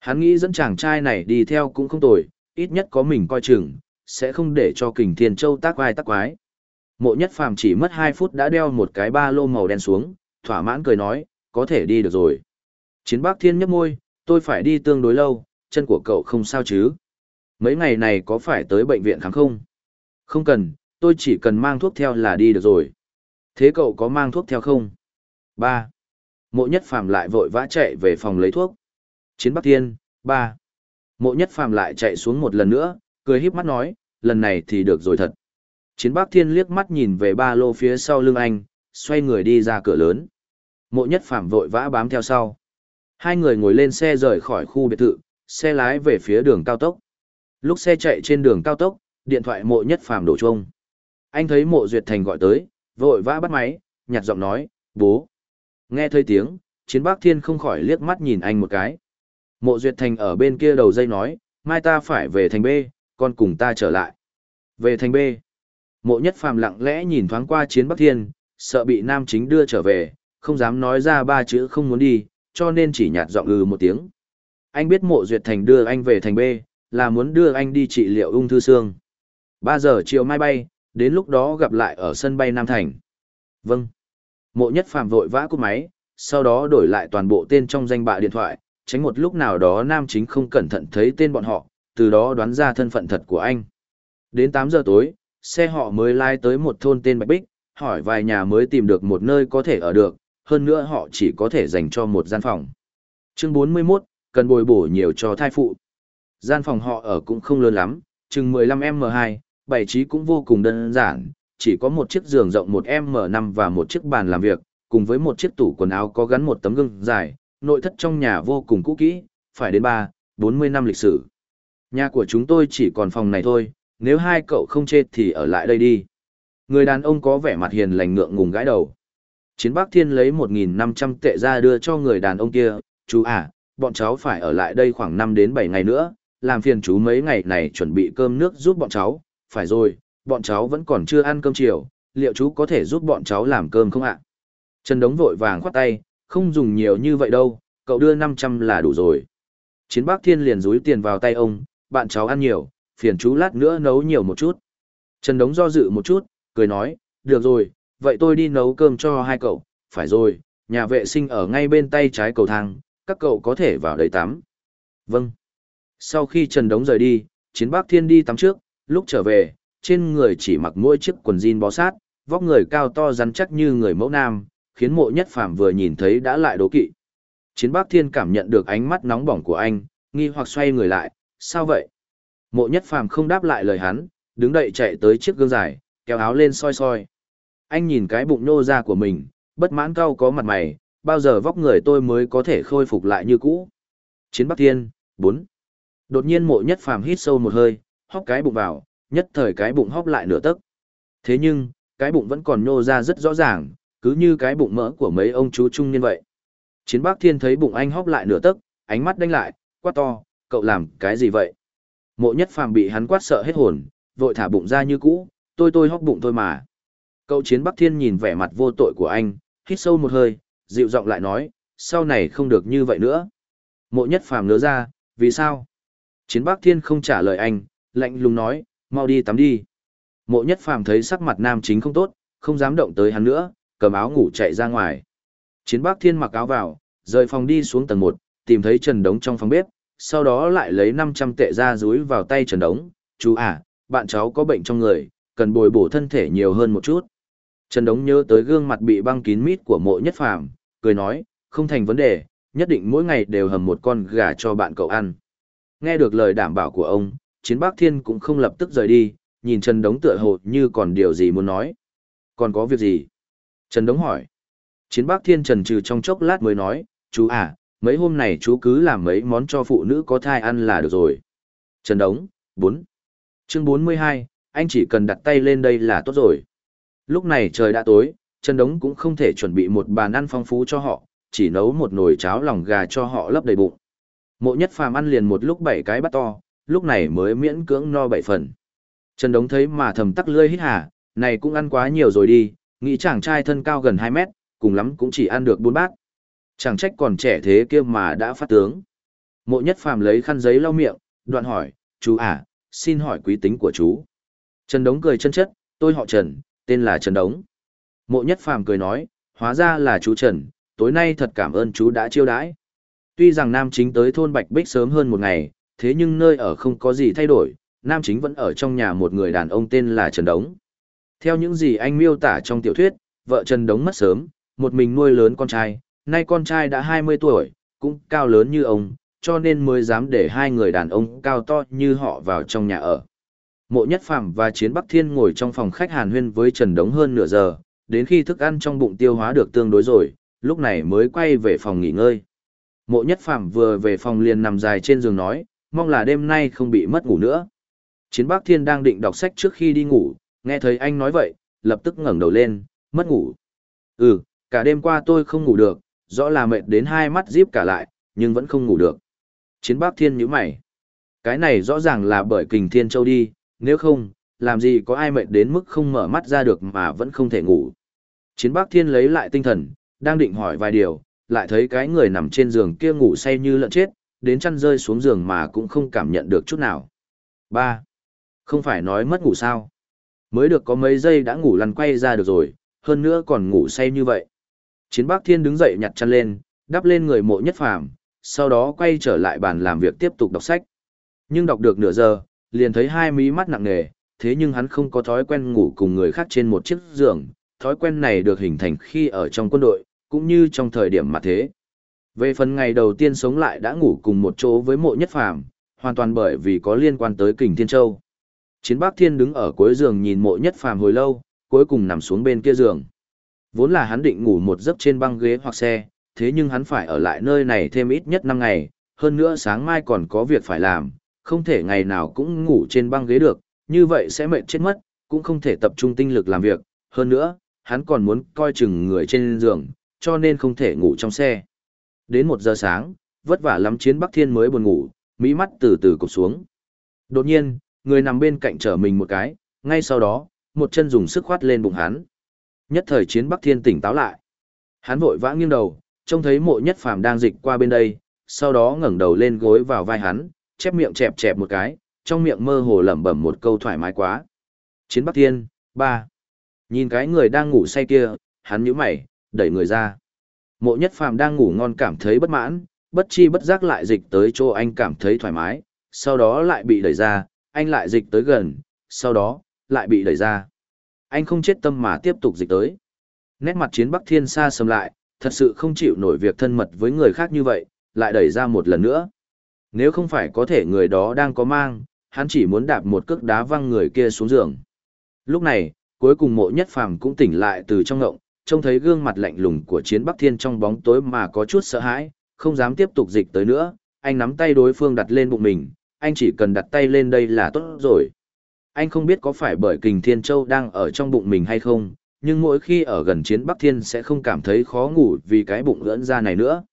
Hắn nghĩ dẫn chàng trai này đi theo cũng không tồi, ít nhất có mình coi chừng, sẽ không để cho kình thiên châu tác vai tác quái. Mộ nhất phàm chỉ mất 2 phút đã đeo một cái ba lô màu đen xuống, thỏa mãn cười nói, có thể đi được rồi. Chiến bác thiên nhấp môi, tôi phải đi tương đối lâu, chân của cậu không sao chứ. Mấy ngày này có phải tới bệnh viện khám không? Không cần, tôi chỉ cần mang thuốc theo là đi được rồi. Thế cậu có mang thuốc theo không? Ba. Mộ nhất phàm lại vội vã chạy về phòng lấy thuốc. Chiến Bắc Thiên, ba. Mộ nhất phàm lại chạy xuống một lần nữa, cười híp mắt nói, lần này thì được rồi thật. Chiến Bác Thiên liếc mắt nhìn về ba lô phía sau lưng anh, xoay người đi ra cửa lớn. Mộ nhất phàm vội vã bám theo sau. Hai người ngồi lên xe rời khỏi khu biệt thự, xe lái về phía đường cao tốc. Lúc xe chạy trên đường cao tốc, điện thoại mộ nhất phàm đổ chuông. Anh thấy mộ duyệt thành gọi tới, vội vã bắt máy, nhặt giọng nói, bố. Nghe thấy tiếng, chiến bác thiên không khỏi liếc mắt nhìn anh một cái. Mộ Duyệt Thành ở bên kia đầu dây nói, mai ta phải về thành B, con cùng ta trở lại. Về thành B. Mộ Nhất Phàm lặng lẽ nhìn thoáng qua chiến Bắc Thiên, sợ bị nam chính đưa trở về, không dám nói ra ba chữ không muốn đi, cho nên chỉ nhạt giọng ừ một tiếng. Anh biết Mộ Duyệt Thành đưa anh về thành B, là muốn đưa anh đi trị liệu ung thư xương. 3 giờ chiều mai bay, đến lúc đó gặp lại ở sân bay Nam Thành. Vâng. Mộ Nhất Phàm vội vã cúp máy, sau đó đổi lại toàn bộ tên trong danh bạ điện thoại, tránh một lúc nào đó nam chính không cẩn thận thấy tên bọn họ, từ đó đoán ra thân phận thật của anh. Đến 8 giờ tối, xe họ mới lai tới một thôn tên Bạch Bích, hỏi vài nhà mới tìm được một nơi có thể ở được, hơn nữa họ chỉ có thể dành cho một gian phòng. Chương 41, cần bồi bổ nhiều cho thai phụ. Gian phòng họ ở cũng không lớn lắm, chừng 15M2, bày trí cũng vô cùng đơn giản, chỉ có một chiếc giường rộng 1M5 và một chiếc bàn làm việc, cùng với một chiếc tủ quần áo có gắn một tấm gương dài, nội thất trong nhà vô cùng cũ kỹ, phải đến 3, 40 năm lịch sử. Nhà của chúng tôi chỉ còn phòng này thôi, nếu hai cậu không chê thì ở lại đây đi. Người đàn ông có vẻ mặt hiền lành ngượng ngùng gãi đầu. Chiến Bắc Thiên lấy 1.500 tệ ra đưa cho người đàn ông kia, chú à, bọn cháu phải ở lại đây khoảng 5 đến 7 ngày nữa, làm phiền chú mấy ngày này chuẩn bị cơm nước giúp bọn cháu, phải rồi, bọn cháu vẫn còn chưa ăn cơm chiều, liệu chú có thể giúp bọn cháu làm cơm không ạ? Trần Đống vội vàng khoát tay, không dùng nhiều như vậy đâu, cậu đưa 500 là đủ rồi. Chiến Bác Thiên liền rúi tiền vào tay ông, bạn cháu ăn nhiều, phiền chú lát nữa nấu nhiều một chút. Trần Đống do dự một chút, cười nói, được rồi, vậy tôi đi nấu cơm cho hai cậu, phải rồi, nhà vệ sinh ở ngay bên tay trái cầu thang, các cậu có thể vào đấy tắm. Vâng. Sau khi Trần Đống rời đi, Chiến Bác Thiên đi tắm trước, lúc trở về, trên người chỉ mặc mỗi chiếc quần jean bó sát, vóc người cao to rắn chắc như người mẫu nam, khiến mộ nhất phàm vừa nhìn thấy đã lại đố kỵ. Chiến bác Thiên cảm nhận được ánh mắt nóng bỏng của anh, nghi hoặc xoay người lại, sao vậy? Mộ nhất phàm không đáp lại lời hắn, đứng dậy chạy tới chiếc gương dài, kéo áo lên soi soi. Anh nhìn cái bụng nô ra của mình, bất mãn cao có mặt mày, bao giờ vóc người tôi mới có thể khôi phục lại như cũ. Chiến Bắc Thiên, 4. Đột nhiên mộ nhất phàm hít sâu một hơi, hóc cái bụng vào, nhất thời cái bụng hóc lại nửa tấc. Thế nhưng, cái bụng vẫn còn nô ra rất rõ ràng, cứ như cái bụng mỡ của mấy ông chú trung niên vậy. Chiến Bắc Thiên thấy bụng anh hóp lại nửa tấc, ánh mắt đánh lại, quát to, cậu làm cái gì vậy? Mộ nhất phàm bị hắn quát sợ hết hồn, vội thả bụng ra như cũ, tôi tôi hóp bụng thôi mà. Cậu Chiến Bắc Thiên nhìn vẻ mặt vô tội của anh, hít sâu một hơi, dịu giọng lại nói, sau này không được như vậy nữa. Mộ nhất phàm nỡ ra, vì sao? Chiến Bắc Thiên không trả lời anh, lạnh lùng nói, mau đi tắm đi. Mộ nhất phàm thấy sắc mặt nam chính không tốt, không dám động tới hắn nữa, cầm áo ngủ chạy ra ngoài. Chiến Bắc Thiên mặc áo vào, rời phòng đi xuống tầng 1, tìm thấy Trần Đống trong phòng bếp, sau đó lại lấy 500 tệ ra dúi vào tay Trần Đống. Chú à, bạn cháu có bệnh trong người, cần bồi bổ thân thể nhiều hơn một chút. Trần Đống nhớ tới gương mặt bị băng kín mít của mộ nhất phàm, cười nói, không thành vấn đề, nhất định mỗi ngày đều hầm một con gà cho bạn cậu ăn. Nghe được lời đảm bảo của ông, Chiến Bắc Thiên cũng không lập tức rời đi, nhìn Trần Đống tựa hồ như còn điều gì muốn nói. Còn có việc gì? Trần Đống hỏi. Chiến Bắc Thiên trần trừ trong chốc lát mới nói, chú à, mấy hôm này chú cứ làm mấy món cho phụ nữ có thai ăn là được rồi. Trần Đống, 4. Chương 42, anh chỉ cần đặt tay lên đây là tốt rồi. Lúc này trời đã tối, Trần Đống cũng không thể chuẩn bị một bàn ăn phong phú cho họ, chỉ nấu một nồi cháo lòng gà cho họ lấp đầy bụng. Mộ nhất phàm ăn liền một lúc bảy cái bát to, lúc này mới miễn cưỡng no bảy phần. Trần Đống thấy mà thầm tắc lươi hít hà, này cũng ăn quá nhiều rồi đi, nghĩ chàng trai thân cao gần 2 mét, cùng lắm cũng chỉ ăn được 4 bát. Chẳng trách còn trẻ thế kia mà đã phát tướng. Mộ nhất phàm lấy khăn giấy lau miệng, đoạn hỏi, chú à, xin hỏi quý tính của chú. Trần Đống cười chân chất, tôi họ Trần, tên là Trần Đống. Mộ nhất phàm cười nói, hóa ra là chú Trần, tối nay thật cảm ơn chú đã chiêu đãi. Tuy rằng Nam Chính tới thôn Bạch Bích sớm hơn một ngày, thế nhưng nơi ở không có gì thay đổi, Nam Chính vẫn ở trong nhà một người đàn ông tên là Trần Đống. Theo những gì anh miêu tả trong tiểu thuyết, vợ Trần Đống mất sớm, một mình nuôi lớn con trai, nay con trai đã 20 tuổi, cũng cao lớn như ông, cho nên mới dám để hai người đàn ông cao to như họ vào trong nhà ở. Mộ Nhất Phạm và Chiến Bắc Thiên ngồi trong phòng khách hàn huyên với Trần Đống hơn nửa giờ, đến khi thức ăn trong bụng tiêu hóa được tương đối rồi, lúc này mới quay về phòng nghỉ ngơi. Mộ Nhất Phạm vừa về phòng liền nằm dài trên giường nói, mong là đêm nay không bị mất ngủ nữa. Chiến Bắc Thiên đang định đọc sách trước khi đi ngủ, nghe thấy anh nói vậy, lập tức ngẩng đầu lên, mất ngủ. Ừ, cả đêm qua tôi không ngủ được, rõ là mệt đến hai mắt díp cả lại, nhưng vẫn không ngủ được. Chiến Bác Thiên nhíu mày. Cái này rõ ràng là bởi kình Thiên Châu đi, nếu không, làm gì có ai mệt đến mức không mở mắt ra được mà vẫn không thể ngủ. Chiến Bác Thiên lấy lại tinh thần, đang định hỏi vài điều, lại thấy cái người nằm trên giường kia ngủ say như lợn chết, đến chăn rơi xuống giường mà cũng không cảm nhận được chút nào. 3. Không phải nói mất ngủ sao? Mới được có mấy giây đã ngủ lăn quay ra được rồi, hơn nữa còn ngủ say như vậy. Chiến Bắc Thiên đứng dậy nhặt chăn lên, đắp lên người mộ nhất phàm, sau đó quay trở lại bàn làm việc tiếp tục đọc sách. Nhưng đọc được nửa giờ, liền thấy hai mí mắt nặng nề, thế nhưng hắn không có thói quen ngủ cùng người khác trên một chiếc giường, thói quen này được hình thành khi ở trong quân đội, cũng như trong thời điểm mà thế. Về phần ngày đầu tiên sống lại đã ngủ cùng một chỗ với mộ nhất phàm, hoàn toàn bởi vì có liên quan tới kình thiên châu. Chiến Bắc Thiên đứng ở cuối giường nhìn mộ nhất phàm hồi lâu, cuối cùng nằm xuống bên kia giường. Vốn là hắn định ngủ một giấc trên băng ghế hoặc xe, thế nhưng hắn phải ở lại nơi này thêm ít nhất 5 ngày, hơn nữa sáng mai còn có việc phải làm, không thể ngày nào cũng ngủ trên băng ghế được, như vậy sẽ mệt chết mất, cũng không thể tập trung tinh lực làm việc, hơn nữa, hắn còn muốn coi chừng người trên giường, cho nên không thể ngủ trong xe. Đến 1 giờ sáng, vất vả lắm chiến Bắc Thiên mới buồn ngủ, mỹ mắt từ từ cụp xuống. Đột nhiên, người nằm bên cạnh trở mình một cái, ngay sau đó, một chân dùng sức khoát lên bụng hắn. Nhất thời chiến Bắc Thiên tỉnh táo lại. Hắn vội vã nghiêng đầu, trông thấy mộ nhất phàm đang dịch qua bên đây, sau đó ngẩng đầu lên gối vào vai hắn, chép miệng chẹp chẹp một cái, trong miệng mơ hồ lẩm bẩm một câu thoải mái quá. Chiến Bắc Thiên, ba. Nhìn cái người đang ngủ say kia, hắn nhíu mày, đẩy người ra. Mộ nhất phàm đang ngủ ngon cảm thấy bất mãn, bất chi bất giác lại dịch tới chỗ anh cảm thấy thoải mái, sau đó lại bị đẩy ra, anh lại dịch tới gần, sau đó, lại bị đẩy ra. Anh không chết tâm mà tiếp tục dịch tới. Nét mặt chiến Bắc Thiên xa sầm lại, thật sự không chịu nổi việc thân mật với người khác như vậy, lại đẩy ra một lần nữa. Nếu không phải có thể người đó đang có mang, hắn chỉ muốn đạp một cước đá văng người kia xuống giường. Lúc này, cuối cùng mộ nhất phàm cũng tỉnh lại từ trong ngộng, trông thấy gương mặt lạnh lùng của chiến Bắc Thiên trong bóng tối mà có chút sợ hãi, không dám tiếp tục dịch tới nữa, anh nắm tay đối phương đặt lên bụng mình, anh chỉ cần đặt tay lên đây là tốt rồi. Anh không biết có phải bởi kình Thiên Châu đang ở trong bụng mình hay không, nhưng mỗi khi ở gần chiến Bắc Thiên sẽ không cảm thấy khó ngủ vì cái bụng lưỡn ra này nữa.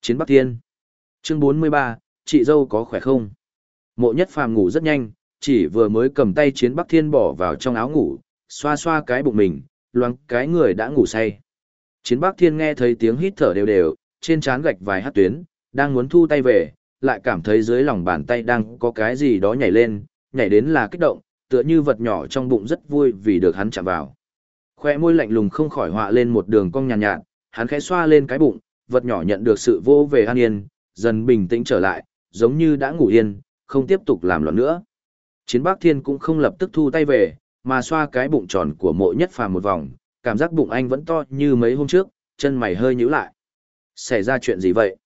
Chiến Bắc Thiên Chương 43, chị dâu có khỏe không? Mộ nhất phàm ngủ rất nhanh, chỉ vừa mới cầm tay chiến Bắc Thiên bỏ vào trong áo ngủ, xoa xoa cái bụng mình, loáng cái người đã ngủ say. Chiến Bắc Thiên nghe thấy tiếng hít thở đều đều, trên trán gạch vài hát tuyến, đang muốn thu tay về, lại cảm thấy dưới lòng bàn tay đang có cái gì đó nhảy lên, nhảy đến là kích động, tựa như vật nhỏ trong bụng rất vui vì được hắn chạm vào. Khoe môi lạnh lùng không khỏi họa lên một đường cong nhàn nhạt, nhạt, hắn khẽ xoa lên cái bụng, vật nhỏ nhận được sự vô về an yên, dần bình tĩnh trở lại, giống như đã ngủ yên, không tiếp tục làm loạn nữa. Chiến Bắc Thiên cũng không lập tức thu tay về, mà xoa cái bụng tròn của mộ nhất phàm một vòng, cảm giác bụng anh vẫn to như mấy hôm trước, chân mày hơi nhíu lại. Xảy ra chuyện gì vậy?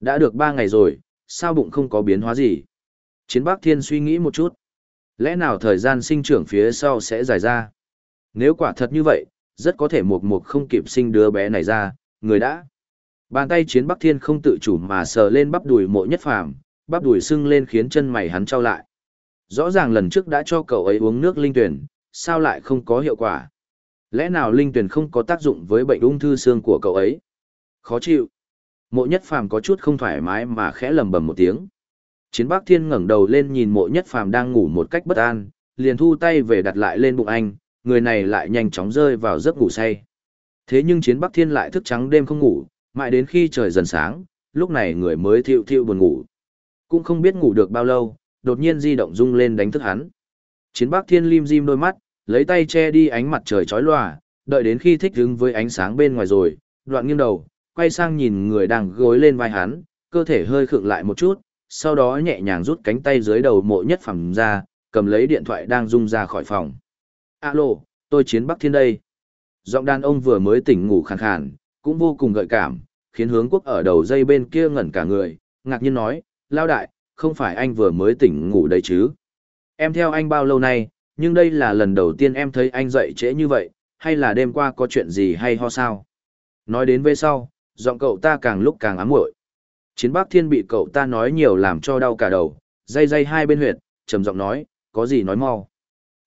Đã được ba ngày rồi, sao bụng không có biến hóa gì? Chiến Bắc Thiên suy nghĩ một chút. Lẽ nào thời gian sinh trưởng phía sau sẽ dài ra? Nếu quả thật như vậy, rất có thể một mục không kịp sinh đứa bé này ra, người đã. Bàn tay chiến Bắc Thiên không tự chủ mà sờ lên bắp đùi mộ nhất phàm, bắp đùi sưng lên khiến chân mày hắn trao lại. Rõ ràng lần trước đã cho cậu ấy uống nước linh tuyển, sao lại không có hiệu quả? Lẽ nào linh tuyển không có tác dụng với bệnh ung thư xương của cậu ấy? Khó chịu. Mộ nhất phàm có chút không thoải mái mà khẽ lầm bầm một tiếng. Chiến Bắc Thiên ngẩng đầu lên nhìn mộ nhất phàm đang ngủ một cách bất an, liền thu tay về đặt lại lên bụng anh, người này lại nhanh chóng rơi vào giấc ngủ say. Thế nhưng Chiến Bắc Thiên lại thức trắng đêm không ngủ, mãi đến khi trời dần sáng, lúc này người mới thiệu thiệu buồn ngủ. Cũng không biết ngủ được bao lâu, đột nhiên di động rung lên đánh thức hắn. Chiến Bắc Thiên lim dim đôi mắt, lấy tay che đi ánh mặt trời chói lòa, đợi đến khi thích ứng với ánh sáng bên ngoài rồi, đoạn nghiêng đầu, quay sang nhìn người đang gối lên vai hắn, cơ thể hơi khựng lại một chút, sau đó nhẹ nhàng rút cánh tay dưới đầu mộ nhất phẩm ra, cầm lấy điện thoại đang rung ra khỏi phòng. Alo, tôi chiến Bắc Thiên đây. Giọng đàn ông vừa mới tỉnh ngủ khàn khàn, cũng vô cùng gợi cảm, khiến hướng quốc ở đầu dây bên kia ngẩn cả người, ngạc nhiên nói, lao đại, không phải anh vừa mới tỉnh ngủ đấy chứ. Em theo anh bao lâu nay, nhưng đây là lần đầu tiên em thấy anh dậy trễ như vậy, hay là đêm qua có chuyện gì hay ho sao? Nói đến về sau, giọng cậu ta càng lúc càng ám muội. Chiến Bắc Thiên bị cậu ta nói nhiều làm cho đau cả đầu, dây dây hai bên huyệt, trầm giọng nói, có gì nói mau.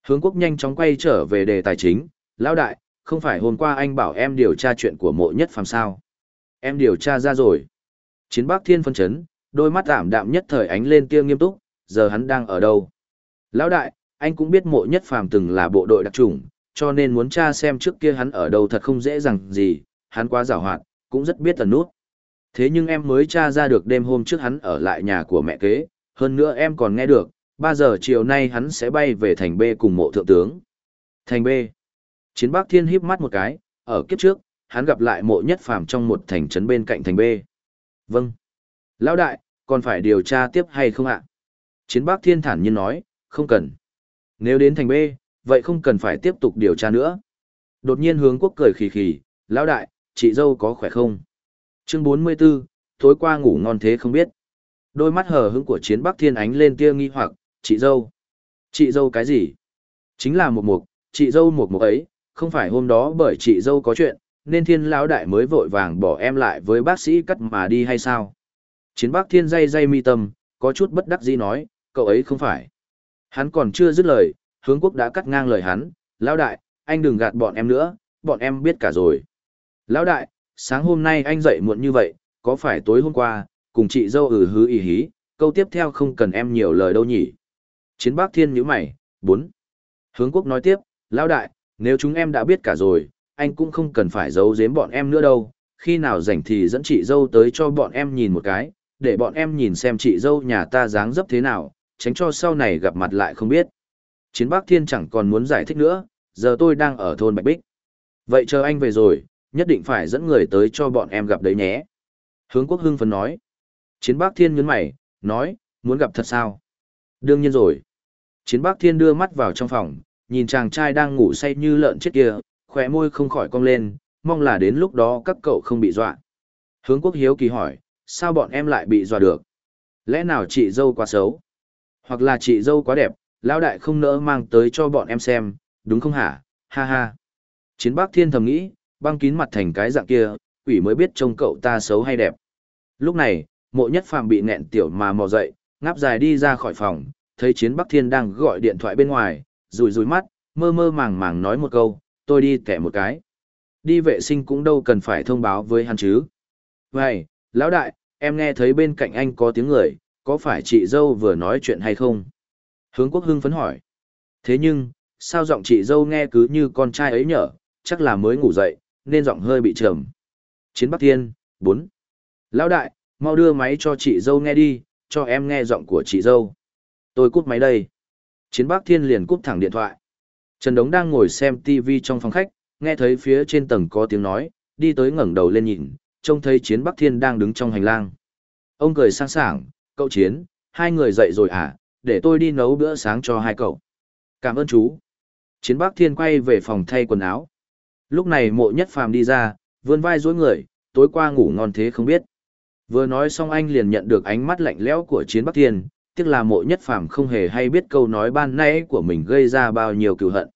Hướng quốc nhanh chóng quay trở về đề tài chính, lão đại, không phải hôm qua anh bảo em điều tra chuyện của mộ nhất phàm sao. Em điều tra ra rồi. Chiến Bắc Thiên phân chấn, Đôi mắt ảm đạm nhất thời ánh lên tia nghiêm túc, giờ hắn đang ở đâu? Lão đại, anh cũng biết mộ nhất phàm từng là bộ đội đặc chủng, cho nên muốn tra xem trước kia hắn ở đâu thật không dễ dàng gì, hắn quá giàu hoạt, cũng rất biết tần nút. Thế nhưng em mới tra ra được đêm hôm trước hắn ở lại nhà của mẹ kế, hơn nữa em còn nghe được, 3 giờ chiều nay hắn sẽ bay về thành B cùng mộ thượng tướng. Thành B. Chiến Bắc Thiên híp mắt một cái, ở kiếp trước, hắn gặp lại mộ nhất phàm trong một thành trấn bên cạnh thành B. Vâng. Lão đại, còn phải điều tra tiếp hay không ạ? Chiến Bắc Thiên thản nhiên nói, không cần. Nếu đến thành B, vậy không cần phải tiếp tục điều tra nữa. Đột nhiên hướng quốc cười khì khì, lão đại, chị dâu có khỏe không? Chương 44, tối qua ngủ ngon thế không biết. Đôi mắt hờ hững của chiến Bắc Thiên ánh lên tia nghi hoặc, chị dâu. Chị dâu cái gì? Chính là một mục, chị dâu một mục ấy, không phải hôm đó bởi chị dâu có chuyện, nên thiên lão đại mới vội vàng bỏ em lại với bác sĩ cắt mà đi hay sao? Chiến Bắc Thiên dây dây mi tâm, có chút bất đắc dĩ nói, cậu ấy không phải. Hắn còn chưa dứt lời, hướng quốc đã cắt ngang lời hắn, lão đại, anh đừng gạt bọn em nữa, bọn em biết cả rồi. Lão đại, sáng hôm nay anh dậy muộn như vậy, có phải tối hôm qua, cùng chị dâu ừ hứ ý hí, câu tiếp theo không cần em nhiều lời đâu nhỉ. Chiến Bác Thiên nhíu mày, bốn. Hướng quốc nói tiếp, lão đại, nếu chúng em đã biết cả rồi, anh cũng không cần phải giấu giếm bọn em nữa đâu, khi nào rảnh thì dẫn chị dâu tới cho bọn em nhìn một cái, để bọn em nhìn xem chị dâu nhà ta dáng dấp thế nào, tránh cho sau này gặp mặt lại không biết. Chiến Bác Thiên chẳng còn muốn giải thích nữa, giờ tôi đang ở thôn Bạch Bích. Vậy chờ anh về rồi, nhất định phải dẫn người tới cho bọn em gặp đấy nhé. Hướng Quốc hưng phấn nói. Chiến Bác Thiên nhấn mày, nói, muốn gặp thật sao? Đương nhiên rồi. Chiến Bác Thiên đưa mắt vào trong phòng, nhìn chàng trai đang ngủ say như lợn chết kia, khỏe môi không khỏi cong lên, mong là đến lúc đó các cậu không bị dọa. Hướng Quốc hiếu kỳ hỏi, sao bọn em lại bị dọa được? Lẽ nào chị dâu quá xấu? Hoặc là chị dâu quá đẹp, lão đại không nỡ mang tới cho bọn em xem, đúng không hả? Ha ha. Chiến Bác Thiên thầm nghĩ, băng kín mặt thành cái dạng kia, quỷ mới biết trông cậu ta xấu hay đẹp. Lúc này, mộ nhất phàm bị nẹn tiểu mà mò dậy, ngáp dài đi ra khỏi phòng, thấy Chiến Bắc Thiên đang gọi điện thoại bên ngoài, rùi rùi mắt, mơ mơ màng màng nói một câu, tôi đi kẻ một cái. Đi vệ sinh cũng đâu cần phải thông báo với hắn chứ. Vậy, lão đại, em nghe thấy bên cạnh anh có tiếng người, có phải chị dâu vừa nói chuyện hay không? Hướng quốc hưng phấn hỏi. Thế nhưng, sao giọng chị dâu nghe cứ như con trai ấy nhở, chắc là mới ngủ dậy, nên giọng hơi bị trầm. Chiến Bắc Thiên, 4. Lão đại, mau đưa máy cho chị dâu nghe đi, cho em nghe giọng của chị dâu. Tôi cút máy đây. Chiến Bắc Thiên liền cúp thẳng điện thoại. Trần Đống đang ngồi xem TV trong phòng khách, nghe thấy phía trên tầng có tiếng nói, đi tới ngẩng đầu lên nhìn, trông thấy Chiến Bắc Thiên đang đứng trong hành lang. Ông cười sang sảng, cậu Chiến, hai người dậy rồi à, để tôi đi nấu bữa sáng cho hai cậu. Cảm ơn chú. Chiến Bắc Thiên quay về phòng thay quần áo. Lúc này mộ nhất phàm đi ra, vươn vai dối người, tối qua ngủ ngon thế không biết. Vừa nói xong anh liền nhận được ánh mắt lạnh lẽo của Chiến Bắc Thiên, tiếc là mộ nhất phàm không hề hay biết câu nói ban nãy của mình gây ra bao nhiêu cựu hận.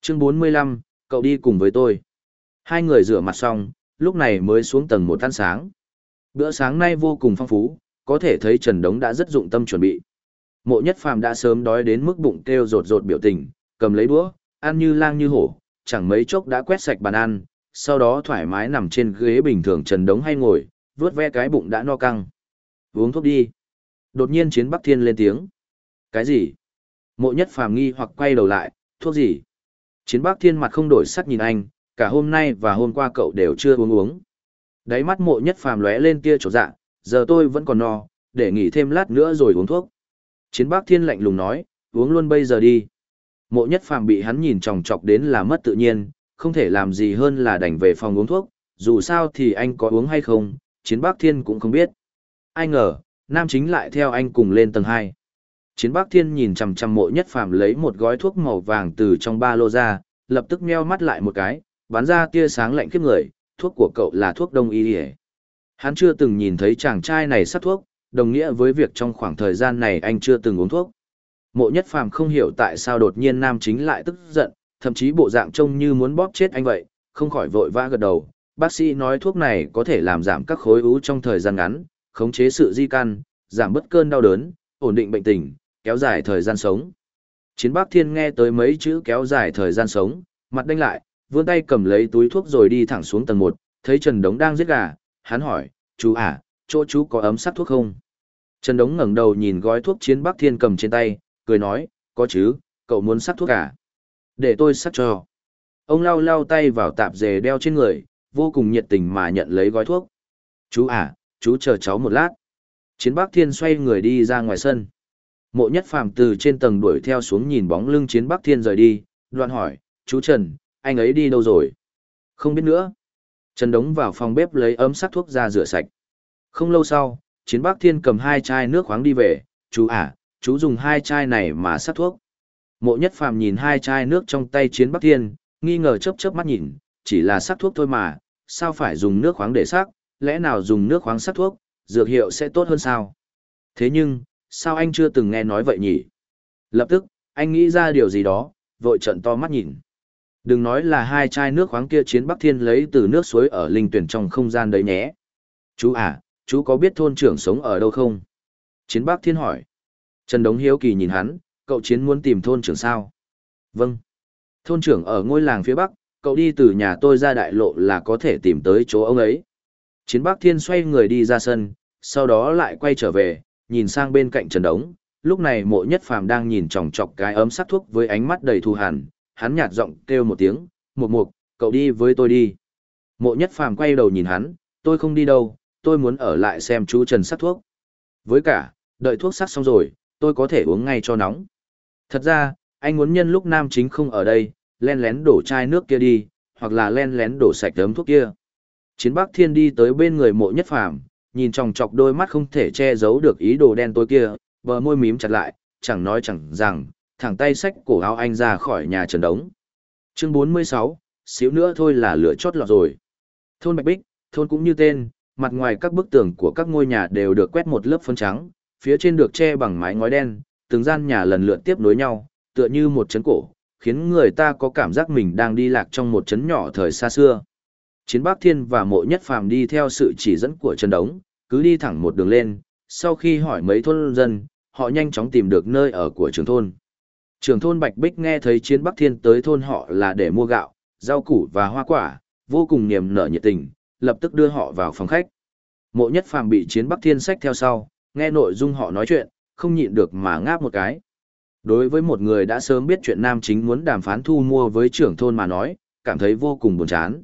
Chương 45, cậu đi cùng với tôi. Hai người rửa mặt xong, lúc này mới xuống tầng một ăn sáng. Bữa sáng nay vô cùng phong phú, có thể thấy Trần Đống đã rất dụng tâm chuẩn bị. Mộ nhất phàm đã sớm đói đến mức bụng kêu rột rột biểu tình, cầm lấy đũa, ăn như lang như hổ, chẳng mấy chốc đã quét sạch bàn ăn, sau đó thoải mái nằm trên ghế bình thường Trần Đống hay ngồi, vướt ve cái bụng đã no căng. Uống thuốc đi. Đột nhiên chiến Bắc Thiên lên tiếng. Cái gì? Mộ nhất phàm nghi hoặc quay đầu lại, thuốc gì? Chiến Bắc Thiên mặt không đổi sắc nhìn anh, cả hôm nay và hôm qua cậu đều chưa uống uống. Đáy mắt mộ nhất phàm lóe lên tia chỗ dạ, giờ tôi vẫn còn no, để nghỉ thêm lát nữa rồi uống thuốc. Chiến Bắc Thiên lạnh lùng nói, uống luôn bây giờ đi. Mộ nhất phàm bị hắn nhìn chòng chọc đến là mất tự nhiên, không thể làm gì hơn là đành về phòng uống thuốc, dù sao thì anh có uống hay không, Chiến Bắc Thiên cũng không biết. Ai ngờ, nam chính lại theo anh cùng lên tầng 2. Chiến Bắc Thiên nhìn chằm chằm mộ nhất phàm lấy một gói thuốc màu vàng từ trong ba lô ra, lập tức meo mắt lại một cái, bắn ra tia sáng lạnh khiếp người, thuốc của cậu là thuốc đông y hề. Hắn chưa từng nhìn thấy chàng trai này sắc thuốc, đồng nghĩa với việc trong khoảng thời gian này anh chưa từng uống thuốc. Mộ nhất phàm không hiểu tại sao đột nhiên nam chính lại tức giận, thậm chí bộ dạng trông như muốn bóp chết anh vậy, không khỏi vội vã gật đầu. Bác sĩ nói thuốc này có thể làm giảm các khối u trong thời gian ngắn, khống chế sự di căn, giảm bớt cơn đau đớn, ổn định bệnh tình, kéo dài thời gian sống. Chiến Bác Thiên nghe tới mấy chữ kéo dài thời gian sống, mặt đanh lại, vươn tay cầm lấy túi thuốc rồi đi thẳng xuống tầng 1, thấy Trần Đống đang giết gà, hắn hỏi, chú à, chỗ chú có ấm sắt thuốc không? Trần Đống ngẩng đầu nhìn gói thuốc chiến Bác Thiên cầm trên tay, cười nói, có chứ, cậu muốn sắc thuốc à? Để tôi sắc cho. Ông lau lau tay vào tạp dề đeo trên người, vô cùng nhiệt tình mà nhận lấy gói thuốc. Chú à, chú chờ cháu một lát. Chiến Bắc Thiên xoay người đi ra ngoài sân. Mộ nhất phàm từ trên tầng đuổi theo xuống nhìn bóng lưng Chiến Bắc Thiên rời đi, đoạn hỏi, chú Trần, anh ấy đi đâu rồi? Không biết nữa. Trần Đống vào phòng bếp lấy ấm sắc thuốc ra rửa sạch. Không lâu sau, Chiến Bắc Thiên cầm hai chai nước khoáng đi về, chú à, chú dùng hai chai này mà sắc thuốc. Mộ nhất phàm nhìn hai chai nước trong tay Chiến Bắc Thiên, nghi ngờ chớp chớp mắt nhìn, chỉ là sắc thuốc thôi mà, sao phải dùng nước khoáng để sắc, lẽ nào dùng nước khoáng sắc thuốc, dược hiệu sẽ tốt hơn sao? Thế nhưng, sao anh chưa từng nghe nói vậy nhỉ? Lập tức, anh nghĩ ra điều gì đó, vội trận to mắt nhìn. Đừng nói là hai chai nước khoáng kia chiến Bắc Thiên lấy từ nước suối ở linh tuyển trong không gian đấy nhé. Chú à, chú có biết thôn trưởng sống ở đâu không? Chiến Bắc Thiên hỏi. Trần Đống Hiếu Kỳ nhìn hắn, cậu chiến muốn tìm thôn trưởng sao? Vâng. Thôn trưởng ở ngôi làng phía Bắc, cậu đi từ nhà tôi ra đại lộ là có thể tìm tới chỗ ông ấy. Chiến Bắc Thiên xoay người đi ra sân, sau đó lại quay trở về, nhìn sang bên cạnh Trần Đống. Lúc này mộ nhất phàm đang nhìn chòng chọc cái ấm sắc thuốc với ánh mắt đầy thù hàn, hắn nhạt giọng kêu một tiếng, mục mục, cậu đi với tôi đi. Mộ nhất phàm quay đầu nhìn hắn, tôi không đi đâu, tôi muốn ở lại xem chú Trần sắc thuốc. Với cả, đợi thuốc sắc xong rồi, tôi có thể uống ngay cho nóng. Thật ra, anh muốn nhân lúc nam chính không ở đây, len lén đổ chai nước kia đi, hoặc là len lén đổ sạch tấm thuốc kia. Chiến Bắc Thiên đi tới bên người mộ nhất phàm, nhìn chòng chọc đôi mắt không thể che giấu được ý đồ đen tối kia, bờ môi mím chặt lại, chẳng nói chẳng rằng, thẳng tay xách cổ áo anh ra khỏi nhà trần đống. Chương 46, xíu nữa thôi là lửa chót lọt rồi. Thôn Bạch Bích, thôn cũng như tên, mặt ngoài các bức tường của các ngôi nhà đều được quét một lớp phấn trắng, phía trên được che bằng mái ngói đen, từng gian nhà lần lượt tiếp nối nhau, tựa như một chấn cổ, khiến người ta có cảm giác mình đang đi lạc trong một chấn nhỏ thời xa xưa. Chiến Bắc Thiên và Mộ Nhất Phàm đi theo sự chỉ dẫn của Trần Đống, cứ đi thẳng một đường lên, sau khi hỏi mấy thôn dân, họ nhanh chóng tìm được nơi ở của trưởng thôn. Trưởng thôn Bạch Bích nghe thấy Chiến Bắc Thiên tới thôn họ là để mua gạo, rau củ và hoa quả, vô cùng niềm nở nhiệt tình, lập tức đưa họ vào phòng khách. Mộ Nhất Phàm bị Chiến Bắc Thiên sách theo sau, nghe nội dung họ nói chuyện, không nhịn được mà ngáp một cái. Đối với một người đã sớm biết chuyện nam chính muốn đàm phán thu mua với trưởng thôn mà nói, cảm thấy vô cùng buồn chán.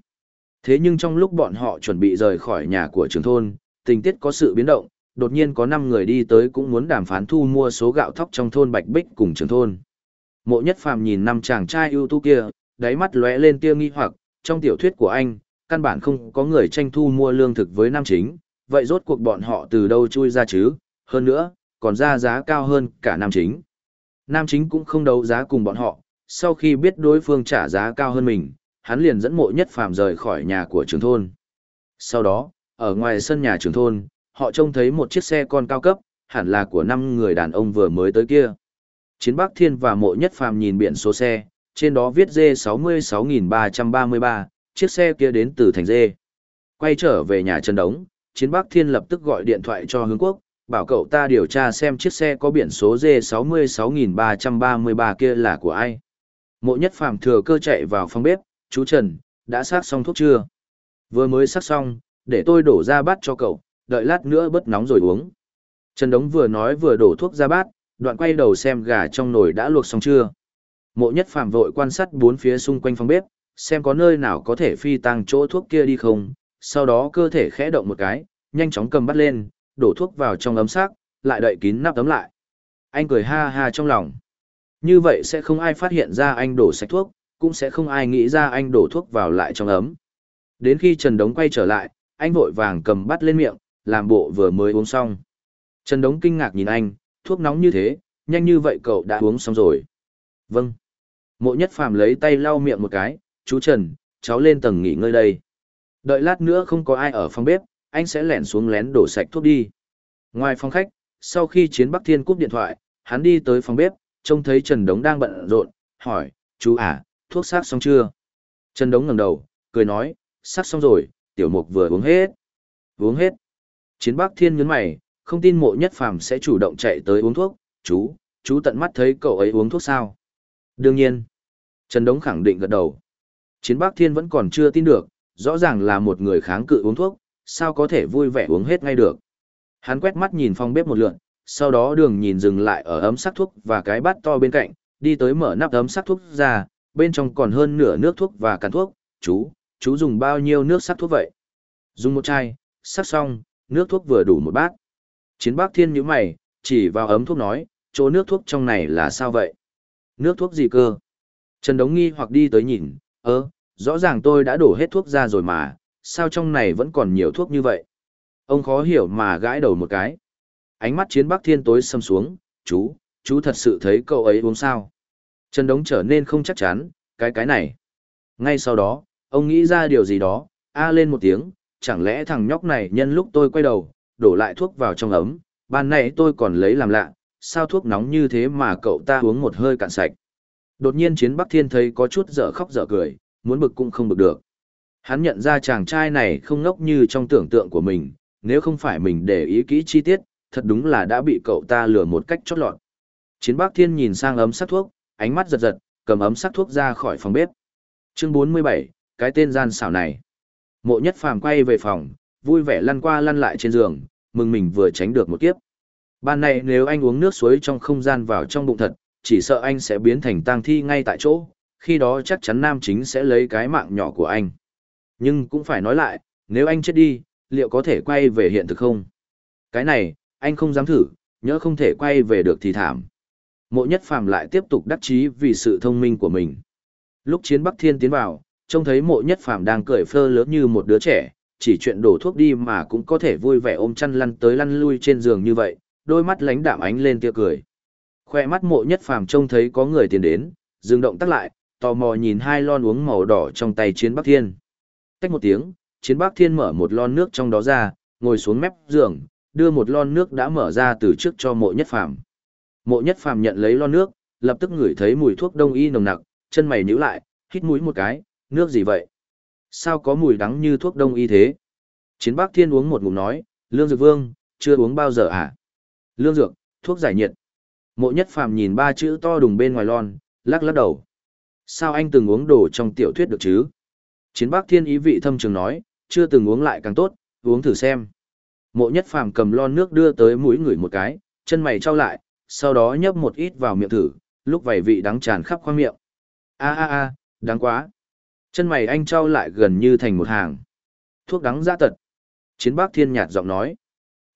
Thế nhưng trong lúc bọn họ chuẩn bị rời khỏi nhà của trưởng thôn, tình tiết có sự biến động, đột nhiên có 5 người đi tới cũng muốn đàm phán thu mua số gạo thóc trong thôn Bạch Bích cùng trưởng thôn. Mộ Nhất Phàm nhìn năm chàng trai ưu tú kia, đáy mắt lóe lên tia nghi hoặc, trong tiểu thuyết của anh, căn bản không có người tranh thu mua lương thực với nam chính, vậy rốt cuộc bọn họ từ đâu chui ra chứ, hơn nữa, còn ra giá cao hơn cả nam chính. Nam chính cũng không đấu giá cùng bọn họ, sau khi biết đối phương trả giá cao hơn mình, hắn liền dẫn mộ nhất phàm rời khỏi nhà của trường thôn. Sau đó, ở ngoài sân nhà trường thôn, họ trông thấy một chiếc xe con cao cấp, hẳn là của năm người đàn ông vừa mới tới kia. Chiến Bắc Thiên và mộ nhất phàm nhìn biển số xe, trên đó viết D66333, chiếc xe kia đến từ thành D. Quay trở về nhà Trần Đống, Chiến Bắc Thiên lập tức gọi điện thoại cho hướng quốc, bảo cậu ta điều tra xem chiếc xe có biển số D66333 kia là của ai. Mộ nhất phàm thừa cơ chạy vào phòng bếp, chú Trần, đã sát xong thuốc chưa? Vừa mới sát xong, để tôi đổ ra bát cho cậu, đợi lát nữa bớt nóng rồi uống. Trần Đống vừa nói vừa đổ thuốc ra bát, đoạn quay đầu xem gà trong nồi đã luộc xong chưa. Mộ nhất phàm vội quan sát bốn phía xung quanh phòng bếp, xem có nơi nào có thể phi tăng chỗ thuốc kia đi không, sau đó cơ thể khẽ động một cái, nhanh chóng cầm bắt lên, đổ thuốc vào trong ấm xác, lại đậy kín nắp ấm lại. Anh cười ha ha trong lòng. Như vậy sẽ không ai phát hiện ra anh đổ sạch thuốc, cũng sẽ không ai nghĩ ra anh đổ thuốc vào lại trong ấm. Đến khi Trần Đống quay trở lại, anh vội vàng cầm bắt lên miệng, làm bộ vừa mới uống xong. Trần Đống kinh ngạc nhìn anh, thuốc nóng như thế, nhanh như vậy cậu đã uống xong rồi. Vâng. Mộ nhất phàm lấy tay lau miệng một cái, chú Trần, cháu lên tầng nghỉ ngơi đây. Đợi lát nữa không có ai ở phòng bếp, anh sẽ lẻn xuống lén đổ sạch thuốc đi. Ngoài phòng khách, sau khi Chiến Bắc Thiên cúp điện thoại, hắn đi tới phòng bếp, trông thấy Trần Đống đang bận rộn, hỏi, chú à, thuốc sắc xong chưa? Trần Đống ngẩng đầu, cười nói, sắc xong rồi, tiểu mục vừa uống hết. Uống hết. Chiến Bắc Thiên nhấn mày, không tin mộ nhất phàm sẽ chủ động chạy tới uống thuốc, chú, chú tận mắt thấy cậu ấy uống thuốc sao? Đương nhiên. Trần Đống khẳng định gật đầu. Chiến Bắc Thiên vẫn còn chưa tin được, rõ ràng là một người kháng cự uống thuốc, sao có thể vui vẻ uống hết ngay được. Hắn quét mắt nhìn phòng bếp một lượn, sau đó đường nhìn dừng lại ở ấm sắc thuốc và cái bát to bên cạnh, đi tới mở nắp ấm sắc thuốc ra, bên trong còn hơn nửa nước thuốc và cắn thuốc, chú, chú dùng bao nhiêu nước sắc thuốc vậy? Dùng một chai, sắc xong, nước thuốc vừa đủ một bát. Chiến bác thiên như mày, chỉ vào ấm thuốc nói, chỗ nước thuốc trong này là sao vậy? Nước thuốc gì cơ? Trần Đống nghi hoặc đi tới nhìn, ơ, rõ ràng tôi đã đổ hết thuốc ra rồi mà, sao trong này vẫn còn nhiều thuốc như vậy? Ông khó hiểu mà gãi đầu một cái. Ánh mắt chiến bắc thiên tối xâm xuống, chú, chú thật sự thấy cậu ấy uống sao? Trần Đống trở nên không chắc chắn, cái cái này. Ngay sau đó, ông nghĩ ra điều gì đó, a lên một tiếng, chẳng lẽ thằng nhóc này nhân lúc tôi quay đầu, đổ lại thuốc vào trong ấm, ban nãy tôi còn lấy làm lạ, sao thuốc nóng như thế mà cậu ta uống một hơi cạn sạch. Đột nhiên chiến Bắc Thiên thấy có chút dở khóc dở cười, muốn bực cũng không bực được. Hắn nhận ra chàng trai này không ngốc như trong tưởng tượng của mình, nếu không phải mình để ý kỹ chi tiết, thật đúng là đã bị cậu ta lừa một cách chót lọt. Chiến Bác Thiên nhìn sang ấm sắc thuốc, ánh mắt giật giật, cầm ấm sắc thuốc ra khỏi phòng bếp. Chương 47, cái tên gian xảo này. Mộ nhất phàm quay về phòng, vui vẻ lăn qua lăn lại trên giường, mừng mình vừa tránh được một kiếp. Ban này nếu anh uống nước suối trong không gian vào trong bụng thật, chỉ sợ anh sẽ biến thành tang thi ngay tại chỗ, khi đó chắc chắn nam chính sẽ lấy cái mạng nhỏ của anh. Nhưng cũng phải nói lại, nếu anh chết đi, liệu có thể quay về hiện thực không? Cái này, anh không dám thử, nhớ không thể quay về được thì thảm. Mộ nhất phàm lại tiếp tục đắc chí vì sự thông minh của mình. Lúc chiến Bắc Thiên tiến vào, trông thấy mộ nhất phàm đang cười phơ lớn như một đứa trẻ, chỉ chuyện đổ thuốc đi mà cũng có thể vui vẻ ôm chăn lăn tới lăn lui trên giường như vậy, đôi mắt lánh đạm ánh lên tia cười. Khoe mắt mộ nhất phàm trông thấy có người tiến đến, dừng động tắt lại, tò mò nhìn hai lon uống màu đỏ trong tay chiến Bắc Thiên. cách một tiếng, chiến Bắc Thiên mở một lon nước trong đó ra, ngồi xuống mép giường, đưa một lon nước đã mở ra từ trước cho mộ nhất phàm. Mộ nhất phàm nhận lấy lon nước, lập tức ngửi thấy mùi thuốc đông y nồng nặc, chân mày nhíu lại, hít mũi một cái, nước gì vậy? Sao có mùi đắng như thuốc đông y thế? Chiến Bắc Thiên uống một ngụm nói, Lương Dược Vương, chưa uống bao giờ à? Lương Dược, thuốc giải nhiệt. Mộ nhất phàm nhìn ba chữ to đùng bên ngoài lon, lắc lắc đầu. Sao anh từng uống đồ trong tiểu thuyết được chứ? Chiến Bắc Thiên ý vị thâm trường nói, chưa từng uống lại càng tốt, uống thử xem. Mộ nhất phàm cầm lon nước đưa tới mũi người một cái, chân mày trao lại, sau đó nhấp một ít vào miệng thử, lúc vảy vị đắng tràn khắp khoang miệng. A a a, đắng quá. Chân mày anh trao lại gần như thành một hàng. Thuốc đắng ra tật. Chiến bác thiên nhạt giọng nói.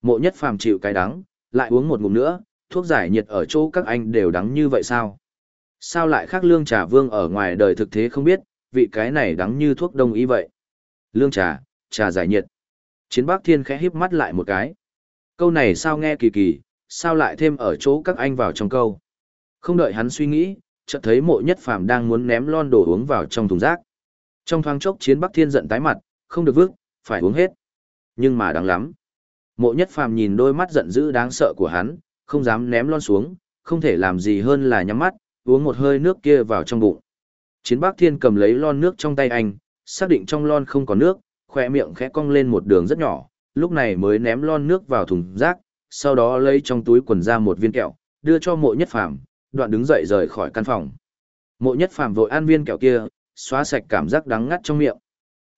Mộ nhất phàm chịu cái đắng, lại uống một ngụm nữa, thuốc giải nhiệt ở chỗ các anh đều đắng như vậy sao? Sao lại khác lương trà vương ở ngoài đời thực thế không biết, vị cái này đắng như thuốc đông y vậy? Lương trà, trà giải nhiệt. Chiến bác thiên khẽ híp mắt lại một cái. Câu này sao nghe kỳ kỳ, sao lại thêm ở chỗ các anh vào trong câu? Không đợi hắn suy nghĩ, chợt thấy mộ nhất phàm đang muốn ném lon đồ uống vào trong thùng rác. Trong thoáng chốc chiến Bắc Thiên giận tái mặt, không được vước, phải uống hết. Nhưng mà đáng lắm. Mộ nhất phàm nhìn đôi mắt giận dữ đáng sợ của hắn, không dám ném lon xuống, không thể làm gì hơn là nhắm mắt, uống một hơi nước kia vào trong bụng. Chiến Bắc Thiên cầm lấy lon nước trong tay anh, xác định trong lon không có nước, khỏe miệng khẽ cong lên một đường rất nhỏ, lúc này mới ném lon nước vào thùng rác, sau đó lấy trong túi quần ra một viên kẹo, đưa cho mộ nhất phàm, đoạn đứng dậy rời khỏi căn phòng. Mộ nhất phàm vội ăn viên kẹo kia, xóa sạch cảm giác đắng ngắt trong miệng.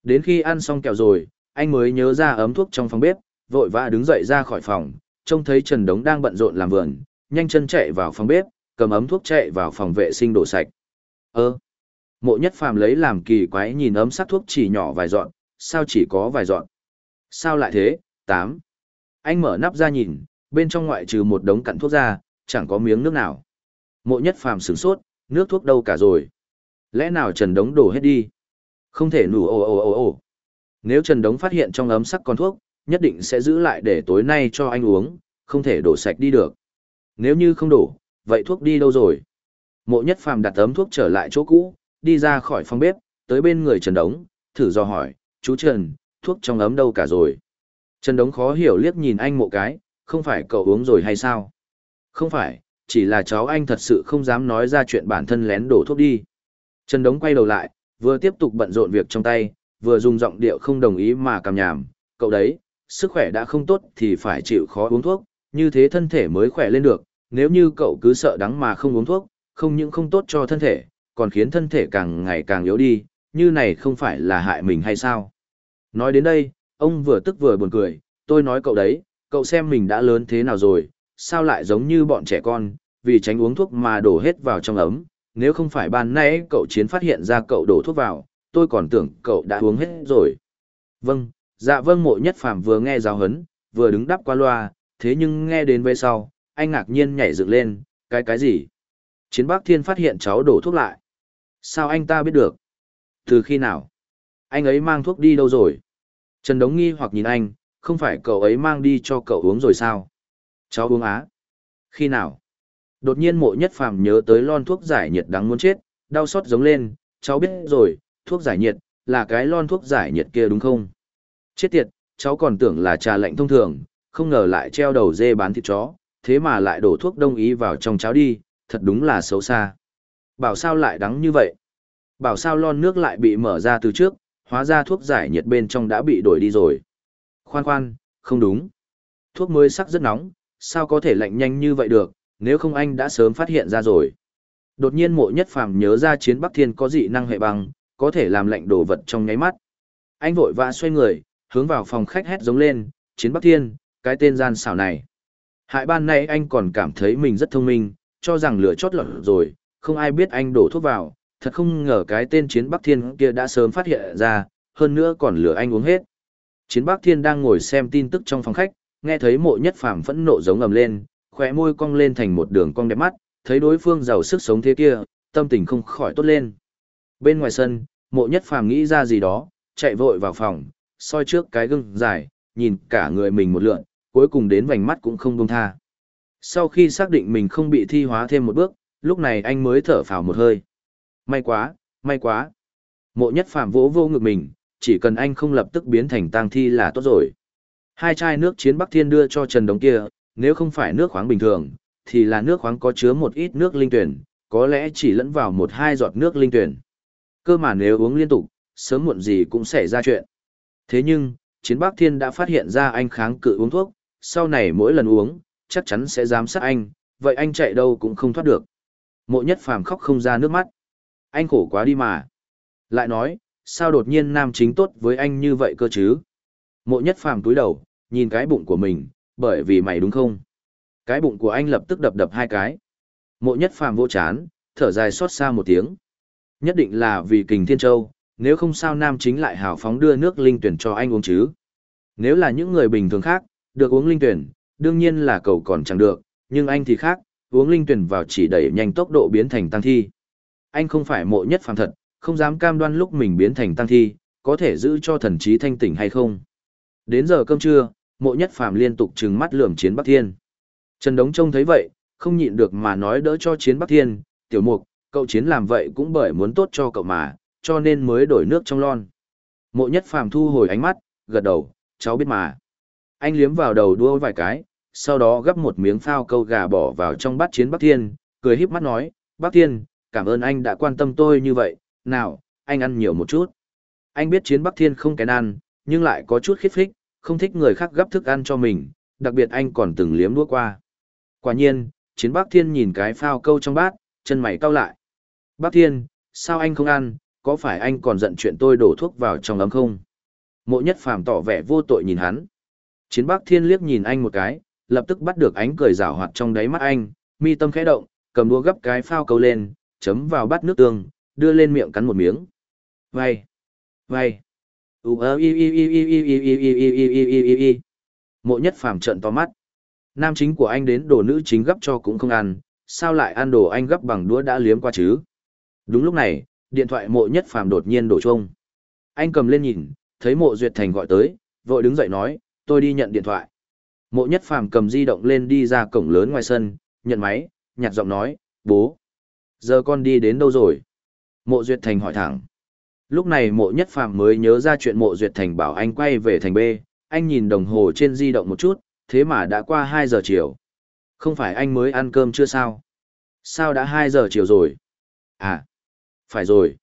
Đến khi ăn xong kẹo rồi, anh mới nhớ ra ấm thuốc trong phòng bếp, vội vã đứng dậy ra khỏi phòng, trông thấy Trần Đống đang bận rộn làm vườn, nhanh chân chạy vào phòng bếp, cầm ấm thuốc chạy vào phòng vệ sinh đổ sạch. Ơ, mộ nhất phàm lấy làm kỳ quái nhìn ấm sắc thuốc chỉ nhỏ vài dọn, sao chỉ có vài dọn? Sao lại thế? Tám. Anh mở nắp ra nhìn, bên trong ngoại trừ một đống cặn thuốc ra, chẳng có miếng nước nào. Mộ nhất phàm sửng sốt, nước thuốc đâu cả rồi. Lẽ nào Trần Đống đổ hết đi? Không thể nủ ồ ồ ồ ồ. Nếu Trần Đống phát hiện trong ấm sắc con thuốc, nhất định sẽ giữ lại để tối nay cho anh uống, không thể đổ sạch đi được. Nếu như không đổ, vậy thuốc đi đâu rồi? Mộ nhất phàm đặt ấm thuốc trở lại chỗ cũ, đi ra khỏi phòng bếp, tới bên người Trần Đống, thử do hỏi, chú Trần, thuốc trong ấm đâu cả rồi? Trần Đống khó hiểu liếc nhìn anh một cái, không phải cậu uống rồi hay sao? Không phải, chỉ là cháu anh thật sự không dám nói ra chuyện bản thân lén đổ thuốc đi. Trần Đống quay đầu lại, vừa tiếp tục bận rộn việc trong tay, vừa dùng giọng điệu không đồng ý mà cầm nhảm: cậu đấy, sức khỏe đã không tốt thì phải chịu khó uống thuốc, như thế thân thể mới khỏe lên được, nếu như cậu cứ sợ đắng mà không uống thuốc, không những không tốt cho thân thể, còn khiến thân thể càng ngày càng yếu đi, như này không phải là hại mình hay sao? Nói đến đây, ông vừa tức vừa buồn cười, tôi nói cậu đấy, cậu xem mình đã lớn thế nào rồi, sao lại giống như bọn trẻ con, vì tránh uống thuốc mà đổ hết vào trong ấm, nếu không phải ban nãy cậu chiến phát hiện ra cậu đổ thuốc vào, tôi còn tưởng cậu đã uống hết rồi. Vâng, dạ vâng mộ nhất phàm vừa nghe giáo hấn, vừa đứng đắp qua loa, thế nhưng nghe đến về sau, anh ngạc nhiên nhảy dựng lên, cái cái gì? Chiến Bắc Thiên phát hiện cháu đổ thuốc lại. Sao anh ta biết được? Từ khi nào? Anh ấy mang thuốc đi đâu rồi? Trần Đống nghi hoặc nhìn anh, không phải cậu ấy mang đi cho cậu uống rồi sao? Cháu uống á. Khi nào? Đột nhiên mộ nhất phàm nhớ tới lon thuốc giải nhiệt đắng muốn chết, đau xót giống lên, cháu biết rồi, thuốc giải nhiệt, là cái lon thuốc giải nhiệt kia đúng không? Chết tiệt, cháu còn tưởng là trà lạnh thông thường, không ngờ lại treo đầu dê bán thịt chó, thế mà lại đổ thuốc đông y vào trong cháo đi, thật đúng là xấu xa. Bảo sao lại đắng như vậy? Bảo sao lon nước lại bị mở ra từ trước, hóa ra thuốc giải nhiệt bên trong đã bị đổi đi rồi. Khoan khoan, không đúng. Thuốc mới sắc rất nóng, sao có thể lạnh nhanh như vậy được, nếu không anh đã sớm phát hiện ra rồi. Đột nhiên mộ nhất phàm nhớ ra chiến Bắc Thiên có dị năng hệ băng, có thể làm lạnh đồ vật trong nháy mắt. Anh vội vã xoay người, hướng vào phòng khách hét giống lên, chiến Bắc Thiên, cái tên gian xảo này. Hại ban nay anh còn cảm thấy mình rất thông minh, cho rằng lửa chót lọt rồi, không ai biết anh đổ thuốc vào, thật không ngờ cái tên chiến Bắc Thiên kia đã sớm phát hiện ra, hơn nữa còn lửa anh uống hết. Chiến Bắc Thiên đang ngồi xem tin tức trong phòng khách, nghe thấy mộ nhất phàm phẫn nộ giống ầm lên, khóe môi cong lên thành một đường cong đẹp mắt, thấy đối phương giàu sức sống thế kia, tâm tình không khỏi tốt lên. Bên ngoài sân, mộ nhất phàm nghĩ ra gì đó, chạy vội vào phòng, soi trước cái gương dài, nhìn cả người mình một lượn, cuối cùng đến vành mắt cũng không buông tha. Sau khi xác định mình không bị thi hóa thêm một bước, lúc này anh mới thở phào một hơi. May quá, may quá. Mộ nhất phàm vỗ vô ngực mình, chỉ cần anh không lập tức biến thành tang thi là tốt rồi. Hai chai nước chiến Bắc Thiên đưa cho Trần Đống kia, nếu không phải nước khoáng bình thường, thì là nước khoáng có chứa một ít nước linh tuyển, có lẽ chỉ lẫn vào một hai giọt nước linh tuyển. Cơ mà nếu uống liên tục, sớm muộn gì cũng xảy ra chuyện. Thế nhưng, Chiến Bắc Thiên đã phát hiện ra anh kháng cự uống thuốc, sau này mỗi lần uống, chắc chắn sẽ giám sát anh, vậy anh chạy đâu cũng không thoát được. Mộ nhất phàm khóc không ra nước mắt. Anh khổ quá đi mà. Lại nói, sao đột nhiên nam chính tốt với anh như vậy cơ chứ? Mộ nhất phàm túi đầu, nhìn cái bụng của mình, bởi vì mày đúng không? Cái bụng của anh lập tức đập đập hai cái. Mộ nhất phàm vô chán, thở dài xót xa một tiếng. Nhất định là vì kình thiên châu, nếu không sao nam chính lại hào phóng đưa nước linh tuyển cho anh uống chứ. Nếu là những người bình thường khác, được uống linh tuyển, đương nhiên là cầu còn chẳng được, nhưng anh thì khác, uống linh tuyển vào chỉ đẩy nhanh tốc độ biến thành tăng thi. Anh không phải mộ nhất phàm thật, không dám cam đoan lúc mình biến thành tăng thi, có thể giữ cho thần trí thanh tỉnh hay không. Đến giờ cơm trưa, mộ nhất phàm liên tục trừng mắt lườm chiến Bắc Thiên. Trần Đống trông thấy vậy, không nhịn được mà nói đỡ cho chiến Bắc Thiên, tiểu mục, cậu chiến làm vậy cũng bởi muốn tốt cho cậu mà, cho nên mới đổi nước trong lon. Mộ nhất phàm thu hồi ánh mắt, gật đầu, cháu biết mà. Anh liếm vào đầu đua vài cái, sau đó gấp một miếng phao câu gà bỏ vào trong bát chiến Bắc Thiên, cười híp mắt nói, Bắc Thiên, cảm ơn anh đã quan tâm tôi như vậy, nào, anh ăn nhiều một chút. Anh biết chiến Bắc Thiên không kén ăn, nhưng lại có chút khít khích, không thích người khác gấp thức ăn cho mình, đặc biệt anh còn từng liếm đua qua. Quả nhiên, chiến Bắc Thiên nhìn cái phao câu trong bát, chân mày cau lại. Bắc Thiên, sao anh không ăn, có phải anh còn giận chuyện tôi đổ thuốc vào trong ấm không? Mộ nhất phàm tỏ vẻ vô tội nhìn hắn. Chiến Bắc Thiên liếc nhìn anh một cái, lập tức bắt được ánh cười rảo hoạt trong đáy mắt anh, mi tâm khẽ động, cầm đũa gấp cái phao câu lên, chấm vào bát nước tương, đưa lên miệng cắn một miếng. Vay, vay. Mộ nhất phàm trận to mắt. Nam chính của anh đến đồ nữ chính gấp cho cũng không ăn, sao lại ăn đồ anh gấp bằng đũa đã liếm qua chứ? Đúng lúc này, điện thoại mộ nhất phàm đột nhiên đổ chuông. Anh cầm lên nhìn, thấy mộ duyệt thành gọi tới, vội đứng dậy nói, tôi đi nhận điện thoại. Mộ nhất phàm cầm di động lên đi ra cổng lớn ngoài sân, nhận máy, nhạt giọng nói, bố. Giờ con đi đến đâu rồi? Mộ duyệt thành hỏi thẳng. Lúc này mộ nhất phàm mới nhớ ra chuyện mộ duyệt thành bảo anh quay về thành B, anh nhìn đồng hồ trên di động một chút, thế mà đã qua 2 giờ chiều. Không phải anh mới ăn cơm chưa sao? Sao đã 2 giờ chiều rồi? À, phải rồi.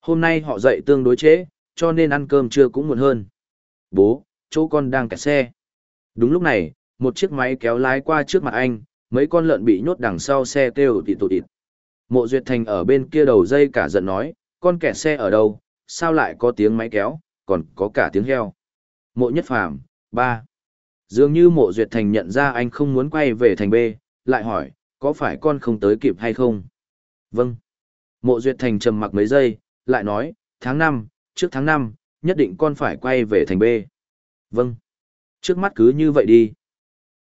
Hôm nay họ dậy tương đối trễ, cho nên ăn cơm trưa cũng muộn hơn. Bố, chỗ con đang kẹt xe. Đúng lúc này, một chiếc máy kéo lái qua trước mặt anh, mấy con lợn bị nhốt đằng sau xe kêu tịt tụt tịt. Mộ Duyệt Thành ở bên kia đầu dây cả giận nói, con kẹt xe ở đâu, sao lại có tiếng máy kéo, còn có cả tiếng heo. Mộ Nhất Phàm ba. Dường như mộ duyệt thành nhận ra anh không muốn quay về thành B, lại hỏi, có phải con không tới kịp hay không? Vâng. Mộ duyệt thành trầm mặc mấy giây, lại nói, tháng 5, trước tháng 5, nhất định con phải quay về thành B. Vâng. Trước mắt cứ như vậy đi.